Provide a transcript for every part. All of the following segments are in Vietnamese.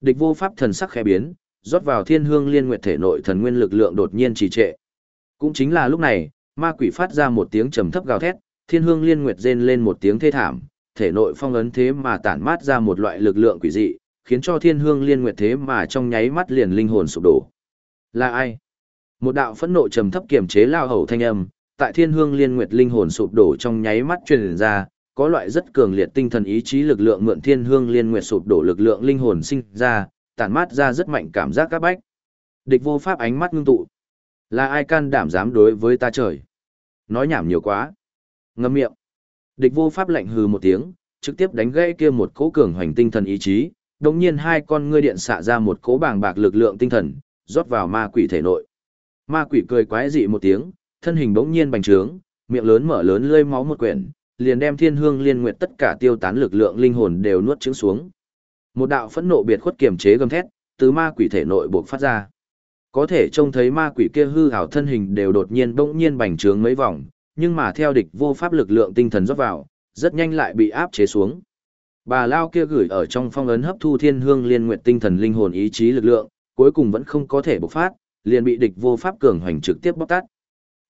Địch vô pháp thần sắc khẽ biến, rót vào thiên hương liên nguyệt thể nội thần nguyên lực lượng đột nhiên trì trệ. Cũng chính là lúc này, ma quỷ phát ra một tiếng trầm thấp gào thét, thiên hương liên nguyệt rên lên một tiếng thê thảm, thể nội phong ấn thế mà tản mát ra một loại lực lượng quỷ dị, khiến cho thiên hương liên nguyệt thế mà trong nháy mắt liền linh hồn sụp đổ. Là ai? Một đạo phẫn nộ trầm thấp kiềm chế lao hầu thanh âm, tại thiên hương liên nguyệt linh hồn sụp đổ trong nháy mắt truyền ra, có loại rất cường liệt tinh thần ý chí lực lượng mượn thiên hương liên nguyệt sụp đổ lực lượng linh hồn sinh ra, tản mát ra rất mạnh cảm giác các bách. Địch vô pháp ánh mắt ngưng tụ. Là ai can đảm dám đối với ta trời? Nói nhảm nhiều quá. Ngâm miệng. Địch vô pháp lạnh hừ một tiếng, trực tiếp đánh gãy kia một cố cường hoành tinh thần ý chí, đồng nhiên hai con ngươi điện xạ ra một cố bàng bạc lực lượng tinh thần, rót vào ma quỷ thể nội. Ma quỷ cười quái dị một tiếng, thân hình bỗng nhiên bành trướng, miệng lớn mở lớn lơi máu một quyển, liền đem thiên hương liên nguyện tất cả tiêu tán lực lượng linh hồn đều nuốt trứng xuống. Một đạo phẫn nộ biệt khuất kiềm chế gầm thét, từ ma quỷ thể nội buộc phát ra. Có thể trông thấy ma quỷ kia hư ảo thân hình đều đột nhiên bỗng nhiên bành trướng mấy vòng, nhưng mà theo địch vô pháp lực lượng tinh thần rót vào, rất nhanh lại bị áp chế xuống. Bà Lao kia gửi ở trong phong ấn hấp thu thiên hương liên nguyện tinh thần linh hồn ý chí lực lượng, cuối cùng vẫn không có thể bộc phát, liền bị địch vô pháp cường hoành trực tiếp bóc tát.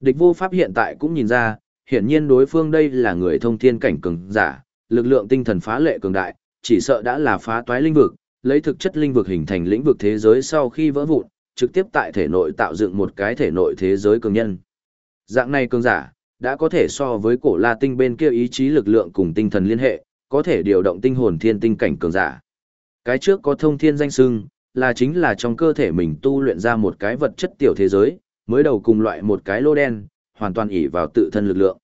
Địch vô pháp hiện tại cũng nhìn ra, hiển nhiên đối phương đây là người thông thiên cảnh cường giả, lực lượng tinh thần phá lệ cường đại, chỉ sợ đã là phá toái linh vực, lấy thực chất linh vực hình thành lĩnh vực thế giới sau khi vỡ vụn, trực tiếp tại thể nội tạo dựng một cái thể nội thế giới cường nhân. Dạng này cường giả, đã có thể so với cổ La Tinh bên kia ý chí lực lượng cùng tinh thần liên hệ, có thể điều động tinh hồn thiên tinh cảnh cường giả. Cái trước có thông thiên danh xưng, là chính là trong cơ thể mình tu luyện ra một cái vật chất tiểu thế giới, mới đầu cùng loại một cái lô đen, hoàn toàn ỷ vào tự thân lực lượng.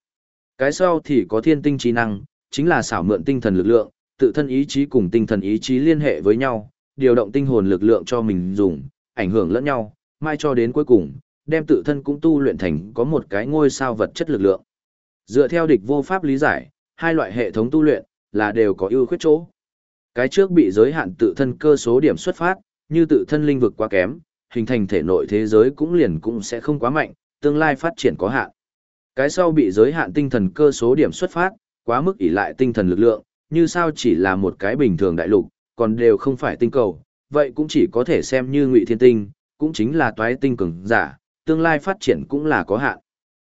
Cái sau thì có thiên tinh trí năng, chính là xảo mượn tinh thần lực lượng, tự thân ý chí cùng tinh thần ý chí liên hệ với nhau, điều động tinh hồn lực lượng cho mình dùng, ảnh hưởng lẫn nhau, mai cho đến cuối cùng, đem tự thân cũng tu luyện thành có một cái ngôi sao vật chất lực lượng. Dựa theo địch vô pháp lý giải, hai loại hệ thống tu luyện là đều có ưu khuyết chỗ. Cái trước bị giới hạn tự thân cơ số điểm xuất phát, như tự thân linh vực quá kém, hình thành thể nội thế giới cũng liền cũng sẽ không quá mạnh, tương lai phát triển có hạn. Cái sau bị giới hạn tinh thần cơ số điểm xuất phát, quá mức ỷ lại tinh thần lực lượng, như sao chỉ là một cái bình thường đại lục, còn đều không phải tinh cầu, vậy cũng chỉ có thể xem như ngụy thiên tinh, cũng chính là toái tinh cường giả, tương lai phát triển cũng là có hạn.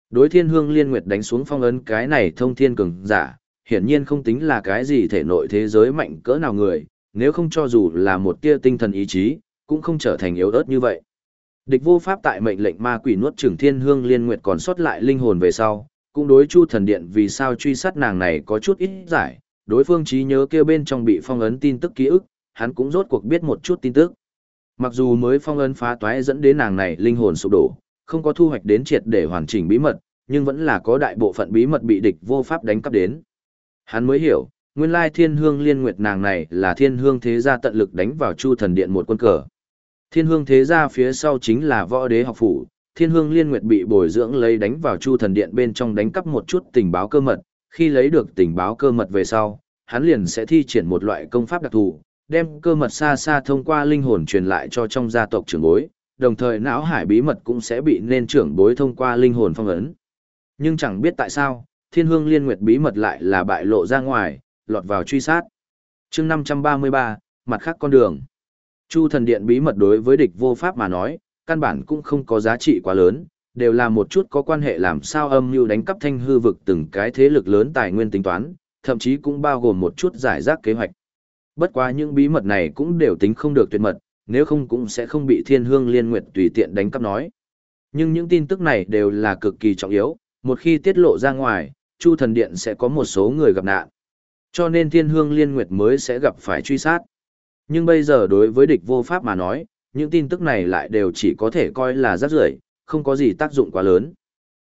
Đối thiên hương liên nguyệt đánh xuống phong ấn cái này thông thiên cường giả, hiển nhiên không tính là cái gì thể nội thế giới mạnh cỡ nào người, nếu không cho dù là một tia tinh thần ý chí, cũng không trở thành yếu ớt như vậy. Địch vô pháp tại mệnh lệnh ma quỷ nuốt trưởng thiên hương liên nguyệt còn sót lại linh hồn về sau, cũng đối chu thần điện vì sao truy sát nàng này có chút ít giải, đối phương trí nhớ kia bên trong bị phong ấn tin tức ký ức, hắn cũng rốt cuộc biết một chút tin tức. Mặc dù mới phong ấn phá toái dẫn đến nàng này linh hồn sụp đổ, không có thu hoạch đến triệt để hoàn chỉnh bí mật, nhưng vẫn là có đại bộ phận bí mật bị địch vô pháp đánh cắp đến. Hắn mới hiểu, nguyên lai thiên hương liên nguyệt nàng này là thiên hương thế gia tận lực đánh vào chu thần điện một quân cờ. Thiên hương thế gia phía sau chính là võ đế học phủ, thiên hương liên nguyệt bị bồi dưỡng lấy đánh vào chu thần điện bên trong đánh cắp một chút tình báo cơ mật, khi lấy được tình báo cơ mật về sau, hắn liền sẽ thi triển một loại công pháp đặc thù, đem cơ mật xa xa thông qua linh hồn truyền lại cho trong gia tộc trưởng bối, đồng thời não hải bí mật cũng sẽ bị nên trưởng bối thông qua linh hồn phong ấn. Nhưng chẳng biết tại sao, thiên hương liên nguyệt bí mật lại là bại lộ ra ngoài, lọt vào truy sát. chương 533, mặt khác con đường. Chu thần điện bí mật đối với địch vô pháp mà nói, căn bản cũng không có giá trị quá lớn, đều là một chút có quan hệ làm sao âm mưu đánh cắp thanh hư vực từng cái thế lực lớn tài nguyên tính toán, thậm chí cũng bao gồm một chút giải rác kế hoạch. Bất quá những bí mật này cũng đều tính không được tuyệt mật, nếu không cũng sẽ không bị thiên hương liên nguyệt tùy tiện đánh cắp nói. Nhưng những tin tức này đều là cực kỳ trọng yếu, một khi tiết lộ ra ngoài, Chu thần điện sẽ có một số người gặp nạn. Cho nên thiên hương liên nguyệt mới sẽ gặp phải truy sát. Nhưng bây giờ đối với địch vô pháp mà nói, những tin tức này lại đều chỉ có thể coi là rác rưởi, không có gì tác dụng quá lớn.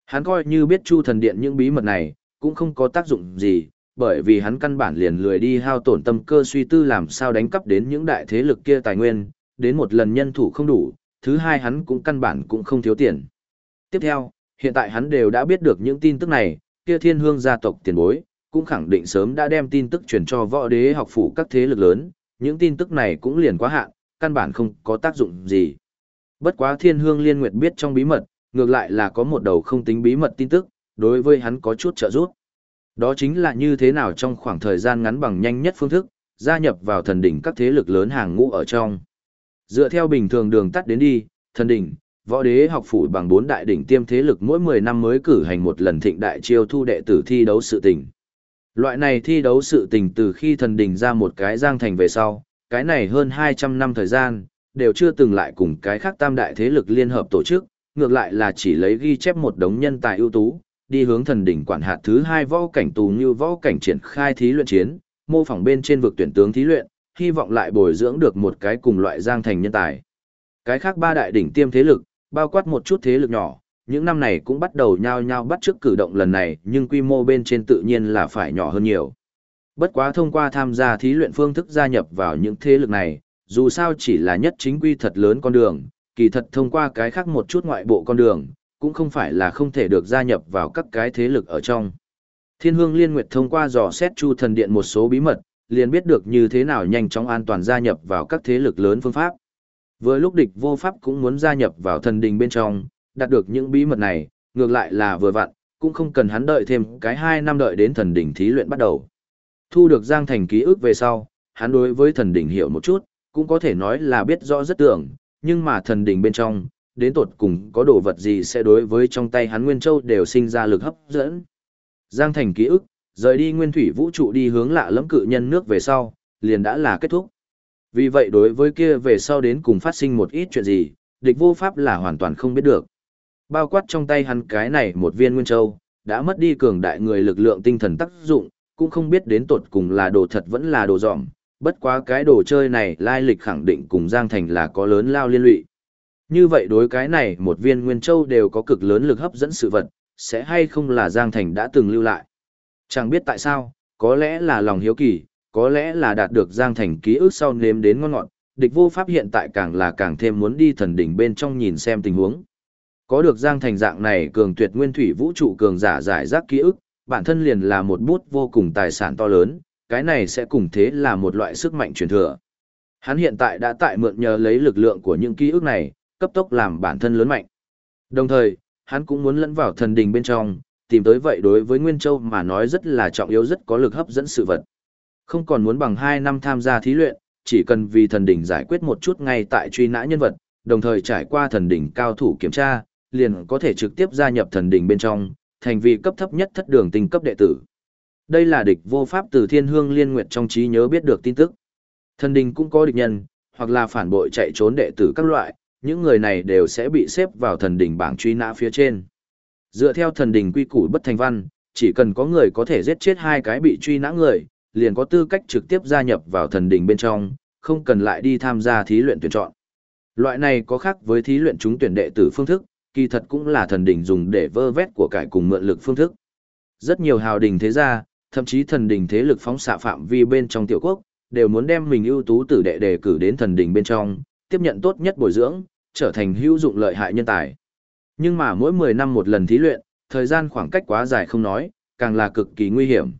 Hắn coi như biết Chu thần điện những bí mật này, cũng không có tác dụng gì, bởi vì hắn căn bản liền lười đi hao tổn tâm cơ suy tư làm sao đánh cắp đến những đại thế lực kia tài nguyên, đến một lần nhân thủ không đủ, thứ hai hắn cũng căn bản cũng không thiếu tiền. Tiếp theo, hiện tại hắn đều đã biết được những tin tức này, kia thiên hương gia tộc tiền bối, cũng khẳng định sớm đã đem tin tức truyền cho võ đế học phủ các thế lực lớn, những tin tức này cũng liền quá hạn, căn bản không có tác dụng gì. Bất quá thiên hương liên nguyệt biết trong bí mật, ngược lại là có một đầu không tính bí mật tin tức, đối với hắn có chút trợ giúp. Đó chính là như thế nào trong khoảng thời gian ngắn bằng nhanh nhất phương thức, gia nhập vào thần đỉnh các thế lực lớn hàng ngũ ở trong. Dựa theo bình thường đường tắt đến đi, thần đỉnh, võ đế học phủ bằng bốn đại đỉnh tiêm thế lực mỗi 10 năm mới cử hành một lần thịnh đại chiêu thu đệ tử thi đấu sự tình. Loại này thi đấu sự tình từ khi thần đình ra một cái giang thành về sau, cái này hơn 200 năm thời gian, đều chưa từng lại cùng cái khác tam đại thế lực liên hợp tổ chức, ngược lại là chỉ lấy ghi chép một đống nhân tài ưu tú, đi hướng thần đỉnh quản hạt thứ hai võ cảnh tù như võ cảnh triển khai thí luyện chiến, mô phỏng bên trên vực tuyển tướng thí luyện, hy vọng lại bồi dưỡng được một cái cùng loại giang thành nhân tài. Cái khác ba đại đỉnh tiêm thế lực, bao quát một chút thế lực nhỏ, những năm này cũng bắt đầu nhao nhao bắt trước cử động lần này, nhưng quy mô bên trên tự nhiên là phải nhỏ hơn nhiều. Bất quá thông qua tham gia thí luyện phương thức gia nhập vào những thế lực này, dù sao chỉ là nhất chính quy thật lớn con đường, kỳ thật thông qua cái khác một chút ngoại bộ con đường, cũng không phải là không thể được gia nhập vào các cái thế lực ở trong. Thiên Hương Liên Nguyệt thông qua dò xét Chu Thần Điện một số bí mật, liền biết được như thế nào nhanh chóng an toàn gia nhập vào các thế lực lớn phương pháp. Với lúc địch vô pháp cũng muốn gia nhập vào thần đình bên trong, đạt được những bí mật này, ngược lại là vừa vặn, cũng không cần hắn đợi thêm cái 2 năm đợi đến thần đỉnh thí luyện bắt đầu. Thu được Giang Thành ký ức về sau, hắn đối với thần đỉnh hiểu một chút, cũng có thể nói là biết rõ rất tưởng, nhưng mà thần đỉnh bên trong, đến tột cùng có đồ vật gì sẽ đối với trong tay hắn Nguyên Châu đều sinh ra lực hấp dẫn. Giang Thành ký ức, rời đi nguyên thủy vũ trụ đi hướng lạ lẫm cự nhân nước về sau, liền đã là kết thúc. Vì vậy đối với kia về sau đến cùng phát sinh một ít chuyện gì, địch vô pháp là hoàn toàn không biết được. Bao quát trong tay hắn cái này một viên nguyên châu, đã mất đi cường đại người lực lượng tinh thần tác dụng, cũng không biết đến tột cùng là đồ thật vẫn là đồ dỏm, bất quá cái đồ chơi này lai lịch khẳng định cùng Giang Thành là có lớn lao liên lụy. Như vậy đối cái này một viên nguyên châu đều có cực lớn lực hấp dẫn sự vật, sẽ hay không là Giang Thành đã từng lưu lại. Chẳng biết tại sao, có lẽ là lòng hiếu kỳ, có lẽ là đạt được Giang Thành ký ức sau nếm đến ngon ngọt, địch vô pháp hiện tại càng là càng thêm muốn đi thần đỉnh bên trong nhìn xem tình huống. Có được Giang Thành dạng này cường tuyệt nguyên thủy vũ trụ cường giả giải rác ký ức, bản thân liền là một bút vô cùng tài sản to lớn, cái này sẽ cùng thế là một loại sức mạnh truyền thừa. Hắn hiện tại đã tại mượn nhờ lấy lực lượng của những ký ức này, cấp tốc làm bản thân lớn mạnh. Đồng thời, hắn cũng muốn lẫn vào thần đình bên trong, tìm tới vậy đối với Nguyên Châu mà nói rất là trọng yếu rất có lực hấp dẫn sự vật. Không còn muốn bằng 2 năm tham gia thí luyện, chỉ cần vì thần đỉnh giải quyết một chút ngay tại truy nã nhân vật, đồng thời trải qua thần đỉnh cao thủ kiểm tra, liền có thể trực tiếp gia nhập thần đỉnh bên trong, thành vị cấp thấp nhất thất đường tinh cấp đệ tử. Đây là địch vô pháp từ thiên hương liên nguyệt trong trí nhớ biết được tin tức. Thần đỉnh cũng có địch nhân, hoặc là phản bội chạy trốn đệ tử các loại, những người này đều sẽ bị xếp vào thần đỉnh bảng truy nã phía trên. Dựa theo thần đỉnh quy củ bất thành văn, chỉ cần có người có thể giết chết hai cái bị truy nã người, liền có tư cách trực tiếp gia nhập vào thần đỉnh bên trong, không cần lại đi tham gia thí luyện tuyển chọn. Loại này có khác với thí luyện chúng tuyển đệ tử phương thức, kỳ thật cũng là thần đỉnh dùng để vơ vét của cải cùng mượn lực phương thức. Rất nhiều hào đình thế gia, thậm chí thần đỉnh thế lực phóng xạ phạm vi bên trong tiểu quốc, đều muốn đem mình ưu tú tử đệ đề cử đến thần đỉnh bên trong, tiếp nhận tốt nhất bồi dưỡng, trở thành hữu dụng lợi hại nhân tài. Nhưng mà mỗi 10 năm một lần thí luyện, thời gian khoảng cách quá dài không nói, càng là cực kỳ nguy hiểm.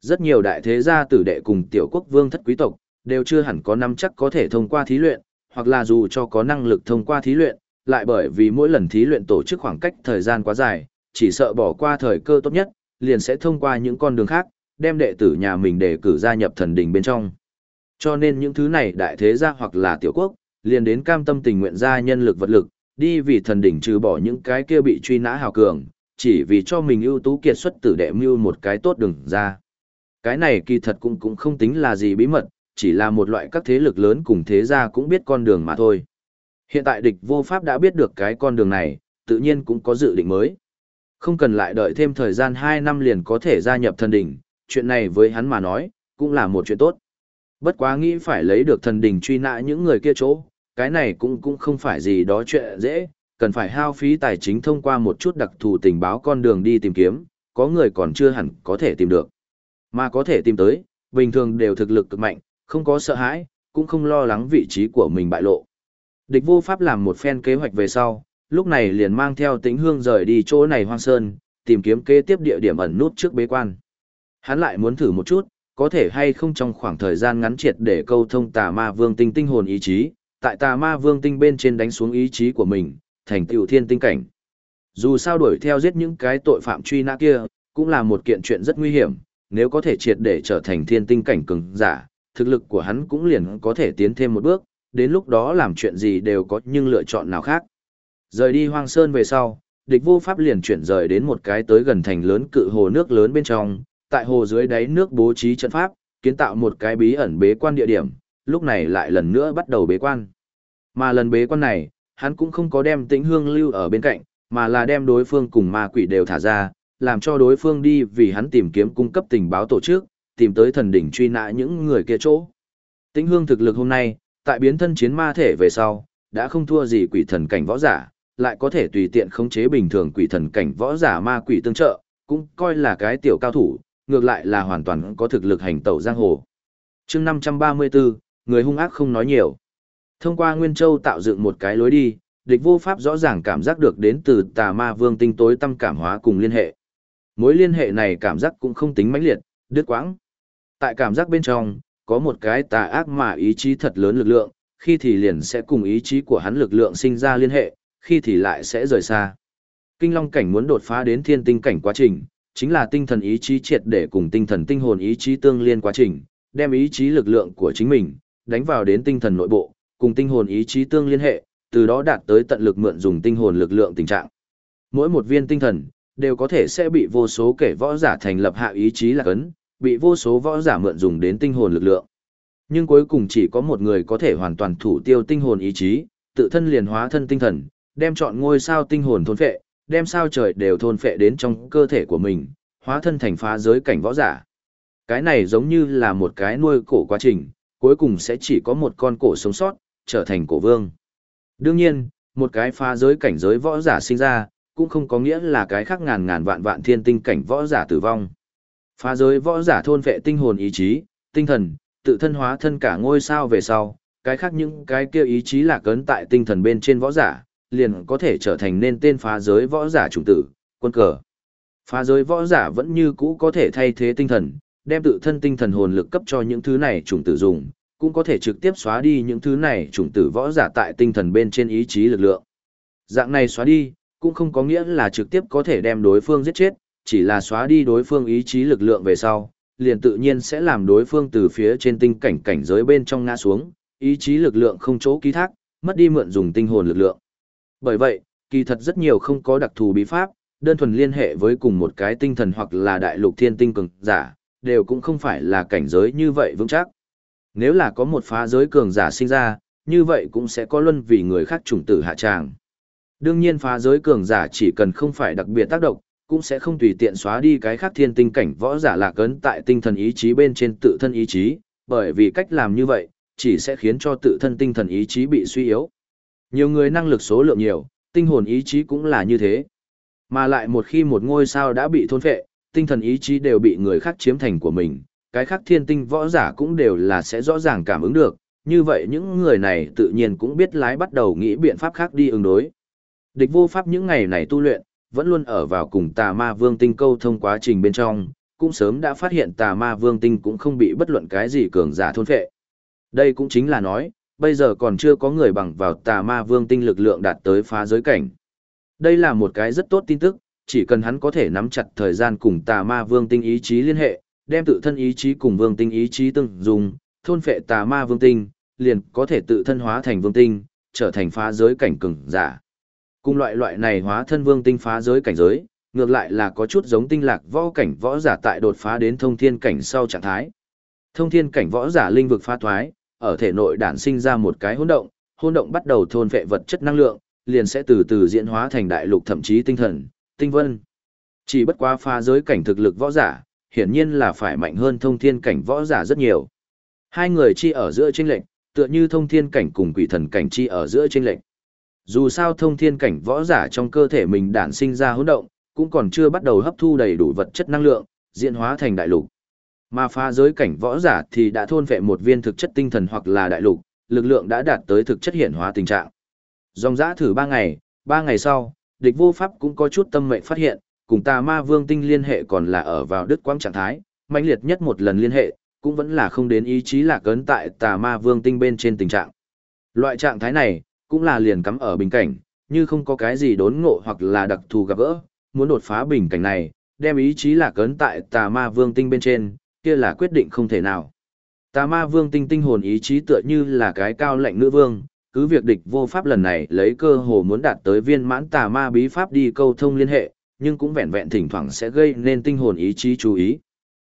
Rất nhiều đại thế gia tử đệ cùng tiểu quốc vương thất quý tộc, đều chưa hẳn có năm chắc có thể thông qua thí luyện, hoặc là dù cho có năng lực thông qua thí luyện, lại bởi vì mỗi lần thí luyện tổ chức khoảng cách thời gian quá dài, chỉ sợ bỏ qua thời cơ tốt nhất, liền sẽ thông qua những con đường khác, đem đệ tử nhà mình để cử gia nhập thần đình bên trong. Cho nên những thứ này đại thế gia hoặc là tiểu quốc, liền đến cam tâm tình nguyện gia nhân lực vật lực, đi vì thần đỉnh trừ bỏ những cái kia bị truy nã hào cường, chỉ vì cho mình ưu tú kiệt xuất tử đệ mưu một cái tốt đừng ra. Cái này kỳ thật cũng cũng không tính là gì bí mật, chỉ là một loại các thế lực lớn cùng thế gia cũng biết con đường mà thôi. Hiện tại địch vô pháp đã biết được cái con đường này, tự nhiên cũng có dự định mới. Không cần lại đợi thêm thời gian 2 năm liền có thể gia nhập thần đỉnh, chuyện này với hắn mà nói, cũng là một chuyện tốt. Bất quá nghĩ phải lấy được thần đỉnh truy nã những người kia chỗ, cái này cũng cũng không phải gì đó chuyện dễ, cần phải hao phí tài chính thông qua một chút đặc thù tình báo con đường đi tìm kiếm, có người còn chưa hẳn có thể tìm được. Mà có thể tìm tới, bình thường đều thực lực cực mạnh, không có sợ hãi, cũng không lo lắng vị trí của mình bại lộ. Địch vô pháp làm một phen kế hoạch về sau, lúc này liền mang theo tính hương rời đi chỗ này hoang sơn, tìm kiếm kế tiếp địa điểm ẩn nút trước bế quan. Hắn lại muốn thử một chút, có thể hay không trong khoảng thời gian ngắn triệt để câu thông tà ma vương tinh tinh hồn ý chí, tại tà ma vương tinh bên trên đánh xuống ý chí của mình, thành tựu thiên tinh cảnh. Dù sao đuổi theo giết những cái tội phạm truy nã kia, cũng là một kiện chuyện rất nguy hiểm, nếu có thể triệt để trở thành thiên tinh cảnh cường giả, thực lực của hắn cũng liền có thể tiến thêm một bước, đến lúc đó làm chuyện gì đều có nhưng lựa chọn nào khác. Rời đi hoang sơn về sau, địch vô pháp liền chuyển rời đến một cái tới gần thành lớn cự hồ nước lớn bên trong, tại hồ dưới đáy nước bố trí trận pháp, kiến tạo một cái bí ẩn bế quan địa điểm, lúc này lại lần nữa bắt đầu bế quan. Mà lần bế quan này, hắn cũng không có đem tĩnh hương lưu ở bên cạnh, mà là đem đối phương cùng ma quỷ đều thả ra, làm cho đối phương đi vì hắn tìm kiếm cung cấp tình báo tổ chức, tìm tới thần đỉnh truy nã những người kia chỗ. Tĩnh hương thực lực hôm nay, tại biến thân chiến ma thể về sau, đã không thua gì quỷ thần cảnh võ giả, lại có thể tùy tiện khống chế bình thường quỷ thần cảnh võ giả ma quỷ tương trợ, cũng coi là cái tiểu cao thủ, ngược lại là hoàn toàn có thực lực hành tẩu giang hồ. chương 534, người hung ác không nói nhiều. Thông qua Nguyên Châu tạo dựng một cái lối đi, địch vô pháp rõ ràng cảm giác được đến từ tà ma vương tinh tối tâm cảm hóa cùng liên hệ. Mối liên hệ này cảm giác cũng không tính mãnh liệt, đứt quãng. Tại cảm giác bên trong, có một cái tà ác mà ý chí thật lớn lực lượng, khi thì liền sẽ cùng ý chí của hắn lực lượng sinh ra liên hệ, khi thì lại sẽ rời xa. Kinh Long cảnh muốn đột phá đến thiên tinh cảnh quá trình, chính là tinh thần ý chí triệt để cùng tinh thần tinh hồn ý chí tương liên quá trình, đem ý chí lực lượng của chính mình đánh vào đến tinh thần nội bộ, cùng tinh hồn ý chí tương liên hệ, từ đó đạt tới tận lực mượn dùng tinh hồn lực lượng tình trạng. Mỗi một viên tinh thần đều có thể sẽ bị vô số kẻ võ giả thành lập hạ ý chí là cấn, bị vô số võ giả mượn dùng đến tinh hồn lực lượng. Nhưng cuối cùng chỉ có một người có thể hoàn toàn thủ tiêu tinh hồn ý chí, tự thân liền hóa thân tinh thần, đem chọn ngôi sao tinh hồn thôn phệ, đem sao trời đều thôn phệ đến trong cơ thể của mình, hóa thân thành phá giới cảnh võ giả. Cái này giống như là một cái nuôi cổ quá trình, cuối cùng sẽ chỉ có một con cổ sống sót, trở thành cổ vương. Đương nhiên, một cái phá giới cảnh giới võ giả sinh ra, cũng không có nghĩa là cái khác ngàn ngàn vạn vạn thiên tinh cảnh võ giả tử vong. Phá giới võ giả thôn vệ tinh hồn ý chí, tinh thần, tự thân hóa thân cả ngôi sao về sau, cái khác những cái kia ý chí là cấn tại tinh thần bên trên võ giả, liền có thể trở thành nên tên phá giới võ giả chủng tử, quân cờ. Phá giới võ giả vẫn như cũ có thể thay thế tinh thần, đem tự thân tinh thần hồn lực cấp cho những thứ này chủng tử dùng, cũng có thể trực tiếp xóa đi những thứ này chủng tử võ giả tại tinh thần bên trên ý chí lực lượng. Dạng này xóa đi, cũng không có nghĩa là trực tiếp có thể đem đối phương giết chết, chỉ là xóa đi đối phương ý chí lực lượng về sau, liền tự nhiên sẽ làm đối phương từ phía trên tinh cảnh cảnh giới bên trong ngã xuống, ý chí lực lượng không chỗ ký thác, mất đi mượn dùng tinh hồn lực lượng. Bởi vậy, kỳ thật rất nhiều không có đặc thù bí pháp, đơn thuần liên hệ với cùng một cái tinh thần hoặc là đại lục thiên tinh cường giả, đều cũng không phải là cảnh giới như vậy vững chắc. Nếu là có một phá giới cường giả sinh ra, như vậy cũng sẽ có luân vì người khác chủng tử hạ tràng. Đương nhiên phá giới cường giả chỉ cần không phải đặc biệt tác động, cũng sẽ không tùy tiện xóa đi cái khác thiên tinh cảnh võ giả lạc ấn tại tinh thần ý chí bên trên tự thân ý chí, bởi vì cách làm như vậy, chỉ sẽ khiến cho tự thân tinh thần ý chí bị suy yếu. Nhiều người năng lực số lượng nhiều, tinh hồn ý chí cũng là như thế. Mà lại một khi một ngôi sao đã bị thôn phệ, tinh thần ý chí đều bị người khác chiếm thành của mình, cái khác thiên tinh võ giả cũng đều là sẽ rõ ràng cảm ứng được, như vậy những người này tự nhiên cũng biết lái bắt đầu nghĩ biện pháp khác đi ứng đối. Địch vô pháp những ngày này tu luyện, vẫn luôn ở vào cùng tà ma vương tinh câu thông quá trình bên trong, cũng sớm đã phát hiện tà ma vương tinh cũng không bị bất luận cái gì cường giả thôn phệ. Đây cũng chính là nói, bây giờ còn chưa có người bằng vào tà ma vương tinh lực lượng đạt tới phá giới cảnh. Đây là một cái rất tốt tin tức, chỉ cần hắn có thể nắm chặt thời gian cùng tà ma vương tinh ý chí liên hệ, đem tự thân ý chí cùng vương tinh ý chí tương dùng, thôn phệ tà ma vương tinh, liền có thể tự thân hóa thành vương tinh, trở thành phá giới cảnh cường giả. Cùng loại loại này hóa thân vương tinh phá giới cảnh giới, ngược lại là có chút giống tinh lạc võ cảnh võ giả tại đột phá đến thông thiên cảnh sau trạng thái. Thông thiên cảnh võ giả linh vực phá thoái, ở thể nội đản sinh ra một cái hỗn động, hỗn động bắt đầu thôn phệ vật chất năng lượng, liền sẽ từ từ diễn hóa thành đại lục thậm chí tinh thần, tinh vân. Chỉ bất quá phá giới cảnh thực lực võ giả, hiển nhiên là phải mạnh hơn thông thiên cảnh võ giả rất nhiều. Hai người chi ở giữa chênh lệnh, tựa như thông thiên cảnh cùng quỷ thần cảnh chi ở giữa chênh lệnh. Dù sao thông thiên cảnh võ giả trong cơ thể mình đản sinh ra hỗn động, cũng còn chưa bắt đầu hấp thu đầy đủ vật chất năng lượng, diễn hóa thành đại lục. Mà phá giới cảnh võ giả thì đã thôn vệ một viên thực chất tinh thần hoặc là đại lục, lực lượng đã đạt tới thực chất hiện hóa tình trạng. Dòng Dã thử ba ngày, ba ngày sau, địch vô pháp cũng có chút tâm mệnh phát hiện, cùng tà ma vương tinh liên hệ còn là ở vào đức quang trạng thái, mãnh liệt nhất một lần liên hệ, cũng vẫn là không đến ý chí lạc ấn tại tà ma vương tinh bên trên tình trạng. Loại trạng thái này, cũng là liền cắm ở bình cảnh, như không có cái gì đốn ngộ hoặc là đặc thù gặp gỡ, muốn đột phá bình cảnh này, đem ý chí là cấn tại tà ma vương tinh bên trên, kia là quyết định không thể nào. Tà ma vương tinh tinh hồn ý chí tựa như là cái cao lệnh nữ vương, cứ việc địch vô pháp lần này lấy cơ hồ muốn đạt tới viên mãn tà ma bí pháp đi câu thông liên hệ, nhưng cũng vẹn vẹn thỉnh thoảng sẽ gây nên tinh hồn ý chí chú ý.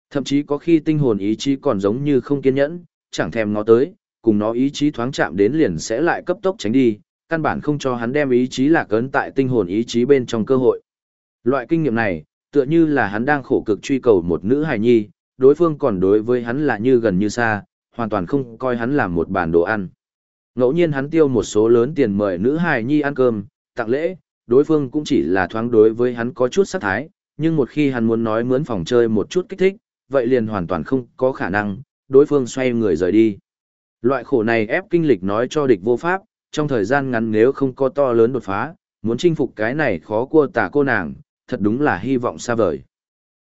Thậm chí có khi tinh hồn ý chí còn giống như không kiên nhẫn, chẳng thèm ngó tới, cùng nó ý chí thoáng chạm đến liền sẽ lại cấp tốc tránh đi, căn bản không cho hắn đem ý chí lạc ấn tại tinh hồn ý chí bên trong cơ hội. Loại kinh nghiệm này, tựa như là hắn đang khổ cực truy cầu một nữ hài nhi, đối phương còn đối với hắn là như gần như xa, hoàn toàn không coi hắn làm một bản đồ ăn. Ngẫu nhiên hắn tiêu một số lớn tiền mời nữ hài nhi ăn cơm, tặng lễ, đối phương cũng chỉ là thoáng đối với hắn có chút sát thái, nhưng một khi hắn muốn nói mướn phòng chơi một chút kích thích, vậy liền hoàn toàn không có khả năng, đối phương xoay người rời đi. Loại khổ này ép kinh lịch nói cho địch vô pháp, trong thời gian ngắn nếu không có to lớn đột phá, muốn chinh phục cái này khó cua tả cô nàng, thật đúng là hy vọng xa vời.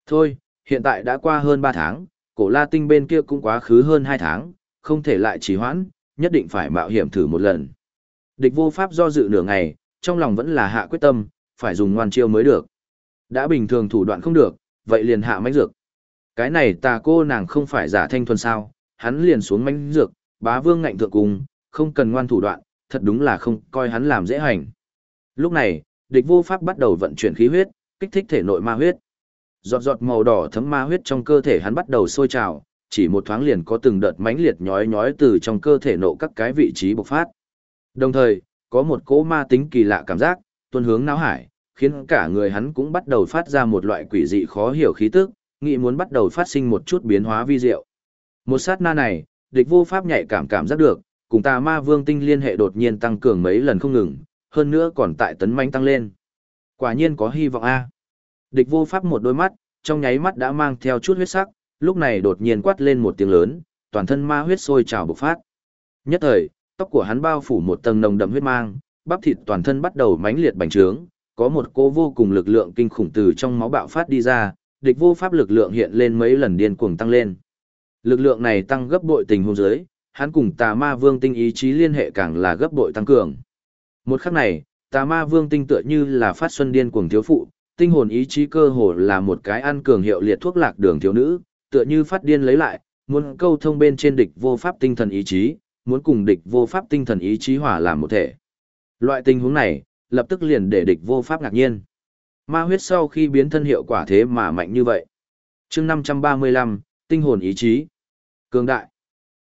Thôi, hiện tại đã qua hơn 3 tháng, cổ la tinh bên kia cũng quá khứ hơn 2 tháng, không thể lại trì hoãn, nhất định phải mạo hiểm thử một lần. Địch vô pháp do dự nửa ngày, trong lòng vẫn là hạ quyết tâm, phải dùng ngoan chiêu mới được. Đã bình thường thủ đoạn không được, vậy liền hạ mánh dược. Cái này tà cô nàng không phải giả thanh thuần sao, hắn liền xuống mánh dược, bá vương ngạnh thượng cùng, không cần ngoan thủ đoạn, thật đúng là không coi hắn làm dễ hành. Lúc này, địch vô pháp bắt đầu vận chuyển khí huyết, kích thích thể nội ma huyết. Giọt giọt màu đỏ thấm ma huyết trong cơ thể hắn bắt đầu sôi trào, chỉ một thoáng liền có từng đợt mãnh liệt nhói nhói từ trong cơ thể nộ các cái vị trí bộc phát. Đồng thời, có một cỗ ma tính kỳ lạ cảm giác, tuôn hướng não hải, khiến cả người hắn cũng bắt đầu phát ra một loại quỷ dị khó hiểu khí tức, nghĩ muốn bắt đầu phát sinh một chút biến hóa vi diệu. Một sát na này, địch vô pháp nhạy cảm cảm giác được, cùng tà ma vương tinh liên hệ đột nhiên tăng cường mấy lần không ngừng, hơn nữa còn tại tấn manh tăng lên. Quả nhiên có hy vọng a. Địch vô pháp một đôi mắt, trong nháy mắt đã mang theo chút huyết sắc, lúc này đột nhiên quát lên một tiếng lớn, toàn thân ma huyết sôi trào bộc phát. Nhất thời, tóc của hắn bao phủ một tầng nồng đậm huyết mang, bắp thịt toàn thân bắt đầu mãnh liệt bành trướng, có một cô vô cùng lực lượng kinh khủng từ trong máu bạo phát đi ra, địch vô pháp lực lượng hiện lên mấy lần điên cuồng tăng lên. Lực lượng này tăng gấp bội tình huống dưới, hắn cùng tà ma vương tinh ý chí liên hệ càng là gấp bội tăng cường. Một khắc này, tà ma vương tinh tựa như là phát xuân điên cuồng thiếu phụ, tinh hồn ý chí cơ hồ là một cái ăn cường hiệu liệt thuốc lạc đường thiếu nữ, tựa như phát điên lấy lại, muốn câu thông bên trên địch vô pháp tinh thần ý chí, muốn cùng địch vô pháp tinh thần ý chí hòa làm một thể. Loại tình huống này, lập tức liền để địch vô pháp ngạc nhiên. Ma huyết sau khi biến thân hiệu quả thế mà mạnh như vậy. chương 535, tinh hồn ý chí. Cường đại.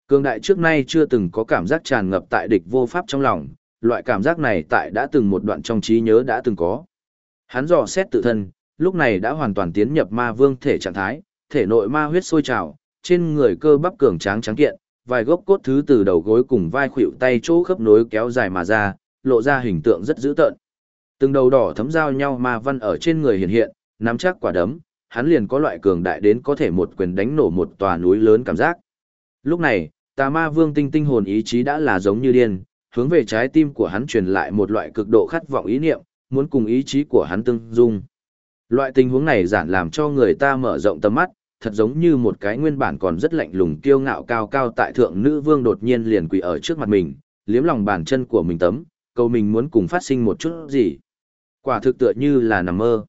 Cường đại trước nay chưa từng có cảm giác tràn ngập tại địch vô pháp trong lòng, loại cảm giác này tại đã từng một đoạn trong trí nhớ đã từng có. Hắn dò xét tự thân, lúc này đã hoàn toàn tiến nhập ma vương thể trạng thái, thể nội ma huyết sôi trào, trên người cơ bắp cường tráng trắng kiện, vài gốc cốt thứ từ đầu gối cùng vai khuỷu tay chỗ khớp nối kéo dài mà ra, lộ ra hình tượng rất dữ tợn. Từng đầu đỏ thấm giao nhau ma văn ở trên người hiện hiện, nắm chắc quả đấm, hắn liền có loại cường đại đến có thể một quyền đánh nổ một tòa núi lớn cảm giác. Lúc này, tà ma vương tinh tinh hồn ý chí đã là giống như điên, hướng về trái tim của hắn truyền lại một loại cực độ khát vọng ý niệm, muốn cùng ý chí của hắn tương dung. Loại tình huống này giản làm cho người ta mở rộng tầm mắt, thật giống như một cái nguyên bản còn rất lạnh lùng kiêu ngạo cao cao tại thượng nữ vương đột nhiên liền quỳ ở trước mặt mình, liếm lòng bàn chân của mình tấm, cầu mình muốn cùng phát sinh một chút gì. Quả thực tựa như là nằm mơ.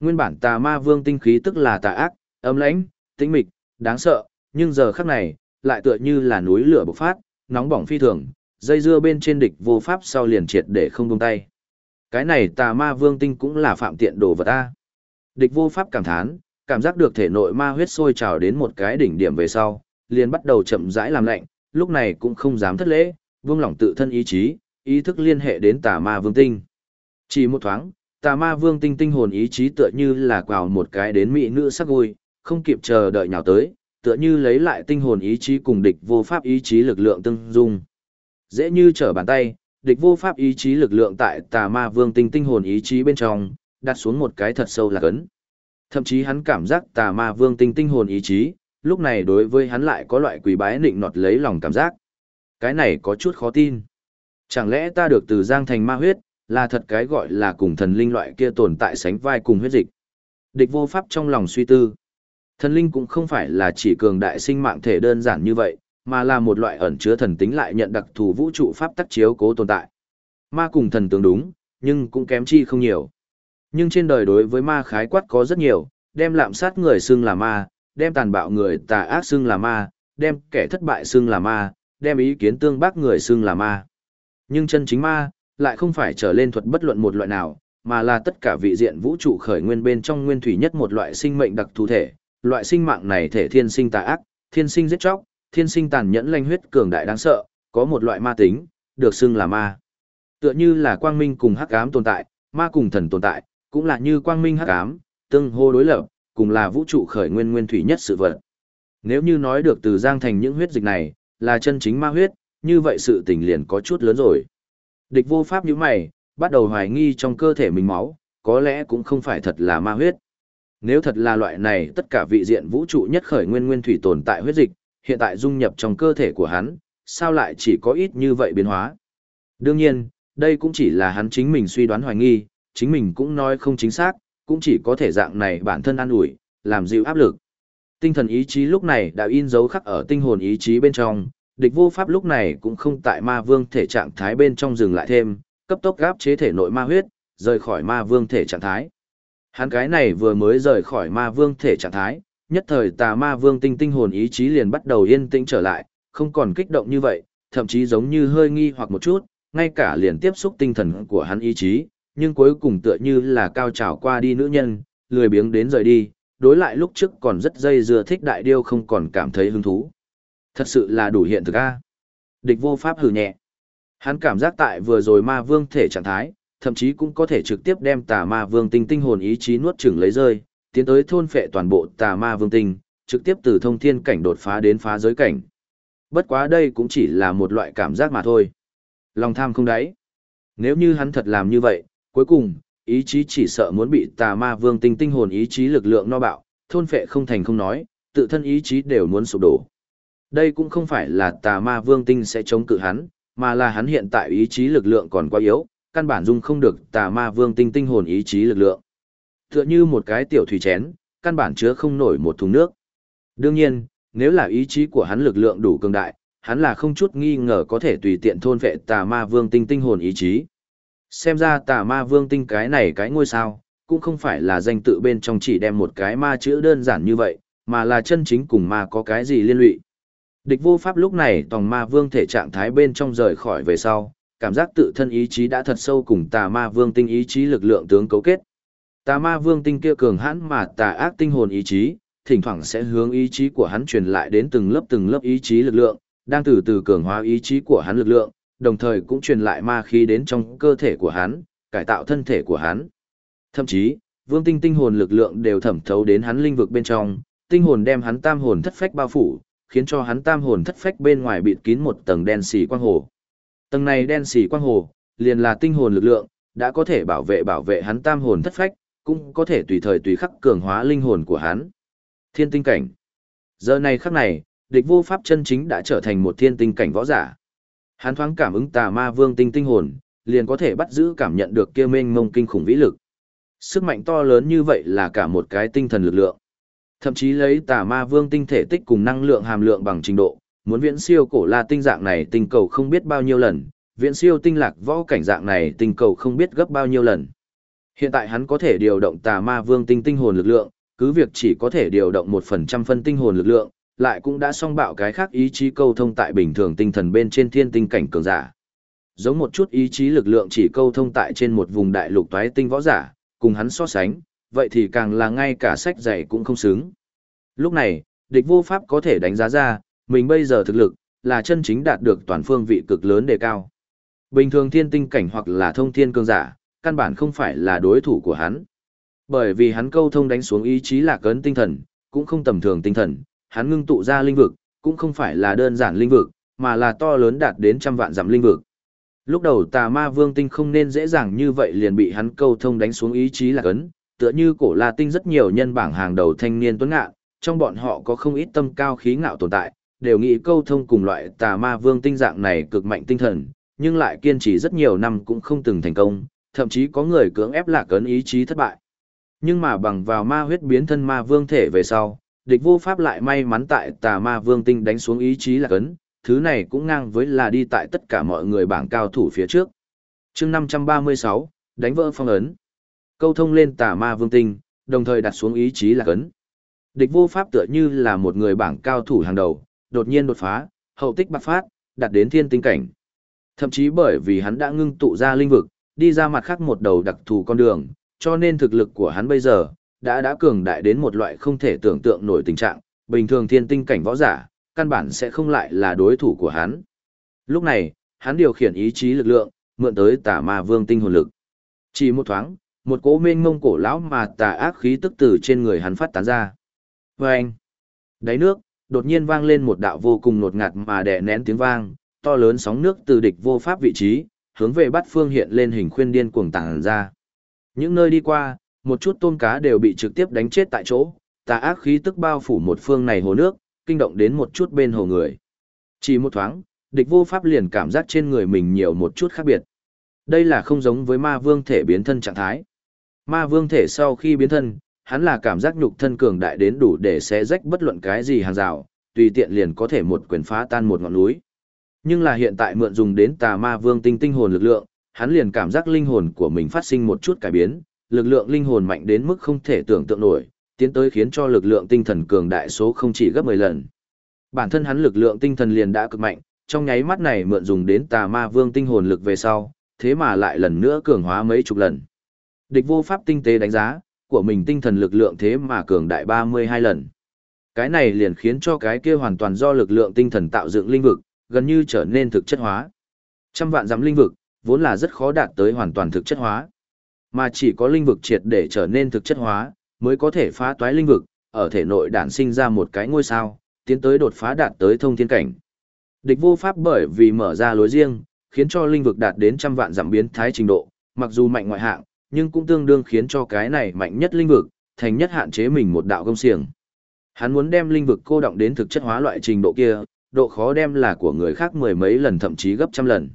Nguyên bản tà ma vương tinh khí tức là tà ác, âm lãnh, tĩnh mịch, đáng sợ, nhưng giờ khắc này, lại tựa như là núi lửa bộc phát, nóng bỏng phi thường, dây dưa bên trên địch vô pháp sau liền triệt để không buông tay. Cái này tà ma vương tinh cũng là phạm tiện đồ vật ta. Địch vô pháp cảm thán, cảm giác được thể nội ma huyết sôi trào đến một cái đỉnh điểm về sau, liền bắt đầu chậm rãi làm lạnh, lúc này cũng không dám thất lễ, vương lòng tự thân ý chí, ý thức liên hệ đến tà ma vương tinh. Chỉ một thoáng, tà ma vương tinh tinh hồn ý chí tựa như là quào một cái đến mỹ nữ sắc vui, không kịp chờ đợi nhào tới, tựa như lấy lại tinh hồn ý chí cùng địch vô pháp ý chí lực lượng tương dung. Dễ như trở bàn tay, địch vô pháp ý chí lực lượng tại tà ma vương tinh tinh hồn ý chí bên trong, đặt xuống một cái thật sâu là cấn. Thậm chí hắn cảm giác tà ma vương tinh tinh hồn ý chí, lúc này đối với hắn lại có loại quỷ bái nịnh nọt lấy lòng cảm giác. Cái này có chút khó tin. Chẳng lẽ ta được từ giang thành ma huyết, là thật cái gọi là cùng thần linh loại kia tồn tại sánh vai cùng huyết dịch. Địch vô pháp trong lòng suy tư. Thần linh cũng không phải là chỉ cường đại sinh mạng thể đơn giản như vậy, mà là một loại ẩn chứa thần tính lại nhận đặc thù vũ trụ pháp tắc chiếu cố tồn tại. Ma cùng thần tướng đúng, nhưng cũng kém chi không nhiều. Nhưng trên đời đối với ma khái quát có rất nhiều, đem lạm sát người xưng là ma, đem tàn bạo người tà ác xưng là ma, đem kẻ thất bại xưng là ma, đem ý kiến tương bác người xưng là ma. Nhưng chân chính ma, lại không phải trở lên thuật bất luận một loại nào, mà là tất cả vị diện vũ trụ khởi nguyên bên trong nguyên thủy nhất một loại sinh mệnh đặc thù thể, loại sinh mạng này thể thiên sinh tà ác, thiên sinh giết chóc, thiên sinh tàn nhẫn lanh huyết cường đại đáng sợ, có một loại ma tính, được xưng là ma. Tựa như là quang minh cùng hắc ám tồn tại, ma cùng thần tồn tại, cũng là như quang minh hắc ám, tương hô đối lập, cùng là vũ trụ khởi nguyên nguyên thủy nhất sự vật. Nếu như nói được từ giang thành những huyết dịch này, là chân chính ma huyết, như vậy sự tình liền có chút lớn rồi. Địch vô pháp như mày, bắt đầu hoài nghi trong cơ thể mình máu, có lẽ cũng không phải thật là ma huyết. Nếu thật là loại này tất cả vị diện vũ trụ nhất khởi nguyên nguyên thủy tồn tại huyết dịch, hiện tại dung nhập trong cơ thể của hắn, sao lại chỉ có ít như vậy biến hóa? Đương nhiên, đây cũng chỉ là hắn chính mình suy đoán hoài nghi, chính mình cũng nói không chính xác, cũng chỉ có thể dạng này bản thân an ủi, làm dịu áp lực. Tinh thần ý chí lúc này đã in dấu khắc ở tinh hồn ý chí bên trong, địch vô pháp lúc này cũng không tại ma vương thể trạng thái bên trong dừng lại thêm, cấp tốc gáp chế thể nội ma huyết, rời khỏi ma vương thể trạng thái. Hắn cái này vừa mới rời khỏi ma vương thể trạng thái, nhất thời tà ma vương tinh tinh hồn ý chí liền bắt đầu yên tĩnh trở lại, không còn kích động như vậy, thậm chí giống như hơi nghi hoặc một chút, ngay cả liền tiếp xúc tinh thần của hắn ý chí, nhưng cuối cùng tựa như là cao trào qua đi nữ nhân, lười biếng đến rời đi, đối lại lúc trước còn rất dây dưa thích đại điêu không còn cảm thấy hứng thú. Thật sự là đủ hiện thực a. Địch vô pháp hừ nhẹ. Hắn cảm giác tại vừa rồi ma vương thể trạng thái, thậm chí cũng có thể trực tiếp đem tà ma vương tinh tinh hồn ý chí nuốt chửng lấy rơi, tiến tới thôn phệ toàn bộ tà ma vương tinh, trực tiếp từ thông thiên cảnh đột phá đến phá giới cảnh. Bất quá đây cũng chỉ là một loại cảm giác mà thôi. Lòng tham không đáy. Nếu như hắn thật làm như vậy, cuối cùng, ý chí chỉ sợ muốn bị tà ma vương tinh tinh hồn ý chí lực lượng no bạo, thôn phệ không thành không nói, tự thân ý chí đều muốn sụp đổ. Đây cũng không phải là tà ma vương tinh sẽ chống cự hắn, mà là hắn hiện tại ý chí lực lượng còn quá yếu, căn bản dung không được tà ma vương tinh tinh hồn ý chí lực lượng. Tựa như một cái tiểu thủy chén, căn bản chứa không nổi một thùng nước. Đương nhiên, nếu là ý chí của hắn lực lượng đủ cường đại, hắn là không chút nghi ngờ có thể tùy tiện thôn vệ tà ma vương tinh tinh hồn ý chí. Xem ra tà ma vương tinh cái này cái ngôi sao, cũng không phải là danh tự bên trong chỉ đem một cái ma chữ đơn giản như vậy, mà là chân chính cùng ma có cái gì liên lụy. Địch vô pháp lúc này tòng ma vương thể trạng thái bên trong rời khỏi về sau, cảm giác tự thân ý chí đã thật sâu cùng tà ma vương tinh ý chí lực lượng tướng cấu kết. Tà ma vương tinh kia cường hãn mà tà ác tinh hồn ý chí, thỉnh thoảng sẽ hướng ý chí của hắn truyền lại đến từng lớp từng lớp ý chí lực lượng, đang từ từ cường hóa ý chí của hắn lực lượng, đồng thời cũng truyền lại ma khí đến trong cơ thể của hắn, cải tạo thân thể của hắn. Thậm chí, vương tinh tinh hồn lực lượng đều thẩm thấu đến hắn linh vực bên trong, tinh hồn đem hắn tam hồn thất phách bao phủ, khiến cho hắn tam hồn thất phách bên ngoài bịt kín một tầng đen xì quang hồ. Tầng này đen xì quang hồ, liền là tinh hồn lực lượng, đã có thể bảo vệ bảo vệ hắn tam hồn thất phách, cũng có thể tùy thời tùy khắc cường hóa linh hồn của hắn. Thiên tinh cảnh. Giờ này khắc này, địch vô pháp chân chính đã trở thành một thiên tinh cảnh võ giả. Hắn thoáng cảm ứng tà ma vương tinh tinh hồn, liền có thể bắt giữ cảm nhận được kia mênh mông kinh khủng vĩ lực. Sức mạnh to lớn như vậy là cả một cái tinh thần lực lượng. Thậm chí lấy tà ma vương tinh thể tích cùng năng lượng hàm lượng bằng trình độ, muốn viễn siêu cổ la tinh dạng này tinh cầu không biết bao nhiêu lần, viễn siêu tinh lạc võ cảnh dạng này tinh cầu không biết gấp bao nhiêu lần. Hiện tại hắn có thể điều động tà ma vương tinh tinh hồn lực lượng, cứ việc chỉ có thể điều động một phần trăm phân tinh hồn lực lượng, lại cũng đã song bạo cái khác ý chí câu thông tại bình thường tinh thần bên trên thiên tinh cảnh cường giả. Giống một chút ý chí lực lượng chỉ câu thông tại trên một vùng đại lục toái tinh võ giả, cùng hắn so sánh, vậy thì càng là ngay cả sách dạy cũng không xứng. Lúc này, địch vô pháp có thể đánh giá ra, mình bây giờ thực lực, là chân chính đạt được toàn phương vị cực lớn đề cao. Bình thường thiên tinh cảnh hoặc là thông thiên cường giả, căn bản không phải là đối thủ của hắn. Bởi vì hắn câu thông đánh xuống ý chí là cấn tinh thần, cũng không tầm thường tinh thần, hắn ngưng tụ ra linh vực, cũng không phải là đơn giản linh vực, mà là to lớn đạt đến trăm vạn dặm linh vực. Lúc đầu tà ma vương tinh không nên dễ dàng như vậy liền bị hắn câu thông đánh xuống ý chí là cấn tựa như cổ la tinh rất nhiều nhân bảng hàng đầu thanh niên tuấn ngạ, trong bọn họ có không ít tâm cao khí ngạo tồn tại, đều nghĩ câu thông cùng loại tà ma vương tinh dạng này cực mạnh tinh thần, nhưng lại kiên trì rất nhiều năm cũng không từng thành công, thậm chí có người cưỡng ép lạc ấn ý chí thất bại. Nhưng mà bằng vào ma huyết biến thân ma vương thể về sau, địch vô pháp lại may mắn tại tà ma vương tinh đánh xuống ý chí lạc ấn, thứ này cũng ngang với là đi tại tất cả mọi người bảng cao thủ phía trước. chương 536, đánh vỡ phong ấn. Câu thông lên tà ma vương tinh, đồng thời đặt xuống ý chí lạc ấn. Địch vô pháp tựa như là một người bảng cao thủ hàng đầu, đột nhiên đột phá, hậu tích bạc phát, đạt đến thiên tinh cảnh. Thậm chí bởi vì hắn đã ngưng tụ ra linh vực, đi ra mặt khác một đầu đặc thù con đường, cho nên thực lực của hắn bây giờ đã đã cường đại đến một loại không thể tưởng tượng nổi tình trạng, bình thường thiên tinh cảnh võ giả, căn bản sẽ không lại là đối thủ của hắn. Lúc này, hắn điều khiển ý chí lực lượng, mượn tới tà ma vương tinh hồn lực. Chỉ một thoáng, một cỗ mênh mông cổ lão mà tà ác khí tức từ trên người hắn phát tán ra. Vâng! Đáy nước, đột nhiên vang lên một đạo vô cùng nột ngạt mà đè nén tiếng vang, to lớn sóng nước từ địch vô pháp vị trí, hướng về bắt phương hiện lên hình khuyên điên cuồng tàng ra. Những nơi đi qua, một chút tôm cá đều bị trực tiếp đánh chết tại chỗ, tà ác khí tức bao phủ một phương này hồ nước, kinh động đến một chút bên hồ người. Chỉ một thoáng, địch vô pháp liền cảm giác trên người mình nhiều một chút khác biệt. Đây là không giống với ma vương thể biến thân trạng thái. Ma vương thể sau khi biến thân, hắn là cảm giác nhục thân cường đại đến đủ để xé rách bất luận cái gì hàng rào, tùy tiện liền có thể một quyền phá tan một ngọn núi. Nhưng là hiện tại mượn dùng đến tà ma vương tinh tinh hồn lực lượng, hắn liền cảm giác linh hồn của mình phát sinh một chút cải biến, lực lượng linh hồn mạnh đến mức không thể tưởng tượng nổi, tiến tới khiến cho lực lượng tinh thần cường đại số không chỉ gấp 10 lần. Bản thân hắn lực lượng tinh thần liền đã cực mạnh, trong nháy mắt này mượn dùng đến tà ma vương tinh hồn lực về sau, thế mà lại lần nữa cường hóa mấy chục lần. Địch vô pháp tinh tế đánh giá, của mình tinh thần lực lượng thế mà cường đại 32 lần. Cái này liền khiến cho cái kia hoàn toàn do lực lượng tinh thần tạo dựng linh vực, gần như trở nên thực chất hóa. Trăm vạn giám linh vực, vốn là rất khó đạt tới hoàn toàn thực chất hóa. Mà chỉ có linh vực triệt để trở nên thực chất hóa, mới có thể phá toái linh vực, ở thể nội đản sinh ra một cái ngôi sao, tiến tới đột phá đạt tới thông thiên cảnh. Địch vô pháp bởi vì mở ra lối riêng, khiến cho linh vực đạt đến trăm vạn giảm biến thái trình độ, mặc dù mạnh ngoại hạng, nhưng cũng tương đương khiến cho cái này mạnh nhất linh vực, thành nhất hạn chế mình một đạo công xiềng. Hắn muốn đem linh vực cô động đến thực chất hóa loại trình độ kia, độ khó đem là của người khác mười mấy lần thậm chí gấp trăm lần.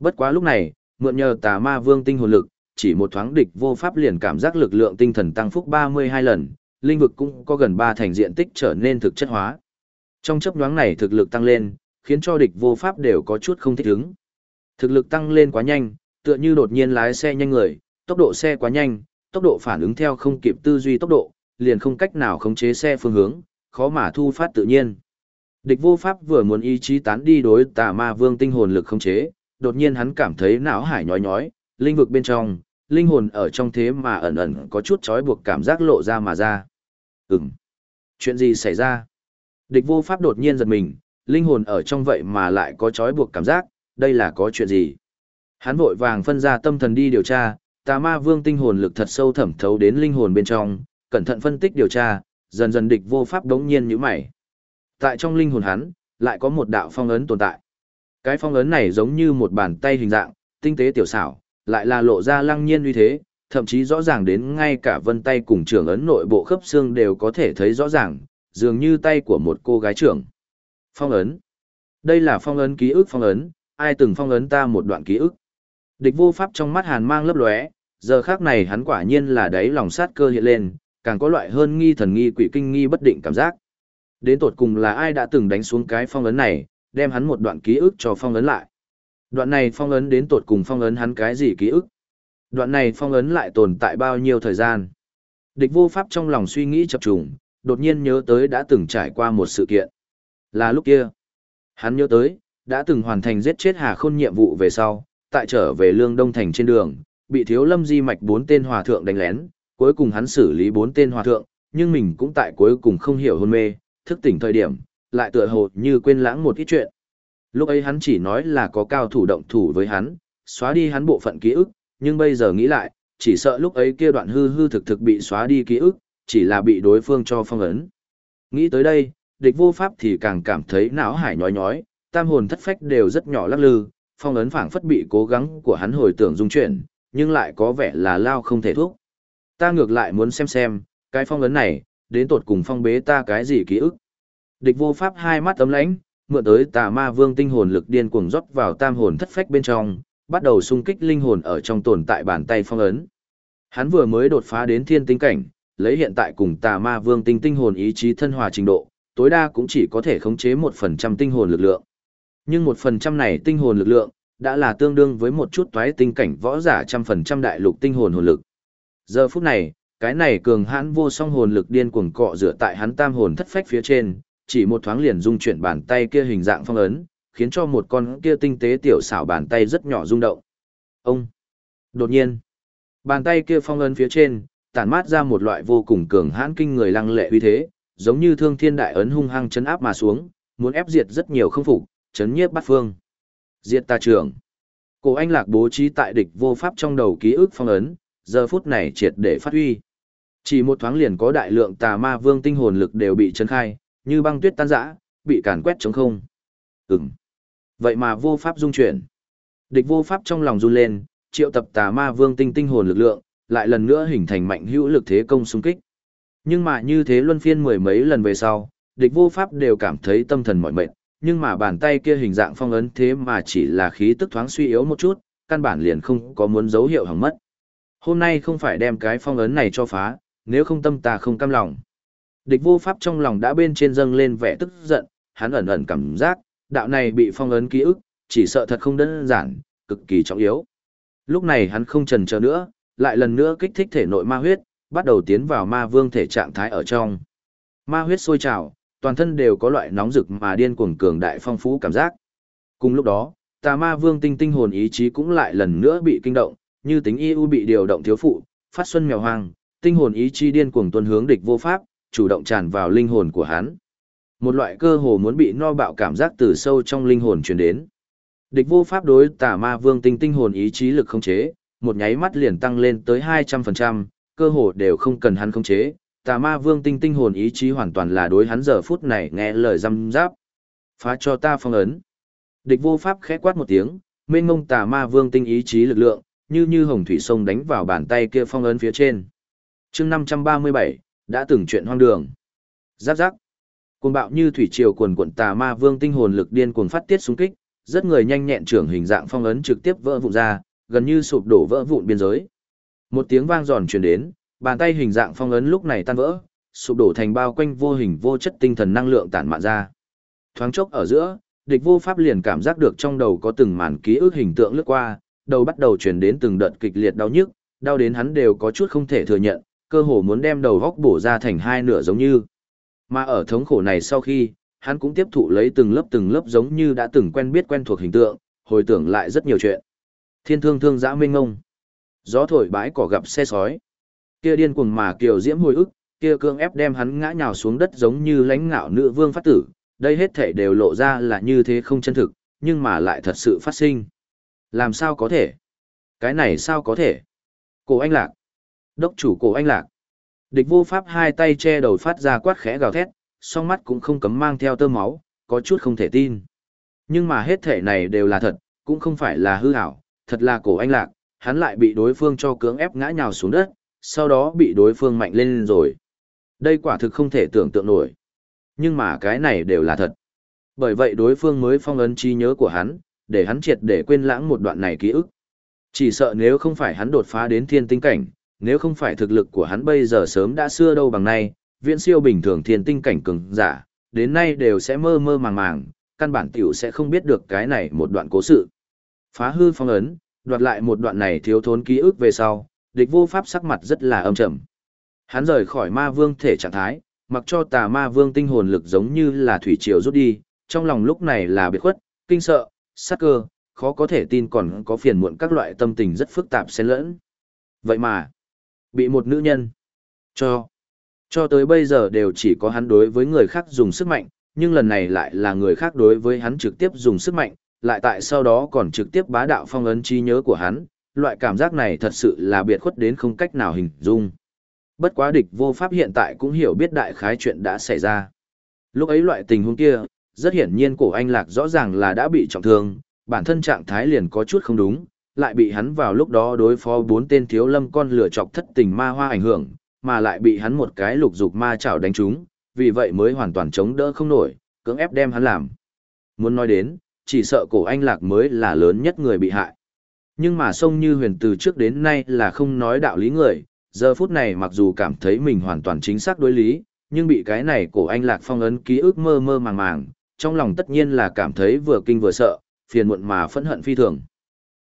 Bất quá lúc này, mượn nhờ tà ma vương tinh hồn lực, chỉ một thoáng địch vô pháp liền cảm giác lực lượng tinh thần tăng phúc 32 lần, linh vực cũng có gần 3 thành diện tích trở nên thực chất hóa. Trong chấp nhoáng này thực lực tăng lên, khiến cho địch vô pháp đều có chút không thích ứng. Thực lực tăng lên quá nhanh, tựa như đột nhiên lái xe nhanh người, tốc độ xe quá nhanh, tốc độ phản ứng theo không kịp tư duy tốc độ, liền không cách nào khống chế xe phương hướng, khó mà thu phát tự nhiên. Địch vô pháp vừa muốn ý chí tán đi đối tà ma vương tinh hồn lực khống chế, đột nhiên hắn cảm thấy não hải nhói nhói, linh vực bên trong, linh hồn ở trong thế mà ẩn ẩn có chút trói buộc cảm giác lộ ra mà ra. Ừm. Chuyện gì xảy ra? Địch vô pháp đột nhiên giật mình, linh hồn ở trong vậy mà lại có trói buộc cảm giác, đây là có chuyện gì? Hắn vội vàng phân ra tâm thần đi điều tra, tà ma vương tinh hồn lực thật sâu thẩm thấu đến linh hồn bên trong, cẩn thận phân tích điều tra, dần dần địch vô pháp đống nhiên như mày. Tại trong linh hồn hắn, lại có một đạo phong ấn tồn tại. Cái phong ấn này giống như một bàn tay hình dạng, tinh tế tiểu xảo, lại là lộ ra lăng nhiên uy thế, thậm chí rõ ràng đến ngay cả vân tay cùng trưởng ấn nội bộ khớp xương đều có thể thấy rõ ràng, dường như tay của một cô gái trưởng. Phong ấn. Đây là phong ấn ký ức phong ấn, ai từng phong ấn ta một đoạn ký ức. Địch vô pháp trong mắt hàn mang lấp lóe, giờ khác này hắn quả nhiên là đáy lòng sát cơ hiện lên, càng có loại hơn nghi thần nghi quỷ kinh nghi bất định cảm giác. Đến tột cùng là ai đã từng đánh xuống cái phong ấn này, đem hắn một đoạn ký ức cho phong ấn lại. Đoạn này phong ấn đến tột cùng phong ấn hắn cái gì ký ức? Đoạn này phong ấn lại tồn tại bao nhiêu thời gian? Địch vô pháp trong lòng suy nghĩ chập trùng, đột nhiên nhớ tới đã từng trải qua một sự kiện. Là lúc kia, hắn nhớ tới, đã từng hoàn thành giết chết Hà Khôn nhiệm vụ về sau, tại trở về Lương Đông Thành trên đường, bị thiếu lâm di mạch bốn tên hòa thượng đánh lén, cuối cùng hắn xử lý bốn tên hòa thượng, nhưng mình cũng tại cuối cùng không hiểu hôn mê, thức tỉnh thời điểm, lại tựa hồ như quên lãng một ít chuyện. Lúc ấy hắn chỉ nói là có cao thủ động thủ với hắn, xóa đi hắn bộ phận ký ức, nhưng bây giờ nghĩ lại, chỉ sợ lúc ấy kia đoạn hư hư thực thực bị xóa đi ký ức, chỉ là bị đối phương cho phong ấn. Nghĩ tới đây, địch vô pháp thì càng cảm thấy não hải nhói nhói, tam hồn thất phách đều rất nhỏ lắc lư, phong ấn phảng phất bị cố gắng của hắn hồi tưởng dung chuyển, nhưng lại có vẻ là lao không thể thuốc. Ta ngược lại muốn xem xem, cái phong ấn này, đến tột cùng phong bế ta cái gì ký ức. Địch vô pháp hai mắt ấm lãnh, mượn tới tà ma vương tinh hồn lực điên cuồng rót vào tam hồn thất phách bên trong, bắt đầu xung kích linh hồn ở trong tồn tại bàn tay phong ấn. Hắn vừa mới đột phá đến thiên tinh cảnh, lấy hiện tại cùng tà ma vương tinh tinh hồn ý chí thân hòa trình độ, tối đa cũng chỉ có thể khống chế một phần trăm tinh hồn lực lượng. Nhưng một phần trăm này tinh hồn lực lượng, đã là tương đương với một chút toái tinh cảnh võ giả trăm phần trăm đại lục tinh hồn hồn lực. Giờ phút này, cái này cường hãn vô song hồn lực điên cuồng cọ rửa tại hắn tam hồn thất phách phía trên, chỉ một thoáng liền dung chuyển bàn tay kia hình dạng phong ấn, khiến cho một con kia tinh tế tiểu xảo bàn tay rất nhỏ rung động. Ông! Đột nhiên, bàn tay kia phong ấn phía trên, tản mát ra một loại vô cùng cường hãn kinh người lăng lệ uy thế, giống như thương thiên đại ấn hung hăng chấn áp mà xuống, muốn ép diệt rất nhiều không phục, chấn nhiếp bắt phương. Diệt ta trưởng. Cổ anh lạc bố trí tại địch vô pháp trong đầu ký ức phong ấn, giờ phút này triệt để phát huy. Chỉ một thoáng liền có đại lượng tà ma vương tinh hồn lực đều bị chấn khai, như băng tuyết tan rã, bị càn quét trống không. Ừm. Vậy mà vô pháp dung chuyển. Địch vô pháp trong lòng run lên, triệu tập tà ma vương tinh tinh hồn lực lượng, lại lần nữa hình thành mạnh hữu lực thế công xung kích. Nhưng mà như thế luân phiên mười mấy lần về sau, địch vô pháp đều cảm thấy tâm thần mỏi mệt, nhưng mà bàn tay kia hình dạng phong ấn thế mà chỉ là khí tức thoáng suy yếu một chút, căn bản liền không có muốn dấu hiệu hỏng mất. Hôm nay không phải đem cái phong ấn này cho phá, nếu không tâm ta không cam lòng. Địch vô pháp trong lòng đã bên trên dâng lên vẻ tức giận, hắn ẩn ẩn cảm giác, đạo này bị phong ấn ký ức, chỉ sợ thật không đơn giản, cực kỳ trọng yếu. Lúc này hắn không chần chờ nữa, lại lần nữa kích thích thể nội ma huyết, bắt đầu tiến vào ma vương thể trạng thái ở trong. Ma huyết sôi trào, toàn thân đều có loại nóng rực mà điên cuồng cường đại phong phú cảm giác. Cùng lúc đó, tà ma vương tinh tinh hồn ý chí cũng lại lần nữa bị kinh động, như tính yêu bị điều động thiếu phụ, phát xuân mèo hoang, tinh hồn ý chí điên cuồng tuân hướng địch vô pháp, chủ động tràn vào linh hồn của hắn. Một loại cơ hồ muốn bị no bạo cảm giác từ sâu trong linh hồn truyền đến. Địch vô pháp đối tà ma vương tinh tinh hồn ý chí lực không chế, một nháy mắt liền tăng lên tới 200%, cơ hồ đều không cần hắn không chế. Tà ma vương tinh tinh hồn ý chí hoàn toàn là đối hắn giờ phút này nghe lời răm giáp. Phá cho ta phong ấn. Địch vô pháp khẽ quát một tiếng, mênh mông tà ma vương tinh ý chí lực lượng, như như hồng thủy sông đánh vào bàn tay kia phong ấn phía trên. chương 537, đã từng chuyện hoang đường. Giáp giáp. Cuồng bạo như thủy triều cuồn cuộn tà ma vương tinh hồn lực điên cuồng phát tiết xung kích, rất người nhanh nhẹn trưởng hình dạng phong ấn trực tiếp vỡ vụn ra, gần như sụp đổ vỡ vụn biên giới. Một tiếng vang giòn truyền đến, bàn tay hình dạng phong ấn lúc này tan vỡ, sụp đổ thành bao quanh vô hình vô chất tinh thần năng lượng tản mạn ra. Thoáng chốc ở giữa, địch vô pháp liền cảm giác được trong đầu có từng màn ký ức hình tượng lướt qua, đầu bắt đầu truyền đến từng đợt kịch liệt đau nhức, đau đến hắn đều có chút không thể thừa nhận, cơ hồ muốn đem đầu góc bổ ra thành hai nửa giống như. Mà ở thống khổ này sau khi, hắn cũng tiếp thụ lấy từng lớp từng lớp giống như đã từng quen biết quen thuộc hình tượng, hồi tưởng lại rất nhiều chuyện. Thiên thương thương dã minh ngông. Gió thổi bãi cỏ gặp xe sói. Kia điên cuồng mà kiều diễm hồi ức, kia cương ép đem hắn ngã nhào xuống đất giống như lãnh ngạo nữ vương phát tử, đây hết thể đều lộ ra là như thế không chân thực, nhưng mà lại thật sự phát sinh. Làm sao có thể? Cái này sao có thể? Cổ anh lạc. Đốc chủ cổ anh lạc. Địch vô pháp hai tay che đầu phát ra quát khẽ gào thét, song mắt cũng không cấm mang theo tơ máu, có chút không thể tin. Nhưng mà hết thể này đều là thật, cũng không phải là hư ảo, thật là cổ anh lạc, hắn lại bị đối phương cho cưỡng ép ngã nhào xuống đất, sau đó bị đối phương mạnh lên rồi. Đây quả thực không thể tưởng tượng nổi. Nhưng mà cái này đều là thật. Bởi vậy đối phương mới phong ấn trí nhớ của hắn, để hắn triệt để quên lãng một đoạn này ký ức. Chỉ sợ nếu không phải hắn đột phá đến thiên tinh cảnh, nếu không phải thực lực của hắn bây giờ sớm đã xưa đâu bằng nay, viễn siêu bình thường thiên tinh cảnh cường giả, đến nay đều sẽ mơ mơ màng màng, căn bản tiểu sẽ không biết được cái này một đoạn cố sự. Phá hư phong ấn, đoạt lại một đoạn này thiếu thốn ký ức về sau, địch vô pháp sắc mặt rất là âm trầm. Hắn rời khỏi ma vương thể trạng thái, mặc cho tà ma vương tinh hồn lực giống như là thủy triều rút đi, trong lòng lúc này là biệt khuất, kinh sợ, sắc cơ, khó có thể tin còn có phiền muộn các loại tâm tình rất phức tạp xen lẫn. Vậy mà, bị một nữ nhân cho cho tới bây giờ đều chỉ có hắn đối với người khác dùng sức mạnh, nhưng lần này lại là người khác đối với hắn trực tiếp dùng sức mạnh, lại tại sau đó còn trực tiếp bá đạo phong ấn trí nhớ của hắn, loại cảm giác này thật sự là biệt khuất đến không cách nào hình dung. Bất quá địch vô pháp hiện tại cũng hiểu biết đại khái chuyện đã xảy ra. Lúc ấy loại tình huống kia, rất hiển nhiên cổ anh lạc rõ ràng là đã bị trọng thương, bản thân trạng thái liền có chút không đúng, lại bị hắn vào lúc đó đối phó bốn tên thiếu lâm con lửa chọc thất tình ma hoa ảnh hưởng, mà lại bị hắn một cái lục dục ma chảo đánh trúng, vì vậy mới hoàn toàn chống đỡ không nổi, cưỡng ép đem hắn làm. Muốn nói đến, chỉ sợ cổ anh lạc mới là lớn nhất người bị hại. Nhưng mà sông như huyền từ trước đến nay là không nói đạo lý người, giờ phút này mặc dù cảm thấy mình hoàn toàn chính xác đối lý, nhưng bị cái này cổ anh lạc phong ấn ký ức mơ mơ màng màng, trong lòng tất nhiên là cảm thấy vừa kinh vừa sợ, phiền muộn mà phẫn hận phi thường.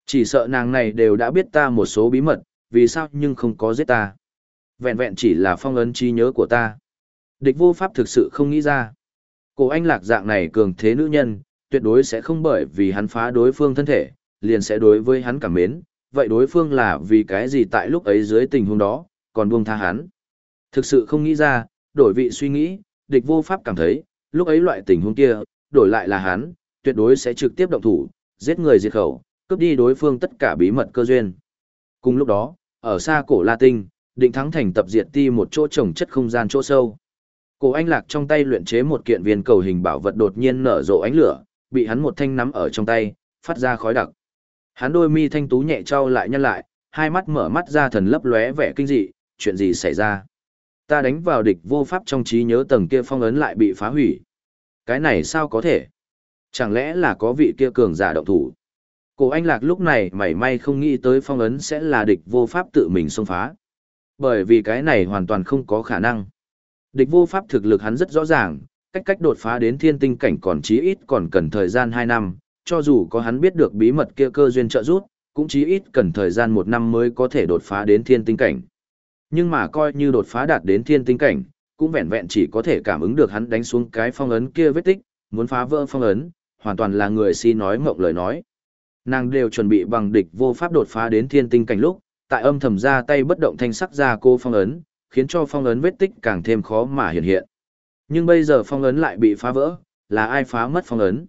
Chỉ sợ nàng này đều đã biết ta một số bí mật, vì sao nhưng không có giết ta. Vẹn vẹn chỉ là phong ấn trí nhớ của ta. Địch vô pháp thực sự không nghĩ ra. Cổ anh lạc dạng này cường thế nữ nhân, tuyệt đối sẽ không bởi vì hắn phá đối phương thân thể, liền sẽ đối với hắn cảm mến, vậy đối phương là vì cái gì tại lúc ấy dưới tình huống đó, còn buông tha hắn. Thực sự không nghĩ ra, đổi vị suy nghĩ, địch vô pháp cảm thấy, lúc ấy loại tình huống kia, đổi lại là hắn, tuyệt đối sẽ trực tiếp động thủ, giết người diệt khẩu, cướp đi đối phương tất cả bí mật cơ duyên. Cùng lúc đó, ở xa cổ La Tinh, định thắng thành tập diệt ti một chỗ trồng chất không gian chỗ sâu. Cổ anh lạc trong tay luyện chế một kiện viên cầu hình bảo vật đột nhiên nở rộ ánh lửa, bị hắn một thanh nắm ở trong tay, phát ra khói đặc. Hắn đôi mi thanh tú nhẹ trao lại nhăn lại, hai mắt mở mắt ra thần lấp lóe vẻ kinh dị, chuyện gì xảy ra? Ta đánh vào địch vô pháp trong trí nhớ tầng kia phong ấn lại bị phá hủy. Cái này sao có thể? Chẳng lẽ là có vị kia cường giả động thủ? Cổ anh lạc lúc này mảy may không nghĩ tới phong ấn sẽ là địch vô pháp tự mình xông phá. Bởi vì cái này hoàn toàn không có khả năng. Địch vô pháp thực lực hắn rất rõ ràng, cách cách đột phá đến thiên tinh cảnh còn chí ít còn cần thời gian 2 năm, cho dù có hắn biết được bí mật kia cơ duyên trợ rút, cũng chí ít cần thời gian một năm mới có thể đột phá đến thiên tinh cảnh. Nhưng mà coi như đột phá đạt đến thiên tinh cảnh, cũng vẹn vẹn chỉ có thể cảm ứng được hắn đánh xuống cái phong ấn kia vết tích, muốn phá vỡ phong ấn, hoàn toàn là người si nói mộng lời nói. Nàng đều chuẩn bị bằng địch vô pháp đột phá đến thiên tinh cảnh lúc, tại âm thầm ra tay bất động thanh sắc ra cô phong ấn, khiến cho phong ấn vết tích càng thêm khó mà hiện hiện. Nhưng bây giờ phong ấn lại bị phá vỡ, là ai phá mất phong ấn?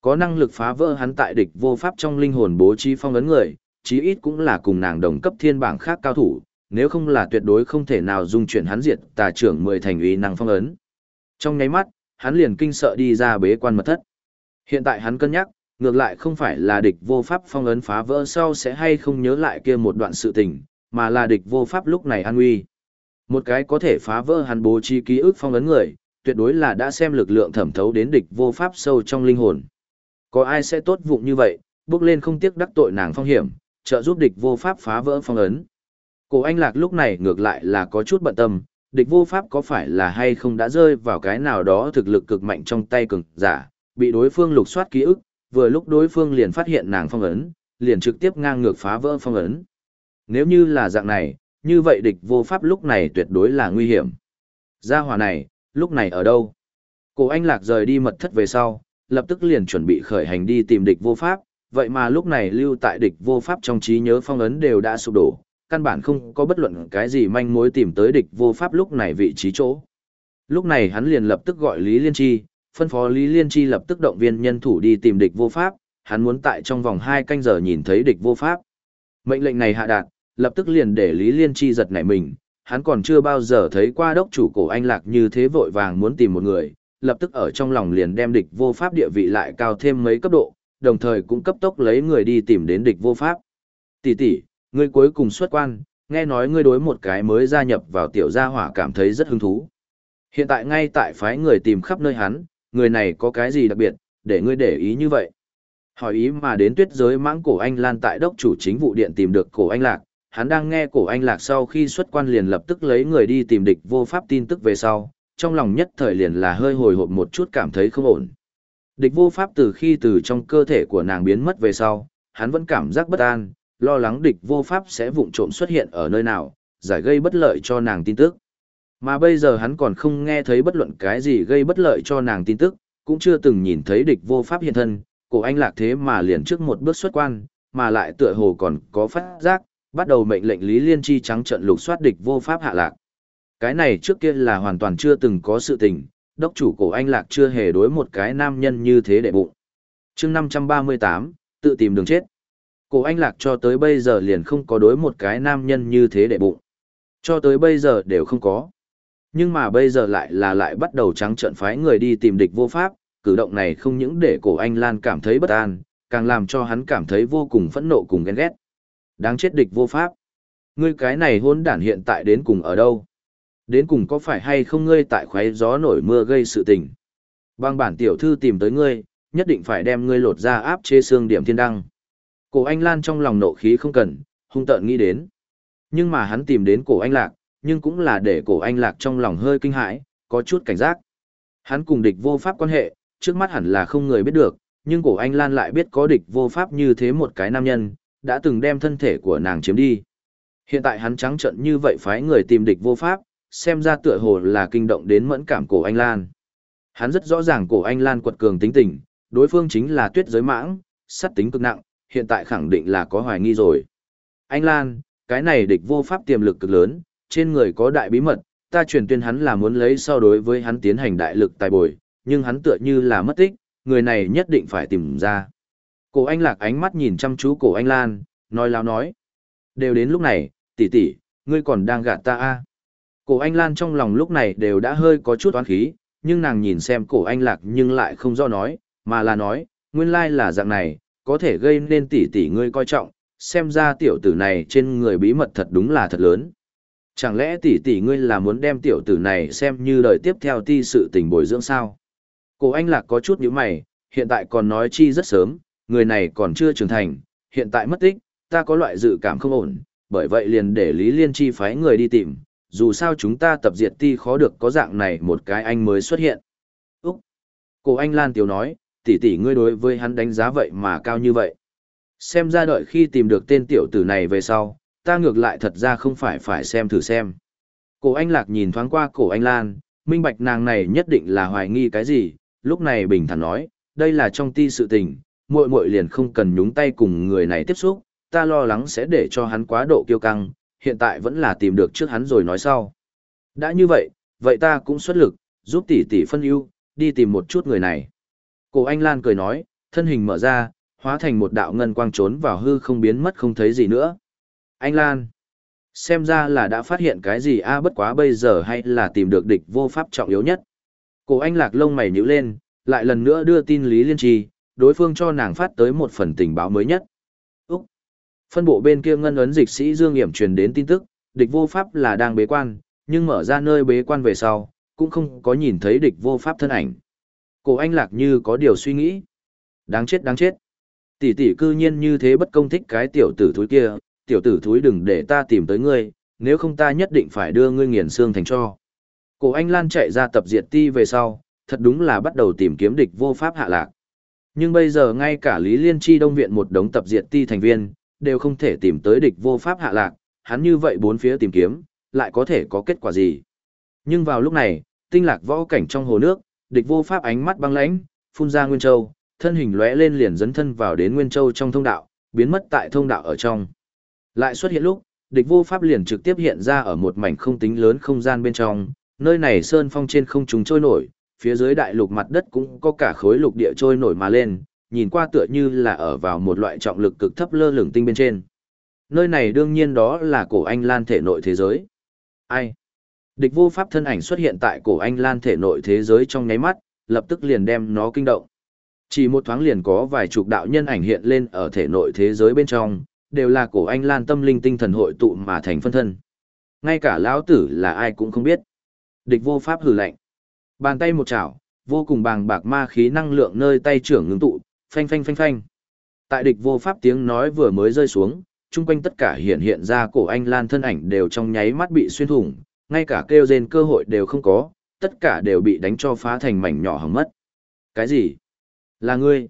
Có năng lực phá vỡ hắn tại địch vô pháp trong linh hồn bố trí phong ấn người, chí ít cũng là cùng nàng đồng cấp thiên bảng khác cao thủ, nếu không là tuyệt đối không thể nào dung chuyển hắn diệt tà trưởng mười thành uy năng phong ấn. Trong nháy mắt, hắn liền kinh sợ đi ra bế quan mật thất. Hiện tại hắn cân nhắc, ngược lại không phải là địch vô pháp phong ấn phá vỡ sau sẽ hay không nhớ lại kia một đoạn sự tình, mà là địch vô pháp lúc này an nguy. Một cái có thể phá vỡ hắn bố trí ký ức phong ấn người, tuyệt đối là đã xem lực lượng thẩm thấu đến địch vô pháp sâu trong linh hồn. Có ai sẽ tốt vụng như vậy, bước lên không tiếc đắc tội nàng phong hiểm, trợ giúp địch vô pháp phá vỡ phong ấn. Cổ anh lạc lúc này ngược lại là có chút bận tâm, địch vô pháp có phải là hay không đã rơi vào cái nào đó thực lực cực mạnh trong tay cường giả, bị đối phương lục soát ký ức, vừa lúc đối phương liền phát hiện nàng phong ấn, liền trực tiếp ngang ngược phá vỡ phong ấn. Nếu như là dạng này, như vậy địch vô pháp lúc này tuyệt đối là nguy hiểm. Gia hỏa này, lúc này ở đâu? Cổ anh lạc rời đi mật thất về sau, lập tức liền chuẩn bị khởi hành đi tìm địch vô pháp, vậy mà lúc này lưu tại địch vô pháp trong trí nhớ phong ấn đều đã sụp đổ, căn bản không có bất luận cái gì manh mối tìm tới địch vô pháp lúc này vị trí chỗ. Lúc này hắn liền lập tức gọi Lý Liên Chi, phân phó Lý Liên Chi lập tức động viên nhân thủ đi tìm địch vô pháp, hắn muốn tại trong vòng 2 canh giờ nhìn thấy địch vô pháp. Mệnh lệnh này hạ đạt, lập tức liền để Lý Liên Chi giật nảy mình, hắn còn chưa bao giờ thấy qua đốc chủ cổ anh lạc như thế vội vàng muốn tìm một người, lập tức ở trong lòng liền đem địch vô pháp địa vị lại cao thêm mấy cấp độ, đồng thời cũng cấp tốc lấy người đi tìm đến địch vô pháp. Tỷ tỷ, ngươi cuối cùng xuất quan, nghe nói ngươi đối một cái mới gia nhập vào tiểu gia hỏa cảm thấy rất hứng thú. Hiện tại ngay tại phái người tìm khắp nơi hắn, người này có cái gì đặc biệt, để ngươi để ý như vậy. Hỏi ý mà đến tuyết giới mãng cổ anh lan tại đốc chủ chính vụ điện tìm được cổ anh lạc, hắn đang nghe cổ anh lạc sau khi xuất quan liền lập tức lấy người đi tìm địch vô pháp tin tức về sau, trong lòng nhất thời liền là hơi hồi hộp một chút cảm thấy không ổn. Địch vô pháp từ khi từ trong cơ thể của nàng biến mất về sau, hắn vẫn cảm giác bất an, lo lắng địch vô pháp sẽ vụng trộm xuất hiện ở nơi nào, giải gây bất lợi cho nàng tin tức. Mà bây giờ hắn còn không nghe thấy bất luận cái gì gây bất lợi cho nàng tin tức, cũng chưa từng nhìn thấy địch vô pháp hiện thân, cổ anh lạc thế mà liền trước một bước xuất quan, mà lại tựa hồ còn có phát giác, bắt đầu mệnh lệnh Lý Liên Chi trắng trận lục soát địch vô pháp hạ lạc. Cái này trước kia là hoàn toàn chưa từng có sự tình, đốc chủ cổ anh lạc chưa hề đối một cái nam nhân như thế để bụng. chương 538, tự tìm đường chết. Cổ anh lạc cho tới bây giờ liền không có đối một cái nam nhân như thế để bụng. Cho tới bây giờ đều không có. Nhưng mà bây giờ lại là lại bắt đầu trắng trợn phái người đi tìm địch vô pháp, cử động này không những để cổ anh Lan cảm thấy bất an, càng làm cho hắn cảm thấy vô cùng phẫn nộ cùng ghen ghét. Đáng chết địch vô pháp. Ngươi cái này hôn đản hiện tại đến cùng ở đâu? Đến cùng có phải hay không ngươi tại khoái gió nổi mưa gây sự tình? Bang bản tiểu thư tìm tới ngươi, nhất định phải đem ngươi lột ra áp chế xương điểm thiên đăng. Cổ anh Lan trong lòng nộ khí không cần, hung tợn nghĩ đến. Nhưng mà hắn tìm đến cổ anh lạc, nhưng cũng là để cổ anh lạc trong lòng hơi kinh hãi, có chút cảnh giác. Hắn cùng địch vô pháp quan hệ, trước mắt hẳn là không người biết được, nhưng cổ anh Lan lại biết có địch vô pháp như thế một cái nam nhân, đã từng đem thân thể của nàng chiếm đi. Hiện tại hắn trắng trận như vậy phái người tìm địch vô pháp, xem ra tựa hồ là kinh động đến mẫn cảm cổ anh Lan. Hắn rất rõ ràng cổ anh Lan quật cường tính tình, đối phương chính là tuyết giới mãng, sát tính cực nặng, hiện tại khẳng định là có hoài nghi rồi. Anh Lan, cái này địch vô pháp tiềm lực cực lớn, trên người có đại bí mật, ta truyền tuyên hắn là muốn lấy so đối với hắn tiến hành đại lực tài bồi, nhưng hắn tựa như là mất tích, người này nhất định phải tìm ra. Cổ anh lạc ánh mắt nhìn chăm chú cổ anh Lan, nói láo nói. Đều đến lúc này, tỷ tỷ, ngươi còn đang gạt ta à? Cổ anh Lan trong lòng lúc này đều đã hơi có chút oán khí, nhưng nàng nhìn xem cổ anh lạc nhưng lại không do nói, mà là nói, nguyên lai là dạng này, có thể gây nên tỷ tỷ ngươi coi trọng, xem ra tiểu tử này trên người bí mật thật đúng là thật lớn. Chẳng lẽ tỷ tỷ ngươi là muốn đem tiểu tử này xem như đời tiếp theo ti sự tình bồi dưỡng sao? Cổ anh lạc có chút nhíu mày, hiện tại còn nói chi rất sớm, người này còn chưa trưởng thành, hiện tại mất tích, ta có loại dự cảm không ổn, bởi vậy liền để Lý Liên Chi phái người đi tìm, dù sao chúng ta tập diệt ti khó được có dạng này một cái anh mới xuất hiện. Úc! Cô anh Lan Tiểu nói, tỷ tỷ ngươi đối với hắn đánh giá vậy mà cao như vậy. Xem ra đợi khi tìm được tên tiểu tử này về sau, ta ngược lại thật ra không phải phải xem thử xem. Cổ anh lạc nhìn thoáng qua cổ anh Lan, minh bạch nàng này nhất định là hoài nghi cái gì, lúc này bình thản nói, đây là trong ti sự tình, muội muội liền không cần nhúng tay cùng người này tiếp xúc, ta lo lắng sẽ để cho hắn quá độ kiêu căng, hiện tại vẫn là tìm được trước hắn rồi nói sau. Đã như vậy, vậy ta cũng xuất lực, giúp tỷ tỷ phân ưu, đi tìm một chút người này. Cổ Anh Lan cười nói, thân hình mở ra, hóa thành một đạo ngân quang trốn vào hư không biến mất không thấy gì nữa. Anh Lan, xem ra là đã phát hiện cái gì a bất quá bây giờ hay là tìm được địch vô pháp trọng yếu nhất. Cổ Anh Lạc lông mày nhíu lên, lại lần nữa đưa tin Lý Liên Trì, đối phương cho nàng phát tới một phần tình báo mới nhất. Phân bộ bên kia ngân ấn dịch sĩ Dương Hiểm truyền đến tin tức, địch vô pháp là đang bế quan, nhưng mở ra nơi bế quan về sau, cũng không có nhìn thấy địch vô pháp thân ảnh. Cổ anh lạc như có điều suy nghĩ. Đáng chết đáng chết. Tỷ tỷ cư nhiên như thế bất công thích cái tiểu tử thúi kia, tiểu tử thúi đừng để ta tìm tới ngươi, nếu không ta nhất định phải đưa ngươi nghiền xương thành cho. Cổ anh Lan chạy ra tập diệt ti về sau, thật đúng là bắt đầu tìm kiếm địch vô pháp hạ lạc. Nhưng bây giờ ngay cả Lý Liên Chi Đông Viện một đống tập diệt ti thành viên, đều không thể tìm tới địch vô pháp hạ lạc, hắn như vậy bốn phía tìm kiếm, lại có thể có kết quả gì. Nhưng vào lúc này, tinh lạc võ cảnh trong hồ nước, địch vô pháp ánh mắt băng lãnh, phun ra Nguyên Châu, thân hình lóe lên liền dấn thân vào đến Nguyên Châu trong thông đạo, biến mất tại thông đạo ở trong. Lại xuất hiện lúc, địch vô pháp liền trực tiếp hiện ra ở một mảnh không tính lớn không gian bên trong, nơi này sơn phong trên không trung trôi nổi, phía dưới đại lục mặt đất cũng có cả khối lục địa trôi nổi mà lên, nhìn qua tựa như là ở vào một loại trọng lực cực thấp lơ lửng tinh bên trên. Nơi này đương nhiên đó là cổ anh lan thể nội thế giới. Ai? Địch vô pháp thân ảnh xuất hiện tại cổ anh lan thể nội thế giới trong nháy mắt, lập tức liền đem nó kinh động. Chỉ một thoáng liền có vài chục đạo nhân ảnh hiện lên ở thể nội thế giới bên trong, đều là cổ anh lan tâm linh tinh thần hội tụ mà thành phân thân. Ngay cả lão tử là ai cũng không biết. Địch vô pháp hử lạnh. Bàn tay một chảo, vô cùng bàng bạc ma khí năng lượng nơi tay trưởng ngưng tụ, phanh phanh phanh phanh. Tại địch vô pháp tiếng nói vừa mới rơi xuống, chung quanh tất cả hiện hiện ra cổ anh lan thân ảnh đều trong nháy mắt bị xuyên thủng, ngay cả kêu rên cơ hội đều không có, tất cả đều bị đánh cho phá thành mảnh nhỏ hỏng mất. Cái gì? Là ngươi?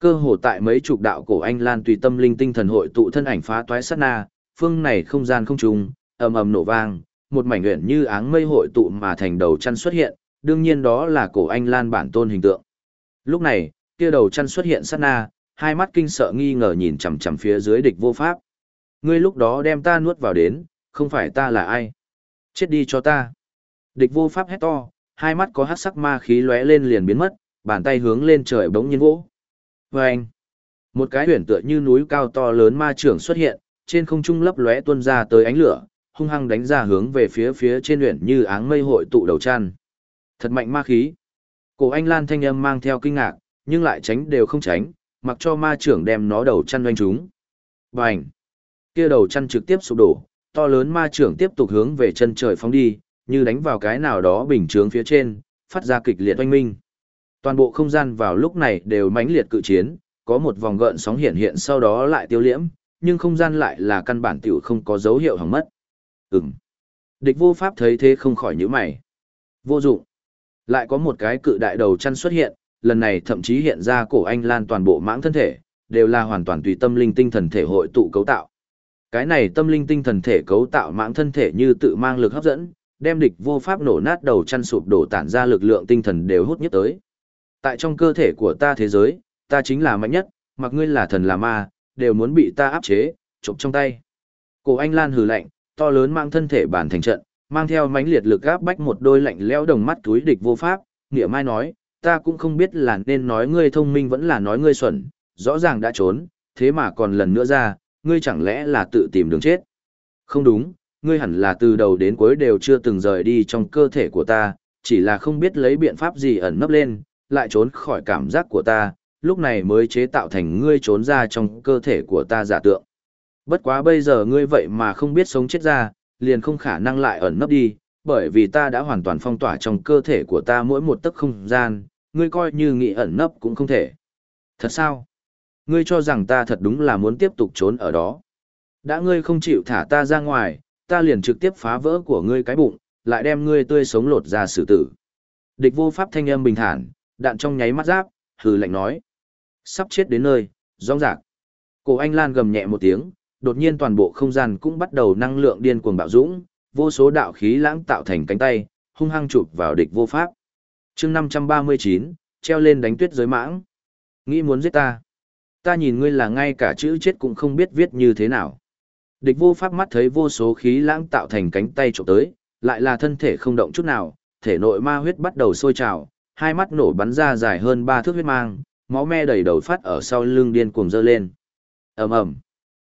Cơ hồ tại mấy chục đạo cổ anh lan tùy tâm linh tinh thần hội tụ thân ảnh phá toái sát na, phương này không gian không trùng, ầm ầm nổ vang, một mảnh nguyện như áng mây hội tụ mà thành đầu chăn xuất hiện, đương nhiên đó là cổ anh lan bản tôn hình tượng. Lúc này, kia đầu chăn xuất hiện sát na, hai mắt kinh sợ nghi ngờ nhìn chằm chằm phía dưới địch vô pháp. Ngươi lúc đó đem ta nuốt vào đến, không phải ta là ai? Chết đi cho ta. Địch vô pháp hét to, hai mắt có hắc sắc ma khí lóe lên liền biến mất, bàn tay hướng lên trời bỗng nhiên vỗ. Và anh, một cái huyền tựa như núi cao to lớn ma trưởng xuất hiện, trên không trung lấp lóe tuôn ra tới ánh lửa, hung hăng đánh ra hướng về phía phía trên huyền như áng mây hội tụ đầu chăn. Thật mạnh ma khí. Cổ anh lan thanh âm mang theo kinh ngạc, nhưng lại tránh đều không tránh, mặc cho ma trưởng đem nó đầu chăn doanh chúng. Bành! Kia đầu chăn trực tiếp sụp đổ, to lớn ma trưởng tiếp tục hướng về chân trời phóng đi, như đánh vào cái nào đó bình chướng phía trên, phát ra kịch liệt oanh minh. Toàn bộ không gian vào lúc này đều mãnh liệt cự chiến, có một vòng gợn sóng hiện hiện sau đó lại tiêu liễm, nhưng không gian lại là căn bản tiểu không có dấu hiệu hỏng mất. Ừm. Địch vô pháp thấy thế không khỏi nhíu mày. Vô dụng. Lại có một cái cự đại đầu chăn xuất hiện, lần này thậm chí hiện ra cổ anh lan toàn bộ mãng thân thể, đều là hoàn toàn tùy tâm linh tinh thần thể hội tụ cấu tạo. Cái này tâm linh tinh thần thể cấu tạo mãng thân thể như tự mang lực hấp dẫn, đem địch vô pháp nổ nát đầu chăn sụp đổ tản ra lực lượng tinh thần đều hút nhất tới. Tại trong cơ thể của ta thế giới, ta chính là mạnh nhất, mặc ngươi là thần là ma, đều muốn bị ta áp chế, chụp trong tay. Cổ anh Lan hừ lạnh, to lớn mang thân thể bản thành trận, mang theo mãnh liệt lực áp bách một đôi lạnh lẽo đồng mắt túi địch vô pháp, nghĩa mai nói, ta cũng không biết là nên nói ngươi thông minh vẫn là nói ngươi xuẩn, rõ ràng đã trốn, thế mà còn lần nữa ra, ngươi chẳng lẽ là tự tìm đường chết. Không đúng, ngươi hẳn là từ đầu đến cuối đều chưa từng rời đi trong cơ thể của ta, chỉ là không biết lấy biện pháp gì ẩn nấp lên, lại trốn khỏi cảm giác của ta, lúc này mới chế tạo thành ngươi trốn ra trong cơ thể của ta giả tượng. Bất quá bây giờ ngươi vậy mà không biết sống chết ra, liền không khả năng lại ẩn nấp đi, bởi vì ta đã hoàn toàn phong tỏa trong cơ thể của ta mỗi một tấc không gian, ngươi coi như nghị ẩn nấp cũng không thể. Thật sao? Ngươi cho rằng ta thật đúng là muốn tiếp tục trốn ở đó. Đã ngươi không chịu thả ta ra ngoài, ta liền trực tiếp phá vỡ của ngươi cái bụng, lại đem ngươi tươi sống lột ra xử tử. Địch vô pháp thanh âm bình thản, đạn trong nháy mắt giáp, hừ lạnh nói. Sắp chết đến nơi, rong rạc. Cổ anh Lan gầm nhẹ một tiếng, đột nhiên toàn bộ không gian cũng bắt đầu năng lượng điên cuồng bạo dũng, vô số đạo khí lãng tạo thành cánh tay, hung hăng chụp vào địch vô pháp. chương 539, treo lên đánh tuyết giới mãng. Nghĩ muốn giết ta. Ta nhìn ngươi là ngay cả chữ chết cũng không biết viết như thế nào. Địch vô pháp mắt thấy vô số khí lãng tạo thành cánh tay trộm tới, lại là thân thể không động chút nào, thể nội ma huyết bắt đầu sôi trào, hai mắt nổ bắn ra dài hơn ba thước huyết mang, máu me đầy đầu phát ở sau lưng điên cuồng dơ lên. ầm ầm,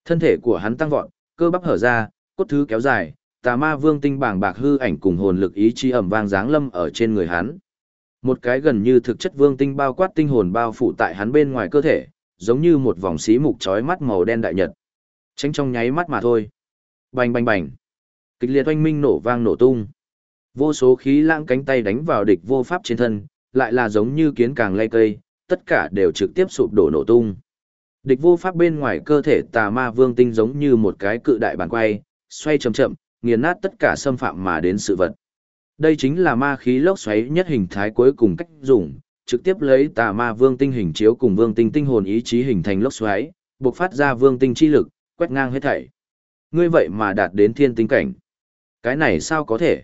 thân thể của hắn tăng vọt, cơ bắp hở ra, cốt thứ kéo dài, tà ma vương tinh bảng bạc hư ảnh cùng hồn lực ý chí ẩm vang dáng lâm ở trên người hắn. Một cái gần như thực chất vương tinh bao quát tinh hồn bao phủ tại hắn bên ngoài cơ thể, giống như một vòng xí mục chói mắt màu đen đại nhật. Tránh trong nháy mắt mà thôi. Bành bành bành. Kịch liệt oanh minh nổ vang nổ tung. Vô số khí lãng cánh tay đánh vào địch vô pháp trên thân, lại là giống như kiến càng lay cây, tất cả đều trực tiếp sụp đổ nổ tung. Địch vô pháp bên ngoài cơ thể tà ma vương tinh giống như một cái cự đại bàn quay, xoay chậm chậm, nghiền nát tất cả xâm phạm mà đến sự vật. Đây chính là ma khí lốc xoáy nhất hình thái cuối cùng cách dùng, trực tiếp lấy tà ma vương tinh hình chiếu cùng vương tinh tinh hồn ý chí hình thành lốc xoáy, buộc phát ra vương tinh chi lực, quét ngang hết thảy. Ngươi vậy mà đạt đến thiên tinh cảnh. Cái này sao có thể?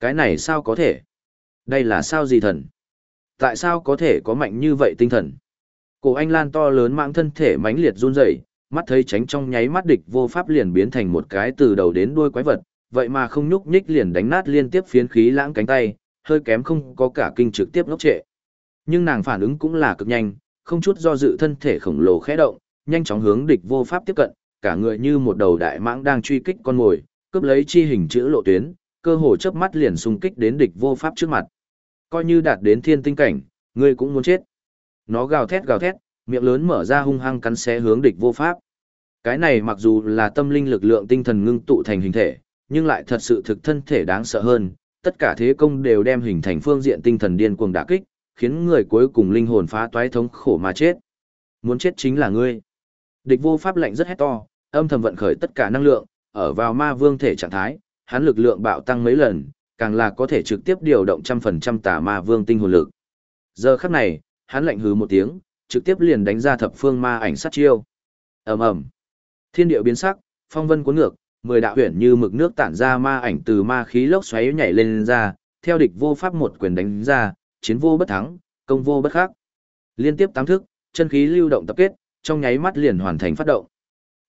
Cái này sao có thể? Đây là sao gì thần? Tại sao có thể có mạnh như vậy tinh thần? Cổ anh lan to lớn mạng thân thể mãnh liệt run rẩy, mắt thấy tránh trong nháy mắt địch vô pháp liền biến thành một cái từ đầu đến đuôi quái vật, vậy mà không nhúc nhích liền đánh nát liên tiếp phiến khí lãng cánh tay, hơi kém không có cả kinh trực tiếp ngốc trệ. Nhưng nàng phản ứng cũng là cực nhanh, không chút do dự thân thể khổng lồ khẽ động, nhanh chóng hướng địch vô pháp tiếp cận, cả người như một đầu đại mãng đang truy kích con mồi, cướp lấy chi hình chữ lộ tuyến, cơ hồ chớp mắt liền xung kích đến địch vô pháp trước mặt. Coi như đạt đến thiên tinh cảnh, ngươi cũng muốn chết. Nó gào thét gào thét, miệng lớn mở ra hung hăng cắn xé hướng địch vô pháp. Cái này mặc dù là tâm linh lực lượng tinh thần ngưng tụ thành hình thể, nhưng lại thật sự thực thân thể đáng sợ hơn, tất cả thế công đều đem hình thành phương diện tinh thần điên cuồng đả kích, khiến người cuối cùng linh hồn phá toái thống khổ mà chết. Muốn chết chính là ngươi. Địch vô pháp lạnh rất hét to, âm thầm vận khởi tất cả năng lượng, ở vào ma vương thể trạng thái, hắn lực lượng bạo tăng mấy lần, càng là có thể trực tiếp điều động trăm phần trăm tà ma vương tinh hồn lực. Giờ khắc này, hắn lạnh hứ một tiếng, trực tiếp liền đánh ra thập phương ma ảnh sát chiêu. ầm ầm, thiên địa biến sắc, phong vân cuốn ngược, mười đạo huyền như mực nước tản ra ma ảnh từ ma khí lốc xoáy nhảy lên, lên ra, theo địch vô pháp một quyền đánh ra, chiến vô bất thắng, công vô bất khắc. Liên tiếp tám thức, chân khí lưu động tập kết, trong nháy mắt liền hoàn thành phát động.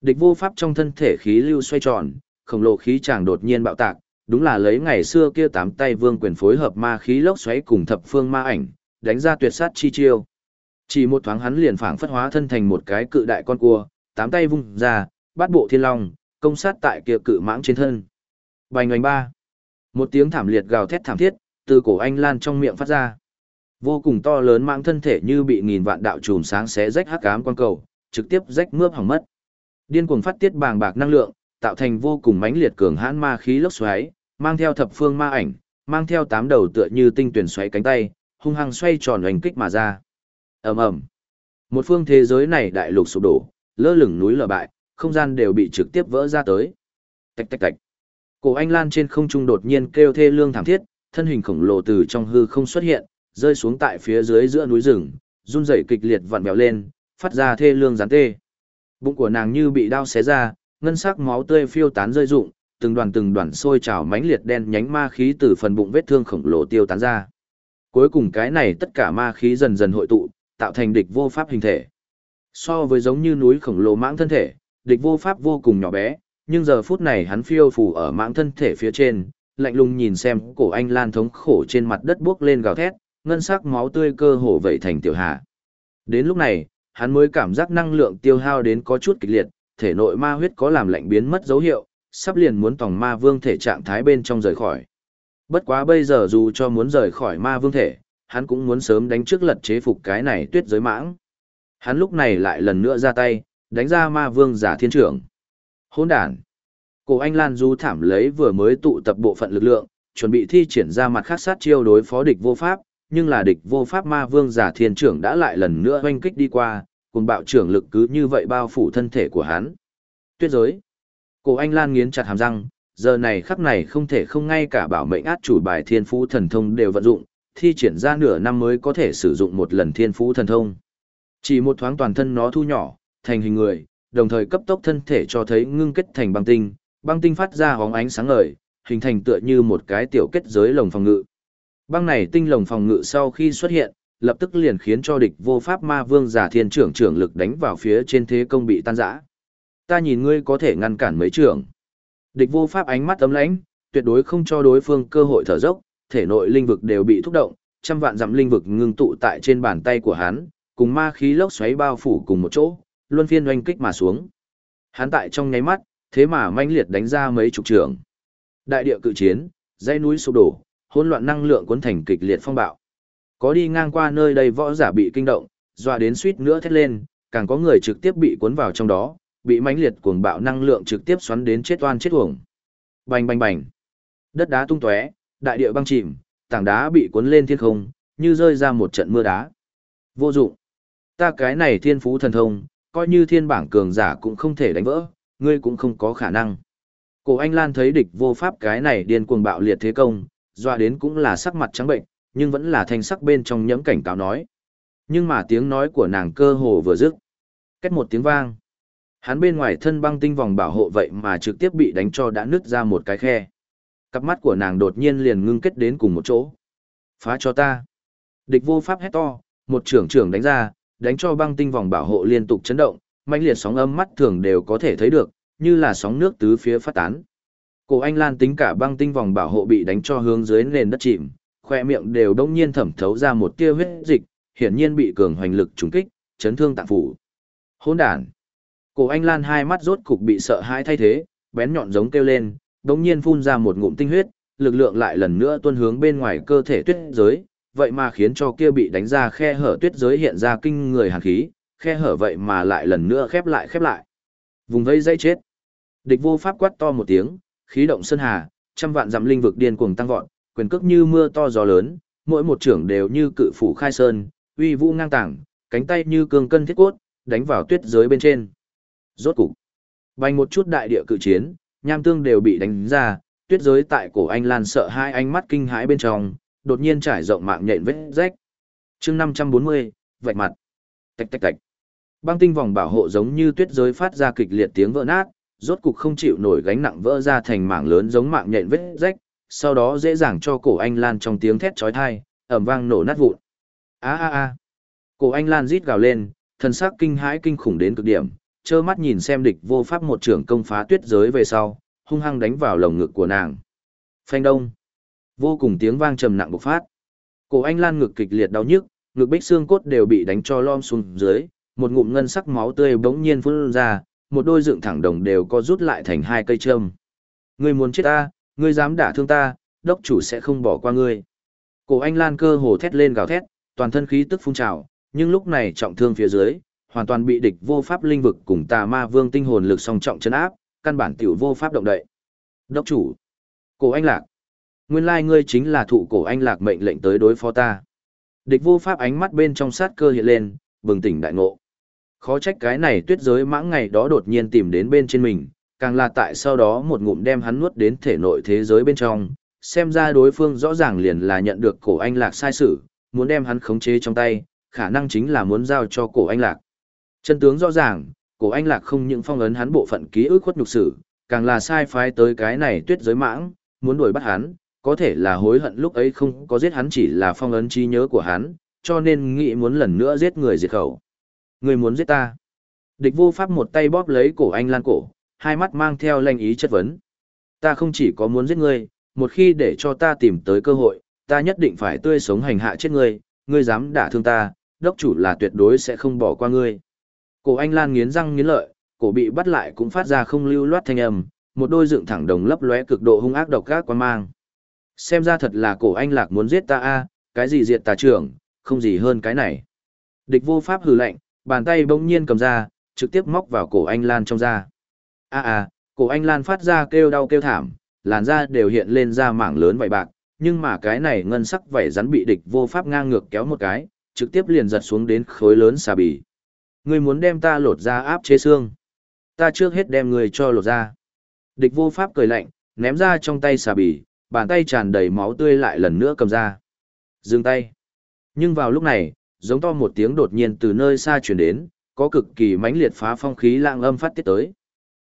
Địch vô pháp trong thân thể khí lưu xoay tròn, khổng lồ khí chàng đột nhiên bạo tạc, đúng là lấy ngày xưa kia tám tay vương quyền phối hợp ma khí lốc xoáy cùng thập phương ma ảnh, đánh ra tuyệt sát chi chiêu. Chỉ một thoáng hắn liền phảng phất hóa thân thành một cái cự đại con cua, tám tay vung ra, bắt bộ thiên long, công sát tại kia cự mãng trên thân. Bành oanh ba. Một tiếng thảm liệt gào thét thảm thiết, từ cổ anh lan trong miệng phát ra. Vô cùng to lớn mãng thân thể như bị nghìn vạn đạo chùm sáng xé rách hắc ám quan cầu, trực tiếp rách mướp hỏng mất. Điên cuồng phát tiết bàng bạc năng lượng, tạo thành vô cùng mãnh liệt cường hãn ma khí lốc xoáy, mang theo thập phương ma ảnh, mang theo tám đầu tựa như tinh tuyển xoáy cánh tay, hung hăng xoay tròn oanh kích mà ra. Ầm ầm. Một phương thế giới này đại lục sụp đổ, lơ lửng núi lở bại, không gian đều bị trực tiếp vỡ ra tới. Tạch tạch tạch. Cổ Anh Lan trên không trung đột nhiên kêu thê lương thảm thiết, thân hình khổng lồ từ trong hư không xuất hiện, rơi xuống tại phía dưới giữa núi rừng, run rẩy kịch liệt vặn vẹo lên, phát ra thê lương gián tê. Bụng của nàng như bị đao xé ra, ngân sắc máu tươi phiêu tán rơi rụng, từng đoàn từng đoàn sôi trào mãnh liệt đen nhánh ma khí từ phần bụng vết thương khổng lồ tiêu tán ra. Cuối cùng cái này tất cả ma khí dần dần hội tụ, tạo thành địch vô pháp hình thể. So với giống như núi khổng lồ mãng thân thể, địch vô pháp vô cùng nhỏ bé, nhưng giờ phút này hắn phiêu phù ở mãng thân thể phía trên, lạnh lùng nhìn xem cổ anh lan thống khổ trên mặt đất buốc lên gào thét, ngân sắc máu tươi cơ hồ vậy thành tiểu hạ. Đến lúc này, hắn mới cảm giác năng lượng tiêu hao đến có chút kịch liệt, thể nội ma huyết có làm lạnh biến mất dấu hiệu, sắp liền muốn tòng ma vương thể trạng thái bên trong rời khỏi. Bất quá bây giờ dù cho muốn rời khỏi ma vương thể, hắn cũng muốn sớm đánh trước lật chế phục cái này tuyết giới mãng. Hắn lúc này lại lần nữa ra tay, đánh ra ma vương giả thiên trưởng. Hỗn đàn. Cổ Anh Lan du thảm lấy vừa mới tụ tập bộ phận lực lượng, chuẩn bị thi triển ra mặt khác sát chiêu đối phó địch vô pháp, nhưng là địch vô pháp ma vương giả thiên trưởng đã lại lần nữa hoanh kích đi qua, cùng bạo trưởng lực cứ như vậy bao phủ thân thể của hắn. Tuyết giới. Cổ Anh Lan nghiến chặt hàm răng, giờ này khắc này không thể không ngay cả bảo mệnh át chủ bài thiên phú thần thông đều vận dụng, thi triển ra nửa năm mới có thể sử dụng một lần thiên phú thần thông. Chỉ một thoáng toàn thân nó thu nhỏ, thành hình người, đồng thời cấp tốc thân thể cho thấy ngưng kết thành băng tinh, băng tinh phát ra hóng ánh sáng ngời, hình thành tựa như một cái tiểu kết giới lồng phòng ngự. Băng này tinh lồng phòng ngự sau khi xuất hiện, lập tức liền khiến cho địch vô pháp ma vương giả thiên trưởng trưởng lực đánh vào phía trên thế công bị tan rã. Ta nhìn ngươi có thể ngăn cản mấy trưởng. Địch vô pháp ánh mắt ấm lãnh, tuyệt đối không cho đối phương cơ hội thở dốc, thể nội linh vực đều bị thúc động, trăm vạn dặm linh vực ngưng tụ tại trên bàn tay của hắn, cùng ma khí lốc xoáy bao phủ cùng một chỗ, luân phiên oanh kích mà xuống. Hắn tại trong nháy mắt, thế mà manh liệt đánh ra mấy chục trường. Đại địa cự chiến, dãy núi sụp đổ, hỗn loạn năng lượng cuốn thành kịch liệt phong bạo. Có đi ngang qua nơi đây võ giả bị kinh động, dọa đến suýt nữa thét lên, càng có người trực tiếp bị cuốn vào trong đó, bị mãnh liệt cuồng bạo năng lượng trực tiếp xoắn đến chết oan chết uổng. Bành bành bành. Đất đá tung tóe, đại địa băng chìm, tảng đá bị cuốn lên thiên không, như rơi ra một trận mưa đá. Vô dụng. Ta cái này thiên phú thần thông, coi như thiên bảng cường giả cũng không thể đánh vỡ, ngươi cũng không có khả năng. Cổ Anh Lan thấy địch vô pháp cái này điên cuồng bạo liệt thế công, doa đến cũng là sắc mặt trắng bệnh, nhưng vẫn là thanh sắc bên trong nhẫm cảnh cáo nói. Nhưng mà tiếng nói của nàng cơ hồ vừa dứt. Cách một tiếng vang. Hắn bên ngoài thân băng tinh vòng bảo hộ vậy mà trực tiếp bị đánh cho đã nứt ra một cái khe. Cặp mắt của nàng đột nhiên liền ngưng kết đến cùng một chỗ. Phá cho ta. Địch vô pháp hét to, một trưởng trưởng đánh ra, đánh cho băng tinh vòng bảo hộ liên tục chấn động, mãnh liệt sóng âm mắt thường đều có thể thấy được, như là sóng nước tứ phía phát tán. Cổ Anh Lan tính cả băng tinh vòng bảo hộ bị đánh cho hướng dưới nền đất chìm, khoe miệng đều đông nhiên thẩm thấu ra một tia huyết dịch, hiển nhiên bị cường hoành lực trúng kích, chấn thương tạng phủ. Hỗn đản. Cổ Anh Lan hai mắt rốt cục bị sợ hãi thay thế, bén nhọn giống kêu lên, đống nhiên phun ra một ngụm tinh huyết, lực lượng lại lần nữa tuôn hướng bên ngoài cơ thể tuyết giới, vậy mà khiến cho kia bị đánh ra khe hở tuyết giới hiện ra kinh người hàn khí, khe hở vậy mà lại lần nữa khép lại khép lại. Vùng vây dây chết. Địch vô pháp quát to một tiếng, khí động sơn hà, trăm vạn dặm linh vực điên cuồng tăng vọt, quyền cước như mưa to gió lớn, mỗi một trưởng đều như cự phủ khai sơn, uy vũ ngang tảng, cánh tay như cương cân thiết cốt, đánh vào tuyết giới bên trên. Rốt cục, bay một chút đại địa cự chiến, nham tương đều bị đánh ra, tuyết giới tại cổ anh lan sợ hai ánh mắt kinh hãi bên trong, đột nhiên trải rộng mạng nhện vết rách. chương 540, vạch mặt. Tạch tạch tạch. Băng tinh vòng bảo hộ giống như tuyết giới phát ra kịch liệt tiếng vỡ nát, rốt cục không chịu nổi gánh nặng vỡ ra thành mảng lớn giống mạng nhện vết rách, sau đó dễ dàng cho cổ anh lan trong tiếng thét chói tai, ầm vang nổ nát vụn. A a a. Cổ anh lan rít gào lên, thân xác kinh hãi kinh khủng đến cực điểm, trơ mắt nhìn xem địch vô pháp một trưởng công phá tuyết giới về sau, hung hăng đánh vào lồng ngực của nàng. Phanh đông. Vô cùng tiếng vang trầm nặng bộc phát. Cổ Anh Lan ngực kịch liệt đau nhức, ngực bích xương cốt đều bị đánh cho lom xuống dưới, một ngụm ngân sắc máu tươi bỗng nhiên phun ra, một đôi dựng thẳng đồng đều có rút lại thành hai cây châm. Ngươi muốn chết ta, ngươi dám đả thương ta, đốc chủ sẽ không bỏ qua ngươi. Cổ Anh Lan cơ hồ thét lên gào thét, toàn thân khí tức phun trào, nhưng lúc này trọng thương phía dưới, hoàn toàn bị địch vô pháp linh vực cùng tà ma vương tinh hồn lực song trọng chấn áp, căn bản tiểu vô pháp động đậy. Đốc chủ, Cổ Anh Lạc, nguyên lai ngươi chính là thụ cổ anh lạc mệnh lệnh tới đối phó ta. Địch vô pháp ánh mắt bên trong sát cơ hiện lên, bừng tỉnh đại ngộ. Khó trách cái này tuyết giới mãng ngày đó đột nhiên tìm đến bên trên mình, càng là tại sau đó một ngụm đem hắn nuốt đến thể nội thế giới bên trong, xem ra đối phương rõ ràng liền là nhận được cổ anh lạc sai sự, muốn đem hắn khống chế trong tay, khả năng chính là muốn giao cho cổ anh lạc. Chân tướng rõ ràng, cổ anh lạc không những phong ấn hắn bộ phận ký ức khuất nhục sử, càng là sai phái tới cái này tuyết giới mãng, muốn đuổi bắt hắn, có thể là hối hận lúc ấy không có giết hắn chỉ là phong ấn trí nhớ của hắn, cho nên nghĩ muốn lần nữa giết người diệt khẩu. Người muốn giết ta. Địch vô pháp một tay bóp lấy cổ anh lan cổ, hai mắt mang theo lanh ý chất vấn. Ta không chỉ có muốn giết ngươi, một khi để cho ta tìm tới cơ hội, ta nhất định phải tươi sống hành hạ chết ngươi, ngươi dám đả thương ta, đốc chủ là tuyệt đối sẽ không bỏ qua ngươi. Cổ anh lan nghiến răng nghiến lợi, cổ bị bắt lại cũng phát ra không lưu loát thanh âm, một đôi dựng thẳng đồng lấp lóe cực độ hung ác độc ác quan mang. Xem ra thật là cổ anh lạc muốn giết ta a, cái gì diệt tà trưởng, không gì hơn cái này. Địch vô pháp hừ lạnh, bàn tay bỗng nhiên cầm ra, trực tiếp móc vào cổ anh Lan trong da. A a, cổ anh Lan phát ra kêu đau kêu thảm, làn da đều hiện lên ra mảng lớn vảy bạc, nhưng mà cái này ngân sắc vảy rắn bị địch vô pháp ngang ngược kéo một cái, trực tiếp liền giật xuống đến khối lớn xà bì. Ngươi muốn đem ta lột ra áp chế xương. Ta trước hết đem ngươi cho lột ra. Địch vô pháp cười lạnh, ném ra trong tay xà bì, bàn tay tràn đầy máu tươi lại lần nữa cầm ra. Dừng tay. Nhưng vào lúc này, giống to một tiếng đột nhiên từ nơi xa truyền đến, có cực kỳ mãnh liệt phá phong khí lạng âm phát tiết tới.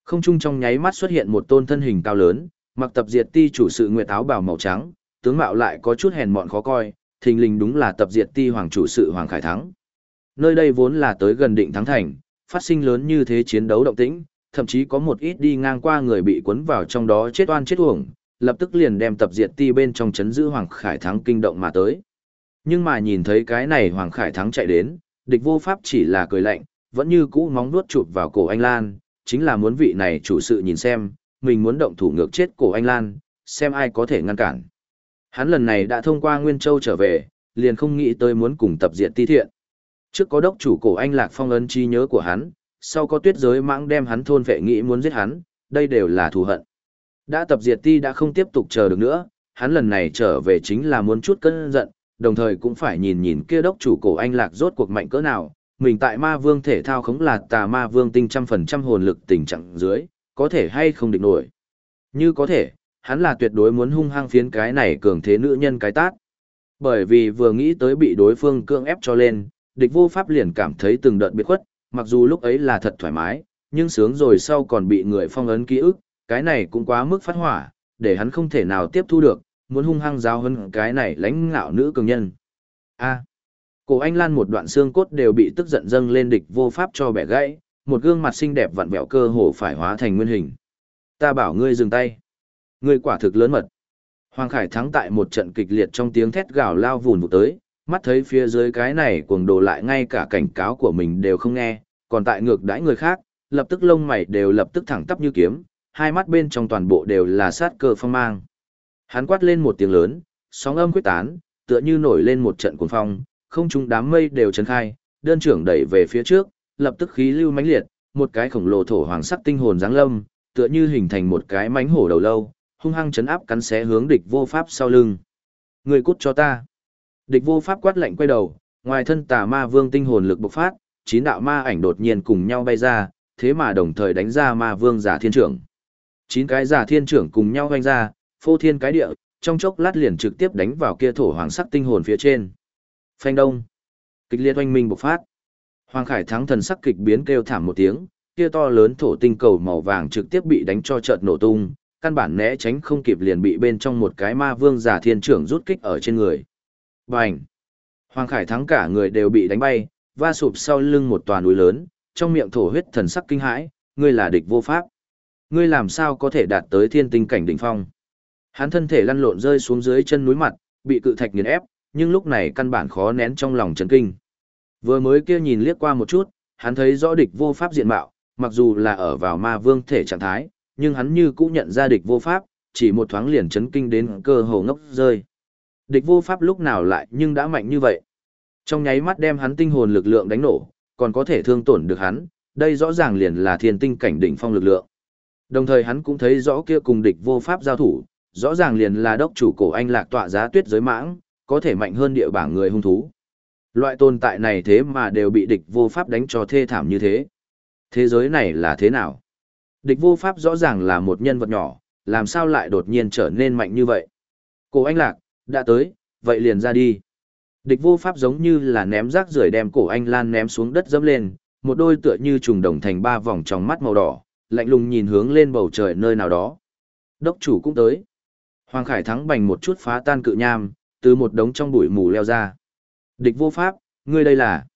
Không trung trong nháy mắt xuất hiện một tôn thân hình cao lớn, mặc tập diệt ti chủ sự nguyệt áo bào màu trắng, tướng mạo lại có chút hèn mọn khó coi, thình lình đúng là tập diệt ti hoàng chủ sự hoàng khải thắng. Nơi đây vốn là tới gần định thắng thành, phát sinh lớn như thế chiến đấu động tĩnh, thậm chí có một ít đi ngang qua người bị cuốn vào trong đó chết oan chết uổng, lập tức liền đem tập diệt ti bên trong chấn giữ hoàng khải thắng kinh động mà tới. Nhưng mà nhìn thấy cái này hoàng khải thắng chạy đến, địch vô pháp chỉ là cười lạnh, vẫn như cũ móng nuốt chụp vào cổ anh Lan, chính là muốn vị này chủ sự nhìn xem, mình muốn động thủ ngược chết cổ anh Lan, xem ai có thể ngăn cản. Hắn lần này đã thông qua Nguyên Châu trở về, liền không nghĩ tới muốn cùng tập diệt ti thiện. Trước có đốc chủ cổ anh lạc phong ấn chi nhớ của hắn, sau có tuyết giới mãng đem hắn thôn vệ nghĩ muốn giết hắn, đây đều là thù hận. Đã tập diệt ti đã không tiếp tục chờ được nữa, hắn lần này trở về chính là muốn chút cơn giận, đồng thời cũng phải nhìn nhìn kia đốc chủ cổ anh lạc rốt cuộc mạnh cỡ nào, mình tại ma vương thể thao khống là tà ma vương tinh trăm phần trăm hồn lực tình trạng dưới, có thể hay không địch nổi. Như có thể, hắn là tuyệt đối muốn hung hăng phiến cái này cường thế nữ nhân cái tát. Bởi vì vừa nghĩ tới bị đối phương cưỡng ép cho lên, địch vô pháp liền cảm thấy từng đợt biệt khuất, mặc dù lúc ấy là thật thoải mái, nhưng sướng rồi sau còn bị người phong ấn ký ức, cái này cũng quá mức phát hỏa, để hắn không thể nào tiếp thu được, muốn hung hăng giáo hơn cái này lãnh ngạo nữ cường nhân. A. cổ anh Lan một đoạn xương cốt đều bị tức giận dâng lên địch vô pháp cho bẻ gãy, một gương mặt xinh đẹp vặn vẹo cơ hồ phải hóa thành nguyên hình. Ta bảo ngươi dừng tay. Ngươi quả thực lớn mật. Hoàng Khải thắng tại một trận kịch liệt trong tiếng thét gào lao vùn vụt tới, mắt thấy phía dưới cái này cuồng đồ lại ngay cả cảnh cáo của mình đều không nghe, còn tại ngược đãi người khác, lập tức lông mày đều lập tức thẳng tắp như kiếm, hai mắt bên trong toàn bộ đều là sát cơ phong mang. Hắn quát lên một tiếng lớn, sóng âm quyết tán, tựa như nổi lên một trận cuồng phong, không trung đám mây đều chấn khai, đơn trưởng đẩy về phía trước, lập tức khí lưu mãnh liệt, một cái khổng lồ thổ hoàng sắc tinh hồn giáng lâm, tựa như hình thành một cái mãnh hổ đầu lâu, hung hăng chấn áp cắn xé hướng địch vô pháp sau lưng. Người cút cho ta. Địch vô pháp quát lạnh quay đầu, ngoài thân tà ma vương tinh hồn lực bộc phát, chín đạo ma ảnh đột nhiên cùng nhau bay ra, thế mà đồng thời đánh ra ma vương giả thiên trưởng. Chín cái giả thiên trưởng cùng nhau hoành ra, phô thiên cái địa, trong chốc lát liền trực tiếp đánh vào kia thổ hoàng sắc tinh hồn phía trên. Phanh đông. Kịch liệt oanh minh bộc phát. Hoàng Khải thắng thần sắc kịch biến kêu thảm một tiếng, kia to lớn thổ tinh cầu màu vàng trực tiếp bị đánh cho chợt nổ tung, căn bản né tránh không kịp liền bị bên trong một cái ma vương giả thiên trưởng rút kích ở trên người. Bành! Hoàng Khải thắng cả người đều bị đánh bay, va sụp sau lưng một tòa núi lớn, trong miệng thổ huyết thần sắc kinh hãi, ngươi là địch vô pháp. Ngươi làm sao có thể đạt tới thiên tinh cảnh đỉnh phong? Hắn thân thể lăn lộn rơi xuống dưới chân núi mặt, bị cự thạch nghiền ép, nhưng lúc này căn bản khó nén trong lòng chấn kinh. Vừa mới kia nhìn liếc qua một chút, hắn thấy rõ địch vô pháp diện mạo, mặc dù là ở vào ma vương thể trạng thái, nhưng hắn như cũng nhận ra địch vô pháp, chỉ một thoáng liền chấn kinh đến cơ hồ ngốc rơi. Địch vô pháp lúc nào lại nhưng đã mạnh như vậy. Trong nháy mắt đem hắn tinh hồn lực lượng đánh nổ, còn có thể thương tổn được hắn, đây rõ ràng liền là thiên tinh cảnh đỉnh phong lực lượng. Đồng thời hắn cũng thấy rõ kia cùng địch vô pháp giao thủ, rõ ràng liền là đốc chủ cổ anh lạc tọa giá tuyết giới mãng, có thể mạnh hơn địa bảng người hung thú. Loại tồn tại này thế mà đều bị địch vô pháp đánh cho thê thảm như thế. Thế giới này là thế nào? Địch vô pháp rõ ràng là một nhân vật nhỏ, làm sao lại đột nhiên trở nên mạnh như vậy? Cổ anh lạc, đã tới, vậy liền ra đi. Địch vô pháp giống như là ném rác rưởi đem cổ anh Lan ném xuống đất dẫm lên, một đôi tựa như trùng đồng thành ba vòng trong mắt màu đỏ, lạnh lùng nhìn hướng lên bầu trời nơi nào đó. Đốc chủ cũng tới. Hoàng Khải thắng bành một chút phá tan cự nham, từ một đống trong bụi mù leo ra. Địch vô pháp, ngươi đây là.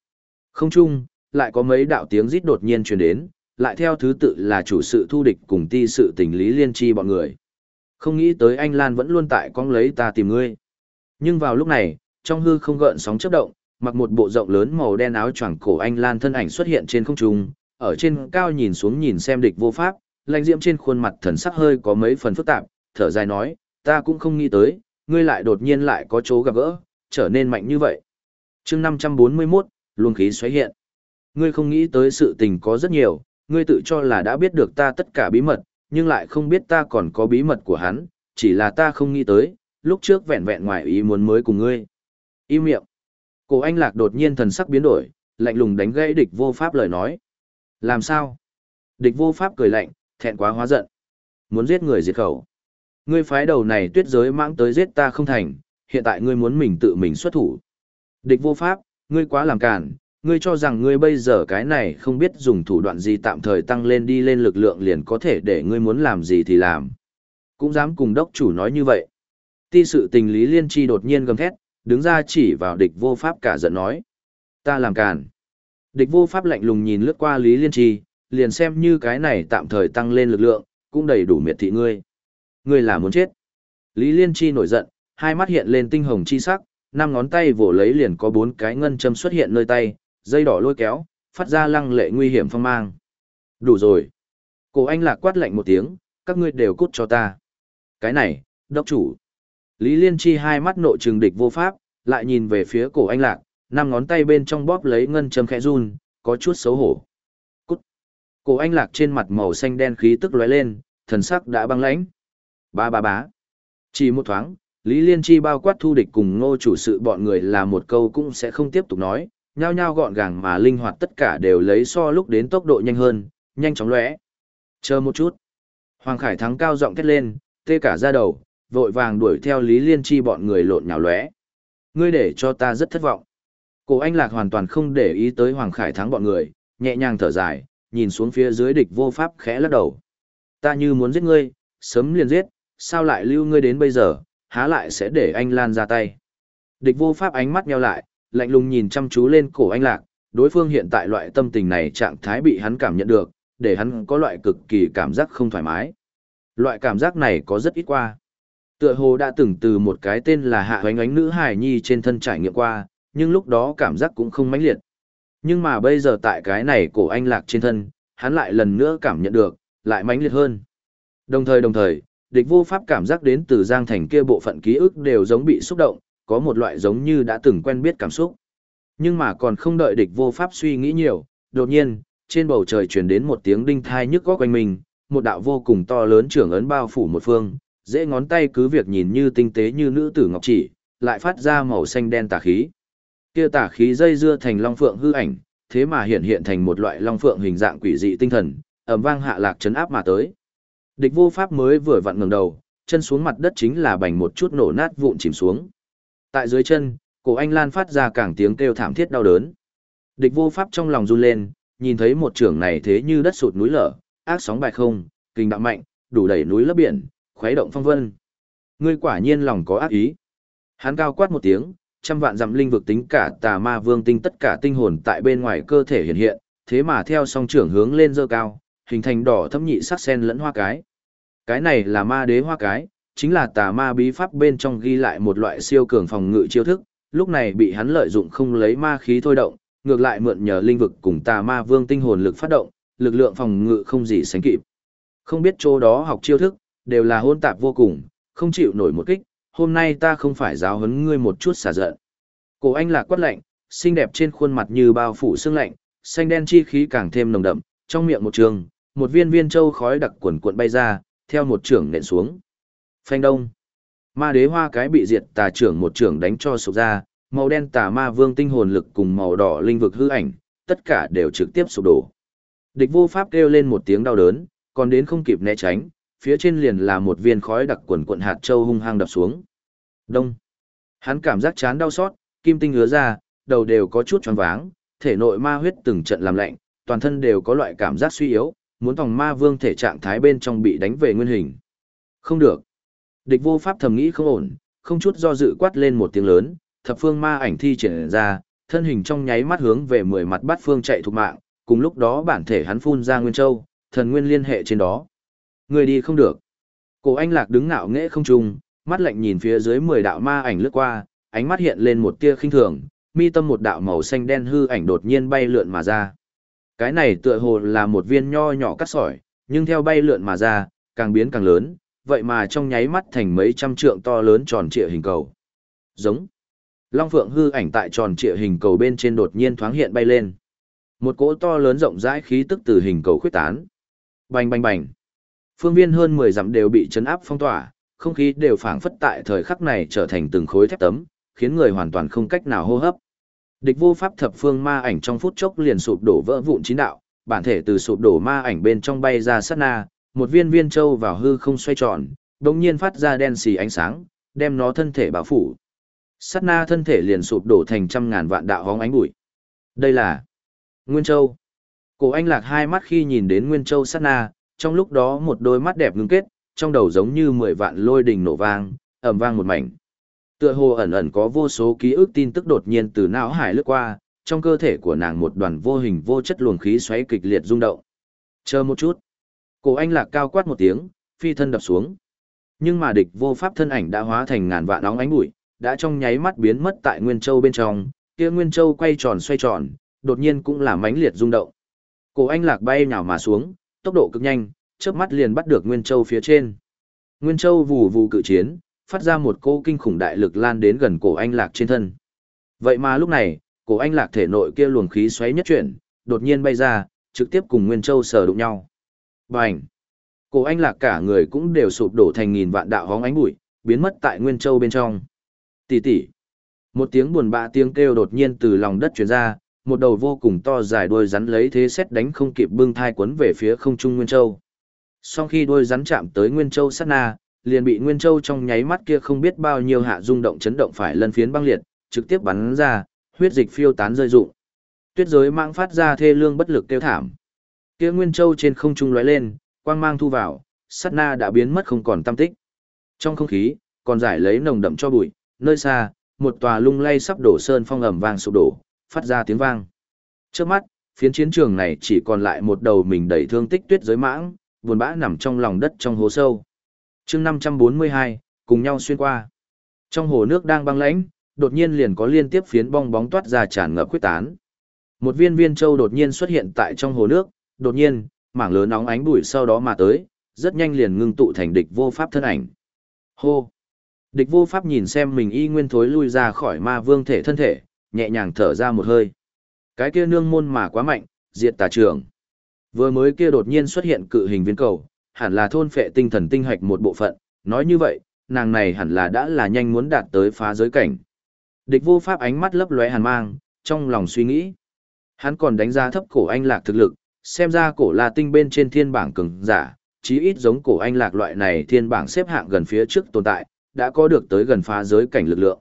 Không chung, lại có mấy đạo tiếng rít đột nhiên truyền đến, lại theo thứ tự là chủ sự thu địch cùng ti sự tình lý liên chi bọn người. Không nghĩ tới anh Lan vẫn luôn tại con lấy ta tìm ngươi. Nhưng vào lúc này, trong hư không gợn sóng chớp động, mặc một bộ rộng lớn màu đen áo choàng cổ anh Lan thân ảnh xuất hiện trên không trung, ở trên cao nhìn xuống nhìn xem địch vô pháp, lãnh diễm trên khuôn mặt thần sắc hơi có mấy phần phức tạp, thở dài nói, ta cũng không nghĩ tới, ngươi lại đột nhiên lại có chỗ gặp gỡ, trở nên mạnh như vậy. chương 541, luồng khí xoáy hiện. Ngươi không nghĩ tới sự tình có rất nhiều, ngươi tự cho là đã biết được ta tất cả bí mật, nhưng lại không biết ta còn có bí mật của hắn, chỉ là ta không nghĩ tới, lúc trước vẹn vẹn ngoài ý muốn mới cùng ngươi. Im miệng. Cổ anh lạc đột nhiên thần sắc biến đổi, lạnh lùng đánh gãy địch vô pháp lời nói. Làm sao? Địch vô pháp cười lạnh, thẹn quá hóa giận. Muốn giết người diệt khẩu. Ngươi phái đầu này tuyết giới mãng tới giết ta không thành, hiện tại ngươi muốn mình tự mình xuất thủ. Địch vô pháp, ngươi quá làm cản, ngươi cho rằng ngươi bây giờ cái này không biết dùng thủ đoạn gì tạm thời tăng lên đi lên lực lượng liền có thể để ngươi muốn làm gì thì làm. Cũng dám cùng đốc chủ nói như vậy. Ti sự tình lý liên chi đột nhiên gầm thét, đứng ra chỉ vào địch vô pháp cả giận nói. Ta làm càn. Địch vô pháp lạnh lùng nhìn lướt qua lý liên chi, liền xem như cái này tạm thời tăng lên lực lượng, cũng đầy đủ miệt thị ngươi. Ngươi là muốn chết. Lý liên chi nổi giận, hai mắt hiện lên tinh hồng chi sắc, năm ngón tay vỗ lấy liền có bốn cái ngân châm xuất hiện nơi tay, dây đỏ lôi kéo, phát ra lăng lệ nguy hiểm phong mang. Đủ rồi. Cổ anh lạc quát lạnh một tiếng, các ngươi đều cút cho ta. Cái này, đốc chủ. Lý Liên Chi hai mắt nộ trừng địch vô pháp, lại nhìn về phía cổ anh lạc, năm ngón tay bên trong bóp lấy ngân châm khẽ run, có chút xấu hổ. Cút. Cổ anh lạc trên mặt màu xanh đen khí tức lóe lên, thần sắc đã băng lãnh. Ba ba bá. Chỉ một thoáng, Lý Liên Chi bao quát thu địch cùng ngô chủ sự bọn người là một câu cũng sẽ không tiếp tục nói, nhao nhao gọn gàng mà linh hoạt tất cả đều lấy so lúc đến tốc độ nhanh hơn, nhanh chóng lóe. Chờ một chút. Hoàng Khải thắng cao giọng thét lên, tê cả ra đầu, vội vàng đuổi theo Lý Liên Chi bọn người lộn nhào lóe. Ngươi để cho ta rất thất vọng. Cổ Anh Lạc hoàn toàn không để ý tới Hoàng Khải thắng bọn người, nhẹ nhàng thở dài, nhìn xuống phía dưới địch vô pháp khẽ lắc đầu. Ta như muốn giết ngươi, sớm liền giết, sao lại lưu ngươi đến bây giờ, há lại sẽ để anh Lan ra tay. Địch vô pháp ánh mắt nheo lại, lạnh lùng nhìn chăm chú lên cổ anh lạc, đối phương hiện tại loại tâm tình này trạng thái bị hắn cảm nhận được, để hắn có loại cực kỳ cảm giác không thoải mái. Loại cảm giác này có rất ít qua. Tựa hồ đã từng từ một cái tên là hạ hoánh ánh nữ hài nhi trên thân trải nghiệm qua, nhưng lúc đó cảm giác cũng không mãnh liệt. Nhưng mà bây giờ tại cái này cổ anh lạc trên thân, hắn lại lần nữa cảm nhận được, lại mãnh liệt hơn. Đồng thời đồng thời, địch vô pháp cảm giác đến từ Giang Thành kia bộ phận ký ức đều giống bị xúc động, có một loại giống như đã từng quen biết cảm xúc. Nhưng mà còn không đợi địch vô pháp suy nghĩ nhiều, đột nhiên, trên bầu trời truyền đến một tiếng đinh thai nhức góc quanh mình, một đạo vô cùng to lớn trưởng ấn bao phủ một phương, dễ ngón tay cứ việc nhìn như tinh tế như nữ tử ngọc chỉ, lại phát ra màu xanh đen tà khí. Kia tà khí dây dưa thành long phượng hư ảnh, thế mà hiện hiện thành một loại long phượng hình dạng quỷ dị tinh thần, ầm vang hạ lạc chấn áp mà tới. Địch vô pháp mới vừa vặn ngẩng đầu, chân xuống mặt đất chính là bành một chút nổ nát vụn chìm xuống. Tại dưới chân, cổ anh Lan phát ra càng tiếng kêu thảm thiết đau đớn. Địch vô pháp trong lòng run lên, nhìn thấy một trưởng này thế như đất sụt núi lở, ác sóng bài không, kinh đạo mạnh, đủ đẩy núi lấp biển, khuấy động phong vân. Ngươi quả nhiên lòng có ác ý. Hắn cao quát một tiếng, trăm vạn dặm linh vực tính cả tà ma vương tinh tất cả tinh hồn tại bên ngoài cơ thể hiện hiện, thế mà theo song trưởng hướng lên dơ cao, hình thành đỏ thâm nhị sắc sen lẫn hoa cái. Cái này là ma đế hoa cái, chính là tà ma bí pháp bên trong ghi lại một loại siêu cường phòng ngự chiêu thức, lúc này bị hắn lợi dụng không lấy ma khí thôi động, ngược lại mượn nhờ linh vực cùng tà ma vương tinh hồn lực phát động, lực lượng phòng ngự không gì sánh kịp. Không biết chỗ đó học chiêu thức, đều là hôn tạp vô cùng, không chịu nổi một kích, hôm nay ta không phải giáo huấn ngươi một chút xả giận. Cổ anh là quát lạnh, xinh đẹp trên khuôn mặt như bao phủ sương lạnh, xanh đen chi khí càng thêm nồng đậm, trong miệng một trường, một viên viên châu khói đặc quần cuộn bay ra, theo một trưởng nện xuống. Phanh đông. Ma đế hoa cái bị diệt tà trưởng một trưởng đánh cho sụp ra, màu đen tà ma vương tinh hồn lực cùng màu đỏ linh vực hư ảnh, tất cả đều trực tiếp sụp đổ. Địch vô pháp kêu lên một tiếng đau đớn, còn đến không kịp né tránh, phía trên liền là một viên khói đặc quần quận hạt châu hung hăng đập xuống. Đông. Hắn cảm giác chán đau xót, kim tinh ngứa ra, đầu đều có chút choáng váng, thể nội ma huyết từng trận làm lạnh, toàn thân đều có loại cảm giác suy yếu, muốn tòng ma vương thể trạng thái bên trong bị đánh về nguyên hình. Không được. Địch vô pháp thầm nghĩ không ổn, không chút do dự quát lên một tiếng lớn, thập phương ma ảnh thi triển ra, thân hình trong nháy mắt hướng về mười mặt bát phương chạy thục mạng, cùng lúc đó bản thể hắn phun ra nguyên châu, thần nguyên liên hệ trên đó. Người đi không được. Cổ anh lạc đứng ngạo nghễ không trung, mắt lạnh nhìn phía dưới mười đạo ma ảnh lướt qua, ánh mắt hiện lên một tia khinh thường, mi tâm một đạo màu xanh đen hư ảnh đột nhiên bay lượn mà ra. Cái này tựa hồ là một viên nho nhỏ cắt sỏi, nhưng theo bay lượn mà ra, càng biến càng lớn, vậy mà trong nháy mắt thành mấy trăm trượng to lớn tròn trịa hình cầu. Giống. Long Phượng hư ảnh tại tròn trịa hình cầu bên trên đột nhiên thoáng hiện bay lên. Một cỗ to lớn rộng rãi khí tức từ hình cầu khuyết tán. Bành bành bành. Phương viên hơn 10 dặm đều bị chấn áp phong tỏa, không khí đều phảng phất tại thời khắc này trở thành từng khối thép tấm, khiến người hoàn toàn không cách nào hô hấp. Địch vô pháp thập phương ma ảnh trong phút chốc liền sụp đổ vỡ vụn chín đạo, bản thể từ sụp đổ ma ảnh bên trong bay ra sát na, một viên viên châu vào hư không xoay tròn, đột nhiên phát ra đen xì ánh sáng, đem nó thân thể bao phủ. Sát na thân thể liền sụp đổ thành trăm ngàn vạn đạo hóng ánh bụi. Đây là Nguyên Châu. Cổ anh lạc hai mắt khi nhìn đến Nguyên Châu sát na, trong lúc đó một đôi mắt đẹp ngưng kết, trong đầu giống như mười vạn lôi đình nổ vang, ầm vang một mảnh. Tựa hồ ẩn ẩn có vô số ký ức tin tức đột nhiên từ não hải lướt qua, trong cơ thể của nàng một đoàn vô hình vô chất luồng khí xoáy kịch liệt rung động. Chờ một chút. Cổ anh lạc cao quát một tiếng, phi thân đập xuống. Nhưng mà địch vô pháp thân ảnh đã hóa thành ngàn vạn nóng ánh bụi, đã trong nháy mắt biến mất tại Nguyên Châu bên trong, kia Nguyên Châu quay tròn xoay tròn, đột nhiên cũng là mãnh liệt rung động. Cổ anh lạc bay nhào mà xuống, tốc độ cực nhanh, chớp mắt liền bắt được Nguyên Châu phía trên. Nguyên Châu vù vù cự chiến, phát ra một cô kinh khủng đại lực lan đến gần cổ anh lạc trên thân. Vậy mà lúc này, cổ anh lạc thể nội kia luồng khí xoáy nhất chuyển, đột nhiên bay ra, trực tiếp cùng Nguyên Châu sờ đụng nhau. Bành! Cổ anh lạc cả người cũng đều sụp đổ thành nghìn vạn đạo hóng ánh bụi, biến mất tại Nguyên Châu bên trong. Tỷ tỷ! Một tiếng buồn bã tiếng kêu đột nhiên từ lòng đất truyền ra, một đầu vô cùng to dài đuôi rắn lấy thế xét đánh không kịp bưng thai quấn về phía không trung Nguyên Châu. Sau khi đuôi rắn chạm tới Nguyên Châu sát na, liền bị Nguyên Châu trong nháy mắt kia không biết bao nhiêu hạ rung động chấn động phải lân phiến băng liệt, trực tiếp bắn ra, huyết dịch phiêu tán rơi rụng. Tuyết giới mạng phát ra thê lương bất lực kêu thảm. Kia Nguyên Châu trên không trung lóe lên, quang mang thu vào, sát na đã biến mất không còn tâm tích. Trong không khí, còn giải lấy nồng đậm cho bụi, nơi xa, một tòa lung lay sắp đổ sơn phong ẩm vàng sụp đổ, phát ra tiếng vang. Trước mắt, phiến chiến trường này chỉ còn lại một đầu mình đầy thương tích tuyết giới mãng, buồn bã nằm trong lòng đất trong hố sâu. chương 542, cùng nhau xuyên qua. Trong hồ nước đang băng lãnh, đột nhiên liền có liên tiếp phiến bong bóng toát ra tràn ngập khuyết tán. Một viên viên châu đột nhiên xuất hiện tại trong hồ nước, đột nhiên, mảng lớn nóng ánh bụi sau đó mà tới, rất nhanh liền ngưng tụ thành địch vô pháp thân ảnh. Hô! Địch vô pháp nhìn xem mình y nguyên thối lui ra khỏi ma vương thể thân thể, nhẹ nhàng thở ra một hơi. Cái kia nương môn mà quá mạnh, diệt tà trưởng. Vừa mới kia đột nhiên xuất hiện cự hình viên cầu, hẳn là thôn phệ tinh thần tinh hạch một bộ phận, nói như vậy, nàng này hẳn là đã là nhanh muốn đạt tới phá giới cảnh. Địch vô pháp ánh mắt lấp lóe hàn mang, trong lòng suy nghĩ. Hắn còn đánh giá thấp cổ anh lạc thực lực, xem ra cổ là tinh bên trên thiên bảng cường giả, chí ít giống cổ anh lạc loại này thiên bảng xếp hạng gần phía trước tồn tại, đã có được tới gần phá giới cảnh lực lượng.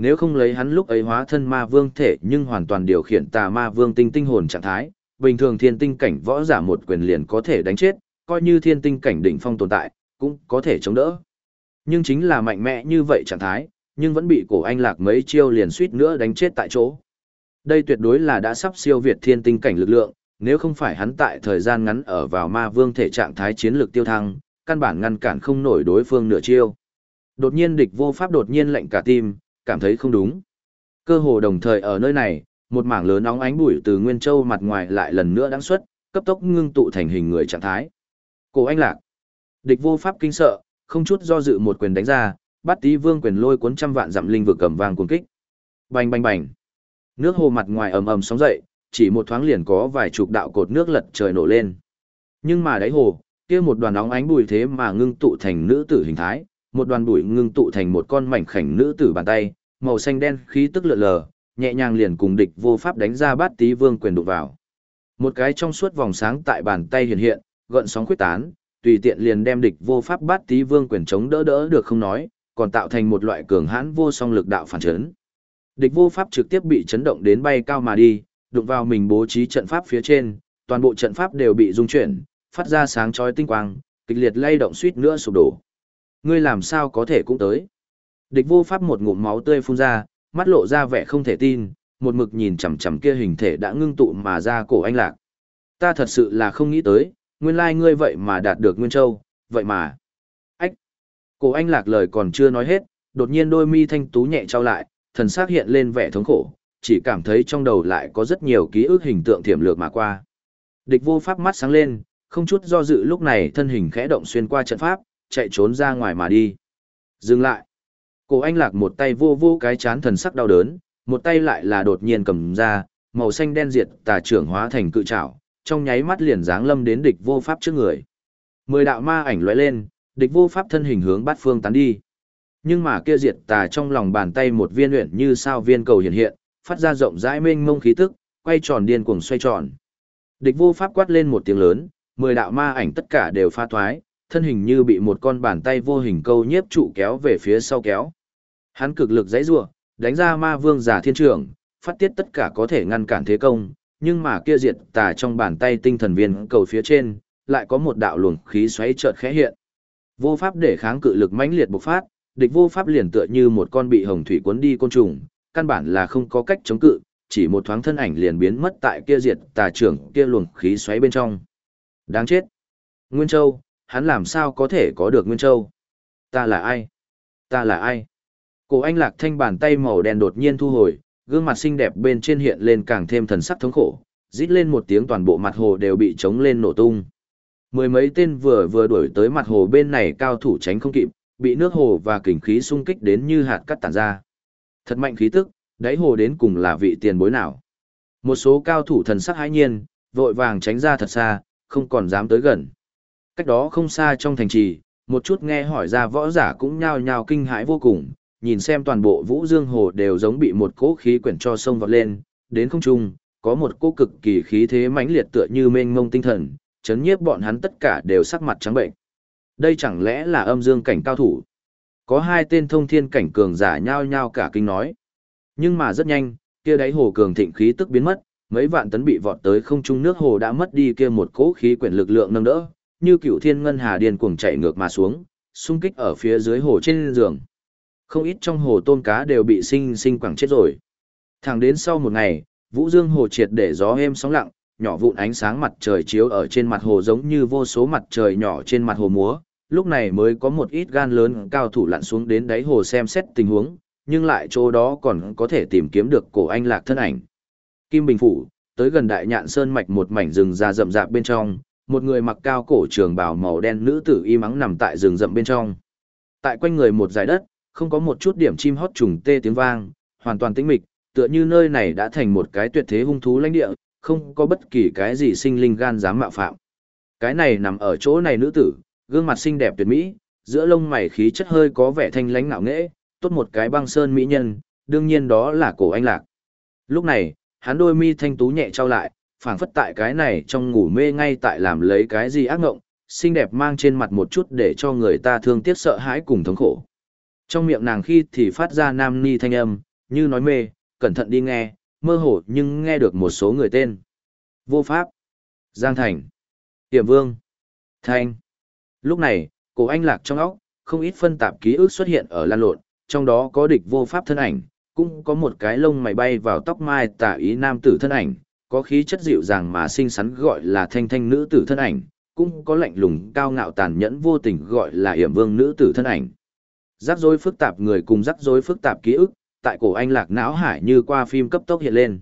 Nếu không lấy hắn lúc ấy hóa thân ma vương thể nhưng hoàn toàn điều khiển tà ma vương tinh tinh hồn trạng thái, bình thường thiên tinh cảnh võ giả một quyền liền có thể đánh chết, coi như thiên tinh cảnh đỉnh phong tồn tại, cũng có thể chống đỡ. Nhưng chính là mạnh mẽ như vậy trạng thái, nhưng vẫn bị cổ anh lạc mấy chiêu liền suýt nữa đánh chết tại chỗ. Đây tuyệt đối là đã sắp siêu việt thiên tinh cảnh lực lượng, nếu không phải hắn tại thời gian ngắn ở vào ma vương thể trạng thái chiến lược tiêu thăng, căn bản ngăn cản không nổi đối phương nửa chiêu. Đột nhiên địch vô pháp đột nhiên lệnh cả tim, cảm thấy không đúng. Cơ hồ đồng thời ở nơi này, một mảng lớn nóng ánh bụi từ Nguyên Châu mặt ngoài lại lần nữa đáng xuất, cấp tốc ngưng tụ thành hình người trạng thái. Cổ anh lạc. Địch vô pháp kinh sợ, không chút do dự một quyền đánh ra, bắt tí vương quyền lôi cuốn trăm vạn dặm linh vực cầm vang cuồng kích. Bành bành bành. Nước hồ mặt ngoài ầm ầm sóng dậy, chỉ một thoáng liền có vài chục đạo cột nước lật trời nổ lên. Nhưng mà đáy hồ, kia một đoàn nóng ánh bụi thế mà ngưng tụ thành nữ tử hình thái, một đoàn bụi ngưng tụ thành một con mảnh khảnh nữ tử bàn tay, màu xanh đen khí tức lượn lờ, nhẹ nhàng liền cùng địch vô pháp đánh ra bát tí vương quyền đụng vào. Một cái trong suốt vòng sáng tại bàn tay hiện hiện, gợn sóng quyết tán, tùy tiện liền đem địch vô pháp bát tí vương quyền chống đỡ đỡ được không nói, còn tạo thành một loại cường hãn vô song lực đạo phản chấn. Địch vô pháp trực tiếp bị chấn động đến bay cao mà đi, đụng vào mình bố trí trận pháp phía trên, toàn bộ trận pháp đều bị rung chuyển, phát ra sáng chói tinh quang, kịch liệt lay động suýt nữa sụp đổ. Ngươi làm sao có thể cũng tới? Địch vô pháp một ngụm máu tươi phun ra, mắt lộ ra vẻ không thể tin, một mực nhìn chằm chằm kia hình thể đã ngưng tụ mà ra cổ anh lạc. Ta thật sự là không nghĩ tới, nguyên lai ngươi vậy mà đạt được Nguyên Châu, vậy mà. Ách! Cổ anh lạc lời còn chưa nói hết, đột nhiên đôi mi thanh tú nhẹ trao lại, thần sắc hiện lên vẻ thống khổ, chỉ cảm thấy trong đầu lại có rất nhiều ký ức hình tượng thiểm lược mà qua. Địch vô pháp mắt sáng lên, không chút do dự lúc này thân hình khẽ động xuyên qua trận pháp, chạy trốn ra ngoài mà đi. Dừng lại. Cổ anh lạc một tay vô vô cái chán thần sắc đau đớn, một tay lại là đột nhiên cầm ra, màu xanh đen diệt tà trưởng hóa thành cự trảo, trong nháy mắt liền giáng lâm đến địch vô pháp trước người. Mười đạo ma ảnh lóe lên, địch vô pháp thân hình hướng bát phương tán đi. Nhưng mà kia diệt tà trong lòng bàn tay một viên luyện như sao viên cầu hiện hiện, phát ra rộng rãi mênh mông khí tức, quay tròn điên cuồng xoay tròn. Địch vô pháp quát lên một tiếng lớn, mười đạo ma ảnh tất cả đều pha thoái, thân hình như bị một con bàn tay vô hình câu nhiếp trụ kéo về phía sau kéo. Hắn cực lực dãy rủa, đánh ra ma vương giả thiên trưởng, phát tiết tất cả có thể ngăn cản thế công, nhưng mà kia diệt tà trong bàn tay tinh thần viên cầu phía trên, lại có một đạo luồng khí xoáy chợt khẽ hiện. Vô pháp để kháng cự lực mãnh liệt bộc phát, địch vô pháp liền tựa như một con bị hồng thủy cuốn đi côn trùng, căn bản là không có cách chống cự, chỉ một thoáng thân ảnh liền biến mất tại kia diệt tà trưởng kia luồng khí xoáy bên trong. Đáng chết. Nguyên Châu, hắn làm sao có thể có được Nguyên Châu? Ta là ai? Ta là ai? Cổ anh lạc thanh bàn tay màu đen đột nhiên thu hồi, gương mặt xinh đẹp bên trên hiện lên càng thêm thần sắc thống khổ, rít lên một tiếng toàn bộ mặt hồ đều bị trống lên nổ tung. Mười mấy tên vừa vừa đuổi tới mặt hồ bên này cao thủ tránh không kịp, bị nước hồ và kình khí xung kích đến như hạt cắt tản ra. Thật mạnh khí tức, đáy hồ đến cùng là vị tiền bối nào. Một số cao thủ thần sắc hãi nhiên, vội vàng tránh ra thật xa, không còn dám tới gần. Cách đó không xa trong thành trì, một chút nghe hỏi ra võ giả cũng nhao nhao kinh hãi vô cùng, nhìn xem toàn bộ vũ dương hồ đều giống bị một cỗ khí quyển cho sông vọt lên, đến không trung, có một cỗ cực kỳ khí thế mãnh liệt tựa như mênh mông tinh thần, chấn nhiếp bọn hắn tất cả đều sắc mặt trắng bệnh. Đây chẳng lẽ là âm dương cảnh cao thủ? Có hai tên thông thiên cảnh cường giả nhao nhao cả kinh nói. Nhưng mà rất nhanh, kia đáy hồ cường thịnh khí tức biến mất, mấy vạn tấn bị vọt tới không trung nước hồ đã mất đi kia một cỗ khí quyển lực lượng nâng đỡ, như cựu thiên ngân hà điên cuồng chạy ngược mà xuống, xung kích ở phía dưới hồ trên giường. Không ít trong hồ tôm cá đều bị sinh sinh quẳng chết rồi. Thẳng đến sau một ngày, Vũ Dương hồ triệt để gió êm sóng lặng, nhỏ vụn ánh sáng mặt trời chiếu ở trên mặt hồ giống như vô số mặt trời nhỏ trên mặt hồ múa, lúc này mới có một ít gan lớn cao thủ lặn xuống đến đáy hồ xem xét tình huống, nhưng lại chỗ đó còn có thể tìm kiếm được cổ anh lạc thân ảnh. Kim Bình Phủ, tới gần đại nhạn sơn mạch một mảnh rừng ra rậm rạp bên trong, một người mặc cao cổ trường bào màu đen nữ tử y mắng nằm tại rừng rậm bên trong. Tại quanh người một dải đất, không có một chút điểm chim hót trùng tê tiếng vang, hoàn toàn tĩnh mịch, tựa như nơi này đã thành một cái tuyệt thế hung thú lãnh địa, không có bất kỳ cái gì sinh linh gan dám mạo phạm. Cái này nằm ở chỗ này nữ tử, gương mặt xinh đẹp tuyệt mỹ, giữa lông mày khí chất hơi có vẻ thanh lãnh ngạo nghễ, tốt một cái băng sơn mỹ nhân, đương nhiên đó là cổ anh lạc. Lúc này, hắn đôi mi thanh tú nhẹ trao lại, phảng phất tại cái này trong ngủ mê ngay tại làm lấy cái gì ác ngộng, xinh đẹp mang trên mặt một chút để cho người ta thương tiếc sợ hãi cùng thống khổ. Trong miệng nàng khi thì phát ra nam ni thanh âm, như nói mê, cẩn thận đi nghe, mơ hồ nhưng nghe được một số người tên. Vô Pháp, Giang Thành, tiệm Vương, Thanh. Lúc này, cổ anh lạc trong óc, không ít phân tạp ký ức xuất hiện ở lan lộn, trong đó có địch vô pháp thân ảnh, cũng có một cái lông mày bay vào tóc mai tả ý nam tử thân ảnh, có khí chất dịu dàng mà xinh xắn gọi là thanh thanh nữ tử thân ảnh, cũng có lạnh lùng cao ngạo tàn nhẫn vô tình gọi là hiểm vương nữ tử thân ảnh. Rắc rối phức tạp người cùng rắc rối phức tạp ký ức, tại cổ anh lạc não hải như qua phim cấp tốc hiện lên.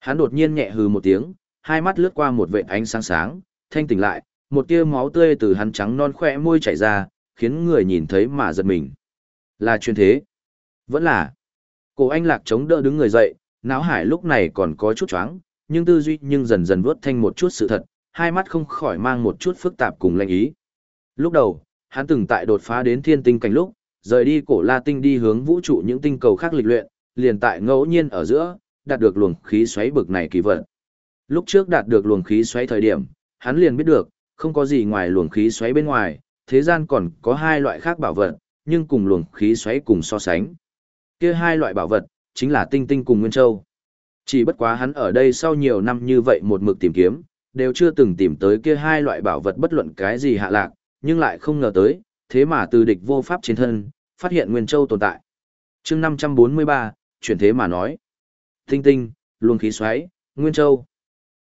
Hắn đột nhiên nhẹ hừ một tiếng, hai mắt lướt qua một vệt ánh sáng sáng, thanh tỉnh lại, một tia máu tươi từ hắn trắng non khỏe môi chảy ra, khiến người nhìn thấy mà giật mình. Là chuyện thế. Vẫn là. Cổ anh lạc chống đỡ đứng người dậy, não hải lúc này còn có chút choáng, nhưng tư duy nhưng dần dần vớt thanh một chút sự thật, hai mắt không khỏi mang một chút phức tạp cùng lạnh ý. Lúc đầu, hắn từng tại đột phá đến thiên tinh cảnh lúc, rời đi cổ la tinh đi hướng vũ trụ những tinh cầu khác lịch luyện, liền tại ngẫu nhiên ở giữa, đạt được luồng khí xoáy bực này kỳ vật. Lúc trước đạt được luồng khí xoáy thời điểm, hắn liền biết được, không có gì ngoài luồng khí xoáy bên ngoài, thế gian còn có hai loại khác bảo vật, nhưng cùng luồng khí xoáy cùng so sánh. Kia hai loại bảo vật, chính là tinh tinh cùng nguyên châu. Chỉ bất quá hắn ở đây sau nhiều năm như vậy một mực tìm kiếm, đều chưa từng tìm tới kia hai loại bảo vật bất luận cái gì hạ lạc, nhưng lại không ngờ tới, thế mà từ địch vô pháp trên thân, phát hiện Nguyên Châu tồn tại. chương 543, chuyển thế mà nói. Tinh tinh, luồng khí xoáy, Nguyên Châu.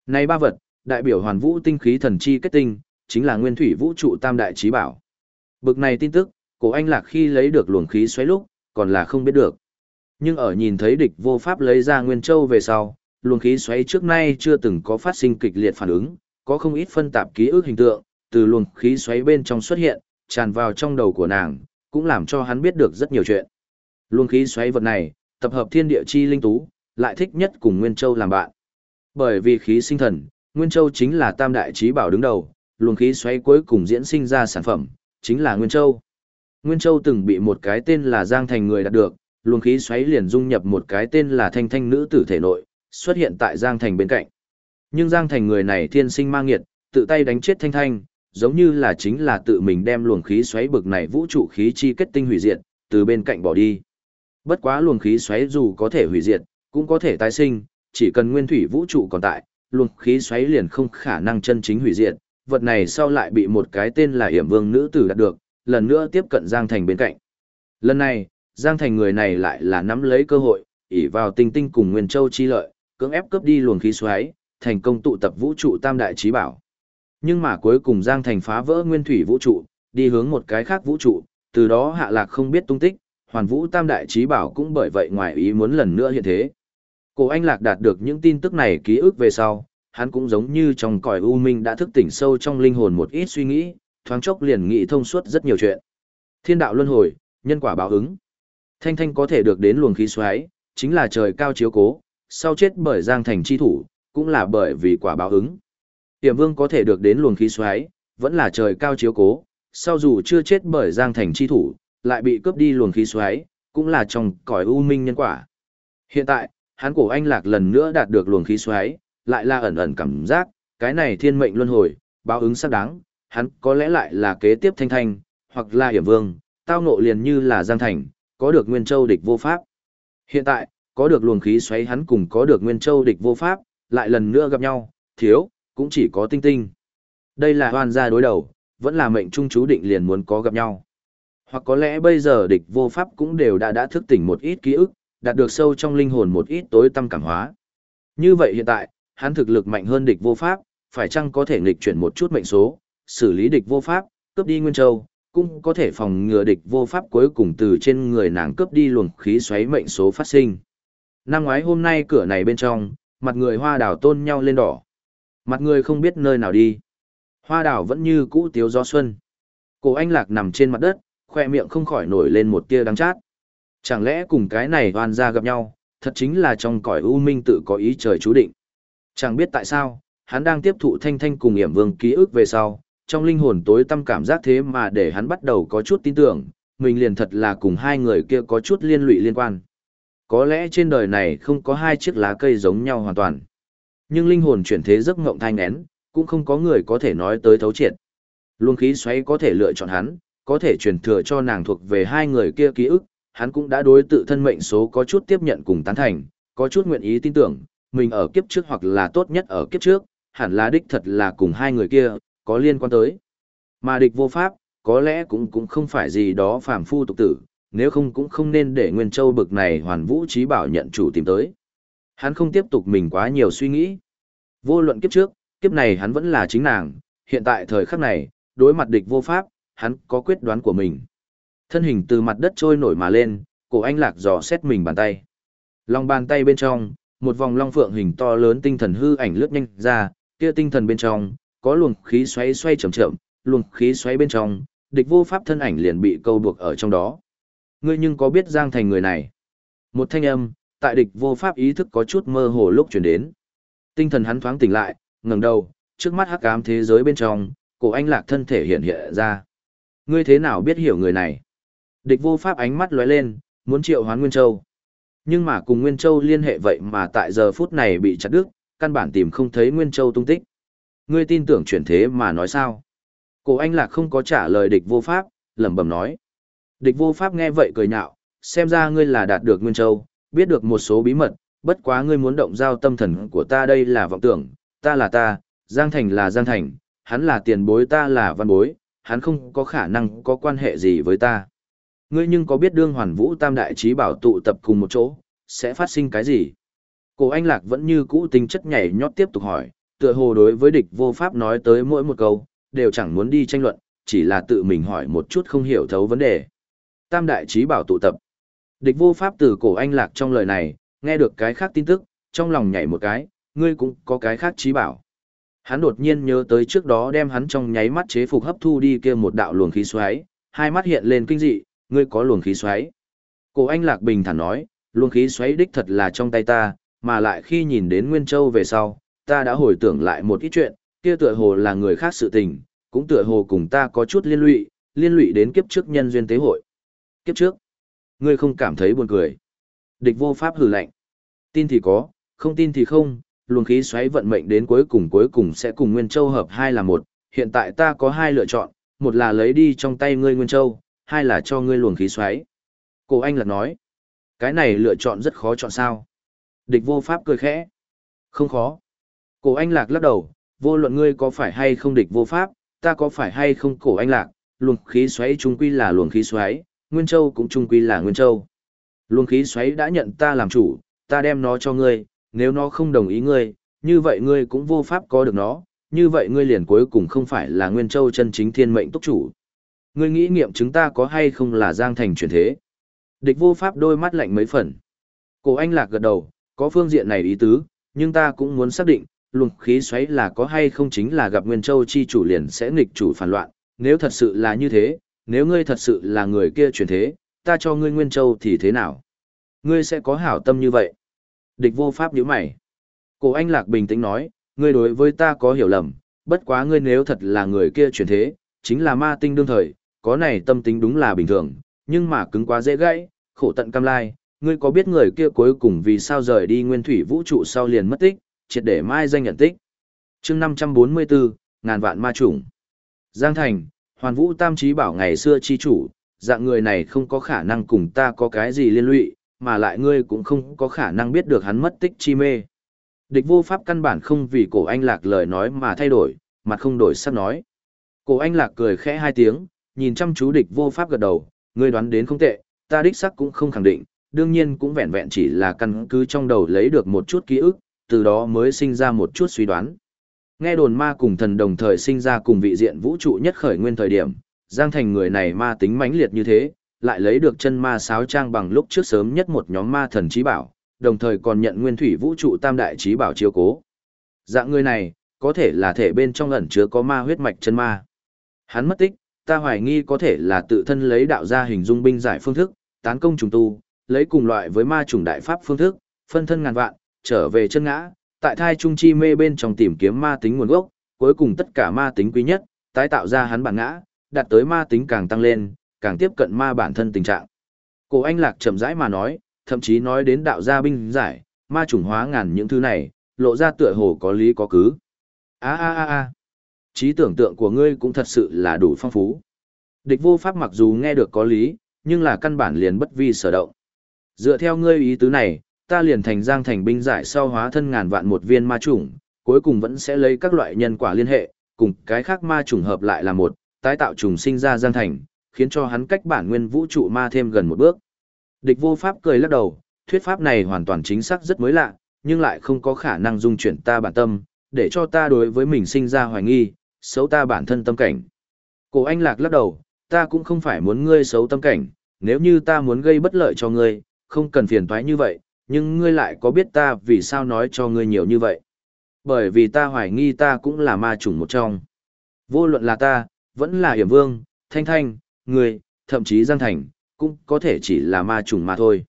Này ba vật, đại biểu hoàn vũ tinh khí thần chi kết tinh, chính là nguyên thủy vũ trụ tam đại trí bảo. Bực này tin tức, cổ anh lạc khi lấy được luồng khí xoáy lúc, còn là không biết được. Nhưng ở nhìn thấy địch vô pháp lấy ra Nguyên Châu về sau, luồng khí xoáy trước nay chưa từng có phát sinh kịch liệt phản ứng, có không ít phân tạp ký ức hình tượng, từ luồng khí xoáy bên trong xuất hiện, tràn vào trong đầu của nàng, cũng làm cho hắn biết được rất nhiều chuyện. Luồng khí xoáy vật này, tập hợp thiên địa chi linh tú, lại thích nhất cùng Nguyên Châu làm bạn. Bởi vì khí sinh thần, Nguyên Châu chính là tam đại trí bảo đứng đầu, luồng khí xoáy cuối cùng diễn sinh ra sản phẩm, chính là Nguyên Châu. Nguyên Châu từng bị một cái tên là Giang Thành người đạt được, luồng khí xoáy liền dung nhập một cái tên là Thanh Thanh nữ tử thể nội, xuất hiện tại Giang Thành bên cạnh. Nhưng Giang Thành người này thiên sinh mang nghiệt, tự tay đánh chết Thanh Thanh, giống như là chính là tự mình đem luồng khí xoáy bực này vũ trụ khí chi kết tinh hủy diệt, từ bên cạnh bỏ đi. Bất quá luồng khí xoáy dù có thể hủy diệt, cũng có thể tái sinh, chỉ cần nguyên thủy vũ trụ còn tại, luồng khí xoáy liền không khả năng chân chính hủy diệt. Vật này sau lại bị một cái tên là Hiểm Vương nữ tử đạt được, lần nữa tiếp cận Giang Thành bên cạnh. Lần này, Giang Thành người này lại là nắm lấy cơ hội, ỷ vào tinh tinh cùng Nguyên Châu chi lợi, cưỡng ép cướp đi luồng khí xoáy, thành công tụ tập vũ trụ tam đại chí bảo. Nhưng mà cuối cùng Giang Thành phá vỡ nguyên thủy vũ trụ, đi hướng một cái khác vũ trụ, từ đó hạ lạc không biết tung tích, hoàn vũ tam đại trí bảo cũng bởi vậy ngoài ý muốn lần nữa hiện thế. Cổ anh lạc đạt được những tin tức này ký ức về sau, hắn cũng giống như trong cõi u minh đã thức tỉnh sâu trong linh hồn một ít suy nghĩ, thoáng chốc liền nghĩ thông suốt rất nhiều chuyện. Thiên đạo luân hồi, nhân quả báo ứng. Thanh thanh có thể được đến luồng khí xoáy, chính là trời cao chiếu cố, sau chết bởi Giang Thành chi thủ, cũng là bởi vì quả báo ứng. Tiềm Vương có thể được đến luồng khí xoáy, vẫn là trời cao chiếu cố, sau dù chưa chết bởi Giang Thành chi thủ, lại bị cướp đi luồng khí xoáy, cũng là trong cõi u minh nhân quả. Hiện tại, hắn cổ anh lạc lần nữa đạt được luồng khí xoáy, lại là ẩn ẩn cảm giác, cái này thiên mệnh luân hồi, báo ứng xác đáng, hắn có lẽ lại là kế tiếp thanh thanh, hoặc là hiểm vương, tao ngộ liền như là Giang Thành, có được Nguyên Châu địch vô pháp. Hiện tại, có được luồng khí xoáy hắn cùng có được Nguyên Châu địch vô pháp, lại lần nữa gặp nhau, thiếu, cũng chỉ có tinh tinh. Đây là hoàn gia đối đầu, vẫn là mệnh trung chú định liền muốn có gặp nhau. Hoặc có lẽ bây giờ địch vô pháp cũng đều đã đã thức tỉnh một ít ký ức, đạt được sâu trong linh hồn một ít tối tâm cảm hóa. Như vậy hiện tại, hắn thực lực mạnh hơn địch vô pháp, phải chăng có thể nghịch chuyển một chút mệnh số, xử lý địch vô pháp, cướp đi Nguyên Châu, cũng có thể phòng ngừa địch vô pháp cuối cùng từ trên người nàng cướp đi luồng khí xoáy mệnh số phát sinh. Năm ngoái hôm nay cửa này bên trong, mặt người hoa đảo tôn nhau lên đỏ. Mặt người không biết nơi nào đi. Hoa đảo vẫn như cũ tiếu gió xuân. Cổ anh lạc nằm trên mặt đất, khoe miệng không khỏi nổi lên một tia đắng chát. Chẳng lẽ cùng cái này hoàn ra gặp nhau, thật chính là trong cõi u minh tự có ý trời chú định. Chẳng biết tại sao, hắn đang tiếp thụ thanh thanh cùng hiểm vương ký ức về sau, trong linh hồn tối tâm cảm giác thế mà để hắn bắt đầu có chút tin tưởng, mình liền thật là cùng hai người kia có chút liên lụy liên quan. Có lẽ trên đời này không có hai chiếc lá cây giống nhau hoàn toàn. Nhưng linh hồn chuyển thế giấc ngộng thanh nén, cũng không có người có thể nói tới thấu triệt. Luồng khí xoáy có thể lựa chọn hắn, có thể truyền thừa cho nàng thuộc về hai người kia ký ức, hắn cũng đã đối tự thân mệnh số có chút tiếp nhận cùng tán thành, có chút nguyện ý tin tưởng, mình ở kiếp trước hoặc là tốt nhất ở kiếp trước, hẳn là đích thật là cùng hai người kia, có liên quan tới. Mà địch vô pháp, có lẽ cũng cũng không phải gì đó phàm phu tục tử, nếu không cũng không nên để Nguyên Châu bực này hoàn vũ trí bảo nhận chủ tìm tới. Hắn không tiếp tục mình quá nhiều suy nghĩ. Vô luận kiếp trước, kiếp này hắn vẫn là chính nàng, hiện tại thời khắc này, đối mặt địch vô pháp, hắn có quyết đoán của mình. Thân hình từ mặt đất trôi nổi mà lên, cổ anh lạc dò xét mình bàn tay. Lòng bàn tay bên trong, một vòng long phượng hình to lớn tinh thần hư ảnh lướt nhanh ra, kia tinh thần bên trong, có luồng khí xoáy xoay chậm chậm, luồng khí xoáy bên trong, địch vô pháp thân ảnh liền bị câu buộc ở trong đó. Ngươi nhưng có biết Giang Thành người này? Một thanh âm, tại địch vô pháp ý thức có chút mơ hồ lúc chuyển đến. Tinh thần hắn thoáng tỉnh lại, ngẩng đầu, trước mắt hắc ám thế giới bên trong, cổ anh lạc thân thể hiện hiện ra. Ngươi thế nào biết hiểu người này? Địch vô pháp ánh mắt lóe lên, muốn triệu hoán Nguyên Châu. Nhưng mà cùng Nguyên Châu liên hệ vậy mà tại giờ phút này bị chặt đứt, căn bản tìm không thấy Nguyên Châu tung tích. Ngươi tin tưởng chuyển thế mà nói sao? Cổ anh lạc không có trả lời địch vô pháp, lẩm bẩm nói. Địch vô pháp nghe vậy cười nhạo, xem ra ngươi là đạt được Nguyên Châu, biết được một số bí mật, bất quá ngươi muốn động giao tâm thần của ta đây là vọng tưởng, ta là ta, Giang Thành là Giang Thành, hắn là tiền bối ta là văn bối, hắn không có khả năng có quan hệ gì với ta. Ngươi nhưng có biết đương hoàn vũ tam đại trí bảo tụ tập cùng một chỗ, sẽ phát sinh cái gì? Cổ anh lạc vẫn như cũ tính chất nhảy nhót tiếp tục hỏi, tựa hồ đối với địch vô pháp nói tới mỗi một câu, đều chẳng muốn đi tranh luận, chỉ là tự mình hỏi một chút không hiểu thấu vấn đề. Tam đại trí bảo tụ tập. Địch vô pháp từ cổ anh lạc trong lời này, nghe được cái khác tin tức, trong lòng nhảy một cái, ngươi cũng có cái khác trí bảo. Hắn đột nhiên nhớ tới trước đó đem hắn trong nháy mắt chế phục hấp thu đi kia một đạo luồng khí xoáy, hai mắt hiện lên kinh dị, ngươi có luồng khí xoáy. Cổ anh lạc bình thản nói, luồng khí xoáy đích thật là trong tay ta, mà lại khi nhìn đến Nguyên Châu về sau, ta đã hồi tưởng lại một ít chuyện, kia tựa hồ là người khác sự tình, cũng tựa hồ cùng ta có chút liên lụy, liên lụy đến kiếp trước nhân duyên tế hội. Kiếp trước, ngươi không cảm thấy buồn cười. Địch vô pháp hừ lạnh. Tin thì có, không tin thì không, luồng khí xoáy vận mệnh đến cuối cùng cuối cùng sẽ cùng Nguyên Châu hợp hai là một, hiện tại ta có hai lựa chọn, một là lấy đi trong tay ngươi Nguyên Châu, hai là cho ngươi luồng khí xoáy. Cổ anh lật nói, cái này lựa chọn rất khó chọn sao. Địch vô pháp cười khẽ. Không khó. Cổ anh lạc lắc đầu, vô luận ngươi có phải hay không địch vô pháp, ta có phải hay không cổ anh lạc, luồng khí xoáy chung quy là luồng khí xoáy, Nguyên Châu cũng trung quy là Nguyên Châu. Luồng khí xoáy đã nhận ta làm chủ, ta đem nó cho ngươi, nếu nó không đồng ý ngươi, như vậy ngươi cũng vô pháp có được nó, như vậy ngươi liền cuối cùng không phải là Nguyên Châu chân chính thiên mệnh túc chủ. Ngươi nghĩ nghiệm chúng ta có hay không là Giang Thành chuyển thế. Địch vô pháp đôi mắt lạnh mấy phần. Cổ anh lạc gật đầu, có phương diện này ý tứ, nhưng ta cũng muốn xác định, luồng khí xoáy là có hay không chính là gặp Nguyên Châu chi chủ liền sẽ nghịch chủ phản loạn, nếu thật sự là như thế, nếu ngươi thật sự là người kia chuyển thế, ta cho ngươi Nguyên Châu thì thế nào? Ngươi sẽ có hảo tâm như vậy. Địch vô pháp nhíu mày. Cổ anh lạc bình tĩnh nói, ngươi đối với ta có hiểu lầm, bất quá ngươi nếu thật là người kia chuyển thế, chính là ma tinh đương thời, có này tâm tính đúng là bình thường, nhưng mà cứng quá dễ gãy, khổ tận cam lai, ngươi có biết người kia cuối cùng vì sao rời đi nguyên thủy vũ trụ sau liền mất tích, triệt để mai danh nhận tích. chương 544, ngàn vạn ma chủng. Giang Thành, Hoàn Vũ Tam Trí bảo ngày xưa chi chủ, dạng người này không có khả năng cùng ta có cái gì liên lụy, mà lại ngươi cũng không có khả năng biết được hắn mất tích chi mê. Địch vô pháp căn bản không vì cổ anh lạc lời nói mà thay đổi, mặt không đổi sắc nói. Cổ anh lạc cười khẽ hai tiếng, nhìn chăm chú địch vô pháp gật đầu, ngươi đoán đến không tệ, ta đích sắc cũng không khẳng định, đương nhiên cũng vẹn vẹn chỉ là căn cứ trong đầu lấy được một chút ký ức, từ đó mới sinh ra một chút suy đoán. Nghe đồn ma cùng thần đồng thời sinh ra cùng vị diện vũ trụ nhất khởi nguyên thời điểm, Giang Thành người này ma tính mãnh liệt như thế, lại lấy được chân ma sáo trang bằng lúc trước sớm nhất một nhóm ma thần trí bảo, đồng thời còn nhận nguyên thủy vũ trụ tam đại trí bảo chiếu cố. Dạng người này, có thể là thể bên trong ẩn chứa có ma huyết mạch chân ma. Hắn mất tích, ta hoài nghi có thể là tự thân lấy đạo ra hình dung binh giải phương thức, tán công trùng tu, lấy cùng loại với ma trùng đại pháp phương thức, phân thân ngàn vạn, trở về chân ngã, tại thai trung chi mê bên trong tìm kiếm ma tính nguồn gốc, cuối cùng tất cả ma tính quý nhất, tái tạo ra hắn bản ngã, đạt tới ma tính càng tăng lên, càng tiếp cận ma bản thân tình trạng. Cổ Anh Lạc chậm rãi mà nói, thậm chí nói đến đạo gia binh giải, ma chủng hóa ngàn những thứ này, lộ ra tựa hồ có lý có cứ. A a a a. Trí tưởng tượng của ngươi cũng thật sự là đủ phong phú. Địch vô pháp mặc dù nghe được có lý, nhưng là căn bản liền bất vi sở động. Dựa theo ngươi ý tứ này, ta liền thành giang thành binh giải sau hóa thân ngàn vạn một viên ma chủng, cuối cùng vẫn sẽ lấy các loại nhân quả liên hệ, cùng cái khác ma chủng hợp lại là một, tái tạo trùng sinh ra giang thành, khiến cho hắn cách bản nguyên vũ trụ ma thêm gần một bước. Địch vô pháp cười lắc đầu, thuyết pháp này hoàn toàn chính xác rất mới lạ, nhưng lại không có khả năng dung chuyển ta bản tâm, để cho ta đối với mình sinh ra hoài nghi, xấu ta bản thân tâm cảnh. Cổ anh lạc lắc đầu, ta cũng không phải muốn ngươi xấu tâm cảnh, nếu như ta muốn gây bất lợi cho ngươi, không cần phiền toái như vậy, nhưng ngươi lại có biết ta vì sao nói cho ngươi nhiều như vậy. Bởi vì ta hoài nghi ta cũng là ma chủng một trong. Vô luận là ta, vẫn là hiểm vương, thanh thanh, ngươi, thậm chí Giang Thành, cũng có thể chỉ là ma chủng mà thôi.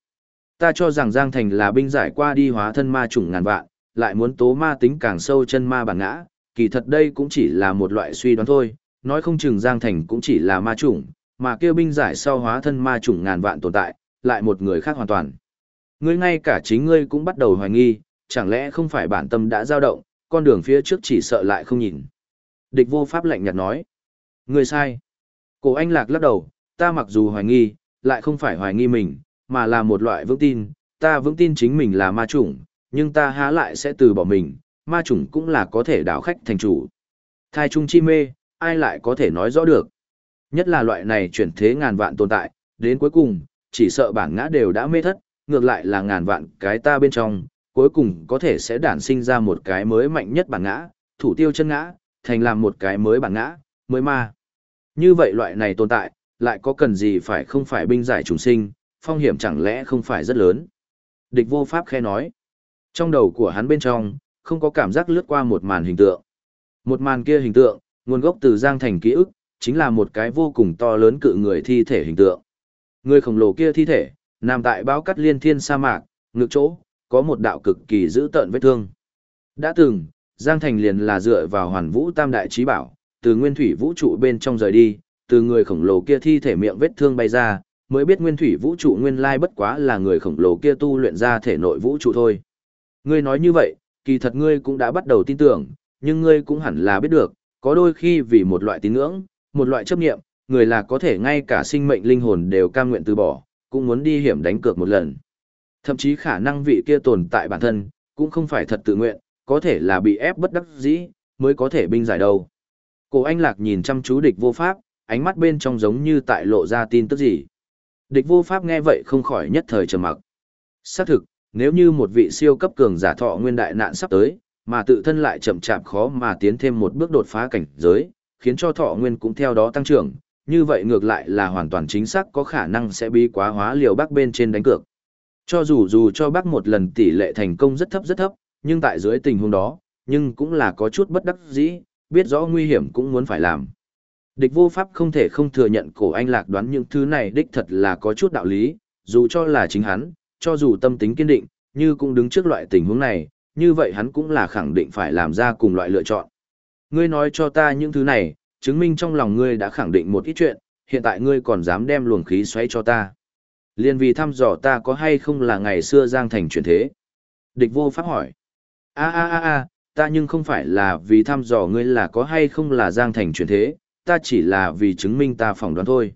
Ta cho rằng Giang Thành là binh giải qua đi hóa thân ma chủng ngàn vạn, lại muốn tố ma tính càng sâu chân ma bản ngã, kỳ thật đây cũng chỉ là một loại suy đoán thôi, nói không chừng Giang Thành cũng chỉ là ma chủng, mà kêu binh giải sau hóa thân ma chủng ngàn vạn tồn tại, lại một người khác hoàn toàn. Ngươi ngay cả chính ngươi cũng bắt đầu hoài nghi, chẳng lẽ không phải bản tâm đã dao động, con đường phía trước chỉ sợ lại không nhìn. Địch vô pháp lạnh nhạt nói. Ngươi sai. Cổ anh lạc lắc đầu, ta mặc dù hoài nghi, lại không phải hoài nghi mình, mà là một loại vững tin, ta vững tin chính mình là ma chủng, nhưng ta há lại sẽ từ bỏ mình, ma chủng cũng là có thể đảo khách thành chủ. Thai trung chi mê, ai lại có thể nói rõ được. Nhất là loại này chuyển thế ngàn vạn tồn tại, đến cuối cùng, chỉ sợ bản ngã đều đã mê thất, ngược lại là ngàn vạn cái ta bên trong, cuối cùng có thể sẽ đản sinh ra một cái mới mạnh nhất bản ngã, thủ tiêu chân ngã, thành làm một cái mới bản ngã, mới ma. Như vậy loại này tồn tại, lại có cần gì phải không phải binh giải trùng sinh, phong hiểm chẳng lẽ không phải rất lớn. Địch vô pháp khe nói. Trong đầu của hắn bên trong, không có cảm giác lướt qua một màn hình tượng. Một màn kia hình tượng, nguồn gốc từ Giang Thành ký ức, chính là một cái vô cùng to lớn cự người thi thể hình tượng. Người khổng lồ kia thi thể, nằm tại bao cắt liên thiên sa mạc, ngược chỗ, có một đạo cực kỳ dữ tợn vết thương. Đã từng, Giang Thành liền là dựa vào hoàn vũ tam đại trí bảo, từ nguyên thủy vũ trụ bên trong rời đi, từ người khổng lồ kia thi thể miệng vết thương bay ra, mới biết nguyên thủy vũ trụ nguyên lai bất quá là người khổng lồ kia tu luyện ra thể nội vũ trụ thôi. Ngươi nói như vậy, kỳ thật ngươi cũng đã bắt đầu tin tưởng, nhưng ngươi cũng hẳn là biết được, có đôi khi vì một loại tín ngưỡng, một loại chấp niệm, người là có thể ngay cả sinh mệnh linh hồn đều cam nguyện từ bỏ, cũng muốn đi hiểm đánh cược một lần. Thậm chí khả năng vị kia tồn tại bản thân, cũng không phải thật tự nguyện, có thể là bị ép bất đắc dĩ, mới có thể binh giải đâu. Cổ anh lạc nhìn chăm chú địch vô pháp, ánh mắt bên trong giống như tại lộ ra tin tức gì. Địch vô pháp nghe vậy không khỏi nhất thời trầm mặc. Xác thực, nếu như một vị siêu cấp cường giả thọ nguyên đại nạn sắp tới, mà tự thân lại chậm chạp khó mà tiến thêm một bước đột phá cảnh giới, khiến cho thọ nguyên cũng theo đó tăng trưởng, như vậy ngược lại là hoàn toàn chính xác có khả năng sẽ bị quá hóa liều bắc bên trên đánh cược. Cho dù dù cho bắc một lần tỷ lệ thành công rất thấp rất thấp, nhưng tại dưới tình huống đó, nhưng cũng là có chút bất đắc dĩ, biết rõ nguy hiểm cũng muốn phải làm. Địch vô pháp không thể không thừa nhận cổ anh lạc đoán những thứ này đích thật là có chút đạo lý, dù cho là chính hắn, cho dù tâm tính kiên định, như cũng đứng trước loại tình huống này, như vậy hắn cũng là khẳng định phải làm ra cùng loại lựa chọn. Ngươi nói cho ta những thứ này, chứng minh trong lòng ngươi đã khẳng định một ít chuyện, hiện tại ngươi còn dám đem luồng khí xoáy cho ta. Liên vì thăm dò ta có hay không là ngày xưa Giang Thành chuyển thế. Địch vô pháp hỏi. a a a a ta nhưng không phải là vì thăm dò ngươi là có hay không là Giang Thành chuyển thế, ta chỉ là vì chứng minh ta phỏng đoán thôi.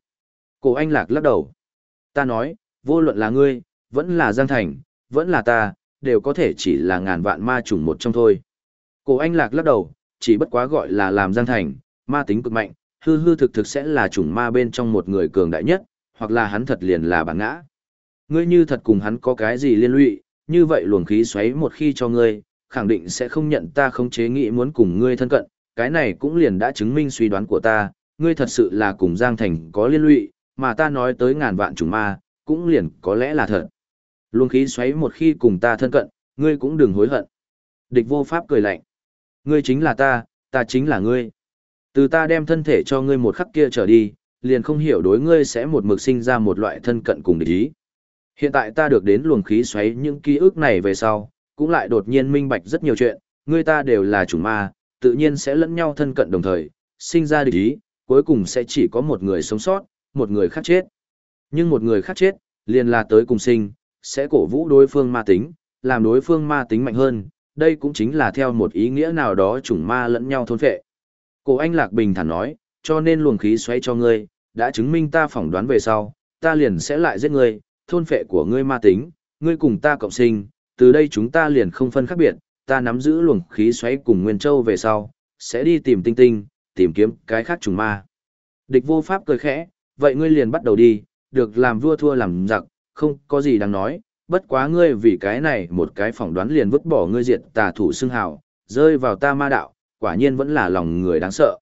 Cổ anh lạc lắc đầu. Ta nói, vô luận là ngươi, vẫn là Giang Thành, vẫn là ta, đều có thể chỉ là ngàn vạn ma trùng một trong thôi. Cổ anh lạc lắc đầu, chỉ bất quá gọi là làm Giang Thành, ma tính cực mạnh, hư hư thực thực sẽ là chủng ma bên trong một người cường đại nhất, hoặc là hắn thật liền là bản ngã. Ngươi như thật cùng hắn có cái gì liên lụy, như vậy luồng khí xoáy một khi cho ngươi, khẳng định sẽ không nhận ta không chế nghĩ muốn cùng ngươi thân cận, cái này cũng liền đã chứng minh suy đoán của ta, ngươi thật sự là cùng Giang Thành có liên lụy, mà ta nói tới ngàn vạn chủng ma, cũng liền có lẽ là thật. Luồng khí xoáy một khi cùng ta thân cận, ngươi cũng đừng hối hận. Địch vô pháp cười lạnh. Ngươi chính là ta, ta chính là ngươi. Từ ta đem thân thể cho ngươi một khắc kia trở đi, liền không hiểu đối ngươi sẽ một mực sinh ra một loại thân cận cùng địch ý. Hiện tại ta được đến luồng khí xoáy những ký ức này về sau, cũng lại đột nhiên minh bạch rất nhiều chuyện, ngươi ta đều là chủng ma, tự nhiên sẽ lẫn nhau thân cận đồng thời, sinh ra địch ý, cuối cùng sẽ chỉ có một người sống sót, một người khác chết. Nhưng một người khác chết, liền là tới cùng sinh, sẽ cổ vũ đối phương ma tính, làm đối phương ma tính mạnh hơn, đây cũng chính là theo một ý nghĩa nào đó chủng ma lẫn nhau thôn phệ. Cổ anh Lạc Bình thản nói, cho nên luồng khí xoáy cho ngươi, đã chứng minh ta phỏng đoán về sau, ta liền sẽ lại giết ngươi, thôn phệ của ngươi ma tính, ngươi cùng ta cộng sinh, từ đây chúng ta liền không phân khác biệt, ta nắm giữ luồng khí xoáy cùng Nguyên Châu về sau, sẽ đi tìm tinh tinh, tìm kiếm cái khác trùng ma. Địch vô pháp cười khẽ, vậy ngươi liền bắt đầu đi, được làm vua thua làm giặc, không có gì đáng nói, bất quá ngươi vì cái này một cái phỏng đoán liền vứt bỏ ngươi diệt tà thủ xưng hào, rơi vào ta ma đạo, quả nhiên vẫn là lòng người đáng sợ.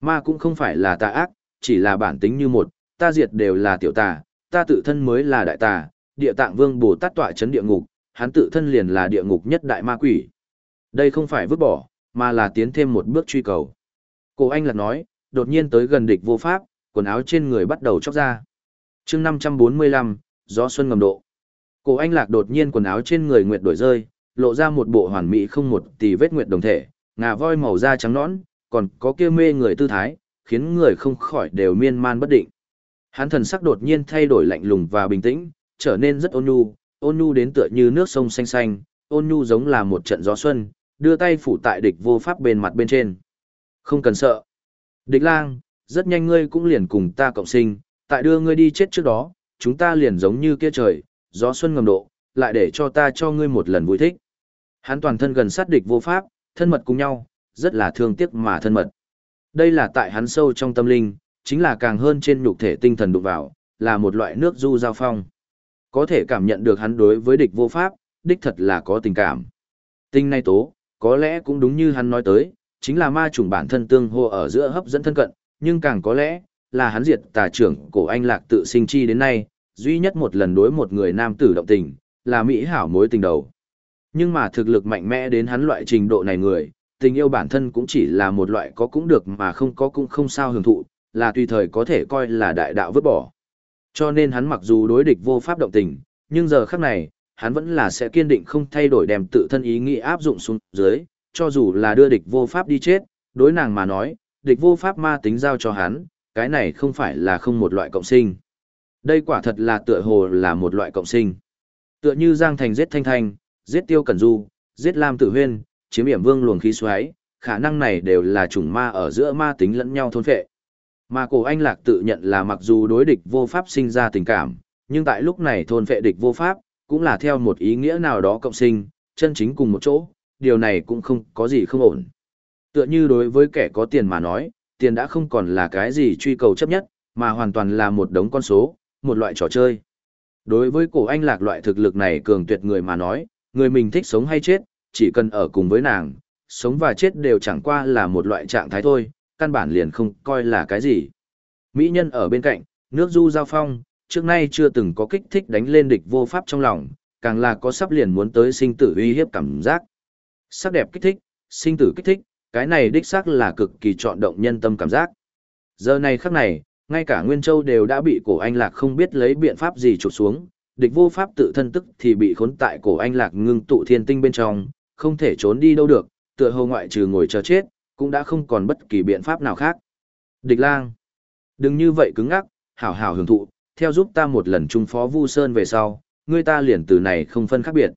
Ma cũng không phải là tà ác, chỉ là bản tính như một, ta diệt đều là tiểu tà, ta tự thân mới là đại tà, địa tạng vương Bồ Tát tọa chấn địa ngục, hắn tự thân liền là địa ngục nhất đại ma quỷ. Đây không phải vứt bỏ, mà là tiến thêm một bước truy cầu. Cổ anh lạc nói, đột nhiên tới gần địch vô pháp, quần áo trên người bắt đầu chóc ra. chương 545, gió xuân ngầm độ. Cổ anh lạc đột nhiên quần áo trên người nguyệt đổi rơi, lộ ra một bộ hoàn mỹ không một tỷ vết nguyệt đồng thể, ngà voi màu da trắng nõn, còn có kia mê người tư thái, khiến người không khỏi đều miên man bất định. Hắn thần sắc đột nhiên thay đổi lạnh lùng và bình tĩnh, trở nên rất ôn nhu, ôn nhu đến tựa như nước sông xanh xanh, ôn nhu giống là một trận gió xuân, đưa tay phủ tại địch vô pháp bên mặt bên trên. Không cần sợ. Địch lang, rất nhanh ngươi cũng liền cùng ta cộng sinh, tại đưa ngươi đi chết trước đó, chúng ta liền giống như kia trời, gió xuân ngầm độ, lại để cho ta cho ngươi một lần vui thích. Hắn toàn thân gần sát địch vô pháp, thân mật cùng nhau, rất là thương tiếc mà thân mật. Đây là tại hắn sâu trong tâm linh, chính là càng hơn trên nhục thể tinh thần đụng vào, là một loại nước du giao phong. Có thể cảm nhận được hắn đối với địch vô pháp, đích thật là có tình cảm. Tinh này tố, có lẽ cũng đúng như hắn nói tới, chính là ma trùng bản thân tương hô ở giữa hấp dẫn thân cận, nhưng càng có lẽ, là hắn diệt tà trưởng cổ anh lạc tự sinh chi đến nay, duy nhất một lần đối một người nam tử động tình, là Mỹ hảo mối tình đầu. Nhưng mà thực lực mạnh mẽ đến hắn loại trình độ này người, tình yêu bản thân cũng chỉ là một loại có cũng được mà không có cũng không sao hưởng thụ, là tùy thời có thể coi là đại đạo vứt bỏ. Cho nên hắn mặc dù đối địch vô pháp động tình, nhưng giờ khắc này, hắn vẫn là sẽ kiên định không thay đổi đem tự thân ý nghĩ áp dụng xuống dưới, cho dù là đưa địch vô pháp đi chết, đối nàng mà nói, địch vô pháp ma tính giao cho hắn, cái này không phải là không một loại cộng sinh. Đây quả thật là tựa hồ là một loại cộng sinh. Tựa như Giang Thành giết Thanh Thanh, giết Tiêu Cẩn Du, giết Lam Tử Huyên, chiếm hiểm vương luồng khí xoáy, khả năng này đều là chủng ma ở giữa ma tính lẫn nhau thôn phệ. Mà cổ anh lạc tự nhận là mặc dù đối địch vô pháp sinh ra tình cảm, nhưng tại lúc này thôn phệ địch vô pháp, cũng là theo một ý nghĩa nào đó cộng sinh, chân chính cùng một chỗ, điều này cũng không có gì không ổn. Tựa như đối với kẻ có tiền mà nói, tiền đã không còn là cái gì truy cầu chấp nhất, mà hoàn toàn là một đống con số, một loại trò chơi. Đối với cổ anh lạc loại thực lực này cường tuyệt người mà nói, người mình thích sống hay chết, chỉ cần ở cùng với nàng, sống và chết đều chẳng qua là một loại trạng thái thôi, căn bản liền không coi là cái gì. Mỹ nhân ở bên cạnh, nước du giao phong, trước nay chưa từng có kích thích đánh lên địch vô pháp trong lòng, càng là có sắp liền muốn tới sinh tử uy hiếp cảm giác. Sắc đẹp kích thích, sinh tử kích thích, cái này đích xác là cực kỳ trọn động nhân tâm cảm giác. Giờ này khắc này, ngay cả Nguyên Châu đều đã bị cổ anh lạc không biết lấy biện pháp gì trục xuống, địch vô pháp tự thân tức thì bị khốn tại cổ anh lạc ngưng tụ thiên tinh bên trong, không thể trốn đi đâu được, tựa hồ ngoại trừ ngồi chờ chết, cũng đã không còn bất kỳ biện pháp nào khác. Địch lang, đừng như vậy cứng ngắc, hảo hảo hưởng thụ, theo giúp ta một lần trung phó Vu Sơn về sau, ngươi ta liền từ này không phân khác biệt.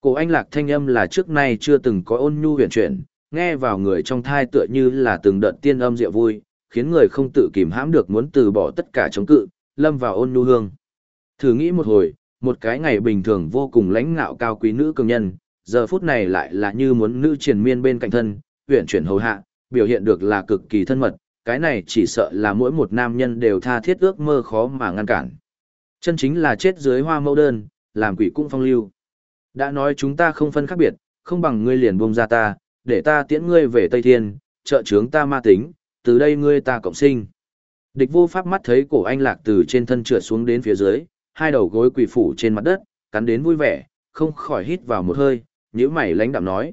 Cổ anh lạc thanh âm là trước nay chưa từng có ôn nhu huyền chuyển, nghe vào người trong thai tựa như là từng đợt tiên âm diệu vui, khiến người không tự kìm hãm được muốn từ bỏ tất cả chống cự, lâm vào ôn nhu hương. Thử nghĩ một hồi, một cái ngày bình thường vô cùng lãnh ngạo cao quý nữ cường nhân, giờ phút này lại là như muốn nữ triền miên bên cạnh thân, huyện chuyển hầu hạ, biểu hiện được là cực kỳ thân mật, cái này chỉ sợ là mỗi một nam nhân đều tha thiết ước mơ khó mà ngăn cản. Chân chính là chết dưới hoa mẫu đơn, làm quỷ cũng phong lưu. Đã nói chúng ta không phân khác biệt, không bằng ngươi liền buông ra ta, để ta tiễn ngươi về Tây Thiên, trợ chướng ta ma tính, từ đây ngươi ta cộng sinh. Địch vô pháp mắt thấy cổ anh lạc từ trên thân trượt xuống đến phía dưới, hai đầu gối quỳ phủ trên mặt đất, cắn đến vui vẻ, không khỏi hít vào một hơi, nhíu mày lãnh đạm nói.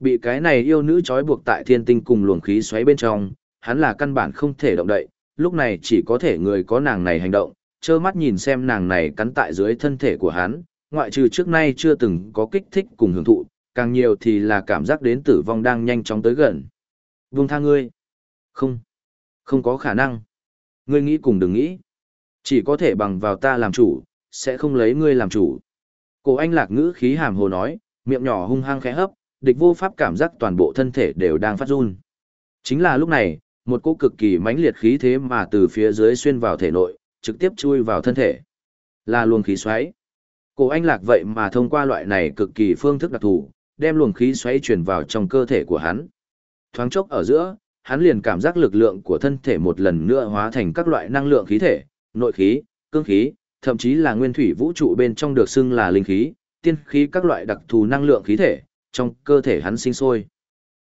Bị cái này yêu nữ trói buộc tại thiên tinh cùng luồng khí xoáy bên trong, hắn là căn bản không thể động đậy, lúc này chỉ có thể người có nàng này hành động, trơ mắt nhìn xem nàng này cắn tại dưới thân thể của hắn, ngoại trừ trước nay chưa từng có kích thích cùng hưởng thụ, càng nhiều thì là cảm giác đến tử vong đang nhanh chóng tới gần. Vương tha ngươi. Không. Không có khả năng. Ngươi nghĩ cùng đừng nghĩ. Chỉ có thể bằng vào ta làm chủ, sẽ không lấy ngươi làm chủ. Cổ anh lạc ngữ khí hàm hồ nói, miệng nhỏ hung hăng khẽ hấp, địch vô pháp cảm giác toàn bộ thân thể đều đang phát run. Chính là lúc này, một cỗ cực kỳ mãnh liệt khí thế mà từ phía dưới xuyên vào thể nội, trực tiếp chui vào thân thể. Là luồng khí xoáy. Cổ anh lạc vậy mà thông qua loại này cực kỳ phương thức đặc thù, đem luồng khí xoáy chuyển vào trong cơ thể của hắn. Thoáng chốc ở giữa, hắn liền cảm giác lực lượng của thân thể một lần nữa hóa thành các loại năng lượng khí thể, nội khí, cương khí, thậm chí là nguyên thủy vũ trụ bên trong được xưng là linh khí, tiên khí các loại đặc thù năng lượng khí thể, trong cơ thể hắn sinh sôi.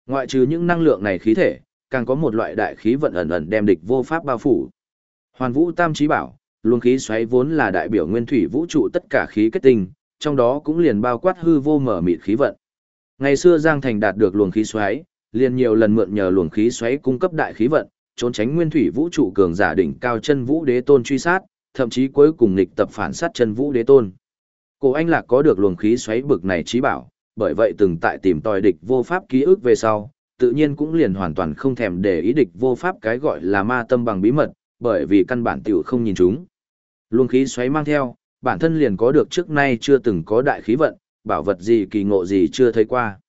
Ngoại trừ những năng lượng này khí thể, càng có một loại đại khí vận ẩn ẩn đem địch vô pháp bao phủ. Hoàn Vũ Tam Chí Bảo, luồng khí xoáy vốn là đại biểu nguyên thủy vũ trụ tất cả khí kết tinh, trong đó cũng liền bao quát hư vô mở mịt khí vận. Ngày xưa Giang Thành đạt được luồng khí xoáy, liền nhiều lần mượn nhờ luồng khí xoáy cung cấp đại khí vận, trốn tránh nguyên thủy vũ trụ cường giả đỉnh cao chân vũ đế tôn truy sát, thậm chí cuối cùng nghịch tập phản sát chân vũ đế tôn. Cổ Anh Lạc có được luồng khí xoáy bực này trí bảo, bởi vậy từng tại tìm tòi địch vô pháp ký ức về sau, tự nhiên cũng liền hoàn toàn không thèm để ý địch vô pháp cái gọi là ma tâm bằng bí mật, bởi vì căn bản tiểu không nhìn chúng. Luồng khí xoáy mang theo, bản thân liền có được trước nay chưa từng có đại khí vận, bảo vật gì kỳ ngộ gì chưa thấy qua.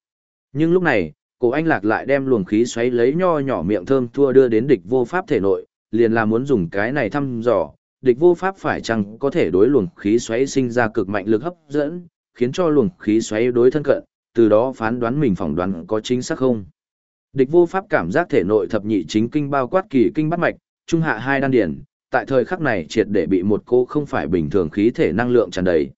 Nhưng lúc này, cổ anh lạc lại đem luồng khí xoáy lấy nho nhỏ miệng thơm thua đưa đến địch vô pháp thể nội, liền là muốn dùng cái này thăm dò, địch vô pháp phải chăng có thể đối luồng khí xoáy sinh ra cực mạnh lực hấp dẫn, khiến cho luồng khí xoáy đối thân cận, từ đó phán đoán mình phỏng đoán có chính xác không. Địch vô pháp cảm giác thể nội thập nhị chính kinh bao quát kỳ kinh bắt mạch, trung hạ hai đan điển, tại thời khắc này triệt để bị một cô không phải bình thường khí thể năng lượng tràn đầy.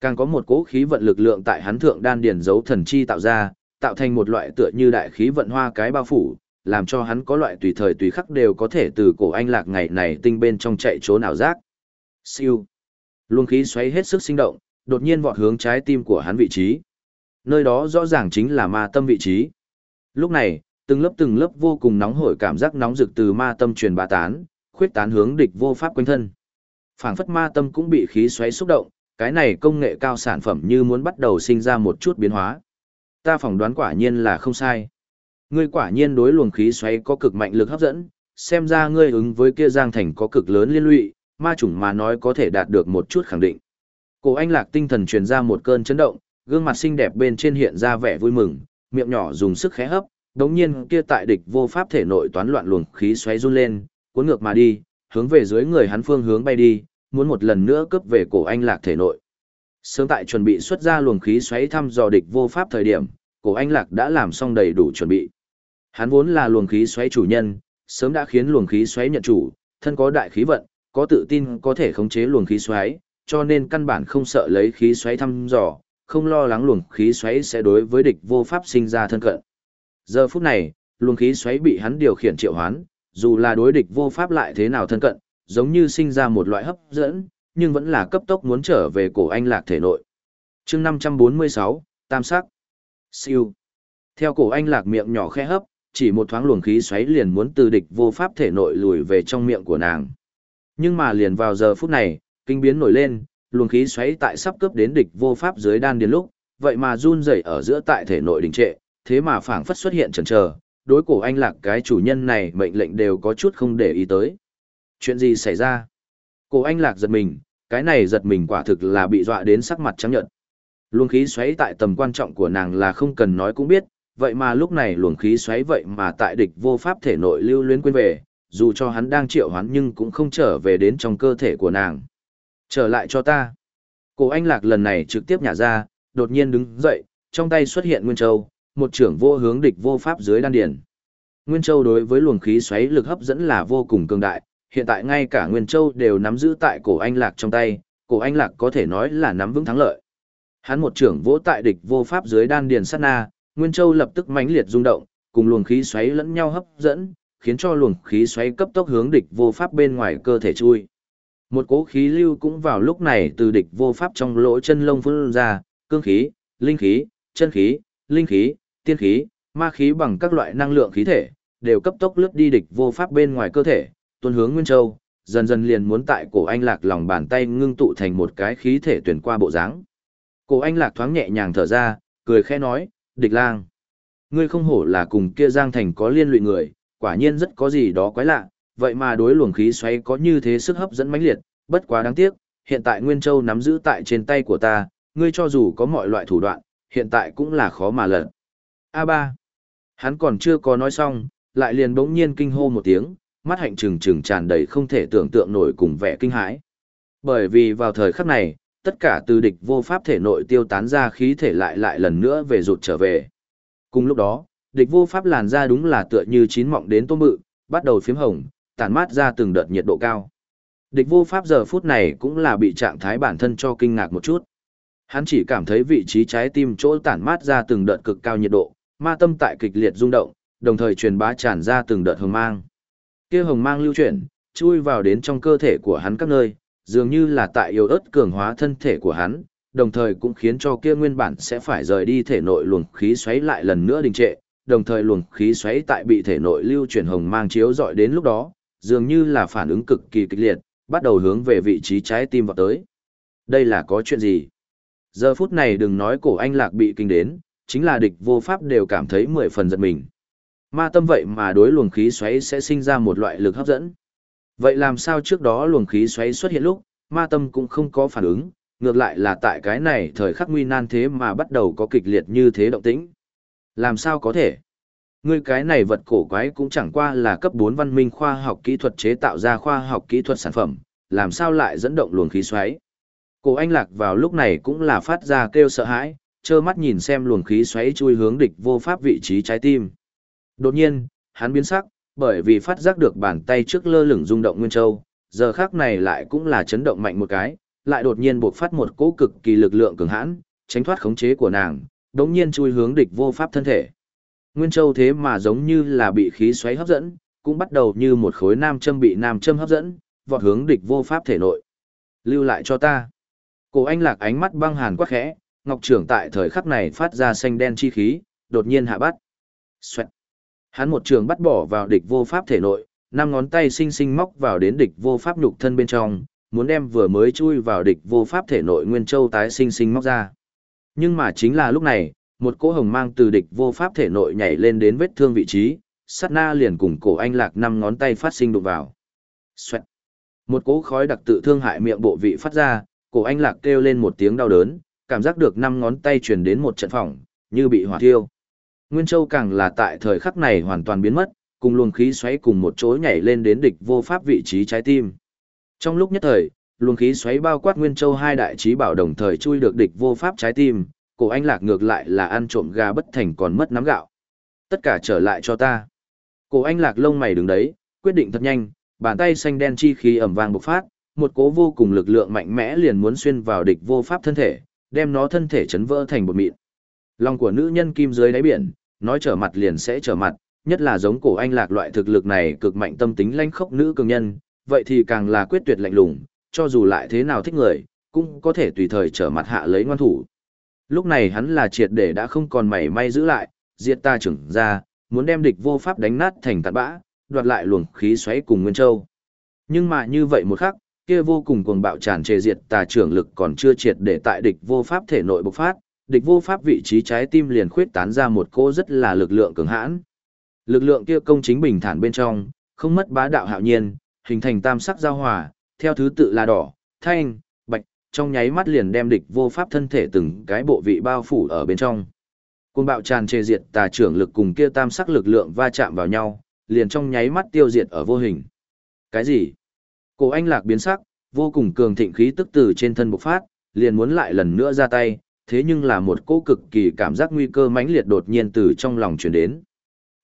Càng có một cỗ khí vận lực lượng tại hắn thượng đan điển giấu thần chi tạo ra, tạo thành một loại tựa như đại khí vận hoa cái bao phủ, làm cho hắn có loại tùy thời tùy khắc đều có thể từ cổ anh lạc ngày này tinh bên trong chạy trốn ảo giác. Siêu. Luồng khí xoáy hết sức sinh động, đột nhiên vọt hướng trái tim của hắn vị trí. Nơi đó rõ ràng chính là ma tâm vị trí. Lúc này, từng lớp từng lớp vô cùng nóng hổi cảm giác nóng rực từ ma tâm truyền bá tán, khuyết tán hướng địch vô pháp quanh thân. Phảng phất ma tâm cũng bị khí xoáy xúc động, cái này công nghệ cao sản phẩm như muốn bắt đầu sinh ra một chút biến hóa. Ta phỏng đoán quả nhiên là không sai. Ngươi quả nhiên đối luồng khí xoáy có cực mạnh lực hấp dẫn, xem ra ngươi ứng với kia Giang Thành có cực lớn liên lụy, ma chủng mà nói có thể đạt được một chút khẳng định. Cổ Anh Lạc tinh thần truyền ra một cơn chấn động, gương mặt xinh đẹp bên trên hiện ra vẻ vui mừng, miệng nhỏ dùng sức khẽ hấp, đống nhiên kia tại địch vô pháp thể nội toán loạn luồng khí xoáy run lên, cuốn ngược mà đi, hướng về dưới người hắn phương hướng bay đi, muốn một lần nữa cướp về cổ anh lạc thể nội. Sớm tại chuẩn bị xuất ra luồng khí xoáy thăm dò địch vô pháp thời điểm, cổ anh lạc đã làm xong đầy đủ chuẩn bị. Hắn vốn là luồng khí xoáy chủ nhân, sớm đã khiến luồng khí xoáy nhận chủ, thân có đại khí vận, có tự tin có thể khống chế luồng khí xoáy, cho nên căn bản không sợ lấy khí xoáy thăm dò, không lo lắng luồng khí xoáy sẽ đối với địch vô pháp sinh ra thân cận. Giờ phút này, luồng khí xoáy bị hắn điều khiển triệu hoán, dù là đối địch vô pháp lại thế nào thân cận, giống như sinh ra một loại hấp dẫn, nhưng vẫn là cấp tốc muốn trở về cổ anh lạc thể nội. chương 546, Tam sắc. Siêu. Theo cổ anh lạc miệng nhỏ khe hấp, chỉ một thoáng luồng khí xoáy liền muốn từ địch vô pháp thể nội lùi về trong miệng của nàng. Nhưng mà liền vào giờ phút này, kinh biến nổi lên, luồng khí xoáy tại sắp cướp đến địch vô pháp dưới đan điền lúc, vậy mà run rẩy ở giữa tại thể nội đình trệ, thế mà phảng phất xuất hiện chần chờ, đối cổ anh lạc cái chủ nhân này mệnh lệnh đều có chút không để ý tới. Chuyện gì xảy ra? Cổ anh lạc giật mình, cái này giật mình quả thực là bị dọa đến sắc mặt trắng nhợt. Luồng khí xoáy tại tầm quan trọng của nàng là không cần nói cũng biết, vậy mà lúc này luồng khí xoáy vậy mà tại địch vô pháp thể nội lưu luyến quên về, dù cho hắn đang triệu hoán nhưng cũng không trở về đến trong cơ thể của nàng. Trở lại cho ta. Cổ anh lạc lần này trực tiếp nhả ra, đột nhiên đứng dậy, trong tay xuất hiện Nguyên Châu, một trưởng vô hướng địch vô pháp dưới đan điền. Nguyên Châu đối với luồng khí xoáy lực hấp dẫn là vô cùng cường đại, hiện tại ngay cả Nguyên Châu đều nắm giữ tại cổ anh lạc trong tay, cổ anh lạc có thể nói là nắm vững thắng lợi. Hắn một trưởng vỗ tại địch vô pháp dưới đan điền sát na, Nguyên Châu lập tức mãnh liệt rung động, cùng luồng khí xoáy lẫn nhau hấp dẫn, khiến cho luồng khí xoáy cấp tốc hướng địch vô pháp bên ngoài cơ thể chui. Một cỗ khí lưu cũng vào lúc này từ địch vô pháp trong lỗ chân lông phun ra, cương khí, linh khí, chân khí, linh khí, tiên khí, ma khí bằng các loại năng lượng khí thể, đều cấp tốc lướt đi địch vô pháp bên ngoài cơ thể, tuôn hướng Nguyên Châu, dần dần liền muốn tại cổ anh lạc lòng bàn tay ngưng tụ thành một cái khí thể tuyển qua bộ dáng. Cổ anh lạc thoáng nhẹ nhàng thở ra, cười khẽ nói, địch lang. Ngươi không hổ là cùng kia Giang Thành có liên lụy người, quả nhiên rất có gì đó quái lạ, vậy mà đối luồng khí xoay có như thế sức hấp dẫn mãnh liệt, bất quá đáng tiếc, hiện tại Nguyên Châu nắm giữ tại trên tay của ta, ngươi cho dù có mọi loại thủ đoạn, hiện tại cũng là khó mà lật. A3. Hắn còn chưa có nói xong, lại liền bỗng nhiên kinh hô một tiếng, mắt hạnh trừng trừng tràn đầy không thể tưởng tượng nổi cùng vẻ kinh hãi. Bởi vì vào thời khắc này, tất cả từ địch vô pháp thể nội tiêu tán ra khí thể lại lại lần nữa về rụt trở về. Cùng lúc đó, địch vô pháp làn ra đúng là tựa như chín mọng đến tôm mự, bắt đầu phiếm hồng, tản mát ra từng đợt nhiệt độ cao. Địch vô pháp giờ phút này cũng là bị trạng thái bản thân cho kinh ngạc một chút. Hắn chỉ cảm thấy vị trí trái tim chỗ tản mát ra từng đợt cực cao nhiệt độ, ma tâm tại kịch liệt rung động, đồng thời truyền bá tràn ra từng đợt hồng mang. Kia hồng mang lưu chuyển, chui vào đến trong cơ thể của hắn các nơi, dường như là tại yếu ớt cường hóa thân thể của hắn, đồng thời cũng khiến cho kia nguyên bản sẽ phải rời đi thể nội luồng khí xoáy lại lần nữa đình trệ, đồng thời luồng khí xoáy tại bị thể nội lưu chuyển hồng mang chiếu dọi đến lúc đó, dường như là phản ứng cực kỳ kịch liệt, bắt đầu hướng về vị trí trái tim vào tới. Đây là có chuyện gì? Giờ phút này đừng nói cổ anh lạc bị kinh đến, chính là địch vô pháp đều cảm thấy mười phần giật mình. Ma tâm vậy mà đối luồng khí xoáy sẽ sinh ra một loại lực hấp dẫn. Vậy làm sao trước đó luồng khí xoáy xuất hiện lúc, ma tâm cũng không có phản ứng, ngược lại là tại cái này thời khắc nguy nan thế mà bắt đầu có kịch liệt như thế động tĩnh. Làm sao có thể? Ngươi cái này vật cổ quái cũng chẳng qua là cấp 4 văn minh khoa học kỹ thuật chế tạo ra khoa học kỹ thuật sản phẩm, làm sao lại dẫn động luồng khí xoáy? Cổ anh lạc vào lúc này cũng là phát ra kêu sợ hãi, trơ mắt nhìn xem luồng khí xoáy chui hướng địch vô pháp vị trí trái tim. Đột nhiên, hắn biến sắc, bởi vì phát giác được bàn tay trước lơ lửng rung động Nguyên Châu, giờ khác này lại cũng là chấn động mạnh một cái, lại đột nhiên buộc phát một cỗ cực kỳ lực lượng cường hãn, tránh thoát khống chế của nàng, đống nhiên chui hướng địch vô pháp thân thể. Nguyên Châu thế mà giống như là bị khí xoáy hấp dẫn, cũng bắt đầu như một khối nam châm bị nam châm hấp dẫn, vọt hướng địch vô pháp thể nội. Lưu lại cho ta. Cổ anh lạc ánh mắt băng hàn quắc khẽ, ngọc trưởng tại thời khắc này phát ra xanh đen chi khí, đột nhiên hạ bắt. Xoẹt. Hắn một trường bắt bỏ vào địch vô pháp thể nội, năm ngón tay sinh sinh móc vào đến địch vô pháp nhục thân bên trong, muốn đem vừa mới chui vào địch vô pháp thể nội nguyên châu tái sinh sinh móc ra. Nhưng mà chính là lúc này, một cỗ hồng mang từ địch vô pháp thể nội nhảy lên đến vết thương vị trí, sát na liền cùng cổ anh lạc năm ngón tay phát sinh đụng vào. Xoẹt. Một cỗ khói đặc tự thương hại miệng bộ vị phát ra, cổ anh lạc kêu lên một tiếng đau đớn, cảm giác được năm ngón tay truyền đến một trận phỏng, như bị hỏa thiêu. Nguyên Châu càng là tại thời khắc này hoàn toàn biến mất, cùng luồng khí xoáy cùng một chỗ nhảy lên đến địch vô pháp vị trí trái tim. Trong lúc nhất thời, luồng khí xoáy bao quát Nguyên Châu hai đại trí bảo đồng thời chui được địch vô pháp trái tim, cổ anh lạc ngược lại là ăn trộm gà bất thành còn mất nắm gạo. Tất cả trở lại cho ta. Cổ anh lạc lông mày đứng đấy, quyết định thật nhanh, bàn tay xanh đen chi khí ẩm vàng bộc phát, một cố vô cùng lực lượng mạnh mẽ liền muốn xuyên vào địch vô pháp thân thể, đem nó thân thể chấn vỡ thành bột mịn. Lòng của nữ nhân kim dưới đáy biển, nói trở mặt liền sẽ trở mặt, nhất là giống cổ anh lạc loại thực lực này cực mạnh tâm tính lanh khốc nữ cường nhân, vậy thì càng là quyết tuyệt lạnh lùng, cho dù lại thế nào thích người, cũng có thể tùy thời trở mặt hạ lấy ngoan thủ. Lúc này hắn là triệt để đã không còn mảy may giữ lại, diệt ta trưởng ra, muốn đem địch vô pháp đánh nát thành tạt bã, đoạt lại luồng khí xoáy cùng Nguyên Châu. Nhưng mà như vậy một khắc, kia vô cùng cuồng bạo tràn trề diệt tà trưởng lực còn chưa triệt để tại địch vô pháp thể nội bộc phát, địch vô pháp vị trí trái tim liền khuyết tán ra một cô rất là lực lượng cường hãn. Lực lượng kia công chính bình thản bên trong, không mất bá đạo hạo nhiên, hình thành tam sắc giao hòa, theo thứ tự là đỏ, thanh, bạch, trong nháy mắt liền đem địch vô pháp thân thể từng cái bộ vị bao phủ ở bên trong. Côn bạo tràn trề diệt tà trưởng lực cùng kia tam sắc lực lượng va chạm vào nhau, liền trong nháy mắt tiêu diệt ở vô hình. Cái gì? Cổ anh lạc biến sắc, vô cùng cường thịnh khí tức từ trên thân bộc phát, liền muốn lại lần nữa ra tay, thế nhưng là một cỗ cực kỳ cảm giác nguy cơ mãnh liệt đột nhiên từ trong lòng truyền đến.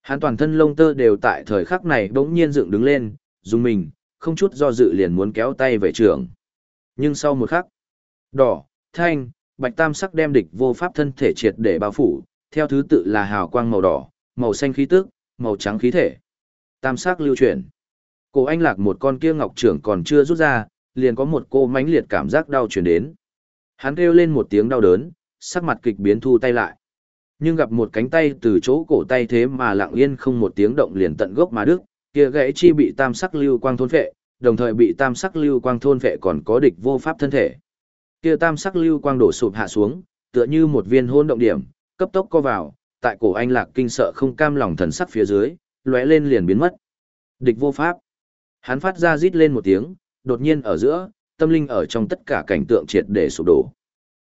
Hắn toàn thân lông tơ đều tại thời khắc này bỗng nhiên dựng đứng lên, dùng mình, không chút do dự liền muốn kéo tay về trường. Nhưng sau một khắc, đỏ, thanh, bạch tam sắc đem địch vô pháp thân thể triệt để bao phủ, theo thứ tự là hào quang màu đỏ, màu xanh khí tức, màu trắng khí thể. Tam sắc lưu chuyển. Cổ anh lạc một con kia ngọc trưởng còn chưa rút ra, liền có một cô mãnh liệt cảm giác đau truyền đến. Hắn kêu lên một tiếng đau đớn, sắc mặt kịch biến thu tay lại. Nhưng gặp một cánh tay từ chỗ cổ tay thế mà lặng yên không một tiếng động liền tận gốc mà đứt, kia gãy chi bị tam sắc lưu quang thôn phệ, đồng thời bị tam sắc lưu quang thôn phệ còn có địch vô pháp thân thể. Kia tam sắc lưu quang đổ sụp hạ xuống, tựa như một viên hôn động điểm, cấp tốc co vào, tại cổ anh lạc kinh sợ không cam lòng thần sắc phía dưới, lóe lên liền biến mất. Địch vô pháp. Hắn phát ra rít lên một tiếng, đột nhiên ở giữa, tâm linh ở trong tất cả cảnh tượng triệt để sụp đổ.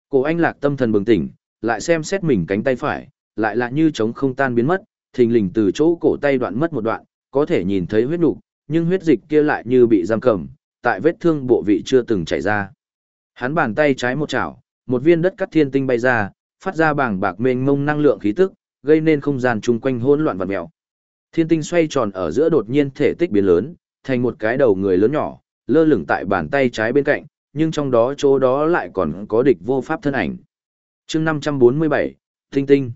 Cổ anh lạc tâm thần bừng tỉnh, lại xem xét mình cánh tay phải, lại là như trống không tan biến mất, thình lình từ chỗ cổ tay đoạn mất một đoạn, có thể nhìn thấy huyết nục, nhưng huyết dịch kia lại như bị giam cầm, tại vết thương bộ vị chưa từng chảy ra. Hắn bàn tay trái một chảo, một viên đất cắt thiên tinh bay ra, phát ra bảng bạc mênh mông năng lượng khí tức, gây nên không gian chung quanh hỗn loạn vặn mèo. Thiên tinh xoay tròn ở giữa đột nhiên thể tích biến lớn, thành một cái đầu người lớn nhỏ, lơ lửng tại bàn tay trái bên cạnh, nhưng trong đó chỗ đó lại còn có địch vô pháp thân ảnh. chương 547, Tinh Tinh.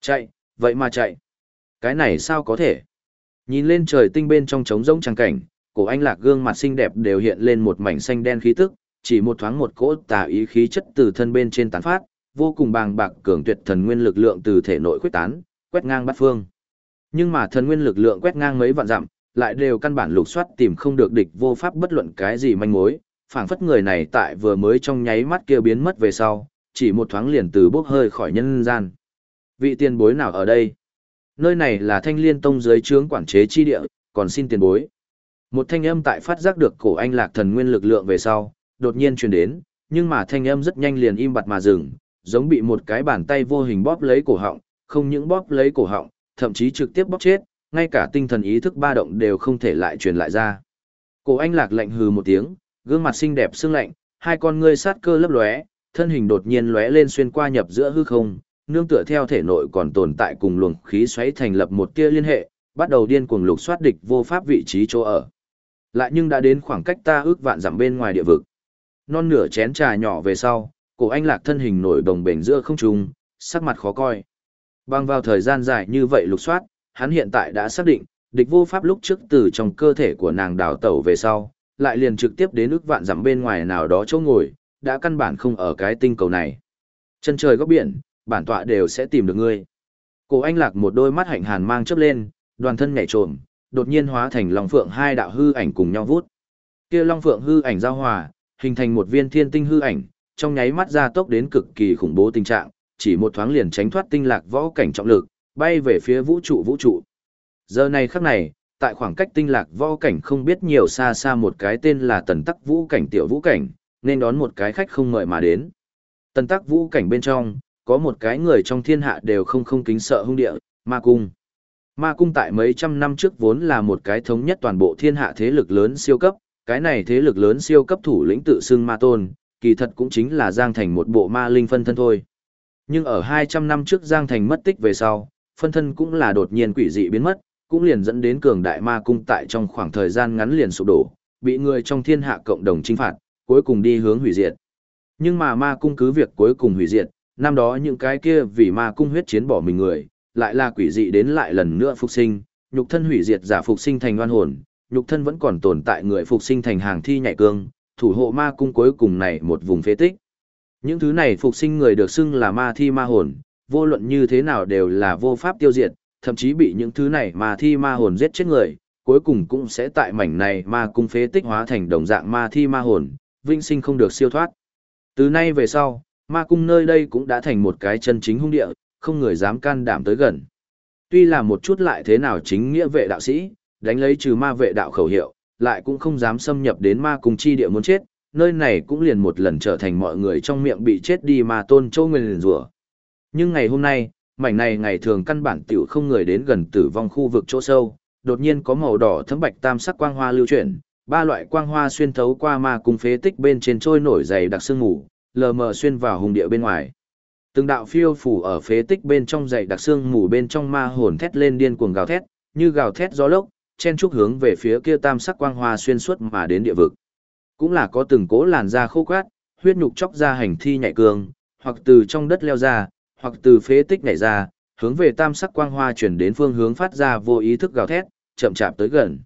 Chạy, vậy mà chạy. Cái này sao có thể? Nhìn lên trời tinh bên trong trống rỗng tràng cảnh, cổ anh lạc gương mặt xinh đẹp đều hiện lên một mảnh xanh đen khí tức, chỉ một thoáng một cỗ tà ý khí chất từ thân bên trên tán phát, vô cùng bàng bạc cường tuyệt thần nguyên lực lượng từ thể nội khuếch tán, quét ngang bát phương. Nhưng mà thần nguyên lực lượng quét ngang mấy vạn dặm, lại đều căn bản lục soát tìm không được địch vô pháp bất luận cái gì manh mối, phảng phất người này tại vừa mới trong nháy mắt kia biến mất về sau, chỉ một thoáng liền từ bốc hơi khỏi nhân gian. Vị tiền bối nào ở đây? Nơi này là thanh liên tông dưới trướng quản chế chi địa, còn xin tiền bối. Một thanh âm tại phát giác được cổ anh lạc thần nguyên lực lượng về sau, đột nhiên truyền đến, nhưng mà thanh âm rất nhanh liền im bặt mà dừng, giống bị một cái bàn tay vô hình bóp lấy cổ họng, không những bóp lấy cổ họng, thậm chí trực tiếp bóp chết, ngay cả tinh thần ý thức ba động đều không thể lại truyền lại ra. Cổ anh lạc lạnh hừ một tiếng, gương mặt xinh đẹp sương lạnh, hai con ngươi sát cơ lấp lóe, thân hình đột nhiên lóe lên xuyên qua nhập giữa hư không, nương tựa theo thể nội còn tồn tại cùng luồng khí xoáy thành lập một tia liên hệ, bắt đầu điên cuồng lục soát địch vô pháp vị trí chỗ ở. Lại nhưng đã đến khoảng cách ta ước vạn dặm bên ngoài địa vực. Non nửa chén trà nhỏ về sau, cổ anh lạc thân hình nổi đồng bền giữa không trung, sắc mặt khó coi. Bang vào thời gian dài như vậy lục soát, hắn hiện tại đã xác định, địch vô pháp lúc trước từ trong cơ thể của nàng đào tẩu về sau, lại liền trực tiếp đến ước vạn dặm bên ngoài nào đó chỗ ngồi, đã căn bản không ở cái tinh cầu này. Chân trời góc biển, bản tọa đều sẽ tìm được ngươi. Cổ anh lạc một đôi mắt hạnh hàn mang chớp lên, đoàn thân nhảy trồm, đột nhiên hóa thành long phượng hai đạo hư ảnh cùng nhau vút. Kia long phượng hư ảnh giao hòa, hình thành một viên thiên tinh hư ảnh, trong nháy mắt ra tốc đến cực kỳ khủng bố tình trạng, chỉ một thoáng liền tránh thoát tinh lạc võ cảnh trọng lực, bay về phía vũ trụ vũ trụ. Giờ này khắc này, tại khoảng cách tinh lạc võ cảnh không biết nhiều xa xa một cái tên là tần tắc vũ cảnh tiểu vũ cảnh, nên đón một cái khách không mời mà đến. Tần tắc vũ cảnh bên trong, có một cái người trong thiên hạ đều không không kính sợ hung địa, ma cung. Ma cung tại mấy trăm năm trước vốn là một cái thống nhất toàn bộ thiên hạ thế lực lớn siêu cấp, cái này thế lực lớn siêu cấp thủ lĩnh tự xưng ma tôn, kỳ thật cũng chính là Giang Thành một bộ ma linh phân thân thôi. Nhưng ở 200 năm trước Giang Thành mất tích về sau, phân thân cũng là đột nhiên quỷ dị biến mất, cũng liền dẫn đến cường đại ma cung tại trong khoảng thời gian ngắn liền sụp đổ, bị người trong thiên hạ cộng đồng chinh phạt, cuối cùng đi hướng hủy diệt. Nhưng mà ma cung cứ việc cuối cùng hủy diệt, năm đó những cái kia vì ma cung huyết chiến bỏ mình người, lại là quỷ dị đến lại lần nữa phục sinh, nhục thân hủy diệt giả phục sinh thành oan hồn, nhục thân vẫn còn tồn tại người phục sinh thành hàng thi nhảy cương, thủ hộ ma cung cuối cùng này một vùng phế tích. Những thứ này phục sinh người được xưng là ma thi ma hồn, vô luận như thế nào đều là vô pháp tiêu diệt, thậm chí bị những thứ này mà thi ma hồn giết chết người, cuối cùng cũng sẽ tại mảnh này ma cung phế tích hóa thành đồng dạng ma thi ma hồn, vinh sinh không được siêu thoát. Từ nay về sau, ma cung nơi đây cũng đã thành một cái chân chính hung địa, không người dám can đảm tới gần. Tuy là một chút lại thế nào chính nghĩa vệ đạo sĩ, đánh lấy trừ ma vệ đạo khẩu hiệu, lại cũng không dám xâm nhập đến ma cung chi địa muốn chết, nơi này cũng liền một lần trở thành mọi người trong miệng bị chết đi mà tôn châu nguyên rủa. Nhưng ngày hôm nay, mảnh này ngày thường căn bản tiểu không người đến gần tử vong khu vực chỗ sâu, đột nhiên có màu đỏ thấm bạch tam sắc quang hoa lưu chuyển, ba loại quang hoa xuyên thấu qua ma cung phế tích bên trên trôi nổi dày đặc sương mù, lờ mờ xuyên vào hùng địa bên ngoài. Từng đạo phiêu phủ ở phế tích bên trong dày đặc xương mù bên trong ma hồn thét lên điên cuồng gào thét, như gào thét gió lốc, chen trúc hướng về phía kia tam sắc quang hoa xuyên suốt mà đến địa vực. Cũng là có từng cố làn da khô quát, huyết nhục chóc ra hành thi nhạy cường, hoặc từ trong đất leo ra, hoặc từ phế tích nhảy ra, hướng về tam sắc quang hoa chuyển đến phương hướng phát ra vô ý thức gào thét, chậm chạp tới gần.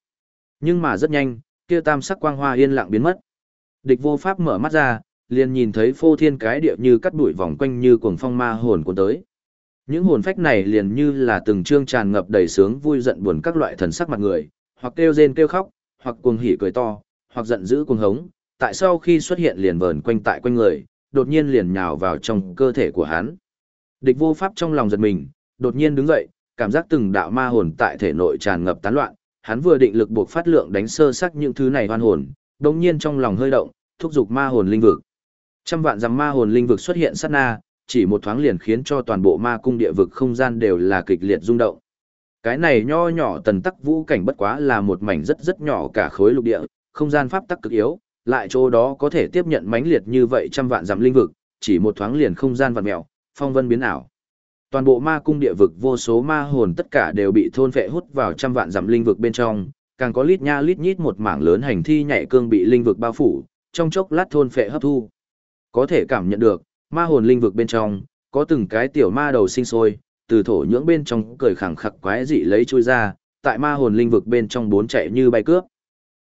Nhưng mà rất nhanh, kia tam sắc quang hoa yên lặng biến mất. Địch vô pháp mở mắt ra, liền nhìn thấy phô thiên cái địa như cắt đuổi vòng quanh như cuồng phong ma hồn cuốn tới. Những hồn phách này liền như là từng trương tràn ngập đầy sướng vui giận buồn các loại thần sắc mặt người, hoặc kêu rên kêu khóc, hoặc cuồng hỉ cười to, hoặc giận dữ cuồng hống, tại sau khi xuất hiện liền vờn quanh tại quanh người, đột nhiên liền nhào vào trong cơ thể của hắn. Địch vô pháp trong lòng giật mình, đột nhiên đứng dậy, cảm giác từng đạo ma hồn tại thể nội tràn ngập tán loạn, hắn vừa định lực buộc phát lượng đánh sơ sắc những thứ này hoan hồn, đột nhiên trong lòng hơi động, thúc giục ma hồn linh vực. Trăm vạn dặm ma hồn linh vực xuất hiện sát na, chỉ một thoáng liền khiến cho toàn bộ ma cung địa vực không gian đều là kịch liệt rung động. Cái này nho nhỏ tần tắc vũ cảnh bất quá là một mảnh rất rất nhỏ cả khối lục địa, không gian pháp tắc cực yếu, lại chỗ đó có thể tiếp nhận mãnh liệt như vậy trăm vạn dặm linh vực, chỉ một thoáng liền không gian vặn mèo, phong vân biến ảo. Toàn bộ ma cung địa vực vô số ma hồn tất cả đều bị thôn phệ hút vào trăm vạn dặm linh vực bên trong, càng có lít nha lít nhít một mảng lớn hành thi nhảy cương bị linh vực bao phủ, trong chốc lát thôn phệ hấp thu. Có thể cảm nhận được, ma hồn linh vực bên trong, có từng cái tiểu ma đầu sinh sôi, từ thổ nhưỡng bên trong cười khẳng khặc quái dị lấy chui ra, tại ma hồn linh vực bên trong bốn chạy như bay cướp.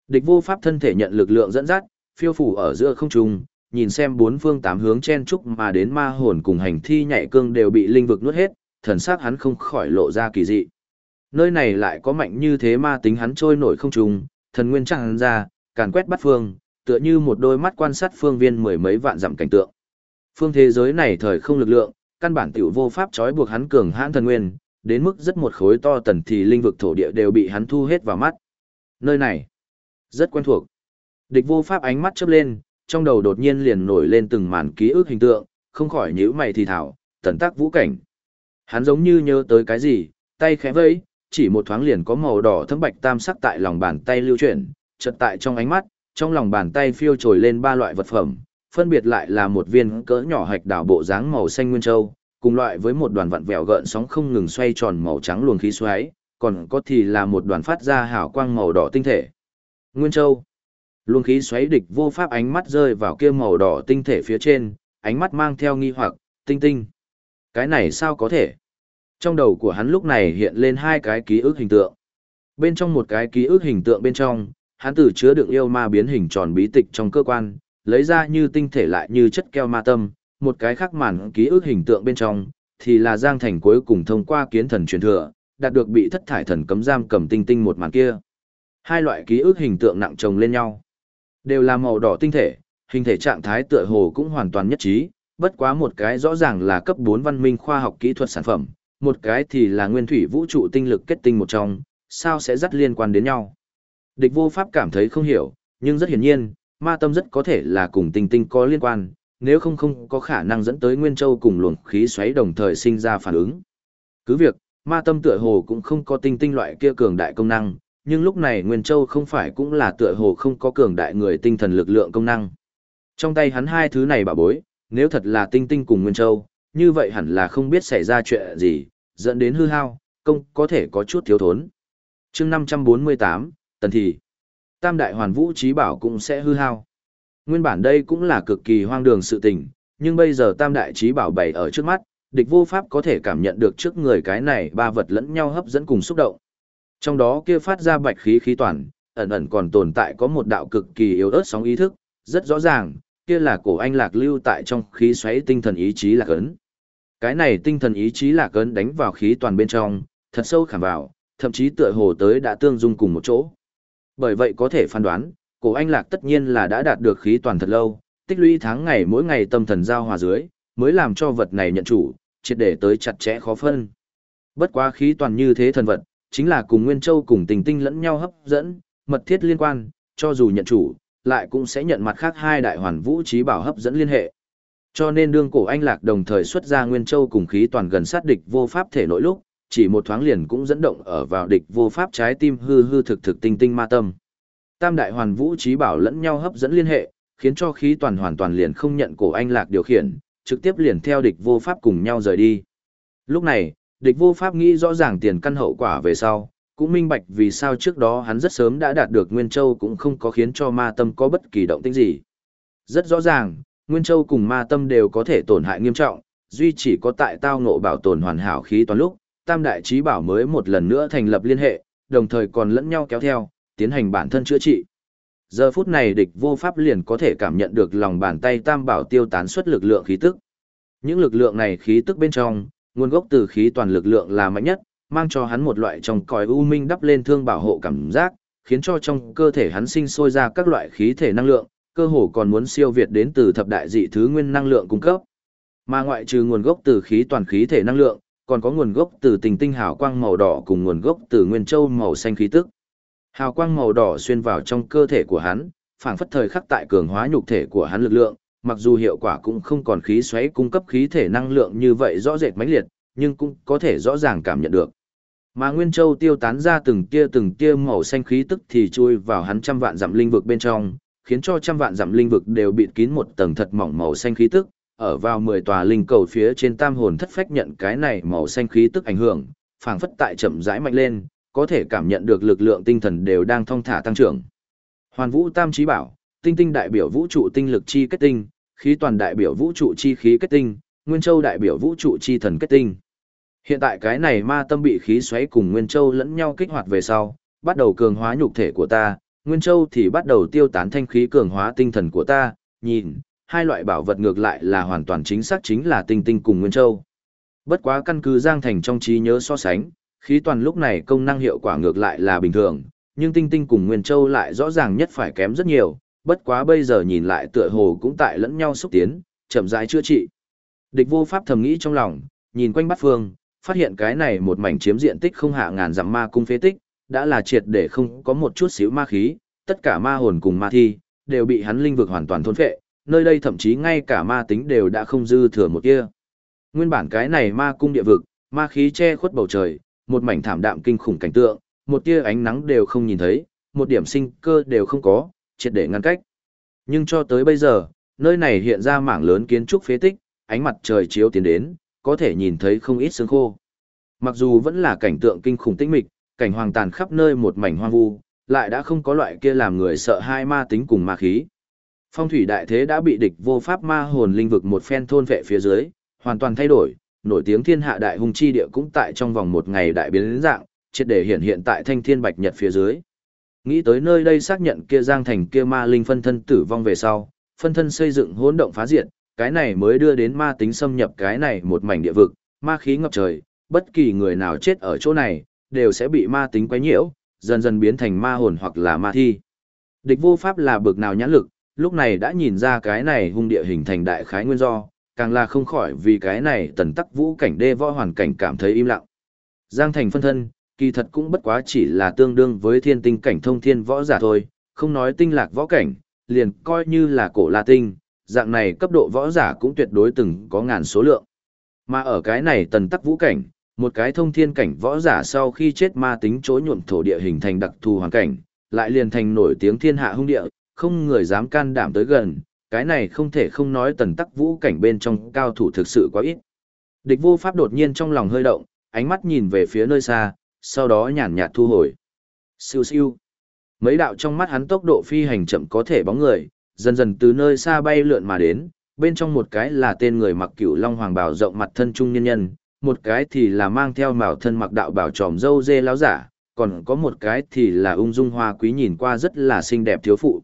Địch vô pháp thân thể nhận lực lượng dẫn dắt, phiêu phủ ở giữa không trung, nhìn xem bốn phương tám hướng chen trúc mà đến ma hồn cùng hành thi nhảy cương đều bị linh vực nuốt hết, thần sắc hắn không khỏi lộ ra kỳ dị. Nơi này lại có mạnh như thế ma tính hắn trôi nổi không trùng, thần nguyên chẳng ra, càn quét bắt phương, tựa như một đôi mắt quan sát phương viên mười mấy vạn dặm cảnh tượng. Phương thế giới này thời không lực lượng, căn bản tiểu vô pháp trói buộc hắn cường hãn thần nguyên, đến mức rất một khối to tần thì linh vực thổ địa đều bị hắn thu hết vào mắt. Nơi này, rất quen thuộc. Địch vô pháp ánh mắt chớp lên, trong đầu đột nhiên liền nổi lên từng màn ký ức hình tượng, không khỏi nhíu mày thì thảo, tần tác vũ cảnh. Hắn giống như nhớ tới cái gì, tay khẽ vẫy, chỉ một thoáng liền có màu đỏ thấm bạch tam sắc tại lòng bàn tay lưu chuyển, chợt tại trong ánh mắt, trong lòng bàn tay phiêu trồi lên ba loại vật phẩm, phân biệt lại là một viên cỡ nhỏ hạch đảo bộ dáng màu xanh nguyên châu, cùng loại với một đoàn vặn vẹo gợn sóng không ngừng xoay tròn màu trắng luồng khí xoáy, còn có thì là một đoàn phát ra hào quang màu đỏ tinh thể. Nguyên châu. Luồng khí xoáy địch vô pháp ánh mắt rơi vào kia màu đỏ tinh thể phía trên, ánh mắt mang theo nghi hoặc, tinh tinh. Cái này sao có thể? Trong đầu của hắn lúc này hiện lên hai cái ký ức hình tượng. Bên trong một cái ký ức hình tượng bên trong, hắn tử chứa đựng yêu ma biến hình tròn bí tịch trong cơ quan, lấy ra như tinh thể lại như chất keo ma tâm, một cái khác màn ký ức hình tượng bên trong, thì là Giang Thành cuối cùng thông qua kiến thần truyền thừa, đạt được bị thất thải thần cấm giam cầm tinh tinh một màn kia. Hai loại ký ức hình tượng nặng chồng lên nhau, đều là màu đỏ tinh thể, hình thể trạng thái tựa hồ cũng hoàn toàn nhất trí, bất quá một cái rõ ràng là cấp 4 văn minh khoa học kỹ thuật sản phẩm, một cái thì là nguyên thủy vũ trụ tinh lực kết tinh một trong, sao sẽ rất liên quan đến nhau. Địch vô pháp cảm thấy không hiểu, nhưng rất hiển nhiên, ma tâm rất có thể là cùng tinh tinh có liên quan, nếu không không có khả năng dẫn tới Nguyên Châu cùng luồng khí xoáy đồng thời sinh ra phản ứng. Cứ việc, ma tâm tựa hồ cũng không có tinh tinh loại kia cường đại công năng, nhưng lúc này Nguyên Châu không phải cũng là tựa hồ không có cường đại người tinh thần lực lượng công năng. Trong tay hắn hai thứ này bà bối, nếu thật là tinh tinh cùng Nguyên Châu, như vậy hẳn là không biết xảy ra chuyện gì, dẫn đến hư hao, công có thể có chút thiếu thốn. chương 548, Tần Thị, Tam Đại Hoàn Vũ Trí Bảo cũng sẽ hư hao. Nguyên bản đây cũng là cực kỳ hoang đường sự tình, nhưng bây giờ Tam Đại Trí Bảo bày ở trước mắt, địch vô pháp có thể cảm nhận được trước người cái này ba vật lẫn nhau hấp dẫn cùng xúc động. Trong đó kia phát ra bạch khí khí toàn, ẩn ẩn còn tồn tại có một đạo cực kỳ yếu ớt sóng ý thức, rất rõ ràng, kia là cổ anh lạc lưu tại trong khí xoáy tinh thần ý chí lạc ấn. Cái này tinh thần ý chí lạc ấn đánh vào khí toàn bên trong, thật sâu khảm vào, thậm chí tựa hồ tới đã tương dung cùng một chỗ. Bởi vậy có thể phán đoán, cổ anh lạc tất nhiên là đã đạt được khí toàn thật lâu, tích lũy tháng ngày mỗi ngày tâm thần giao hòa dưới, mới làm cho vật này nhận chủ, triệt để tới chặt chẽ khó phân. Bất quá khí toàn như thế thần vật, chính là cùng Nguyên Châu cùng tình tinh lẫn nhau hấp dẫn, mật thiết liên quan, cho dù nhận chủ, lại cũng sẽ nhận mặt khác hai đại hoàn vũ trí bảo hấp dẫn liên hệ. Cho nên đương cổ anh lạc đồng thời xuất ra Nguyên Châu cùng khí toàn gần sát địch vô pháp thể nội lúc, chỉ một thoáng liền cũng dẫn động ở vào địch vô pháp trái tim hư hư thực thực tinh tinh ma tâm. Tam đại hoàn vũ trí bảo lẫn nhau hấp dẫn liên hệ, khiến cho khí toàn hoàn toàn liền không nhận cổ anh lạc điều khiển, trực tiếp liền theo địch vô pháp cùng nhau rời đi. Lúc này, địch vô pháp nghĩ rõ ràng tiền căn hậu quả về sau, cũng minh bạch vì sao trước đó hắn rất sớm đã đạt được Nguyên Châu cũng không có khiến cho ma tâm có bất kỳ động tĩnh gì. Rất rõ ràng, Nguyên Châu cùng ma tâm đều có thể tổn hại nghiêm trọng, duy chỉ có tại tao ngộ bảo tồn hoàn hảo khí toàn lúc, Tam Đại Trí Bảo mới một lần nữa thành lập liên hệ, đồng thời còn lẫn nhau kéo theo, tiến hành bản thân chữa trị. Giờ phút này địch vô pháp liền có thể cảm nhận được lòng bàn tay Tam Bảo tiêu tán xuất lực lượng khí tức. Những lực lượng này khí tức bên trong, nguồn gốc từ khí toàn lực lượng là mạnh nhất, mang cho hắn một loại trong còi u minh đắp lên thương bảo hộ cảm giác, khiến cho trong cơ thể hắn sinh sôi ra các loại khí thể năng lượng, cơ hồ còn muốn siêu việt đến từ thập đại dị thứ nguyên năng lượng cung cấp. Mà ngoại trừ nguồn gốc từ khí toàn khí thể năng lượng, còn có nguồn gốc từ tình tinh hào quang màu đỏ cùng nguồn gốc từ nguyên châu màu xanh khí tức. Hào quang màu đỏ xuyên vào trong cơ thể của hắn, phảng phất thời khắc tại cường hóa nhục thể của hắn lực lượng, mặc dù hiệu quả cũng không còn khí xoáy cung cấp khí thể năng lượng như vậy rõ rệt mãnh liệt, nhưng cũng có thể rõ ràng cảm nhận được. Mà Nguyên Châu tiêu tán ra từng tia từng tia màu xanh khí tức thì chui vào hắn trăm vạn dặm linh vực bên trong, khiến cho trăm vạn dặm linh vực đều bịt kín một tầng thật mỏng màu xanh khí tức, ở vào 10 tòa linh cầu phía trên tam hồn thất phách nhận cái này màu xanh khí tức ảnh hưởng, phảng phất tại chậm rãi mạnh lên, có thể cảm nhận được lực lượng tinh thần đều đang thong thả tăng trưởng. Hoàn Vũ Tam Chí Bảo, tinh tinh đại biểu vũ trụ tinh lực chi kết tinh, khí toàn đại biểu vũ trụ chi khí kết tinh, Nguyên Châu đại biểu vũ trụ chi thần kết tinh. Hiện tại cái này ma tâm bị khí xoáy cùng Nguyên Châu lẫn nhau kích hoạt về sau, bắt đầu cường hóa nhục thể của ta, Nguyên Châu thì bắt đầu tiêu tán thanh khí cường hóa tinh thần của ta, nhìn, hai loại bảo vật ngược lại là hoàn toàn chính xác chính là tinh tinh cùng Nguyên Châu. Bất quá căn cứ Giang Thành trong trí nhớ so sánh, khí toàn lúc này công năng hiệu quả ngược lại là bình thường, nhưng tinh tinh cùng Nguyên Châu lại rõ ràng nhất phải kém rất nhiều, bất quá bây giờ nhìn lại tựa hồ cũng tại lẫn nhau xúc tiến, chậm rãi chữa trị. Địch vô pháp thầm nghĩ trong lòng, nhìn quanh bát phương, phát hiện cái này một mảnh chiếm diện tích không hạ ngàn dặm ma cung phế tích, đã là triệt để không có một chút xíu ma khí, tất cả ma hồn cùng ma thi, đều bị hắn linh vực hoàn toàn thôn phệ, nơi đây thậm chí ngay cả ma tính đều đã không dư thừa một kia. Nguyên bản cái này ma cung địa vực, ma khí che khuất bầu trời, một mảnh thảm đạm kinh khủng cảnh tượng, một tia ánh nắng đều không nhìn thấy, một điểm sinh cơ đều không có, triệt để ngăn cách. Nhưng cho tới bây giờ, nơi này hiện ra mảng lớn kiến trúc phế tích, ánh mặt trời chiếu tiến đến, có thể nhìn thấy không ít xương khô. Mặc dù vẫn là cảnh tượng kinh khủng tĩnh mịch, cảnh hoàng tàn khắp nơi một mảnh hoang vu, lại đã không có loại kia làm người sợ hai ma tính cùng ma khí. Phong thủy đại thế đã bị địch vô pháp ma hồn linh vực một phen thôn vệ phía dưới, hoàn toàn thay đổi, nổi tiếng thiên hạ đại hung chi địa cũng tại trong vòng một ngày đại biến dạng, triệt để hiện hiện tại thanh thiên bạch nhật phía dưới. Nghĩ tới nơi đây xác nhận kia giang thành kia ma linh phân thân tử vong về sau, phân thân xây dựng hỗn động phá diệt, cái này mới đưa đến ma tính xâm nhập cái này một mảnh địa vực, ma khí ngập trời, bất kỳ người nào chết ở chỗ này, đều sẽ bị ma tính quấy nhiễu, dần dần biến thành ma hồn hoặc là ma thi. Địch vô pháp là bực nào nhãn lực, lúc này đã nhìn ra cái này hung địa hình thành đại khái nguyên do, càng là không khỏi vì cái này tần tắc vũ cảnh đê võ hoàn cảnh cảm thấy im lặng. Giang thành phân thân, kỳ thật cũng bất quá chỉ là tương đương với thiên tinh cảnh thông thiên võ giả thôi, không nói tinh lạc võ cảnh, liền coi như là cổ la tinh, dạng này cấp độ võ giả cũng tuyệt đối từng có ngàn số lượng. Mà ở cái này tần tắc vũ cảnh, một cái thông thiên cảnh võ giả sau khi chết ma tính chối nhuộm thổ địa hình thành đặc thù hoàn cảnh, lại liền thành nổi tiếng thiên hạ hung địa, không người dám can đảm tới gần, cái này không thể không nói tần tắc vũ cảnh bên trong cao thủ thực sự quá ít. Địch vô pháp đột nhiên trong lòng hơi động, ánh mắt nhìn về phía nơi xa, sau đó nhàn nhạt thu hồi. Siêu siêu. Mấy đạo trong mắt hắn tốc độ phi hành chậm có thể bóng người, dần dần từ nơi xa bay lượn mà đến, bên trong một cái là tên người mặc cửu long hoàng bào rộng mặt thân trung nhân nhân, một cái thì là mang theo màu thân mặc đạo bảo tròm dâu dê láo giả, còn có một cái thì là ung dung hoa quý nhìn qua rất là xinh đẹp thiếu phụ.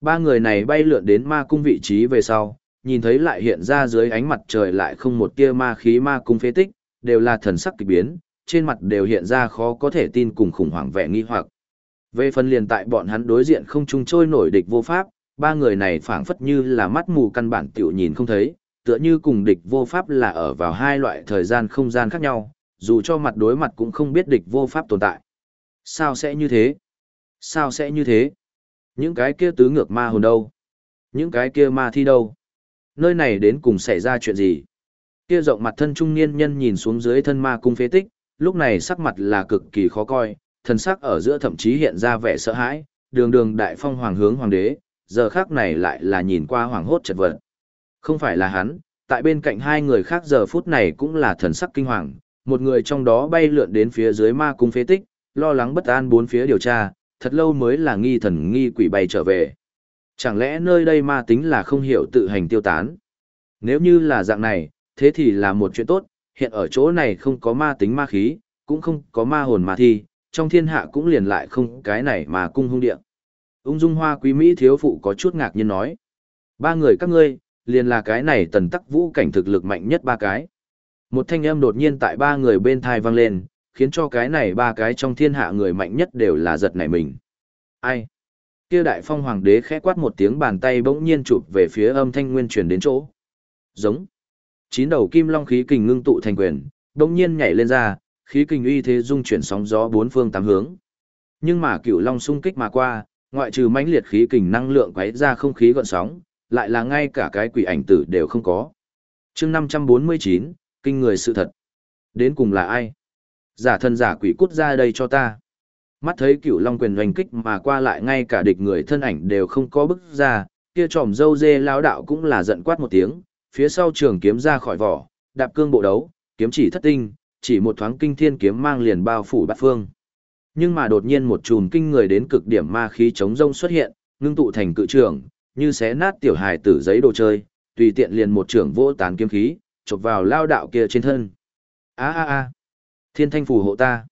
Ba người này bay lượn đến ma cung vị trí về sau, nhìn thấy lại hiện ra dưới ánh mặt trời lại không một tia ma khí ma cung phế tích, đều là thần sắc kỳ biến, trên mặt đều hiện ra khó có thể tin cùng khủng hoảng vẻ nghi hoặc. Về phần liền tại bọn hắn đối diện không trung trôi nổi địch vô pháp, ba người này phảng phất như là mắt mù căn bản tiểu nhìn không thấy, tựa như cùng địch vô pháp là ở vào hai loại thời gian không gian khác nhau, dù cho mặt đối mặt cũng không biết địch vô pháp tồn tại. Sao sẽ như thế? Sao sẽ như thế? Những cái kia tứ ngược ma hồn đâu? Những cái kia ma thi đâu? Nơi này đến cùng xảy ra chuyện gì? Kia rộng mặt thân trung niên nhân nhìn xuống dưới thân ma cung phế tích, lúc này sắc mặt là cực kỳ khó coi, thần sắc ở giữa thậm chí hiện ra vẻ sợ hãi, đường đường đại phong hoàng hướng hoàng đế, giờ khác này lại là nhìn qua hoàng hốt chật vật. Không phải là hắn, tại bên cạnh hai người khác giờ phút này cũng là thần sắc kinh hoàng, một người trong đó bay lượn đến phía dưới ma cung phế tích, lo lắng bất an bốn phía điều tra, thật lâu mới là nghi thần nghi quỷ bay trở về. Chẳng lẽ nơi đây ma tính là không hiểu tự hành tiêu tán? Nếu như là dạng này, thế thì là một chuyện tốt, hiện ở chỗ này không có ma tính ma khí, cũng không có ma hồn ma thi, trong thiên hạ cũng liền lại không cái này mà cung hung địa. Ung dung hoa quý Mỹ thiếu phụ có chút ngạc nhiên nói. Ba người các ngươi, liền là cái này tần tắc vũ cảnh thực lực mạnh nhất ba cái. Một thanh âm đột nhiên tại ba người bên thai vang lên, khiến cho cái này ba cái trong thiên hạ người mạnh nhất đều là giật nảy mình. Ai? Kia đại phong hoàng đế khẽ quát một tiếng bàn tay bỗng nhiên chụp về phía âm thanh nguyên truyền đến chỗ. Giống. Chín đầu kim long khí kình ngưng tụ thành quyền, đột nhiên nhảy lên ra, khí kình uy thế dung chuyển sóng gió bốn phương tám hướng. Nhưng mà cựu long xung kích mà qua, ngoại trừ mãnh liệt khí kình năng lượng quấy ra không khí gọn sóng, lại là ngay cả cái quỷ ảnh tử đều không có. chương 549, kinh người sự thật. Đến cùng là ai? Giả thân giả quỷ cút ra đây cho ta. Mắt thấy cựu long quyền hoành kích mà qua lại ngay cả địch người thân ảnh đều không có bức ra, kia tròm dâu dê lão đạo cũng là giận quát một tiếng, phía sau trường kiếm ra khỏi vỏ, đạp cương bộ đấu, kiếm chỉ thất tinh, chỉ một thoáng kinh thiên kiếm mang liền bao phủ bát phương. Nhưng mà đột nhiên một chùm kinh người đến cực điểm ma khí chống rông xuất hiện, ngưng tụ thành cự trường, như xé nát tiểu hài tử giấy đồ chơi, tùy tiện liền một trường vô tán kiếm khí, chụp vào lao đạo kia trên thân. A a a, thiên thanh phù hộ ta.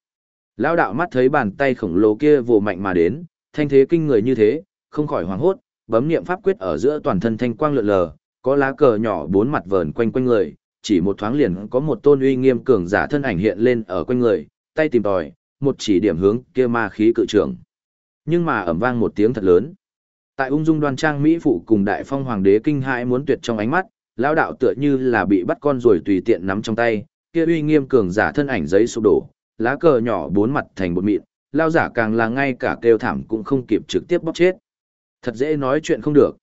Lao đạo mắt thấy bàn tay khổng lồ kia vồ mạnh mà đến, thanh thế kinh người như thế, không khỏi hoảng hốt, bấm niệm pháp quyết ở giữa toàn thân thanh quang lượn lờ, có lá cờ nhỏ bốn mặt vờn quanh quanh người, chỉ một thoáng liền có một tôn uy nghiêm cường giả thân ảnh hiện lên ở quanh người, tay tìm tòi, một chỉ điểm hướng kia ma khí cự trưởng. Nhưng mà ầm vang một tiếng thật lớn. Tại ung dung đoan trang mỹ phụ cùng đại phong hoàng đế kinh hãi muốn tuyệt trong ánh mắt, lão đạo tựa như là bị bắt con rồi tùy tiện nắm trong tay, kia uy nghiêm cường giả thân ảnh giấy sụp đổ, lá cờ nhỏ bốn mặt thành bột mịn, lao giả càng là ngay cả kêu thảm cũng không kịp trực tiếp bóc chết. Thật dễ nói chuyện không được.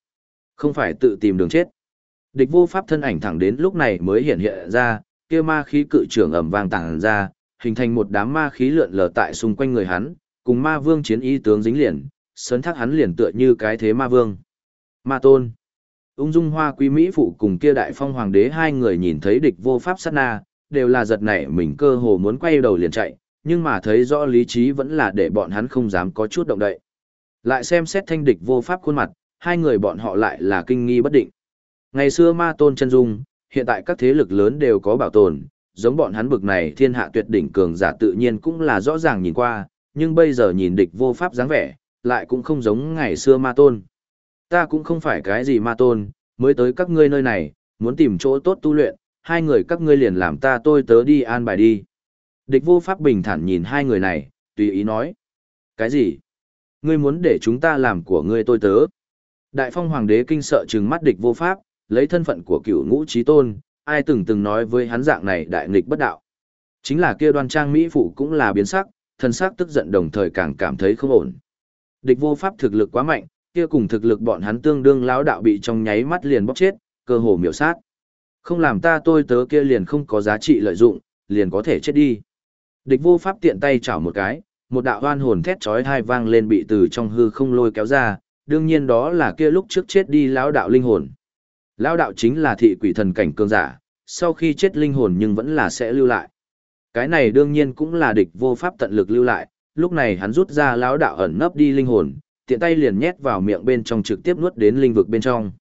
Không phải tự tìm đường chết. Địch vô pháp thân ảnh thẳng đến lúc này mới hiện hiện ra, kia ma khí cự trưởng ầm vang tàng ra, hình thành một đám ma khí lượn lờ tại xung quanh người hắn, cùng ma vương chiến y tướng dính liền, sấn thác hắn liền tựa như cái thế ma vương. Ma tôn. ung dung hoa quý Mỹ phụ cùng kia đại phong hoàng đế hai người nhìn thấy địch vô pháp sát na, đều là giật nảy mình cơ hồ muốn quay đầu liền chạy, nhưng mà thấy rõ lý trí vẫn là để bọn hắn không dám có chút động đậy. Lại xem xét thanh địch vô pháp khuôn mặt, hai người bọn họ lại là kinh nghi bất định. Ngày xưa ma tôn chân dung, hiện tại các thế lực lớn đều có bảo tồn, giống bọn hắn bực này thiên hạ tuyệt đỉnh cường giả tự nhiên cũng là rõ ràng nhìn qua, nhưng bây giờ nhìn địch vô pháp dáng vẻ, lại cũng không giống ngày xưa ma tôn. Ta cũng không phải cái gì ma tôn, mới tới các ngươi nơi này, muốn tìm chỗ tốt tu luyện, hai người các ngươi liền làm ta tôi tớ đi an bài đi. Địch vô pháp bình thản nhìn hai người này, tùy ý nói. Cái gì? Ngươi muốn để chúng ta làm của ngươi tôi tớ? Đại phong hoàng đế kinh sợ trừng mắt địch vô pháp, lấy thân phận của cựu ngũ trí tôn, ai từng từng nói với hắn dạng này đại nghịch bất đạo. Chính là kia đoan trang Mỹ phụ cũng là biến sắc, thân sắc tức giận đồng thời càng cảm thấy không ổn. Địch vô pháp thực lực quá mạnh, kia cùng thực lực bọn hắn tương đương lão đạo bị trong nháy mắt liền bóc chết, cơ hồ miểu sát. Không làm ta tôi tớ kia liền không có giá trị lợi dụng, liền có thể chết đi. Địch vô pháp tiện tay chảo một cái, một đạo hoan hồn thét chói tai vang lên bị từ trong hư không lôi kéo ra, đương nhiên đó là kia lúc trước chết đi lão đạo linh hồn. Lão đạo chính là thị quỷ thần cảnh cường giả, sau khi chết linh hồn nhưng vẫn là sẽ lưu lại. Cái này đương nhiên cũng là địch vô pháp tận lực lưu lại, lúc này hắn rút ra lão đạo ẩn nấp đi linh hồn, tiện tay liền nhét vào miệng bên trong trực tiếp nuốt đến linh vực bên trong.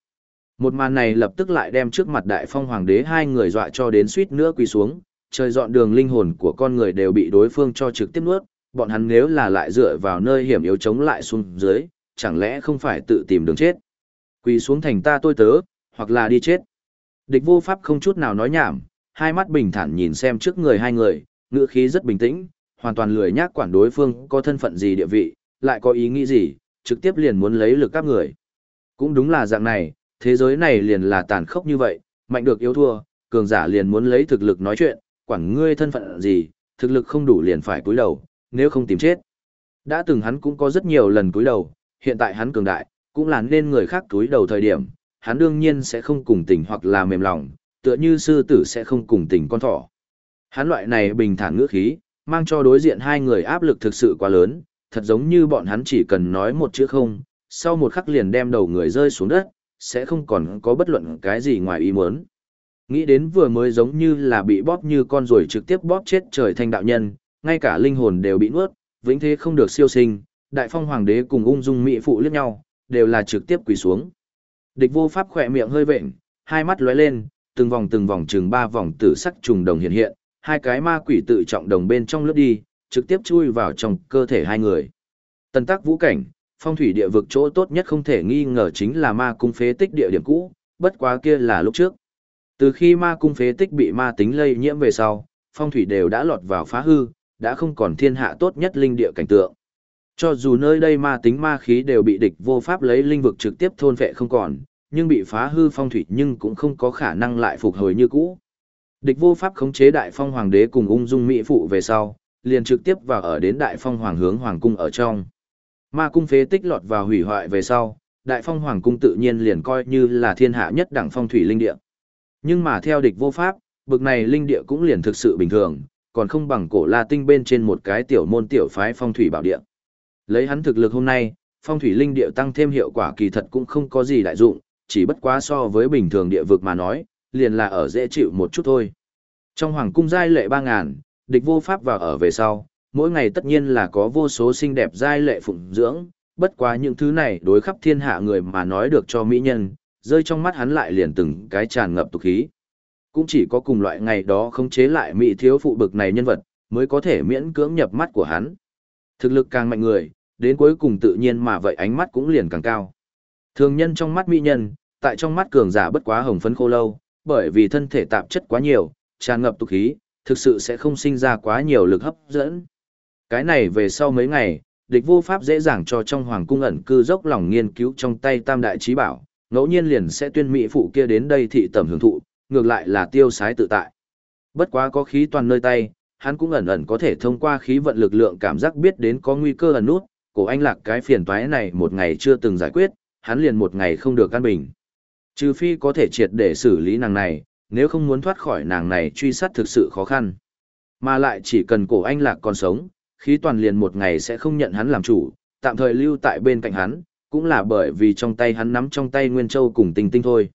Một màn này lập tức lại đem trước mặt đại phong hoàng đế hai người dọa cho đến suýt nữa quỳ xuống, trời dọn đường linh hồn của con người đều bị đối phương cho trực tiếp nuốt, bọn hắn nếu là lại dựa vào nơi hiểm yếu chống lại xuống dưới, chẳng lẽ không phải tự tìm đường chết. Quỳ xuống thành ta tôi tớ, hoặc là đi chết. Địch vô pháp không chút nào nói nhảm, hai mắt bình thản nhìn xem trước người hai người, ngữ khí rất bình tĩnh, hoàn toàn lười nhác quản đối phương có thân phận gì địa vị, lại có ý nghĩ gì, trực tiếp liền muốn lấy lực các người. Cũng đúng là dạng này, thế giới này liền là tàn khốc như vậy, mạnh được yếu thua, cường giả liền muốn lấy thực lực nói chuyện, quản ngươi thân phận gì, thực lực không đủ liền phải cúi đầu, nếu không tìm chết. Đã từng hắn cũng có rất nhiều lần cúi đầu, hiện tại hắn cường đại, cũng là nên người khác cúi đầu thời điểm, hắn đương nhiên sẽ không cùng tình hoặc là mềm lòng, tựa như sư tử sẽ không cùng tình con thỏ. Hắn loại này bình thản ngữ khí, mang cho đối diện hai người áp lực thực sự quá lớn, thật giống như bọn hắn chỉ cần nói một chữ không, sau một khắc liền đem đầu người rơi xuống đất, sẽ không còn có bất luận cái gì ngoài ý muốn. Nghĩ đến vừa mới giống như là bị bóp như con rồi trực tiếp bóp chết trời thanh đạo nhân, ngay cả linh hồn đều bị nuốt, vĩnh thế không được siêu sinh, đại phong hoàng đế cùng ung dung mỹ phụ liếc nhau, đều là trực tiếp quỳ xuống. Địch vô pháp khỏe miệng hơi vệnh, hai mắt lóe lên, từng vòng từng vòng chừng ba vòng tử sắc trùng đồng hiện hiện, hai cái ma quỷ tự trọng đồng bên trong lướt đi, trực tiếp chui vào trong cơ thể hai người. Tần tắc vũ cảnh, phong thủy địa vực chỗ tốt nhất không thể nghi ngờ chính là ma cung phế tích địa điểm cũ, bất quá kia là lúc trước. Từ khi ma cung phế tích bị ma tính lây nhiễm về sau, phong thủy đều đã lọt vào phá hư, đã không còn thiên hạ tốt nhất linh địa cảnh tượng. Cho dù nơi đây ma tính ma khí đều bị địch vô pháp lấy linh vực trực tiếp thôn vệ không còn, nhưng bị phá hư phong thủy nhưng cũng không có khả năng lại phục hồi như cũ. Địch vô pháp khống chế đại phong hoàng đế cùng ung dung mỹ phụ về sau, liền trực tiếp vào ở đến đại phong hoàng hướng hoàng cung ở trong. Ma cung phế tích lọt vào hủy hoại về sau, đại phong hoàng cung tự nhiên liền coi như là thiên hạ nhất đẳng phong thủy linh địa. Nhưng mà theo địch vô pháp, bực này linh địa cũng liền thực sự bình thường, còn không bằng cổ La Tinh bên trên một cái tiểu môn tiểu phái phong thủy bảo địa. Lấy hắn thực lực hôm nay, phong thủy linh địa tăng thêm hiệu quả kỳ thật cũng không có gì đại dụng, chỉ bất quá so với bình thường địa vực mà nói, liền là ở dễ chịu một chút thôi. Trong hoàng cung giai lệ 3000, địch vô pháp vào ở về sau, mỗi ngày tất nhiên là có vô số xinh đẹp giai lệ phụng dưỡng, bất quá những thứ này đối khắp thiên hạ người mà nói được cho mỹ nhân, rơi trong mắt hắn lại liền từng cái tràn ngập tục khí. Cũng chỉ có cùng loại ngày đó không chế lại mỹ thiếu phụ bực này nhân vật, mới có thể miễn cưỡng nhập mắt của hắn. Thực lực càng mạnh người, đến cuối cùng tự nhiên mà vậy ánh mắt cũng liền càng cao. Thường nhân trong mắt mỹ nhân, tại trong mắt cường giả bất quá hồng phấn khô lâu, bởi vì thân thể tạp chất quá nhiều, tràn ngập tục khí, thực sự sẽ không sinh ra quá nhiều lực hấp dẫn. Cái này về sau mấy ngày, địch vô pháp dễ dàng cho trong hoàng cung ẩn cư dốc lòng nghiên cứu trong tay tam đại trí bảo, ngẫu nhiên liền sẽ tuyên mỹ phụ kia đến đây thị tẩm hưởng thụ, ngược lại là tiêu sái tự tại. Bất quá có khí toàn nơi tay, hắn cũng ẩn ẩn có thể thông qua khí vận lực lượng cảm giác biết đến có nguy cơ ẩn nút, cổ anh lạc cái phiền toái này một ngày chưa từng giải quyết, hắn liền một ngày không được căn bình. Trừ phi có thể triệt để xử lý nàng này, nếu không muốn thoát khỏi nàng này truy sát thực sự khó khăn. Mà lại chỉ cần cổ anh lạc còn sống, khí toàn liền một ngày sẽ không nhận hắn làm chủ, tạm thời lưu tại bên cạnh hắn, cũng là bởi vì trong tay hắn nắm trong tay Nguyên Châu cùng tinh tinh thôi.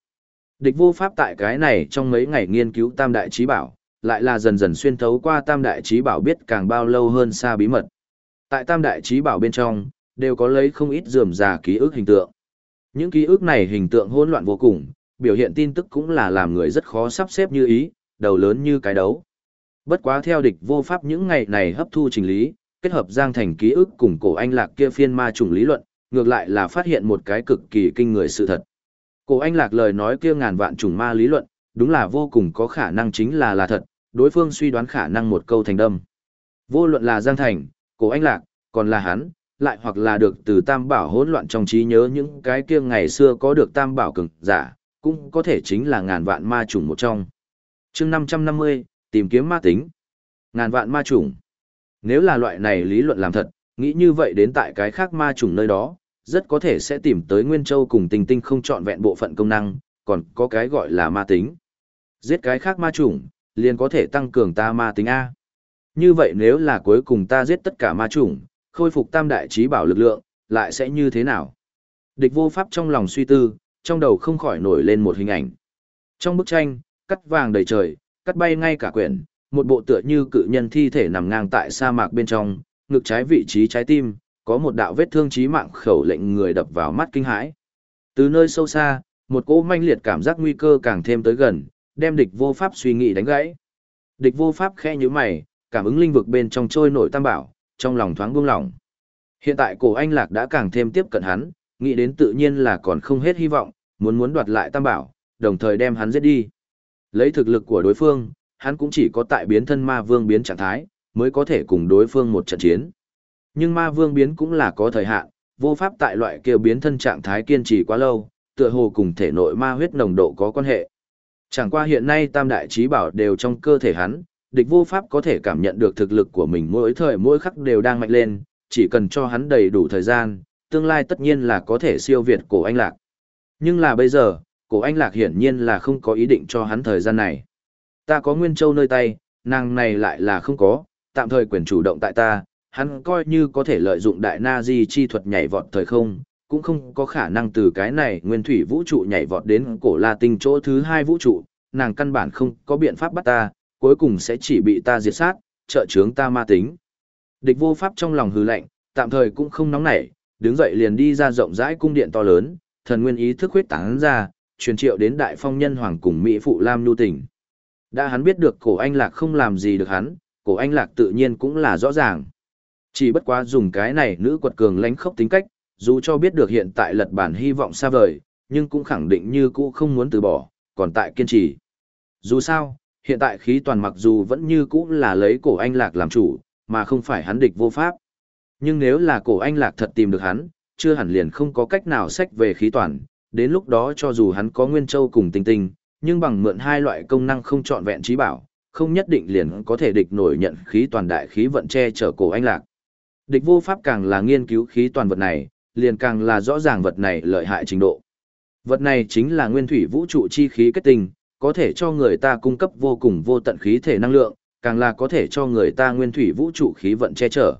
Địch vô pháp tại cái này trong mấy ngày nghiên cứu tam đại trí bảo, lại là dần dần xuyên thấu qua tam đại trí bảo biết càng bao lâu hơn xa bí mật. Tại tam đại trí bảo bên trong, đều có lấy không ít dườm già ký ức hình tượng. Những ký ức này hình tượng hỗn loạn vô cùng, biểu hiện tin tức cũng là làm người rất khó sắp xếp như ý, đầu lớn như cái đấu. Bất quá theo địch vô pháp những ngày này hấp thu trình lý, kết hợp giang thành ký ức cùng cổ anh lạc kia phiên ma trùng lý luận, ngược lại là phát hiện một cái cực kỳ kinh người sự thật. Cổ anh lạc lời nói kia ngàn vạn trùng ma lý luận, đúng là vô cùng có khả năng chính là là thật, đối phương suy đoán khả năng một câu thành đâm. Vô luận là giang thành, cổ anh lạc, còn là hắn, lại hoặc là được từ tam bảo hỗn loạn trong trí nhớ những cái kia ngày xưa có được tam bảo cường giả, cũng có thể chính là ngàn vạn ma trùng một trong. chương 550, tìm kiếm ma tính. Ngàn vạn ma trùng. Nếu là loại này lý luận làm thật, nghĩ như vậy đến tại cái khác ma trùng nơi đó, rất có thể sẽ tìm tới Nguyên Châu cùng tình tinh không chọn vẹn bộ phận công năng, còn có cái gọi là ma tính. Giết cái khác ma trùng, liền có thể tăng cường ta ma tính A. Như vậy nếu là cuối cùng ta giết tất cả ma trùng, khôi phục tam đại trí bảo lực lượng, lại sẽ như thế nào? Địch vô pháp trong lòng suy tư, trong đầu không khỏi nổi lên một hình ảnh. Trong bức tranh, cắt vàng đầy trời, cắt bay ngay cả quyển, một bộ tựa như cự nhân thi thể nằm ngang tại sa mạc bên trong, ngực trái vị trí trái tim, có một đạo vết thương chí mạng khẩu lệnh người đập vào mắt kinh hãi. Từ nơi sâu xa, một cỗ manh liệt cảm giác nguy cơ càng thêm tới gần, đem địch vô pháp suy nghĩ đánh gãy. Địch vô pháp khẽ như mày, cảm ứng linh vực bên trong trôi nổi tam bảo, trong lòng thoáng buông lỏng. Hiện tại cổ anh lạc đã càng thêm tiếp cận hắn, nghĩ đến tự nhiên là còn không hết hy vọng, muốn muốn đoạt lại tam bảo, đồng thời đem hắn giết đi. Lấy thực lực của đối phương, hắn cũng chỉ có tại biến thân ma vương biến trạng thái, mới có thể cùng đối phương một trận chiến. Nhưng ma vương biến cũng là có thời hạn, vô pháp tại loại kêu biến thân trạng thái kiên trì quá lâu, tựa hồ cùng thể nội ma huyết nồng độ có quan hệ. Chẳng qua hiện nay tam đại trí bảo đều trong cơ thể hắn, địch vô pháp có thể cảm nhận được thực lực của mình mỗi thời mỗi khắc đều đang mạnh lên, chỉ cần cho hắn đầy đủ thời gian, tương lai tất nhiên là có thể siêu việt cổ anh lạc. Nhưng là bây giờ, cổ anh lạc hiển nhiên là không có ý định cho hắn thời gian này. Ta có Nguyên Châu nơi tay, nàng này lại là không có, tạm thời quyền chủ động tại ta, hắn coi như có thể lợi dụng đại na di chi thuật nhảy vọt thời không, cũng không có khả năng từ cái này nguyên thủy vũ trụ nhảy vọt đến cổ la tinh chỗ thứ hai vũ trụ, nàng căn bản không có biện pháp bắt ta, cuối cùng sẽ chỉ bị ta diệt sát, trợ trướng ta ma tính. Địch vô pháp trong lòng hư lạnh, tạm thời cũng không nóng nảy, đứng dậy liền đi ra rộng rãi cung điện to lớn, thần nguyên ý thức huyết tán ra, truyền triệu đến đại phong nhân hoàng cùng Mỹ phụ Lam Nhu tỉnh. Đã hắn biết được cổ anh lạc không làm gì được hắn, cổ anh lạc tự nhiên cũng là rõ ràng. Chỉ bất quá dùng cái này nữ quật cường lánh khốc tính cách, dù cho biết được hiện tại lật bản hy vọng xa vời, nhưng cũng khẳng định như cũ không muốn từ bỏ, còn tại kiên trì. Dù sao, hiện tại khí toàn mặc dù vẫn như cũ là lấy cổ anh lạc làm chủ, mà không phải hắn địch vô pháp. Nhưng nếu là cổ anh lạc thật tìm được hắn, chưa hẳn liền không có cách nào sách về khí toàn, đến lúc đó cho dù hắn có Nguyên Châu cùng tinh tinh, nhưng bằng mượn hai loại công năng không trọn vẹn trí bảo, không nhất định liền có thể địch nổi nhận khí toàn đại khí vận che chở cổ anh lạc. Địch vô pháp càng là nghiên cứu khí toàn vật này, liền càng là rõ ràng vật này lợi hại trình độ. Vật này chính là nguyên thủy vũ trụ chi khí kết tinh, có thể cho người ta cung cấp vô cùng vô tận khí thể năng lượng, càng là có thể cho người ta nguyên thủy vũ trụ khí vận che chở.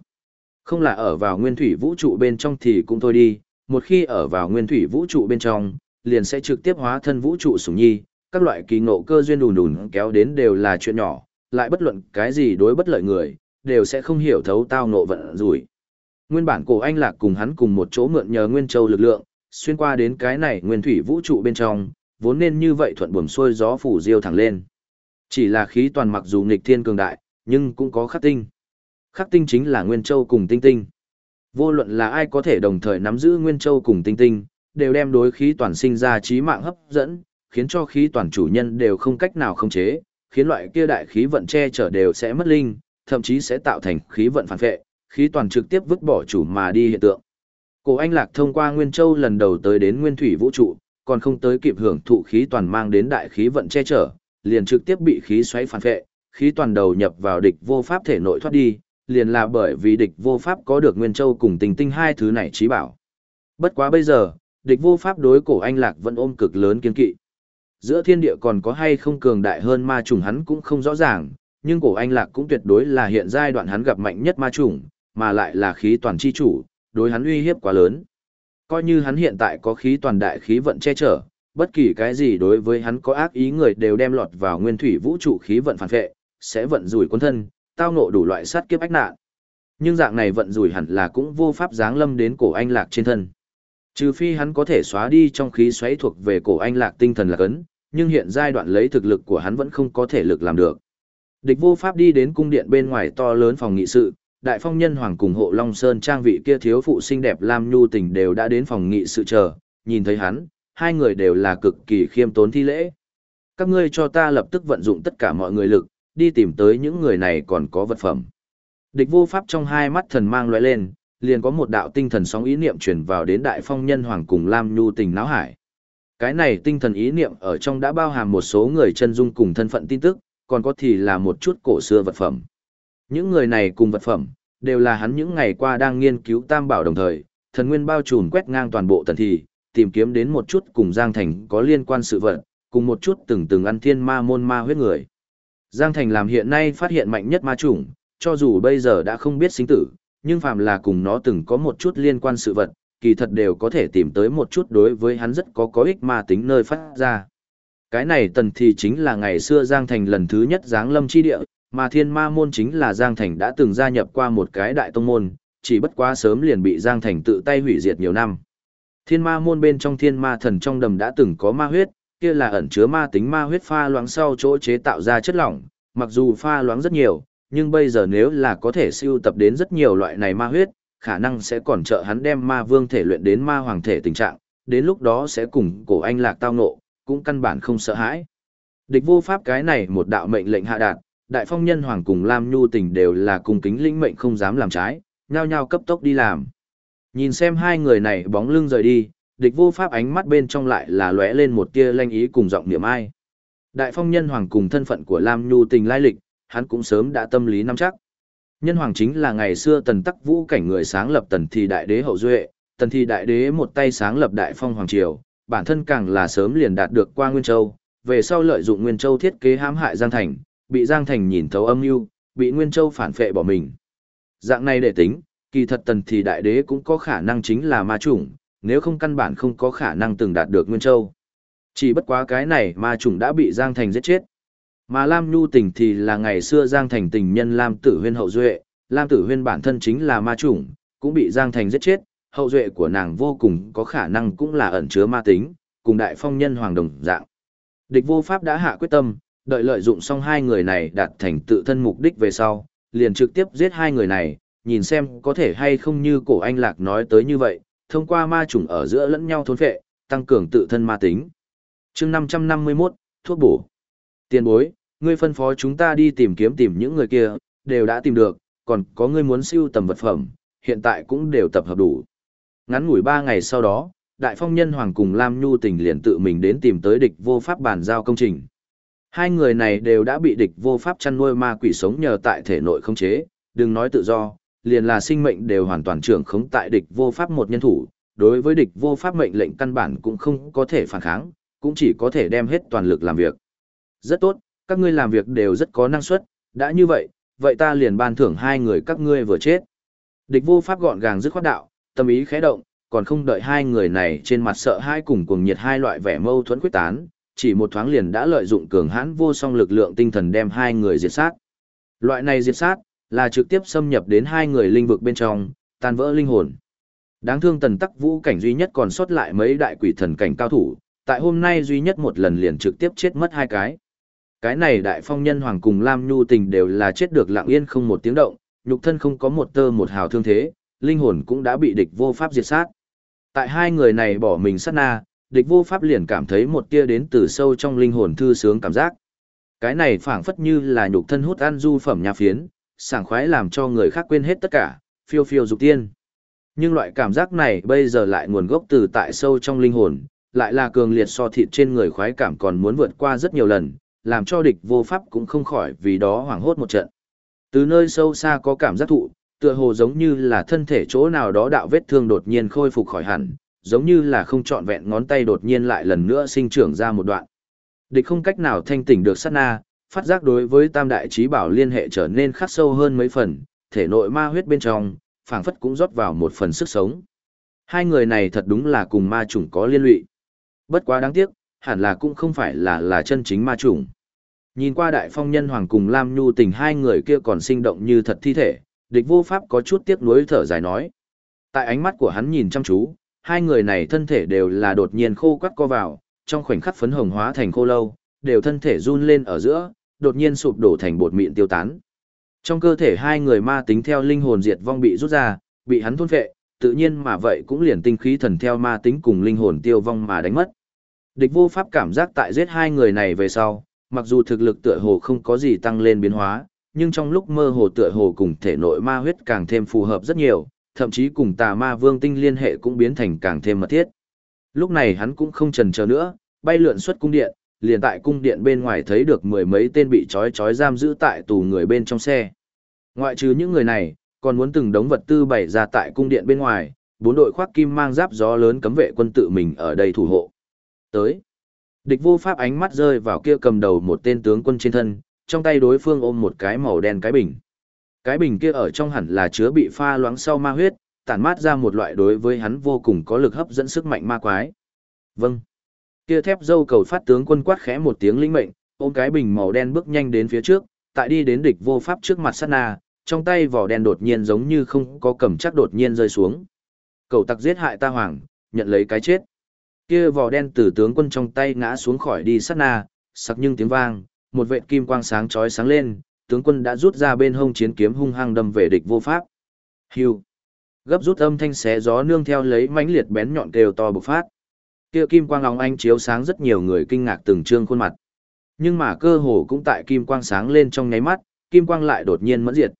Không là ở vào nguyên thủy vũ trụ bên trong thì cũng thôi đi, một khi ở vào nguyên thủy vũ trụ bên trong, liền sẽ trực tiếp hóa thân vũ trụ sủng nhi, các loại kỳ ngộ cơ duyên đùn đùn kéo đến đều là chuyện nhỏ, lại bất luận cái gì đối bất lợi người, đều sẽ không hiểu thấu tao ngộ vận rủi. Nguyên bản cổ anh lạc cùng hắn cùng một chỗ mượn nhờ nguyên châu lực lượng, xuyên qua đến cái này nguyên thủy vũ trụ bên trong, vốn nên như vậy thuận buồm xuôi gió phủ diêu thẳng lên. Chỉ là khí toàn mặc dù nghịch thiên cường đại, nhưng cũng có khắc tinh. Khắc tinh chính là nguyên châu cùng tinh tinh. Vô luận là ai có thể đồng thời nắm giữ nguyên châu cùng tinh tinh, đều đem đối khí toàn sinh ra trí mạng hấp dẫn, khiến cho khí toàn chủ nhân đều không cách nào khống chế, khiến loại kia đại khí vận che chở đều sẽ mất linh, thậm chí sẽ tạo thành khí vận phản vệ, khí toàn trực tiếp vứt bỏ chủ mà đi hiện tượng. Cổ Anh Lạc thông qua Nguyên Châu lần đầu tới đến Nguyên Thủy Vũ trụ, còn không tới kịp hưởng thụ khí toàn mang đến đại khí vận che chở, liền trực tiếp bị khí xoáy phản vệ, khí toàn đầu nhập vào địch vô pháp thể nội thoát đi, liền là bởi vì địch vô pháp có được Nguyên Châu cùng tình tinh hai thứ này trí bảo. Bất quá bây giờ, địch vô pháp đối cổ Anh Lạc vẫn ôm cực lớn kiên kỵ. Giữa thiên địa còn có hay không cường đại hơn ma trùng hắn cũng không rõ ràng, nhưng cổ anh lạc cũng tuyệt đối là hiện giai đoạn hắn gặp mạnh nhất ma trùng, mà lại là khí toàn chi chủ, đối hắn uy hiếp quá lớn. Coi như hắn hiện tại có khí toàn đại khí vận che chở, bất kỳ cái gì đối với hắn có ác ý người đều đem lọt vào nguyên thủy vũ trụ khí vận phản vệ, sẽ vận rủi quân thân, tao ngộ đủ loại sát kiếp ách nạn. Nhưng dạng này vận rủi hẳn là cũng vô pháp giáng lâm đến cổ anh lạc trên thân. Trừ phi hắn có thể xóa đi trong khí xoáy thuộc về cổ anh lạc tinh thần lạc ấn, nhưng hiện giai đoạn lấy thực lực của hắn vẫn không có thể lực làm được. Địch vô pháp đi đến cung điện bên ngoài to lớn phòng nghị sự, đại phong nhân hoàng cùng hộ Long Sơn trang vị kia thiếu phụ xinh đẹp Lam Nhu tình đều đã đến phòng nghị sự chờ, nhìn thấy hắn, hai người đều là cực kỳ khiêm tốn thi lễ. Các ngươi cho ta lập tức vận dụng tất cả mọi người lực, đi tìm tới những người này còn có vật phẩm. Địch vô pháp trong hai mắt thần mang lóe lên, liền có một đạo tinh thần sóng ý niệm truyền vào đến đại phong nhân hoàng cùng Lam Nhu tình náo hải. Cái này tinh thần ý niệm ở trong đã bao hàm một số người chân dung cùng thân phận tin tức, còn có thì là một chút cổ xưa vật phẩm. Những người này cùng vật phẩm, đều là hắn những ngày qua đang nghiên cứu tam bảo đồng thời, thần nguyên bao trùm quét ngang toàn bộ tần thị, tìm kiếm đến một chút cùng Giang Thành có liên quan sự vật, cùng một chút từng từng ăn thiên ma môn ma huyết người. Giang Thành làm hiện nay phát hiện mạnh nhất ma chủng, cho dù bây giờ đã không biết sinh tử, nhưng phàm là cùng nó từng có một chút liên quan sự vật, kỳ thật đều có thể tìm tới một chút đối với hắn rất có có ích ma tính nơi phát ra. Cái này tần thì chính là ngày xưa Giang Thành lần thứ nhất giáng lâm chi địa, mà thiên ma môn chính là Giang Thành đã từng gia nhập qua một cái đại tông môn, chỉ bất quá sớm liền bị Giang Thành tự tay hủy diệt nhiều năm. Thiên ma môn bên trong thiên ma thần trong đầm đã từng có ma huyết, kia là ẩn chứa ma tính ma huyết pha loãng sau chỗ chế tạo ra chất lỏng, mặc dù pha loãng rất nhiều, nhưng bây giờ nếu là có thể siêu tập đến rất nhiều loại này ma huyết, khả năng sẽ còn trợ hắn đem ma vương thể luyện đến ma hoàng thể tình trạng, đến lúc đó sẽ cùng cổ anh lạc tao nộ, cũng căn bản không sợ hãi. Địch vô pháp cái này một đạo mệnh lệnh hạ đạt, đại phong nhân hoàng cùng Lam Nhu tình đều là cùng kính lĩnh mệnh không dám làm trái, nhao nhao cấp tốc đi làm. Nhìn xem hai người này bóng lưng rời đi, địch vô pháp ánh mắt bên trong lại là lóe lên một tia lanh ý cùng giọng niệm ai. Đại phong nhân hoàng cùng thân phận của Lam Nhu tình lai lịch, hắn cũng sớm đã tâm lý nắm chắc. Nhân hoàng chính là ngày xưa tần tắc vũ cảnh người sáng lập tần thì đại đế hậu duệ, tần thì đại đế một tay sáng lập đại phong hoàng triều, bản thân càng là sớm liền đạt được qua Nguyên Châu, về sau lợi dụng Nguyên Châu thiết kế hãm hại Giang Thành, bị Giang Thành nhìn thấu âm mưu, bị Nguyên Châu phản phệ bỏ mình. Dạng này để tính, kỳ thật tần thì đại đế cũng có khả năng chính là ma chủng, nếu không căn bản không có khả năng từng đạt được Nguyên Châu. Chỉ bất quá cái này ma chủng đã bị Giang Thành giết chết. Mà Lam Nhu tình thì là ngày xưa Giang Thành tình nhân Lam Tử Huyên hậu duệ, Lam Tử Huyên bản thân chính là ma chủng, cũng bị Giang Thành giết chết, hậu duệ của nàng vô cùng có khả năng cũng là ẩn chứa ma tính, cùng đại phong nhân hoàng đồng dạng. Địch vô pháp đã hạ quyết tâm, đợi lợi dụng xong hai người này đạt thành tự thân mục đích về sau, liền trực tiếp giết hai người này, nhìn xem có thể hay không như cổ anh lạc nói tới như vậy, thông qua ma chủng ở giữa lẫn nhau thôn phệ, tăng cường tự thân ma tính. chương 551, thuốc bổ. Tiền bối, ngươi phân phó chúng ta đi tìm kiếm tìm những người kia, đều đã tìm được, còn có ngươi muốn siêu tầm vật phẩm, hiện tại cũng đều tập hợp đủ. Ngắn ngủi ba ngày sau đó, Đại Phong Nhân Hoàng cùng Lam Nhu Tình liền tự mình đến tìm tới địch vô pháp bàn giao công trình. Hai người này đều đã bị địch vô pháp chăn nuôi ma quỷ sống nhờ tại thể nội không chế, đừng nói tự do, liền là sinh mệnh đều hoàn toàn trưởng khống tại địch vô pháp một nhân thủ, đối với địch vô pháp mệnh lệnh căn bản cũng không có thể phản kháng, cũng chỉ có thể đem hết toàn lực làm việc. Rất tốt, các ngươi làm việc đều rất có năng suất, đã như vậy, vậy ta liền ban thưởng hai người các ngươi vừa chết. Địch vô pháp gọn gàng dứt khoát đạo, tâm ý khẽ động, còn không đợi hai người này trên mặt sợ hai cùng cuồng nhiệt hai loại vẻ mâu thuẫn quyết tán, chỉ một thoáng liền đã lợi dụng cường hãn vô song lực lượng tinh thần đem hai người diệt sát. Loại này diệt sát là trực tiếp xâm nhập đến hai người linh vực bên trong, tan vỡ linh hồn. Đáng thương tần tắc vũ cảnh duy nhất còn sót lại mấy đại quỷ thần cảnh cao thủ, tại hôm nay duy nhất một lần liền trực tiếp chết mất hai cái. Cái này đại phong nhân hoàng cùng Lam Nhu tình đều là chết được lặng yên không một tiếng động, nhục thân không có một tơ một hào thương thế, linh hồn cũng đã bị địch vô pháp diệt sát. Tại hai người này bỏ mình sát na, địch vô pháp liền cảm thấy một tia đến từ sâu trong linh hồn thư sướng cảm giác. Cái này phảng phất như là nhục thân hút ăn du phẩm nhà phiến, sảng khoái làm cho người khác quên hết tất cả, phiêu phiêu dục tiên. Nhưng loại cảm giác này bây giờ lại nguồn gốc từ tại sâu trong linh hồn, lại là cường liệt so thịt trên người khoái cảm còn muốn vượt qua rất nhiều lần, làm cho địch vô pháp cũng không khỏi vì đó hoảng hốt một trận. Từ nơi sâu xa có cảm giác thụ, tựa hồ giống như là thân thể chỗ nào đó đạo vết thương đột nhiên khôi phục khỏi hẳn, giống như là không trọn vẹn ngón tay đột nhiên lại lần nữa sinh trưởng ra một đoạn. Địch không cách nào thanh tỉnh được sát na, phát giác đối với tam đại trí bảo liên hệ trở nên khắc sâu hơn mấy phần, thể nội ma huyết bên trong, phảng phất cũng rót vào một phần sức sống. Hai người này thật đúng là cùng ma chủng có liên lụy. Bất quá đáng tiếc, hẳn là cũng không phải là là chân chính ma chủng. Nhìn qua đại phong nhân hoàng cùng Lam Nhu tình hai người kia còn sinh động như thật thi thể, địch vô pháp có chút tiếc nuối thở dài nói. Tại ánh mắt của hắn nhìn chăm chú, hai người này thân thể đều là đột nhiên khô quắt co vào, trong khoảnh khắc phấn hồng hóa thành khô lâu, đều thân thể run lên ở giữa, đột nhiên sụp đổ thành bột mịn tiêu tán. Trong cơ thể hai người ma tính theo linh hồn diệt vong bị rút ra, bị hắn thôn phệ, tự nhiên mà vậy cũng liền tinh khí thần theo ma tính cùng linh hồn tiêu vong mà đánh mất. Địch vô pháp cảm giác tại giết hai người này về sau, mặc dù thực lực tựa hồ không có gì tăng lên biến hóa, nhưng trong lúc mơ hồ tựa hồ cùng thể nội ma huyết càng thêm phù hợp rất nhiều, thậm chí cùng tà ma vương tinh liên hệ cũng biến thành càng thêm mật thiết. Lúc này hắn cũng không chần chờ nữa, bay lượn xuất cung điện, liền tại cung điện bên ngoài thấy được mười mấy tên bị trói trói giam giữ tại tù người bên trong xe. Ngoại trừ những người này, còn muốn từng đống vật tư bày ra tại cung điện bên ngoài, bốn đội khoác kim mang giáp gió lớn cấm vệ quân tự mình ở đây thủ hộ. Tới. Địch vô pháp ánh mắt rơi vào kia cầm đầu một tên tướng quân trên thân, trong tay đối phương ôm một cái màu đen cái bình. Cái bình kia ở trong hẳn là chứa bị pha loãng sau ma huyết, tản mát ra một loại đối với hắn vô cùng có lực hấp dẫn sức mạnh ma quái. Vâng. Kia thép dâu cầu phát tướng quân quát khẽ một tiếng linh mệnh, ôm cái bình màu đen bước nhanh đến phía trước, tại đi đến địch vô pháp trước mặt sát na, trong tay vỏ đen đột nhiên giống như không có cầm chắc đột nhiên rơi xuống. Cầu tặc giết hại ta hoàng, nhận lấy cái chết. Kia vỏ đen từ tướng quân trong tay ngã xuống khỏi đi sát na, sặc nhưng tiếng vang, một vệt kim quang sáng chói sáng lên, tướng quân đã rút ra bên hông chiến kiếm hung hăng đâm về địch vô pháp. Hưu. Gấp rút âm thanh xé gió nương theo lấy mãnh liệt bén nhọn kêu to bộc phát. Kia kim quang lóng anh chiếu sáng rất nhiều người kinh ngạc từng trương khuôn mặt. Nhưng mà cơ hồ cũng tại kim quang sáng lên trong nháy mắt, kim quang lại đột nhiên mẫn diệt.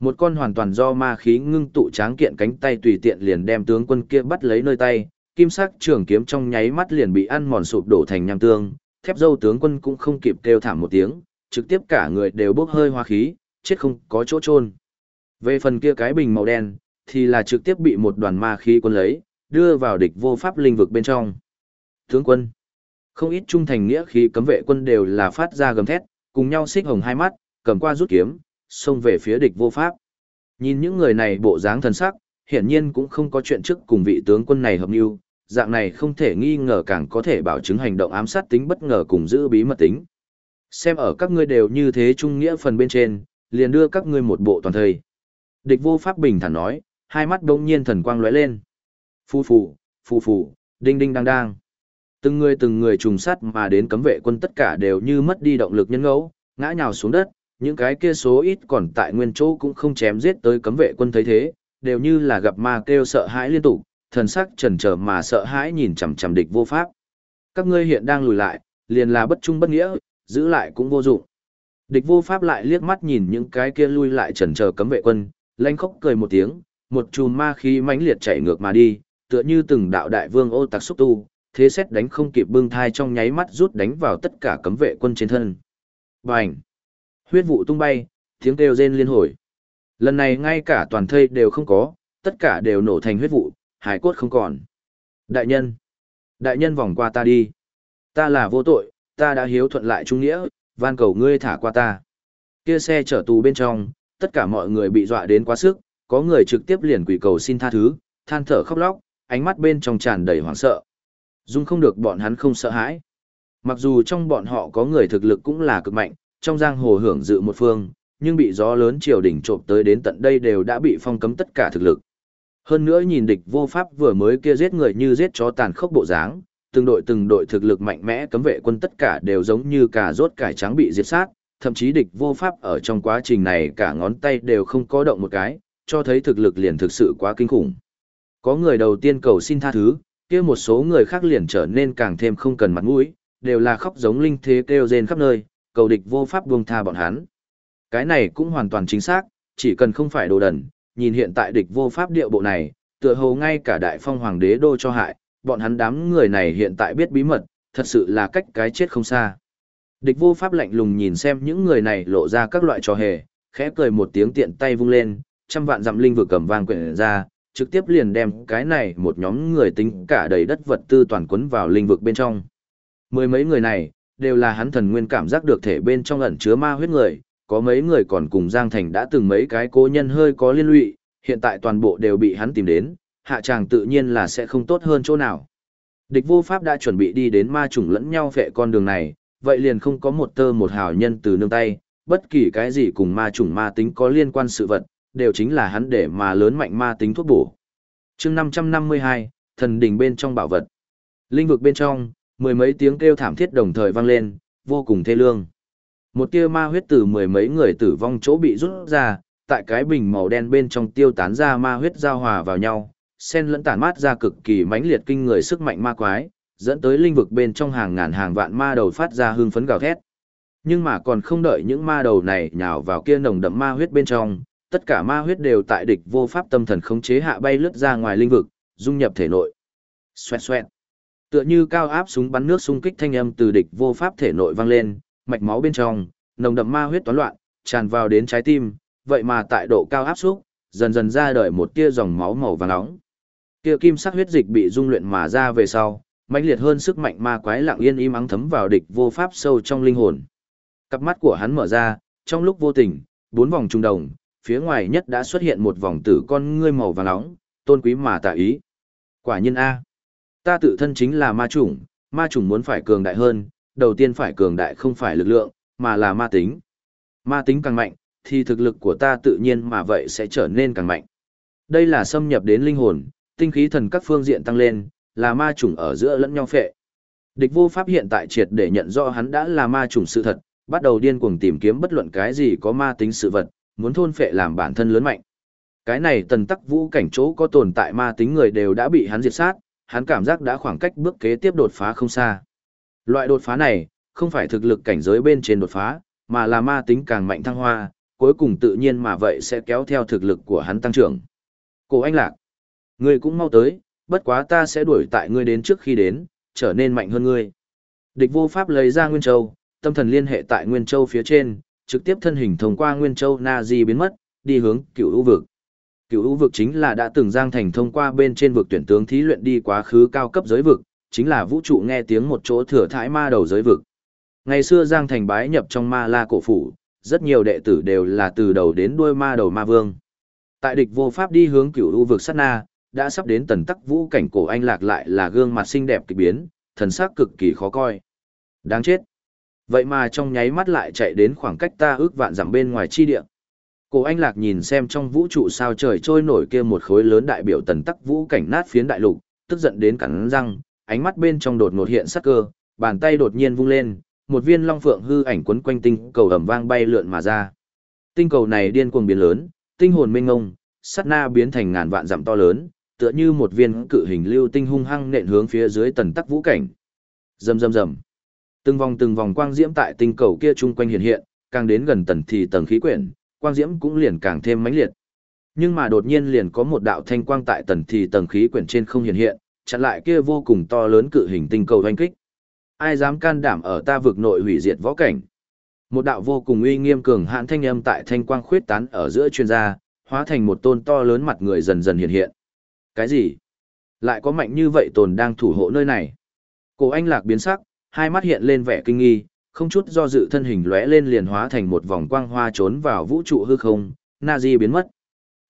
Một con hoàn toàn do ma khí ngưng tụ tráng kiện cánh tay tùy tiện liền đem tướng quân kia bắt lấy nơi tay, kim sắc trường kiếm trong nháy mắt liền bị ăn mòn sụp đổ thành nham tương, thép dâu tướng quân cũng không kịp kêu thảm một tiếng, trực tiếp cả người đều bốc hơi hoa khí, chết không có chỗ chôn. Về phần kia cái bình màu đen, thì là trực tiếp bị một đoàn ma khí quân lấy, đưa vào địch vô pháp linh vực bên trong. Tướng quân, không ít trung thành nghĩa khí cấm vệ quân đều là phát ra gầm thét, cùng nhau xích hồng hai mắt, cầm qua rút kiếm, xông về phía địch vô pháp. Nhìn những người này bộ dáng thần sắc, hiển nhiên cũng không có chuyện trước cùng vị tướng quân này hợp mưu, dạng này không thể nghi ngờ càng có thể bảo chứng hành động ám sát tính bất ngờ cùng giữ bí mật tính. Xem ở các ngươi đều như thế trung nghĩa phần bên trên, liền đưa các ngươi một bộ toàn thời. Địch vô pháp bình thản nói, hai mắt đông nhiên thần quang lóe lên. Phu phù, phu phù, đinh đinh đang đang. Từng người từng người trùng sát mà đến cấm vệ quân tất cả đều như mất đi động lực nhân ngẫu, ngã nhào xuống đất, những cái kia số ít còn tại nguyên chỗ cũng không chém giết tới cấm vệ quân thấy thế, đều như là gặp ma kêu sợ hãi liên tục, thần sắc trần trở mà sợ hãi nhìn chằm chằm địch vô pháp. Các ngươi hiện đang lùi lại, liền là bất trung bất nghĩa, giữ lại cũng vô dụng. Địch vô pháp lại liếc mắt nhìn những cái kia lui lại chần chờ cấm vệ quân, lanh khóc cười một tiếng, một chùm ma khí mãnh liệt chạy ngược mà đi, tựa như từng đạo đại vương ô tạc xúc tu, thế xét đánh không kịp bưng thai trong nháy mắt rút đánh vào tất cả cấm vệ quân trên thân. Bành! Huyết vụ tung bay, tiếng kêu rên liên hồi. Lần này ngay cả toàn thây đều không có, tất cả đều nổ thành huyết vụ, hải cốt không còn. Đại nhân! Đại nhân vòng qua ta đi. Ta là vô tội, ta đã hiếu thuận lại trung nghĩa, van cầu ngươi thả qua ta. Kia xe chở tù bên trong, tất cả mọi người bị dọa đến quá sức, có người trực tiếp liền quỷ cầu xin tha thứ, than thở khóc lóc, ánh mắt bên trong tràn đầy hoảng sợ. Dung không được bọn hắn không sợ hãi. Mặc dù trong bọn họ có người thực lực cũng là cực mạnh, trong giang hồ hưởng dự một phương, nhưng bị gió lớn triều đỉnh trộm tới đến tận đây đều đã bị phong cấm tất cả thực lực. Hơn nữa nhìn địch vô pháp vừa mới kia giết người như giết chó tàn khốc bộ dáng, từng đội từng đội thực lực mạnh mẽ cấm vệ quân tất cả đều giống như cà rốt cải trắng bị diệt sát, thậm chí địch vô pháp ở trong quá trình này cả ngón tay đều không có động một cái, cho thấy thực lực liền thực sự quá kinh khủng. Có người đầu tiên cầu xin tha thứ, kia một số người khác liền trở nên càng thêm không cần mặt mũi, đều là khóc giống linh thế kêu rên khắp nơi, cầu địch vô pháp buông tha bọn hắn. Cái này cũng hoàn toàn chính xác, chỉ cần không phải đồ đần, nhìn hiện tại địch vô pháp điệu bộ này, tựa hồ ngay cả đại phong hoàng đế đô cho hại, bọn hắn đám người này hiện tại biết bí mật, thật sự là cách cái chết không xa. Địch vô pháp lạnh lùng nhìn xem những người này lộ ra các loại trò hề, khẽ cười một tiếng tiện tay vung lên, trăm vạn dặm linh vừa cầm vang quyển ra, trực tiếp liền đem cái này một nhóm người tính cả đầy đất vật tư toàn quấn vào linh vực bên trong. Mười mấy người này, đều là hắn thần nguyên cảm giác được thể bên trong ẩn chứa ma huyết người, có mấy người còn cùng Giang Thành đã từng mấy cái cố nhân hơi có liên lụy, hiện tại toàn bộ đều bị hắn tìm đến, hạ tràng tự nhiên là sẽ không tốt hơn chỗ nào. Địch vô pháp đã chuẩn bị đi đến ma chủng lẫn nhau vệ con đường này, vậy liền không có một tơ một hào nhân từ nương tay, bất kỳ cái gì cùng ma chủng ma tính có liên quan sự vật, đều chính là hắn để mà lớn mạnh ma tính thuốc bổ. chương 552, thần đỉnh bên trong bảo vật. Linh vực bên trong, mười mấy tiếng kêu thảm thiết đồng thời vang lên, vô cùng thê lương. Một tia ma huyết từ mười mấy người tử vong chỗ bị rút ra, tại cái bình màu đen bên trong tiêu tán ra ma huyết giao hòa vào nhau, sen lẫn tản mát ra cực kỳ mãnh liệt kinh người sức mạnh ma quái, dẫn tới linh vực bên trong hàng ngàn hàng vạn ma đầu phát ra hương phấn gào thét. Nhưng mà còn không đợi những ma đầu này nhào vào kia nồng đậm ma huyết bên trong, tất cả ma huyết đều tại địch vô pháp tâm thần khống chế hạ bay lướt ra ngoài linh vực, dung nhập thể nội. Xoẹt xoẹt. Tựa như cao áp súng bắn nước xung kích thanh âm từ địch vô pháp thể nội vang lên, mạch máu bên trong, nồng đậm ma huyết toán loạn, tràn vào đến trái tim, vậy mà tại độ cao áp xúc, dần dần ra đời một tia dòng máu màu vàng nóng. Kia kim sắc huyết dịch bị dung luyện mà ra về sau, mãnh liệt hơn sức mạnh ma quái lặng yên im ắng thấm vào địch vô pháp sâu trong linh hồn. Cặp mắt của hắn mở ra, trong lúc vô tình, bốn vòng trung đồng, phía ngoài nhất đã xuất hiện một vòng tử con ngươi màu vàng nóng, tôn quý mà tà ý. Quả nhiên A. Ta tự thân chính là ma chủng, ma chủng muốn phải cường đại hơn, đầu tiên phải cường đại không phải lực lượng, mà là ma tính. Ma tính càng mạnh, thì thực lực của ta tự nhiên mà vậy sẽ trở nên càng mạnh. Đây là xâm nhập đến linh hồn, tinh khí thần các phương diện tăng lên, là ma chủng ở giữa lẫn nhau phệ. Địch vô pháp hiện tại triệt để nhận rõ hắn đã là ma chủng sự thật, bắt đầu điên cuồng tìm kiếm bất luận cái gì có ma tính sự vật, muốn thôn phệ làm bản thân lớn mạnh. Cái này tần tắc vũ cảnh chỗ có tồn tại ma tính người đều đã bị hắn diệt sát, hắn cảm giác đã khoảng cách bước kế tiếp đột phá không xa. Loại đột phá này, không phải thực lực cảnh giới bên trên đột phá, mà là ma tính càng mạnh thăng hoa, cuối cùng tự nhiên mà vậy sẽ kéo theo thực lực của hắn tăng trưởng. Cổ anh lạc, ngươi cũng mau tới, bất quá ta sẽ đuổi tại ngươi đến trước khi đến, trở nên mạnh hơn ngươi. Địch vô pháp lấy ra Nguyên Châu, tâm thần liên hệ tại Nguyên Châu phía trên, trực tiếp thân hình thông qua Nguyên Châu Na Di biến mất, đi hướng cựu ưu vực. Cựu ưu vực chính là đã từng giang thành thông qua bên trên vực tuyển tướng thí luyện đi quá khứ cao cấp giới vực, chính là vũ trụ nghe tiếng một chỗ thừa thải ma đầu giới vực. Ngày xưa giang thành bái nhập trong ma la cổ phủ, rất nhiều đệ tử đều là từ đầu đến đuôi ma đầu ma vương. Tại địch vô pháp đi hướng cựu ưu vực sát na, đã sắp đến tần tắc vũ cảnh cổ anh lạc lại là gương mặt xinh đẹp kỳ biến, thần sắc cực kỳ khó coi. Đáng chết. Vậy mà trong nháy mắt lại chạy đến khoảng cách ta ước vạn dặm bên ngoài chi địa. Cổ anh lạc nhìn xem trong vũ trụ sao trời trôi nổi kia một khối lớn đại biểu tần tắc vũ cảnh nát phiến đại lục, tức giận đến cắn răng, ánh mắt bên trong đột ngột hiện sắc cơ, bàn tay đột nhiên vung lên, một viên long phượng hư ảnh quấn quanh tinh cầu ầm vang bay lượn mà ra. Tinh cầu này điên cuồng biến lớn, tinh hồn minh ngông, sát na biến thành ngàn vạn dặm to lớn, tựa như một viên cự hình lưu tinh hung hăng nện hướng phía dưới tần tắc vũ cảnh. Rầm rầm rầm. Từng vòng từng vòng quang diễm tại tinh cầu kia chung quanh hiện hiện, càng đến gần tần thì tầng khí quyển, quang diễm cũng liền càng thêm mãnh liệt. Nhưng mà đột nhiên liền có một đạo thanh quang tại tần thì tầng khí quyển trên không hiện hiện, chặn lại kia vô cùng to lớn cự hình tinh cầu hoành kích. Ai dám can đảm ở ta vực nội hủy diệt võ cảnh? Một đạo vô cùng uy nghiêm cường hãn thanh âm tại thanh quang khuyết tán ở giữa chuyên gia, hóa thành một tôn to lớn mặt người dần dần hiện hiện. Cái gì? Lại có mạnh như vậy tồn đang thủ hộ nơi này? Cổ anh lạc biến sắc, hai mắt hiện lên vẻ kinh nghi, không chút do dự thân hình lóe lên liền hóa thành một vòng quang hoa trốn vào vũ trụ hư không, Nazi biến mất.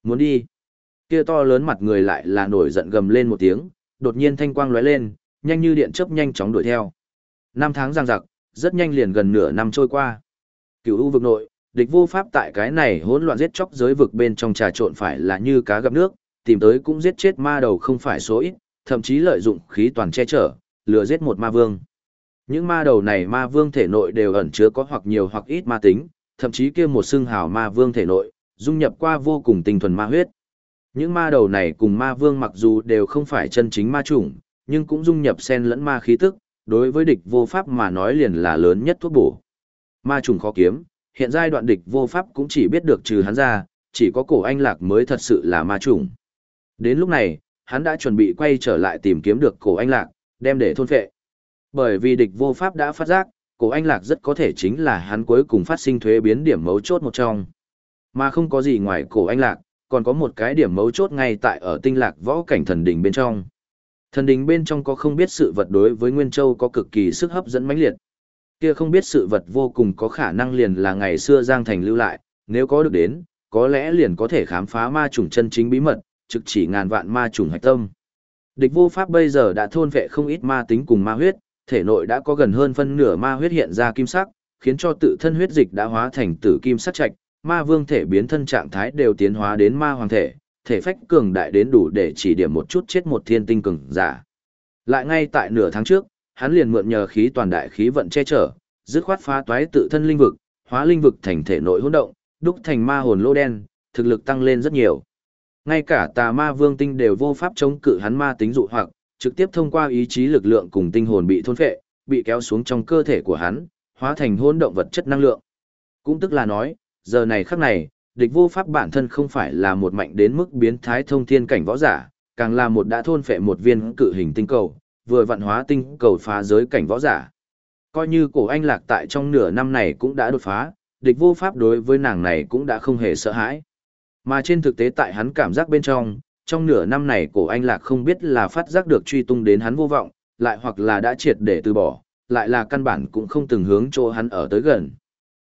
Muốn đi. Kia to lớn mặt người lại là nổi giận gầm lên một tiếng, đột nhiên thanh quang lóe lên, nhanh như điện chớp nhanh chóng đuổi theo. Năm tháng giang giặc, rất nhanh liền gần nửa năm trôi qua. Cửu u vực nội, địch vô pháp tại cái này hỗn loạn giết chóc giới vực bên trong trà trộn phải là như cá gặp nước, tìm tới cũng giết chết ma đầu không phải số ít, thậm chí lợi dụng khí toàn che chở, lừa giết một ma vương. Những ma đầu này ma vương thể nội đều ẩn chứa có hoặc nhiều hoặc ít ma tính, thậm chí kia một xương hào ma vương thể nội, dung nhập qua vô cùng tinh thuần ma huyết. Những ma đầu này cùng ma vương mặc dù đều không phải chân chính ma chủng, nhưng cũng dung nhập xen lẫn ma khí tức, đối với địch vô pháp mà nói liền là lớn nhất thuốc bổ. Ma trùng khó kiếm, hiện giai đoạn địch vô pháp cũng chỉ biết được trừ hắn ra, chỉ có cổ anh lạc mới thật sự là ma trùng. Đến lúc này, hắn đã chuẩn bị quay trở lại tìm kiếm được cổ anh lạc, đem để thôn phệ. Bởi vì địch vô pháp đã phát giác, cổ anh lạc rất có thể chính là hắn cuối cùng phát sinh thuế biến điểm mấu chốt một trong. Mà không có gì ngoài cổ anh lạc, còn có một cái điểm mấu chốt ngay tại ở tinh lạc võ cảnh thần đỉnh bên trong. Thần đỉnh bên trong có không biết sự vật đối với Nguyên Châu có cực kỳ sức hấp dẫn mãnh liệt. Kia không biết sự vật vô cùng có khả năng liền là ngày xưa Giang Thành lưu lại, nếu có được đến, có lẽ liền có thể khám phá ma chủng chân chính bí mật, trực chỉ ngàn vạn ma trùng hạch tâm. Địch vô pháp bây giờ đã thôn vệ không ít ma tính cùng ma huyết, thể nội đã có gần hơn phân nửa ma huyết hiện ra kim sắc, khiến cho tự thân huyết dịch đã hóa thành tử kim sắc trạch, ma vương thể biến thân trạng thái đều tiến hóa đến ma hoàng thể, thể phách cường đại đến đủ để chỉ điểm một chút chết một thiên tinh cường giả. Lại ngay tại nửa tháng trước, hắn liền mượn nhờ khí toàn đại khí vận che chở, dứt khoát phá toái tự thân linh vực, hóa linh vực thành thể nội hỗn động, đúc thành ma hồn lô đen, thực lực tăng lên rất nhiều. Ngay cả tà ma vương tinh đều vô pháp chống cự hắn ma tính dụ hoặc, trực tiếp thông qua ý chí lực lượng cùng tinh hồn bị thôn phệ, bị kéo xuống trong cơ thể của hắn, hóa thành hỗn động vật chất năng lượng. Cũng tức là nói, giờ này khắc này, địch vô pháp bản thân không phải là một mạnh đến mức biến thái thông thiên cảnh võ giả, càng là một đã thôn phệ một viên cự hình tinh cầu, vừa vận hóa tinh cầu phá giới cảnh võ giả. Coi như cổ anh lạc tại trong nửa năm này cũng đã đột phá, địch vô pháp đối với nàng này cũng đã không hề sợ hãi. Mà trên thực tế tại hắn cảm giác bên trong, trong nửa năm này cổ anh lạc không biết là phát giác được truy tung đến hắn vô vọng, lại hoặc là đã triệt để từ bỏ, lại là căn bản cũng không từng hướng chỗ hắn ở tới gần.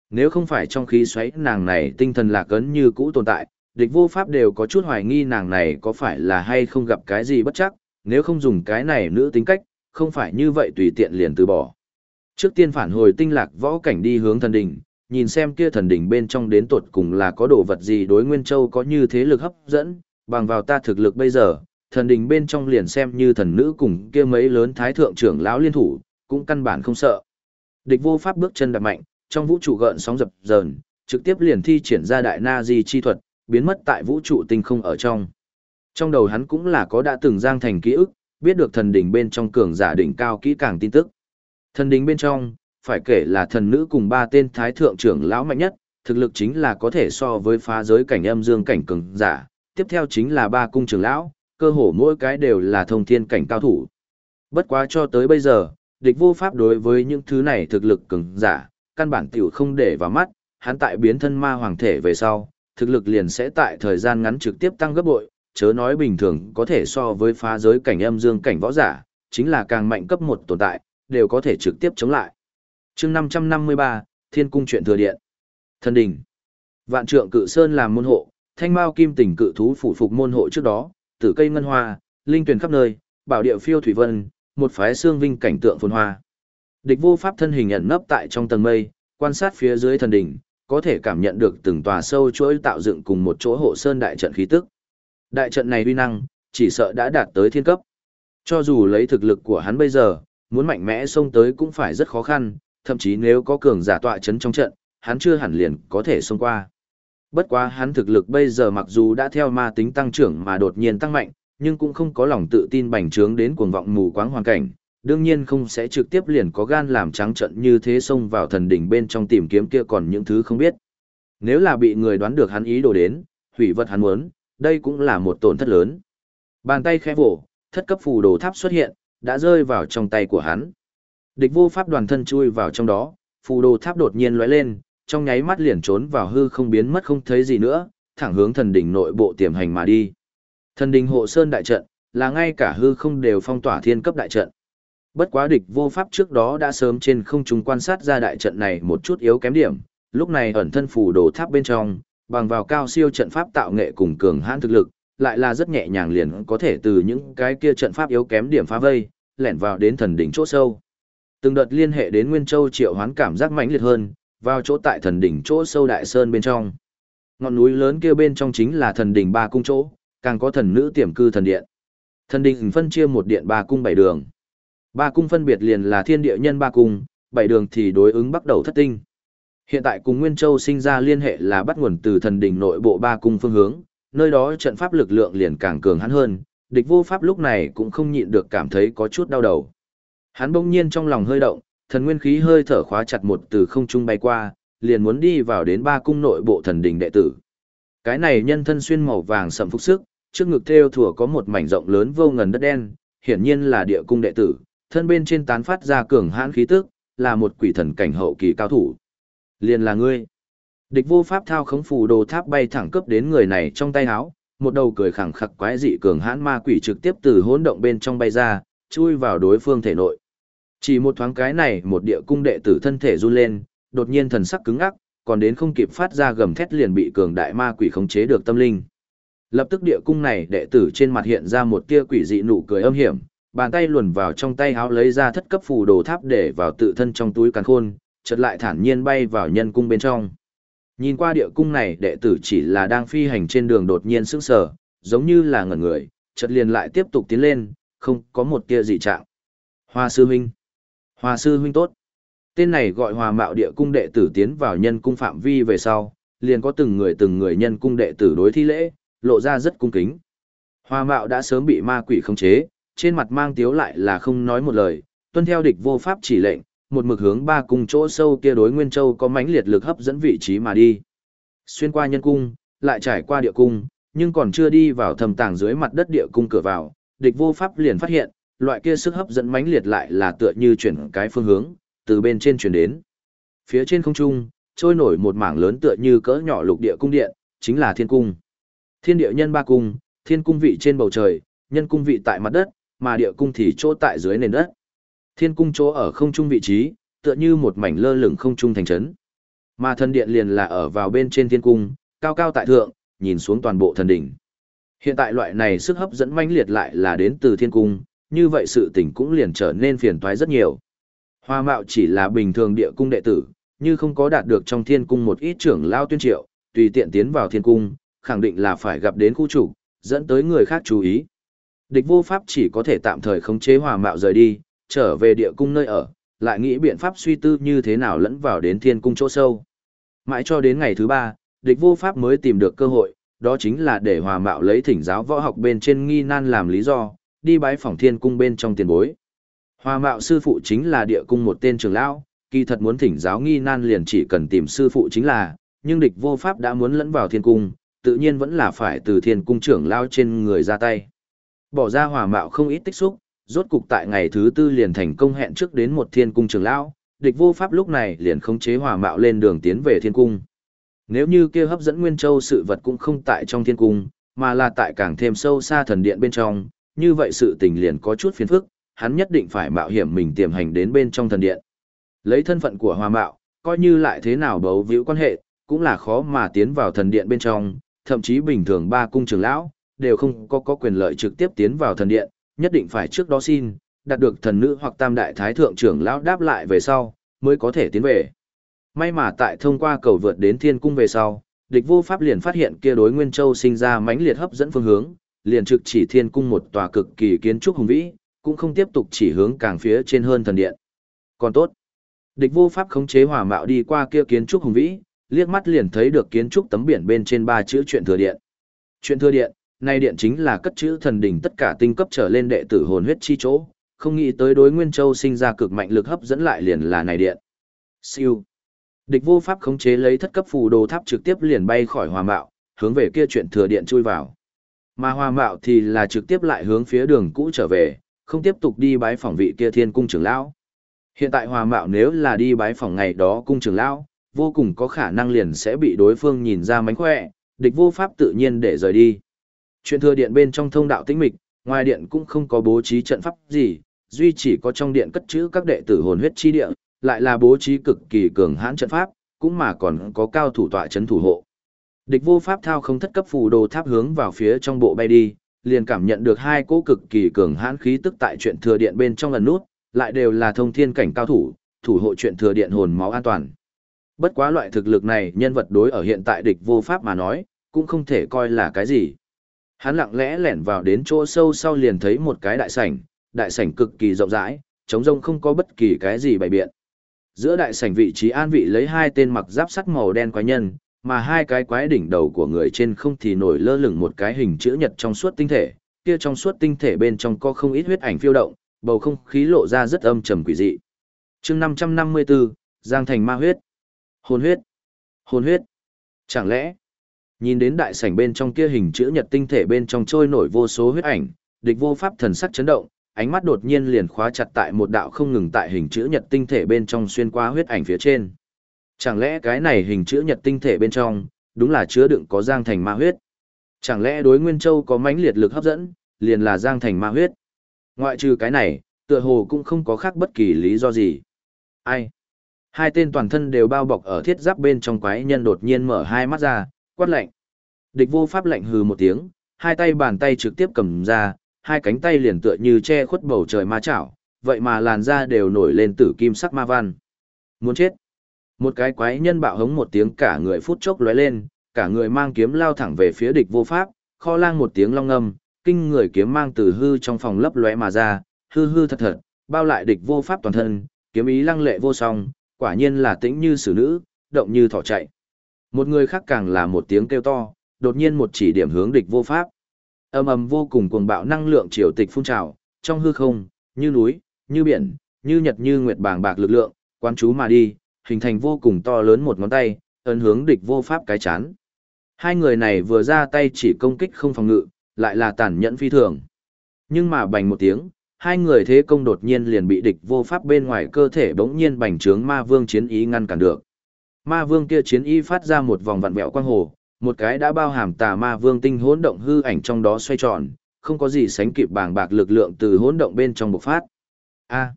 Nếu không phải trong khí xoáy nàng này tinh thần lạc ấn như cũ tồn tại, địch vô pháp đều có chút hoài nghi nàng này có phải là hay không gặp cái gì bất chắc, nếu không dùng cái này nữ tính cách, không phải như vậy tùy tiện liền từ bỏ. Trước tiên phản hồi tinh lạc võ cảnh đi hướng thần đỉnh, nhìn xem kia thần đỉnh bên trong đến tuột cùng là có đồ vật gì đối Nguyên Châu có như thế lực hấp dẫn, bằng vào ta thực lực bây giờ, thần đỉnh bên trong liền xem như thần nữ cùng kia mấy lớn thái thượng trưởng lão liên thủ, cũng căn bản không sợ. Địch vô pháp bước chân đạp mạnh, trong vũ trụ gợn sóng dập dờn, trực tiếp liền thi triển ra đại na di chi thuật, biến mất tại vũ trụ tinh không ở trong. Trong đầu hắn cũng là có đã từng giang thành ký ức, biết được thần đỉnh bên trong cường giả đỉnh cao kỹ càng tin tức. Thần đỉnh bên trong, phải kể là thần nữ cùng ba tên thái thượng trưởng lão mạnh nhất, thực lực chính là có thể so với phá giới cảnh âm dương cảnh cường giả, tiếp theo chính là ba cung trưởng lão, cơ hồ mỗi cái đều là thông thiên cảnh cao thủ. Bất quá cho tới bây giờ, địch vô pháp đối với những thứ này thực lực cường giả, căn bản tiểu không để vào mắt, hắn tại biến thân ma hoàng thể về sau, thực lực liền sẽ tại thời gian ngắn trực tiếp tăng gấp bội, chớ nói bình thường có thể so với phá giới cảnh âm dương cảnh võ giả, chính là càng mạnh cấp một tồn tại, đều có thể trực tiếp chống lại chương 553, Thiên Cung chuyện thừa điện. Thần đình. Vạn trượng cự sơn làm môn hộ, thanh mao kim tỉnh cự thú phủ phục môn hộ trước đó, tử cây ngân hoa, linh tuyển khắp nơi, bảo địa phiêu thủy vân, một phái xương vinh cảnh tượng phồn hoa. Địch vô pháp thân hình ẩn nấp tại trong tầng mây, quan sát phía dưới thần đỉnh, có thể cảm nhận được từng tòa sâu chuỗi tạo dựng cùng một chỗ hộ sơn đại trận khí tức. Đại trận này uy năng, chỉ sợ đã đạt tới thiên cấp. Cho dù lấy thực lực của hắn bây giờ, muốn mạnh mẽ xông tới cũng phải rất khó khăn, thậm chí nếu có cường giả tọa chấn trong trận, hắn chưa hẳn liền có thể xông qua. Bất quá hắn thực lực bây giờ mặc dù đã theo ma tính tăng trưởng mà đột nhiên tăng mạnh, nhưng cũng không có lòng tự tin bành trướng đến cuồng vọng mù quáng hoàn cảnh, đương nhiên không sẽ trực tiếp liền có gan làm trắng trận như thế xông vào thần đỉnh bên trong tìm kiếm kia còn những thứ không biết. Nếu là bị người đoán được hắn ý đồ đến, hủy vật hắn muốn, đây cũng là một tổn thất lớn. Bàn tay khẽ vỗ, thất cấp phù đồ tháp xuất hiện, đã rơi vào trong tay của hắn. Địch vô pháp đoàn thân chui vào trong đó, phù đồ tháp đột nhiên lóe lên, trong nháy mắt liền trốn vào hư không biến mất không thấy gì nữa, thẳng hướng thần đỉnh nội bộ tiềm hành mà đi. Thần đỉnh hộ sơn đại trận, là ngay cả hư không đều phong tỏa thiên cấp đại trận. Bất quá địch vô pháp trước đó đã sớm trên không trung quan sát ra đại trận này một chút yếu kém điểm, lúc này ẩn thân phù đồ tháp bên trong, bằng vào cao siêu trận pháp tạo nghệ cùng cường hãn thực lực, lại là rất nhẹ nhàng liền có thể từ những cái kia trận pháp yếu kém điểm phá vây, lẻn vào đến thần đỉnh chỗ sâu. Từng đợt liên hệ đến Nguyên Châu triệu hoán cảm giác mãnh liệt hơn, vào chỗ tại thần đỉnh chỗ sâu đại sơn bên trong. Ngọn núi lớn kia bên trong chính là thần đỉnh ba cung chỗ, càng có thần nữ tiềm cư thần điện. Thần đỉnh phân chia một điện ba cung bảy đường. Ba cung phân biệt liền là thiên địa nhân ba cung, bảy đường thì đối ứng bắt đầu thất tinh. Hiện tại cùng Nguyên Châu sinh ra liên hệ là bắt nguồn từ thần đỉnh nội bộ ba cung phương hướng, nơi đó trận pháp lực lượng liền càng cường hắn hơn, địch vô pháp lúc này cũng không nhịn được cảm thấy có chút đau đầu. Hắn bỗng nhiên trong lòng hơi động, thần nguyên khí hơi thở khóa chặt một từ không trung bay qua, liền muốn đi vào đến ba cung nội bộ thần đình đệ tử. Cái này nhân thân xuyên màu vàng sẫm phúc sức, trước ngực theo thủa có một mảnh rộng lớn vô ngần đất đen, hiển nhiên là địa cung đệ tử, thân bên trên tán phát ra cường hãn khí tức, là một quỷ thần cảnh hậu kỳ cao thủ. Liền là ngươi. Địch vô pháp thao khống phù đồ tháp bay thẳng cấp đến người này trong tay áo, một đầu cười khẳng khặc quái dị cường hãn ma quỷ trực tiếp từ hỗn động bên trong bay ra, chui vào đối phương thể nội. Chỉ một thoáng cái này, một địa cung đệ tử thân thể run lên, đột nhiên thần sắc cứng ngắc, còn đến không kịp phát ra gầm thét liền bị cường đại ma quỷ khống chế được tâm linh. Lập tức địa cung này đệ tử trên mặt hiện ra một tia quỷ dị nụ cười âm hiểm, bàn tay luồn vào trong tay háo lấy ra thất cấp phù đồ tháp để vào tự thân trong túi càn khôn, chợt lại thản nhiên bay vào nhân cung bên trong. Nhìn qua địa cung này đệ tử chỉ là đang phi hành trên đường đột nhiên sững sờ, giống như là ngẩn người, chợt liền lại tiếp tục tiến lên, không có một tia dị trạng. Hoa sư huynh. Hòa sư huynh tốt. Tên này gọi hòa mạo địa cung đệ tử tiến vào nhân cung phạm vi về sau, liền có từng người từng người nhân cung đệ tử đối thi lễ, lộ ra rất cung kính. Hòa mạo đã sớm bị ma quỷ khống chế, trên mặt mang tiếu lại là không nói một lời, tuân theo địch vô pháp chỉ lệnh, một mực hướng ba cung chỗ sâu kia đối Nguyên Châu có mãnh liệt lực hấp dẫn vị trí mà đi. Xuyên qua nhân cung, lại trải qua địa cung, nhưng còn chưa đi vào thầm tàng dưới mặt đất địa cung cửa vào, địch vô pháp liền phát hiện, loại kia sức hấp dẫn mãnh liệt lại là tựa như chuyển cái phương hướng, từ bên trên chuyển đến. Phía trên không trung, trôi nổi một mảng lớn tựa như cỡ nhỏ lục địa cung điện, chính là thiên cung. Thiên địa nhân ba cung, thiên cung vị trên bầu trời, nhân cung vị tại mặt đất, mà địa cung thì chỗ tại dưới nền đất. Thiên cung chỗ ở không trung vị trí, tựa như một mảnh lơ lửng không trung thành trấn. Mà thần điện liền là ở vào bên trên thiên cung, cao cao tại thượng, nhìn xuống toàn bộ thần đỉnh. Hiện tại loại này sức hấp dẫn mãnh liệt lại là đến từ thiên cung, như vậy sự tình cũng liền trở nên phiền toái rất nhiều. Hoa mạo chỉ là bình thường địa cung đệ tử, như không có đạt được trong thiên cung một ít trưởng lao tuyên triệu, tùy tiện tiến vào thiên cung, khẳng định là phải gặp đến khu chủ, dẫn tới người khác chú ý. Địch vô pháp chỉ có thể tạm thời khống chế hòa mạo rời đi, trở về địa cung nơi ở, lại nghĩ biện pháp suy tư như thế nào lẫn vào đến thiên cung chỗ sâu. Mãi cho đến ngày thứ ba, địch vô pháp mới tìm được cơ hội, đó chính là để hòa mạo lấy thỉnh giáo võ học bên trên nghi nan làm lý do, đi bái phỏng thiên cung bên trong tiền bối. Hòa mạo sư phụ chính là địa cung một tên trưởng lão, kỳ thật muốn thỉnh giáo nghi nan liền chỉ cần tìm sư phụ chính là, nhưng địch vô pháp đã muốn lẫn vào thiên cung, tự nhiên vẫn là phải từ thiên cung trưởng lão trên người ra tay. Bỏ ra hòa mạo không ít tích xúc, rốt cục tại ngày thứ tư liền thành công hẹn trước đến một thiên cung trưởng lão, địch vô pháp lúc này liền khống chế hòa mạo lên đường tiến về thiên cung. Nếu như kia hấp dẫn Nguyên Châu sự vật cũng không tại trong thiên cung, mà là tại càng thêm sâu xa thần điện bên trong, như vậy sự tình liền có chút phiền phức, hắn nhất định phải mạo hiểm mình tiềm hành đến bên trong thần điện. Lấy thân phận của hòa mạo, coi như lại thế nào bấu víu quan hệ, cũng là khó mà tiến vào thần điện bên trong, thậm chí bình thường ba cung trưởng lão, đều không có có quyền lợi trực tiếp tiến vào thần điện, nhất định phải trước đó xin, đạt được thần nữ hoặc tam đại thái thượng trưởng lão đáp lại về sau, mới có thể tiến về. May mà tại thông qua cầu vượt đến thiên cung về sau, địch vô pháp liền phát hiện kia đối Nguyên Châu sinh ra mãnh liệt hấp dẫn phương hướng, liền trực chỉ thiên cung một tòa cực kỳ kiến trúc hùng vĩ, cũng không tiếp tục chỉ hướng càng phía trên hơn thần điện. Còn tốt, địch vô pháp khống chế hỏa mạo đi qua kia kiến trúc hùng vĩ, liếc mắt liền thấy được kiến trúc tấm biển bên trên ba chữ chuyện thừa điện. Chuyện thừa điện, nay điện chính là cất chữ thần đỉnh tất cả tinh cấp trở lên đệ tử hồn huyết chi chỗ, không nghĩ tới đối Nguyên Châu sinh ra cực mạnh lực hấp dẫn lại liền là này điện. Siêu. Địch vô pháp khống chế lấy thất cấp phù đồ tháp trực tiếp liền bay khỏi hòa mạo, hướng về kia chuyện thừa điện chui vào. Mà hòa mạo thì là trực tiếp lại hướng phía đường cũ trở về, không tiếp tục đi bái phỏng vị kia thiên cung trưởng lão. Hiện tại hòa mạo nếu là đi bái phỏng ngày đó cung trưởng lão, vô cùng có khả năng liền sẽ bị đối phương nhìn ra mánh khỏe, địch vô pháp tự nhiên để rời đi. Chuyện thừa điện bên trong thông đạo tĩnh mịch, ngoài điện cũng không có bố trí trận pháp gì, duy chỉ có trong điện cất trữ các đệ tử hồn huyết chi địa, lại là bố trí cực kỳ cường hãn trận pháp, cũng mà còn có cao thủ tọa chấn thủ hộ. Địch vô pháp thao không thất cấp phù đồ tháp hướng vào phía trong bộ bay đi, liền cảm nhận được hai cỗ cực kỳ cường hãn khí tức tại chuyện thừa điện bên trong lần nút, lại đều là thông thiên cảnh cao thủ, thủ hộ chuyện thừa điện hồn máu an toàn. Bất quá loại thực lực này nhân vật đối ở hiện tại địch vô pháp mà nói, cũng không thể coi là cái gì. Hắn lặng lẽ lẻn vào đến chỗ sâu sau liền thấy một cái đại sảnh, đại sảnh cực kỳ rộng rãi, trống rông không có bất kỳ cái gì bày biện. Giữa đại sảnh vị trí an vị lấy hai tên mặc giáp sắt màu đen quái nhân, mà hai cái quái đỉnh đầu của người trên không thì nổi lơ lửng một cái hình chữ nhật trong suốt tinh thể, kia trong suốt tinh thể bên trong có không ít huyết ảnh phiêu động, bầu không khí lộ ra rất âm trầm quỷ dị. Chương 554, Giang thành ma huyết. Hồn huyết. Hồn huyết. Chẳng lẽ Nhìn đến đại sảnh bên trong kia hình chữ nhật tinh thể bên trong trôi nổi vô số huyết ảnh, địch vô pháp thần sắc chấn động, ánh mắt đột nhiên liền khóa chặt tại một đạo không ngừng tại hình chữ nhật tinh thể bên trong xuyên qua huyết ảnh phía trên. Chẳng lẽ cái này hình chữ nhật tinh thể bên trong, đúng là chứa đựng có giang thành ma huyết? Chẳng lẽ đối Nguyên Châu có mãnh liệt lực hấp dẫn, liền là giang thành ma huyết? Ngoại trừ cái này, tựa hồ cũng không có khác bất kỳ lý do gì. Ai? Hai tên toàn thân đều bao bọc ở thiết giáp bên trong quái nhân đột nhiên mở hai mắt ra, quát lạnh. Địch vô pháp lạnh hừ một tiếng, hai tay bàn tay trực tiếp cầm ra, hai cánh tay liền tựa như che khuất bầu trời ma chảo, vậy mà làn da đều nổi lên tử kim sắc ma văn. Muốn chết. Một cái quái nhân bạo hống một tiếng cả người phút chốc lóe lên, cả người mang kiếm lao thẳng về phía địch vô pháp, kho lang một tiếng long ngâm, kinh người kiếm mang từ hư trong phòng lấp lóe mà ra, hư hư thật thật, bao lại địch vô pháp toàn thân, kiếm ý lăng lệ vô song, quả nhiên là tĩnh như xử nữ, động như thỏ chạy. Một người khác càng là một tiếng kêu to, đột nhiên một chỉ điểm hướng địch vô pháp. Ầm ầm vô cùng cuồng bạo năng lượng triều tịch phun trào, trong hư không, như núi, như biển, như nhật như nguyệt bàng bạc lực lượng, quán chú mà đi, hình thành vô cùng to lớn một ngón tay, ấn hướng địch vô pháp cái chán. Hai người này vừa ra tay chỉ công kích không phòng ngự, lại là tàn nhẫn phi thường. Nhưng mà bành một tiếng, hai người thế công đột nhiên liền bị địch vô pháp bên ngoài cơ thể bỗng nhiên bành trướng ma vương chiến ý ngăn cản được. Ma vương kia chiến ý phát ra một vòng vặn vẹo quang hồ, một cái đã bao hàm tà ma vương tinh hỗn động hư ảnh trong đó xoay tròn, không có gì sánh kịp bàng bạc lực lượng từ hỗn động bên trong bộc phát. A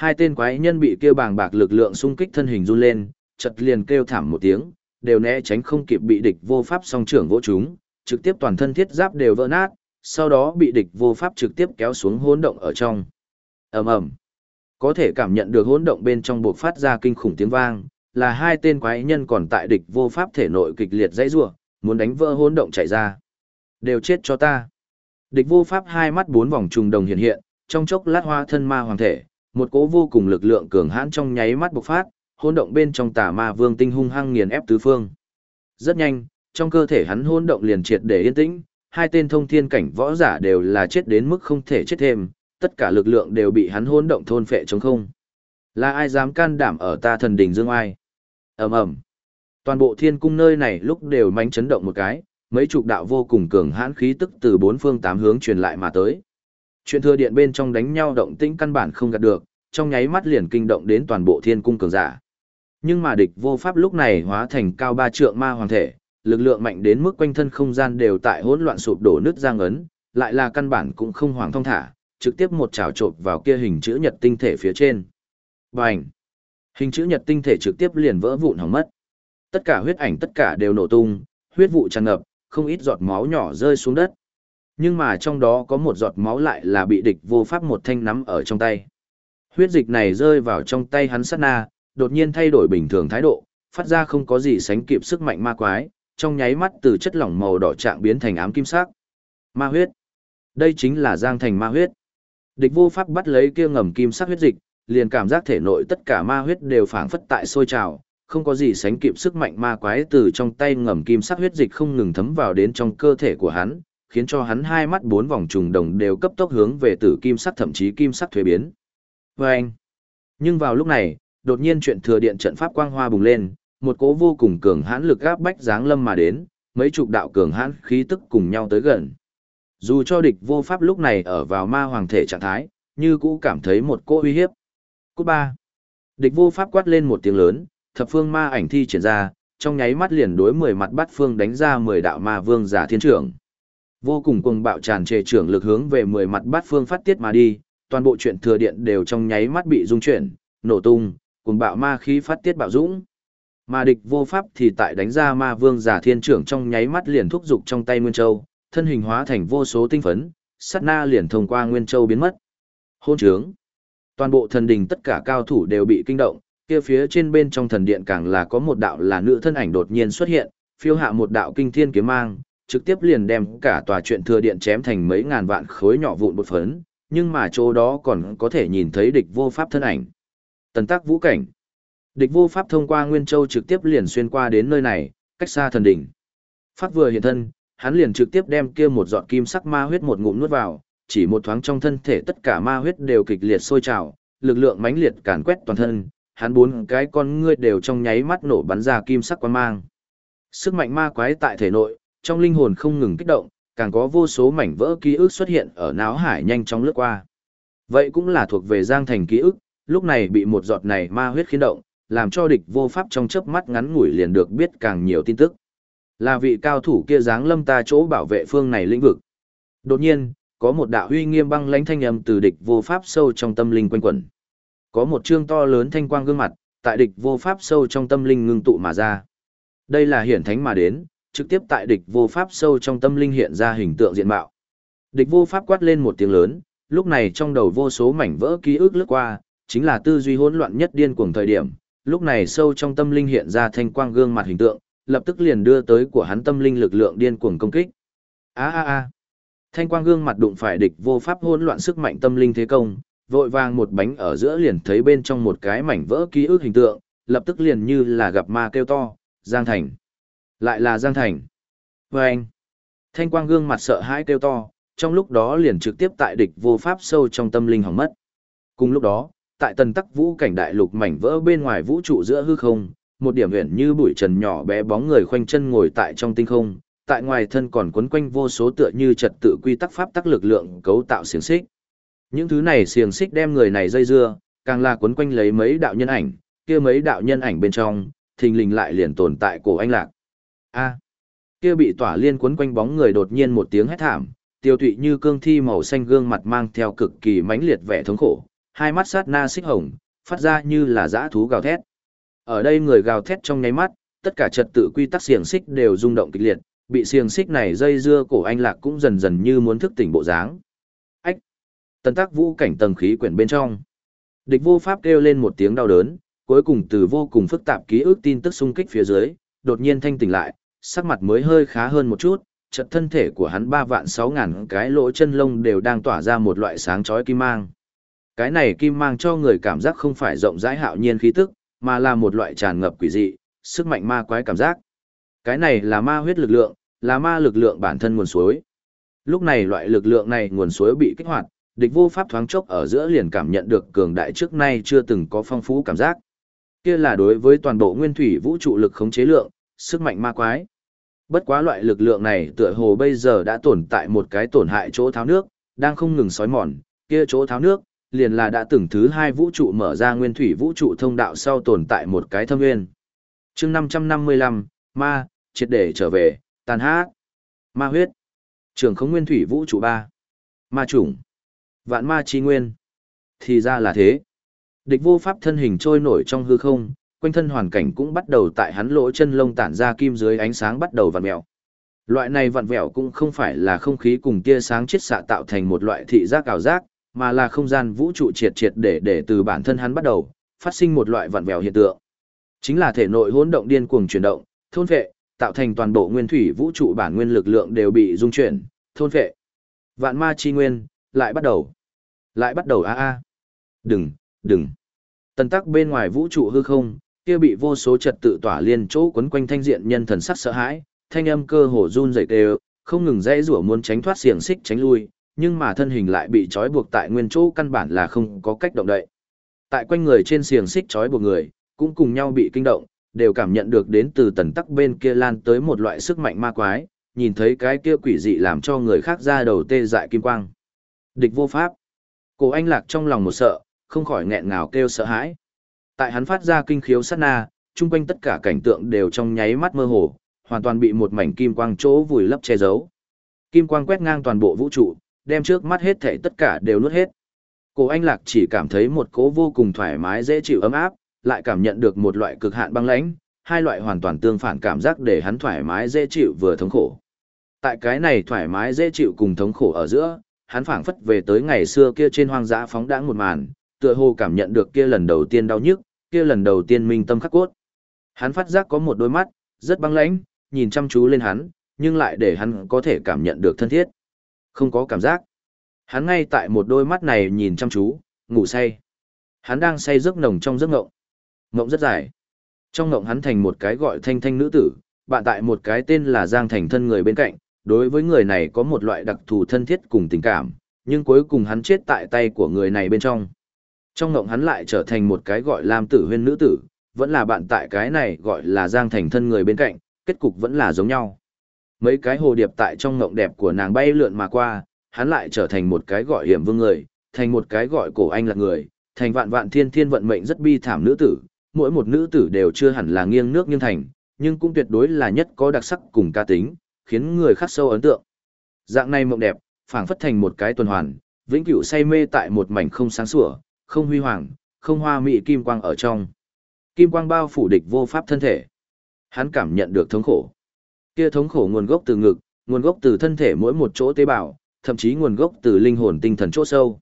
hai tên quái nhân bị kêu bàng bạc lực lượng xung kích thân hình run lên, chợt liền kêu thảm một tiếng, đều né tránh không kịp bị địch vô pháp song trưởng vỗ chúng, trực tiếp toàn thân thiết giáp đều vỡ nát, sau đó bị địch vô pháp trực tiếp kéo xuống hỗn động ở trong. Ầm ầm. Có thể cảm nhận được hỗn động bên trong bộc phát ra kinh khủng tiếng vang, là hai tên quái nhân còn tại địch vô pháp thể nội kịch liệt dãy rủa, muốn đánh vỡ hỗn động chạy ra. Đều chết cho ta. Địch vô pháp hai mắt bốn vòng trùng đồng hiện hiện, trong chốc lát hoa thân ma hoàng thể, một cỗ vô cùng lực lượng cường hãn trong nháy mắt bộc phát, hỗn động bên trong tà ma vương tinh hung hăng nghiền ép tứ phương. Rất nhanh, trong cơ thể hắn hỗn động liền triệt để yên tĩnh, hai tên thông thiên cảnh võ giả đều là chết đến mức không thể chết thêm, tất cả lực lượng đều bị hắn hỗn động thôn phệ chống không. Là ai dám can đảm ở ta thần đình dương ai? ầm ầm toàn bộ thiên cung nơi này lúc đều mánh chấn động một cái mấy chục đạo vô cùng cường hãn khí tức từ bốn phương tám hướng truyền lại mà tới chuyện thừa điện bên trong đánh nhau động tĩnh căn bản không gạt được trong nháy mắt liền kinh động đến toàn bộ thiên cung cường giả nhưng mà địch vô pháp lúc này hóa thành cao ba trượng ma hoàng thể lực lượng mạnh đến mức quanh thân không gian đều tại hỗn loạn sụp đổ nước giang ấn lại là căn bản cũng không hoàng thông thả trực tiếp một chảo trộn vào kia hình chữ nhật tinh thể phía trên. Bành! Hình chữ nhật tinh thể trực tiếp liền vỡ vụn hỏng mất. Tất cả huyết ảnh tất cả đều nổ tung, huyết vụ tràn ngập, không ít giọt máu nhỏ rơi xuống đất. Nhưng mà trong đó có một giọt máu lại là bị địch vô pháp một thanh nắm ở trong tay. Huyết dịch này rơi vào trong tay hắn sát na, đột nhiên thay đổi bình thường thái độ, phát ra không có gì sánh kịp sức mạnh ma quái, trong nháy mắt từ chất lỏng màu đỏ trạng biến thành ám kim sắc. Ma huyết. Đây chính là giang thành ma huyết. Địch vô pháp bắt lấy kia ngầm kim sắc huyết dịch, liền cảm giác thể nội tất cả ma huyết đều phảng phất tại sôi trào, không có gì sánh kịp sức mạnh ma quái từ trong tay ngầm kim sắc huyết dịch không ngừng thấm vào đến trong cơ thể của hắn, khiến cho hắn hai mắt bốn vòng trùng đồng đều cấp tốc hướng về tử kim sắc thậm chí kim sắc thuế biến. Vâng! Nhưng vào lúc này, đột nhiên chuyện thừa điện trận pháp quang hoa bùng lên, một cỗ vô cùng cường hãn lực gáp bách dáng lâm mà đến, mấy chục đạo cường hãn khí tức cùng nhau tới gần. Dù cho địch vô pháp lúc này ở vào ma hoàng thể trạng thái, như cũ cảm thấy một cỗ uy hiếp. Cút ba. Địch vô pháp quát lên một tiếng lớn, thập phương ma ảnh thi triển ra, trong nháy mắt liền đối mười mặt bắt phương đánh ra mười đạo ma vương giả thiên trưởng. Vô cùng cuồng bạo tràn trề trưởng lực hướng về mười mặt bát phương phát tiết mà đi, toàn bộ chuyện thừa điện đều trong nháy mắt bị rung chuyển, nổ tung, cuồng bạo ma khí phát tiết bạo dũng. Mà địch vô pháp thì tại đánh ra ma vương giả thiên trưởng trong nháy mắt liền thúc dục trong tay Nguyên Châu, thân hình hóa thành vô số tinh phấn, sát na liền thông qua Nguyên Châu biến mất. Hôn trướng. Toàn bộ thần đình tất cả cao thủ đều bị kinh động, kia phía trên bên trong thần điện càng là có một đạo là nữ thân ảnh đột nhiên xuất hiện, phiêu hạ một đạo kinh thiên kiếm mang, trực tiếp liền đem cả tòa chuyện thừa điện chém thành mấy ngàn vạn khối nhỏ vụn bột phấn, nhưng mà chỗ đó còn có thể nhìn thấy địch vô pháp thân ảnh. Tần tác vũ cảnh. Địch vô pháp thông qua Nguyên Châu trực tiếp liền xuyên qua đến nơi này, cách xa thần đỉnh. Pháp vừa hiện thân, hắn liền trực tiếp đem kia một giọt kim sắc ma huyết một ngụm nuốt vào, chỉ một thoáng trong thân thể tất cả ma huyết đều kịch liệt sôi trào, lực lượng mãnh liệt càn quét toàn thân, hắn bốn cái con ngươi đều trong nháy mắt nổ bắn ra kim sắc quang mang. Sức mạnh ma quái tại thể nội, trong linh hồn không ngừng kích động, càng có vô số mảnh vỡ ký ức xuất hiện ở não hải nhanh chóng lướt qua. Vậy cũng là thuộc về Giang Thành ký ức, lúc này bị một giọt này ma huyết khiến động, làm cho địch vô pháp trong chớp mắt ngắn ngủi liền được biết càng nhiều tin tức. Là vị cao thủ kia dáng lâm ta chỗ bảo vệ phương này lĩnh vực. Đột nhiên, có một đạo huy nghiêm băng lãnh thanh âm từ địch vô pháp sâu trong tâm linh quanh quẩn. Có một trương to lớn thanh quang gương mặt, tại địch vô pháp sâu trong tâm linh ngưng tụ mà ra. Đây là hiển thánh mà đến, trực tiếp tại địch vô pháp sâu trong tâm linh hiện ra hình tượng diện mạo. Địch vô pháp quát lên một tiếng lớn, lúc này trong đầu vô số mảnh vỡ ký ức lướt qua, chính là tư duy hỗn loạn nhất điên cuồng thời điểm, lúc này sâu trong tâm linh hiện ra thanh quang gương mặt hình tượng, lập tức liền đưa tới của hắn tâm linh lực lượng điên cuồng công kích. A a a. Thanh quang gương mặt đụng phải địch vô pháp hỗn loạn sức mạnh tâm linh thế công, vội vàng một bánh ở giữa liền thấy bên trong một cái mảnh vỡ ký ức hình tượng, lập tức liền như là gặp ma kêu to, Giang Thành. Lại là Giang Thành. Và anh. Thanh quang gương mặt sợ hãi kêu to, trong lúc đó liền trực tiếp tại địch vô pháp sâu trong tâm linh hỏng mất. Cùng lúc đó, tại tần tắc vũ cảnh đại lục mảnh vỡ bên ngoài vũ trụ giữa hư không, một điểm huyền như bụi trần nhỏ bé bóng người khoanh chân ngồi tại trong tinh không, tại ngoài thân còn quấn quanh vô số tựa như trật tự quy tắc pháp tắc lực lượng cấu tạo xiềng xích. Những thứ này xiềng xích đem người này dây dưa, càng là quấn quanh lấy mấy đạo nhân ảnh, kia mấy đạo nhân ảnh bên trong, thình lình lại liền tồn tại cổ anh lạc. A. kia bị tỏa liên quấn quanh bóng người đột nhiên một tiếng hét thảm, tiêu tụy như cương thi màu xanh gương mặt mang theo cực kỳ mãnh liệt vẻ thống khổ, hai mắt sát na xích hồng, phát ra như là dã thú gào thét. Ở đây người gào thét trong nháy mắt, tất cả trật tự quy tắc xiềng xích đều rung động kịch liệt, bị xiềng xích này dây dưa cổ anh lạc cũng dần dần như muốn thức tỉnh bộ dáng. Ách! Tần tác vũ cảnh tầng khí quyển bên trong. Địch vô pháp kêu lên một tiếng đau đớn, cuối cùng từ vô cùng phức tạp ký ức tin tức xung kích phía dưới, đột nhiên thanh tỉnh lại, sắc mặt mới hơi khá hơn một chút, chật thân thể của hắn ba vạn sáu ngàn cái lỗ chân lông đều đang tỏa ra một loại sáng chói kim mang. Cái này kim mang cho người cảm giác không phải rộng rãi hạo nhiên khí tức, mà là một loại tràn ngập quỷ dị, sức mạnh ma quái cảm giác. Cái này là ma huyết lực lượng, là ma lực lượng bản thân nguồn suối. Lúc này loại lực lượng này nguồn suối bị kích hoạt, địch vô pháp thoáng chốc ở giữa liền cảm nhận được cường đại trước nay chưa từng có phong phú cảm giác. Kia là đối với toàn bộ nguyên thủy vũ trụ lực khống chế lượng, sức mạnh ma quái. Bất quá loại lực lượng này tựa hồ bây giờ đã tồn tại một cái tổn hại chỗ tháo nước, đang không ngừng sói mòn, kia chỗ tháo nước, liền là đã từng thứ hai vũ trụ mở ra nguyên thủy vũ trụ thông đạo sau tồn tại một cái thâm nguyên. chương 555, ma, triệt để trở về, tàn hát, ma huyết, trường không nguyên thủy vũ trụ 3, ma chủng, vạn ma chi nguyên. Thì ra là thế. Địch vô pháp thân hình trôi nổi trong hư không, quanh thân hoàn cảnh cũng bắt đầu tại hắn lỗ chân lông tản ra kim dưới ánh sáng bắt đầu vặn mèo. Loại này vặn vẹo cũng không phải là không khí cùng tia sáng chiết xạ tạo thành một loại thị giác ảo giác, mà là không gian vũ trụ triệt triệt để để từ bản thân hắn bắt đầu, phát sinh một loại vặn vẹo hiện tượng. Chính là thể nội hỗn động điên cuồng chuyển động, thôn phệ, tạo thành toàn bộ nguyên thủy vũ trụ bản nguyên lực lượng đều bị dung chuyển, thôn phệ. Vạn ma chi nguyên, lại bắt đầu. Lại bắt đầu a a. Đừng, đừng. Tần tắc bên ngoài vũ trụ hư không, kia bị vô số trật tự tỏa liên chỗ quấn quanh thanh diện nhân thần sắc sợ hãi, thanh âm cơ hồ run rẩy đều, không ngừng dãy rủa muốn tránh thoát xiềng xích tránh lui, nhưng mà thân hình lại bị trói buộc tại nguyên chỗ căn bản là không có cách động đậy. Tại quanh người trên xiềng xích trói buộc người, cũng cùng nhau bị kinh động, đều cảm nhận được đến từ tần tắc bên kia lan tới một loại sức mạnh ma quái, nhìn thấy cái kia quỷ dị làm cho người khác ra đầu tê dại kim quang. Địch vô pháp. Cổ anh lạc trong lòng một sợ, không khỏi nghẹn ngào kêu sợ hãi. Tại hắn phát ra kinh khiếu sát na, chung quanh tất cả cảnh tượng đều trong nháy mắt mơ hồ, hoàn toàn bị một mảnh kim quang chỗ vùi lấp che giấu. Kim quang quét ngang toàn bộ vũ trụ, đem trước mắt hết thảy tất cả đều nuốt hết. Cổ Anh Lạc chỉ cảm thấy một cỗ vô cùng thoải mái dễ chịu ấm áp, lại cảm nhận được một loại cực hạn băng lãnh, hai loại hoàn toàn tương phản cảm giác để hắn thoải mái dễ chịu vừa thống khổ. Tại cái này thoải mái dễ chịu cùng thống khổ ở giữa, hắn phảng phất về tới ngày xưa kia trên hoang dã phóng đãng một màn, tựa hồ cảm nhận được kia lần đầu tiên đau nhức, kia lần đầu tiên minh tâm khắc cốt. Hắn phát giác có một đôi mắt, rất băng lãnh, nhìn chăm chú lên hắn, nhưng lại để hắn có thể cảm nhận được thân thiết. Không có cảm giác. Hắn ngay tại một đôi mắt này nhìn chăm chú, ngủ say. Hắn đang say giấc nồng trong giấc ngộng. Ngộng rất dài. Trong ngộng hắn thành một cái gọi thanh thanh nữ tử, bạn tại một cái tên là Giang Thành thân người bên cạnh, đối với người này có một loại đặc thù thân thiết cùng tình cảm, nhưng cuối cùng hắn chết tại tay của người này bên trong. Trong ngộng hắn lại trở thành một cái gọi Lam tử huyên nữ tử, vẫn là bạn tại cái này gọi là Giang Thành thân người bên cạnh, kết cục vẫn là giống nhau. Mấy cái hồ điệp tại trong ngộng đẹp của nàng bay lượn mà qua, hắn lại trở thành một cái gọi hiểm vương người, thành một cái gọi cổ anh là người, thành vạn vạn thiên thiên vận mệnh rất bi thảm nữ tử, mỗi một nữ tử đều chưa hẳn là nghiêng nước nghiêng thành, nhưng cũng tuyệt đối là nhất có đặc sắc cùng ca tính, khiến người khắc sâu ấn tượng. Dạng này mộng đẹp, phảng phất thành một cái tuần hoàn, vĩnh cửu say mê tại một mảnh không sáng sủa, không huy hoàng, không hoa mỹ kim quang ở trong. Kim quang bao phủ địch vô pháp thân thể. Hắn cảm nhận được thống khổ. Kia thống khổ nguồn gốc từ ngực, nguồn gốc từ thân thể mỗi một chỗ tế bào, thậm chí nguồn gốc từ linh hồn tinh thần chỗ sâu.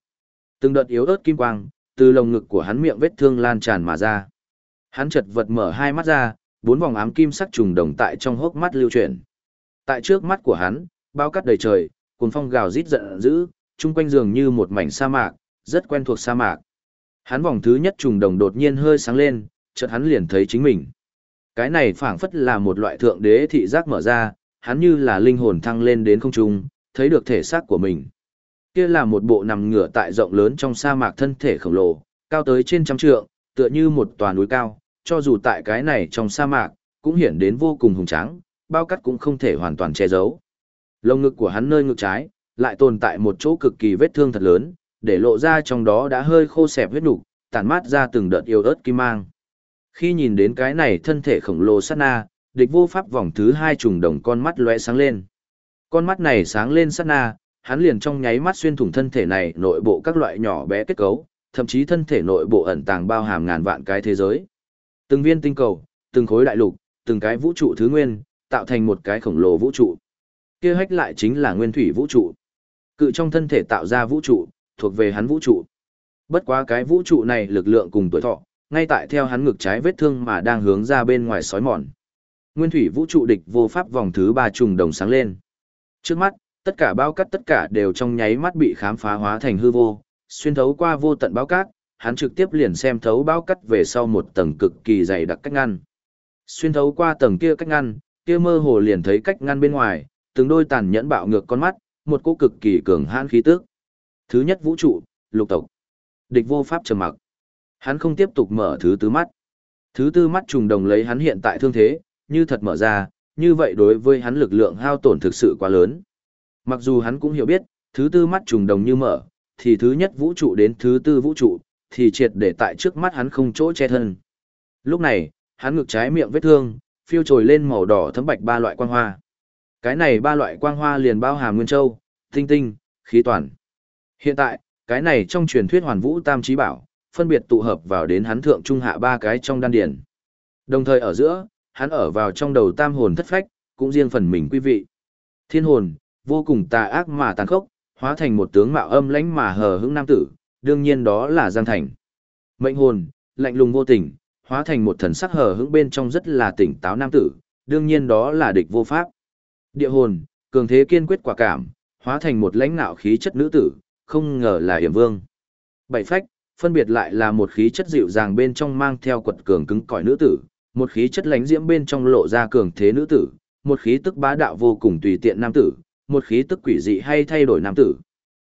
Từng đợt yếu ớt kim quang, từ lồng ngực của hắn miệng vết thương lan tràn mà ra. Hắn chợt vật mở hai mắt ra, bốn vòng ám kim sắc trùng đồng tại trong hốc mắt lưu chuyển. Tại trước mắt của hắn, bao cát đầy trời, cuồng phong gào rít giận dữ, chung quanh giường như một mảnh sa mạc, rất quen thuộc sa mạc. Hắn vòng thứ nhất trùng đồng đột nhiên hơi sáng lên, chợt hắn liền thấy chính mình. Cái này phảng phất là một loại thượng đế thị giác mở ra, hắn như là linh hồn thăng lên đến không trung, thấy được thể xác của mình. Kia là một bộ nằm ngửa tại rộng lớn trong sa mạc thân thể khổng lồ, cao tới trên trăm trượng, tựa như một tòa núi cao, cho dù tại cái này trong sa mạc, cũng hiển đến vô cùng hùng tráng, bao cắt cũng không thể hoàn toàn che giấu. Lông ngực của hắn nơi ngực trái, lại tồn tại một chỗ cực kỳ vết thương thật lớn, để lộ ra trong đó đã hơi khô xẹp huyết nục, tản mát ra từng đợt yêu ớt kim mang. Khi nhìn đến cái này thân thể khổng lồ sát na, địch vô pháp vòng thứ hai trùng đồng con mắt lóe sáng lên. Con mắt này sáng lên sát na, hắn liền trong nháy mắt xuyên thủng thân thể này nội bộ các loại nhỏ bé kết cấu, thậm chí thân thể nội bộ ẩn tàng bao hàm ngàn vạn cái thế giới. Từng viên tinh cầu, từng khối đại lục, từng cái vũ trụ thứ nguyên, tạo thành một cái khổng lồ vũ trụ. Kia hách lại chính là nguyên thủy vũ trụ. Cự trong thân thể tạo ra vũ trụ, thuộc về hắn vũ trụ. Bất quá cái vũ trụ này lực lượng cùng tuổi thọ, ngay tại theo hắn ngực trái vết thương mà đang hướng ra bên ngoài sói mòn. Nguyên thủy vũ trụ địch vô pháp vòng thứ ba trùng đồng sáng lên. Trước mắt, tất cả bao cát tất cả đều trong nháy mắt bị khám phá hóa thành hư vô, xuyên thấu qua vô tận bao cát, hắn trực tiếp liền xem thấu bao cát về sau một tầng cực kỳ dày đặc cách ngăn. Xuyên thấu qua tầng kia cách ngăn, kia mơ hồ liền thấy cách ngăn bên ngoài, từng đôi tàn nhẫn bạo ngược con mắt, một cỗ cực kỳ cường hãn khí tức. Thứ nhất vũ trụ, lục tộc. Địch vô pháp trầm mặc. Hắn không tiếp tục mở thứ tứ mắt. Thứ tư mắt trùng đồng lấy hắn hiện tại thương thế, như thật mở ra, như vậy đối với hắn lực lượng hao tổn thực sự quá lớn. Mặc dù hắn cũng hiểu biết, thứ tư mắt trùng đồng như mở, thì thứ nhất vũ trụ đến thứ tư vũ trụ, thì triệt để tại trước mắt hắn không chỗ che thân. Lúc này, hắn ngực trái miệng vết thương, phiêu trồi lên màu đỏ thấm bạch ba loại quang hoa. Cái này ba loại quang hoa liền bao hàm nguyên châu, tinh tinh, khí toàn. Hiện tại, cái này trong truyền thuyết hoàn vũ tam trí bảo, phân biệt tụ hợp vào đến hắn thượng trung hạ ba cái trong đan điển. Đồng thời ở giữa, hắn ở vào trong đầu tam hồn thất phách, cũng riêng phần mình quý vị. Thiên hồn, vô cùng tà ác mà tàn khốc, hóa thành một tướng mạo âm lãnh mà hờ hững nam tử, đương nhiên đó là Giang Thành. Mệnh hồn, lạnh lùng vô tình, hóa thành một thần sắc hờ hững bên trong rất là tỉnh táo nam tử, đương nhiên đó là địch vô pháp. Địa hồn, cường thế kiên quyết quả cảm, hóa thành một lãnh nạo khí chất nữ tử, không ngờ là hiểm vương. Bảy phách, phân biệt lại là một khí chất dịu dàng bên trong mang theo quật cường cứng cỏi nữ tử, một khí chất lánh diễm bên trong lộ ra cường thế nữ tử, một khí tức bá đạo vô cùng tùy tiện nam tử, một khí tức quỷ dị hay thay đổi nam tử.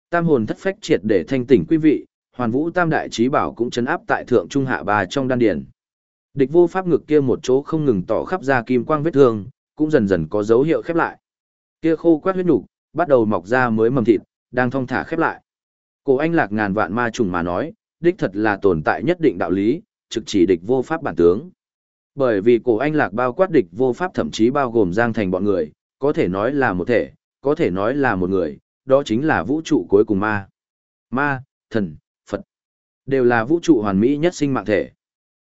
Tam hồn thất phách triệt để thanh tỉnh quý vị, hoàn vũ tam đại trí bảo cũng chấn áp tại thượng trung hạ bà trong đan điển. Địch vô pháp ngực kia một chỗ không ngừng tỏ khắp ra kim quang vết thương, cũng dần dần có dấu hiệu khép lại. Kia khô quát huyết nhục, bắt đầu mọc ra mới mầm thịt, đang thong thả khép lại. Cổ anh lạc ngàn vạn ma trùng mà nói, đích thật là tồn tại nhất định đạo lý, trực chỉ địch vô pháp bản tướng. Bởi vì cổ anh lạc bao quát địch vô pháp thậm chí bao gồm giang thành bọn người, có thể nói là một thể, có thể nói là một người, đó chính là vũ trụ cuối cùng ma. Ma, thần, Phật, đều là vũ trụ hoàn mỹ nhất sinh mạng thể.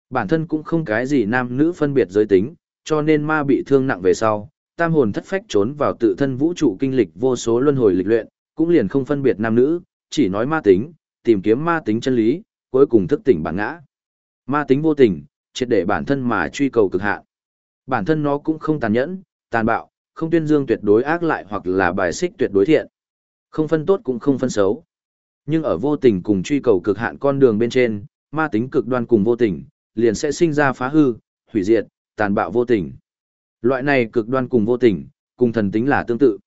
Bản thân cũng không cái gì nam nữ phân biệt giới tính, cho nên ma bị thương nặng về sau, tam hồn thất phách trốn vào tự thân vũ trụ kinh lịch vô số luân hồi lịch luyện, cũng liền không phân biệt nam nữ, chỉ nói ma tính, tìm kiếm ma tính chân lý, cuối cùng thức tỉnh bản ngã. Ma tính vô tình, triệt để bản thân mà truy cầu cực hạn. Bản thân nó cũng không tàn nhẫn, tàn bạo, không tuyên dương tuyệt đối ác lại hoặc là bài xích tuyệt đối thiện. Không phân tốt cũng không phân xấu. Nhưng ở vô tình cùng truy cầu cực hạn con đường bên trên, ma tính cực đoan cùng vô tình, liền sẽ sinh ra phá hư, hủy diệt, tàn bạo vô tình. Loại này cực đoan cùng vô tình, cùng thần tính là tương tự.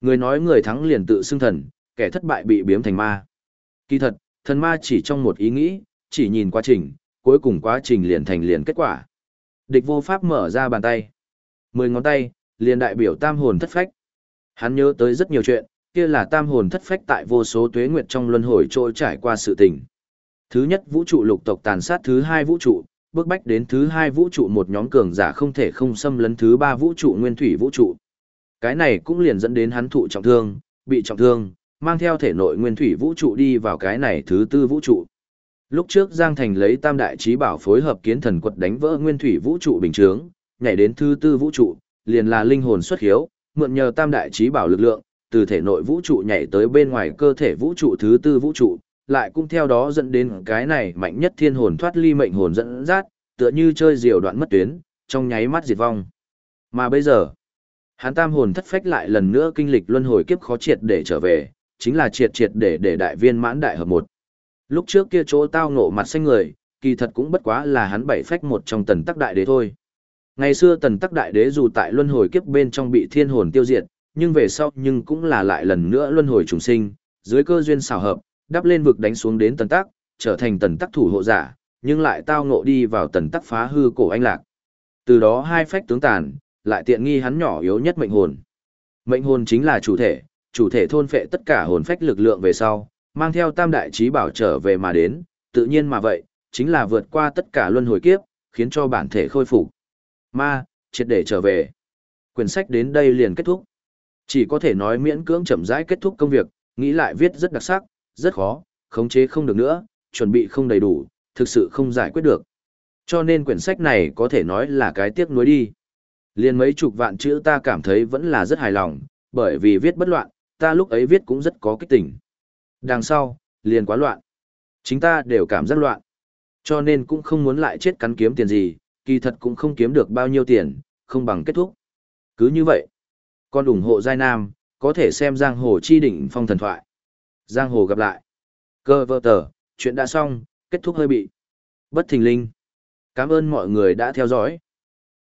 Người nói người thắng liền tự xưng thần, kẻ thất bại bị biếm thành ma. Kỳ thật, thần ma chỉ trong một ý nghĩ, chỉ nhìn quá trình, cuối cùng quá trình liền thành liền kết quả. Địch vô pháp mở ra bàn tay. Mười ngón tay, liền đại biểu tam hồn thất phách. Hắn nhớ tới rất nhiều chuyện, kia là tam hồn thất phách tại vô số tuế nguyệt trong luân hồi trôi trải qua sự tình. Thứ nhất vũ trụ lục tộc tàn sát thứ hai vũ trụ, bước bách đến thứ hai vũ trụ một nhóm cường giả không thể không xâm lấn thứ ba vũ trụ nguyên thủy vũ trụ. Cái này cũng liền dẫn đến hắn thụ trọng thương, bị trọng thương, mang theo thể nội nguyên thủy vũ trụ đi vào cái này thứ tư vũ trụ. Lúc trước Giang Thành lấy tam đại trí bảo phối hợp kiến thần quật đánh vỡ nguyên thủy vũ trụ bình chướng, nhảy đến thứ tư vũ trụ, liền là linh hồn xuất hiếu, mượn nhờ tam đại trí bảo lực lượng, từ thể nội vũ trụ nhảy tới bên ngoài cơ thể vũ trụ thứ tư vũ trụ, lại cũng theo đó dẫn đến cái này mạnh nhất thiên hồn thoát ly mệnh hồn dẫn dắt, tựa như chơi diều đoạn mất tuyến, trong nháy mắt diệt vong. Mà bây giờ, hắn tam hồn thất phách lại lần nữa kinh lịch luân hồi kiếp khó triệt để trở về, chính là triệt triệt để để đại viên mãn đại hợp một. Lúc trước kia chỗ tao ngộ mặt xanh người, kỳ thật cũng bất quá là hắn bảy phách một trong tần tắc đại đế thôi. Ngày xưa tần tắc đại đế dù tại luân hồi kiếp bên trong bị thiên hồn tiêu diệt, nhưng về sau nhưng cũng là lại lần nữa luân hồi trùng sinh, dưới cơ duyên xảo hợp, đắp lên vực đánh xuống đến tần tắc, trở thành tần tắc thủ hộ giả, nhưng lại tao ngộ đi vào tần tắc phá hư cổ anh lạc. Từ đó hai phách tướng tàn, lại tiện nghi hắn nhỏ yếu nhất mệnh hồn. Mệnh hồn chính là chủ thể, chủ thể thôn phệ tất cả hồn phách lực lượng về sau, mang theo tam đại trí bảo trở về mà đến, tự nhiên mà vậy, chính là vượt qua tất cả luân hồi kiếp, khiến cho bản thể khôi phục. Ma, triệt để trở về. Quyển sách đến đây liền kết thúc. Chỉ có thể nói miễn cưỡng chậm rãi kết thúc công việc, nghĩ lại viết rất đặc sắc, rất khó, khống chế không được nữa, chuẩn bị không đầy đủ, thực sự không giải quyết được. Cho nên quyển sách này có thể nói là cái tiếc nuối đi. Liên mấy chục vạn chữ ta cảm thấy vẫn là rất hài lòng, bởi vì viết bất loạn, ta lúc ấy viết cũng rất có kích tỉnh. Đằng sau, liền quá loạn. Chính ta đều cảm giác loạn. Cho nên cũng không muốn lại chết cắn kiếm tiền gì, kỳ thật cũng không kiếm được bao nhiêu tiền, không bằng kết thúc. Cứ như vậy, con ủng hộ Giai Nam, có thể xem Giang Hồ Chi Đỉnh Phong Thần Thoại. Giang Hồ gặp lại. Cơ vợ tờ, chuyện đã xong, kết thúc hơi bị. Bất thình linh. Cảm ơn mọi người đã theo dõi.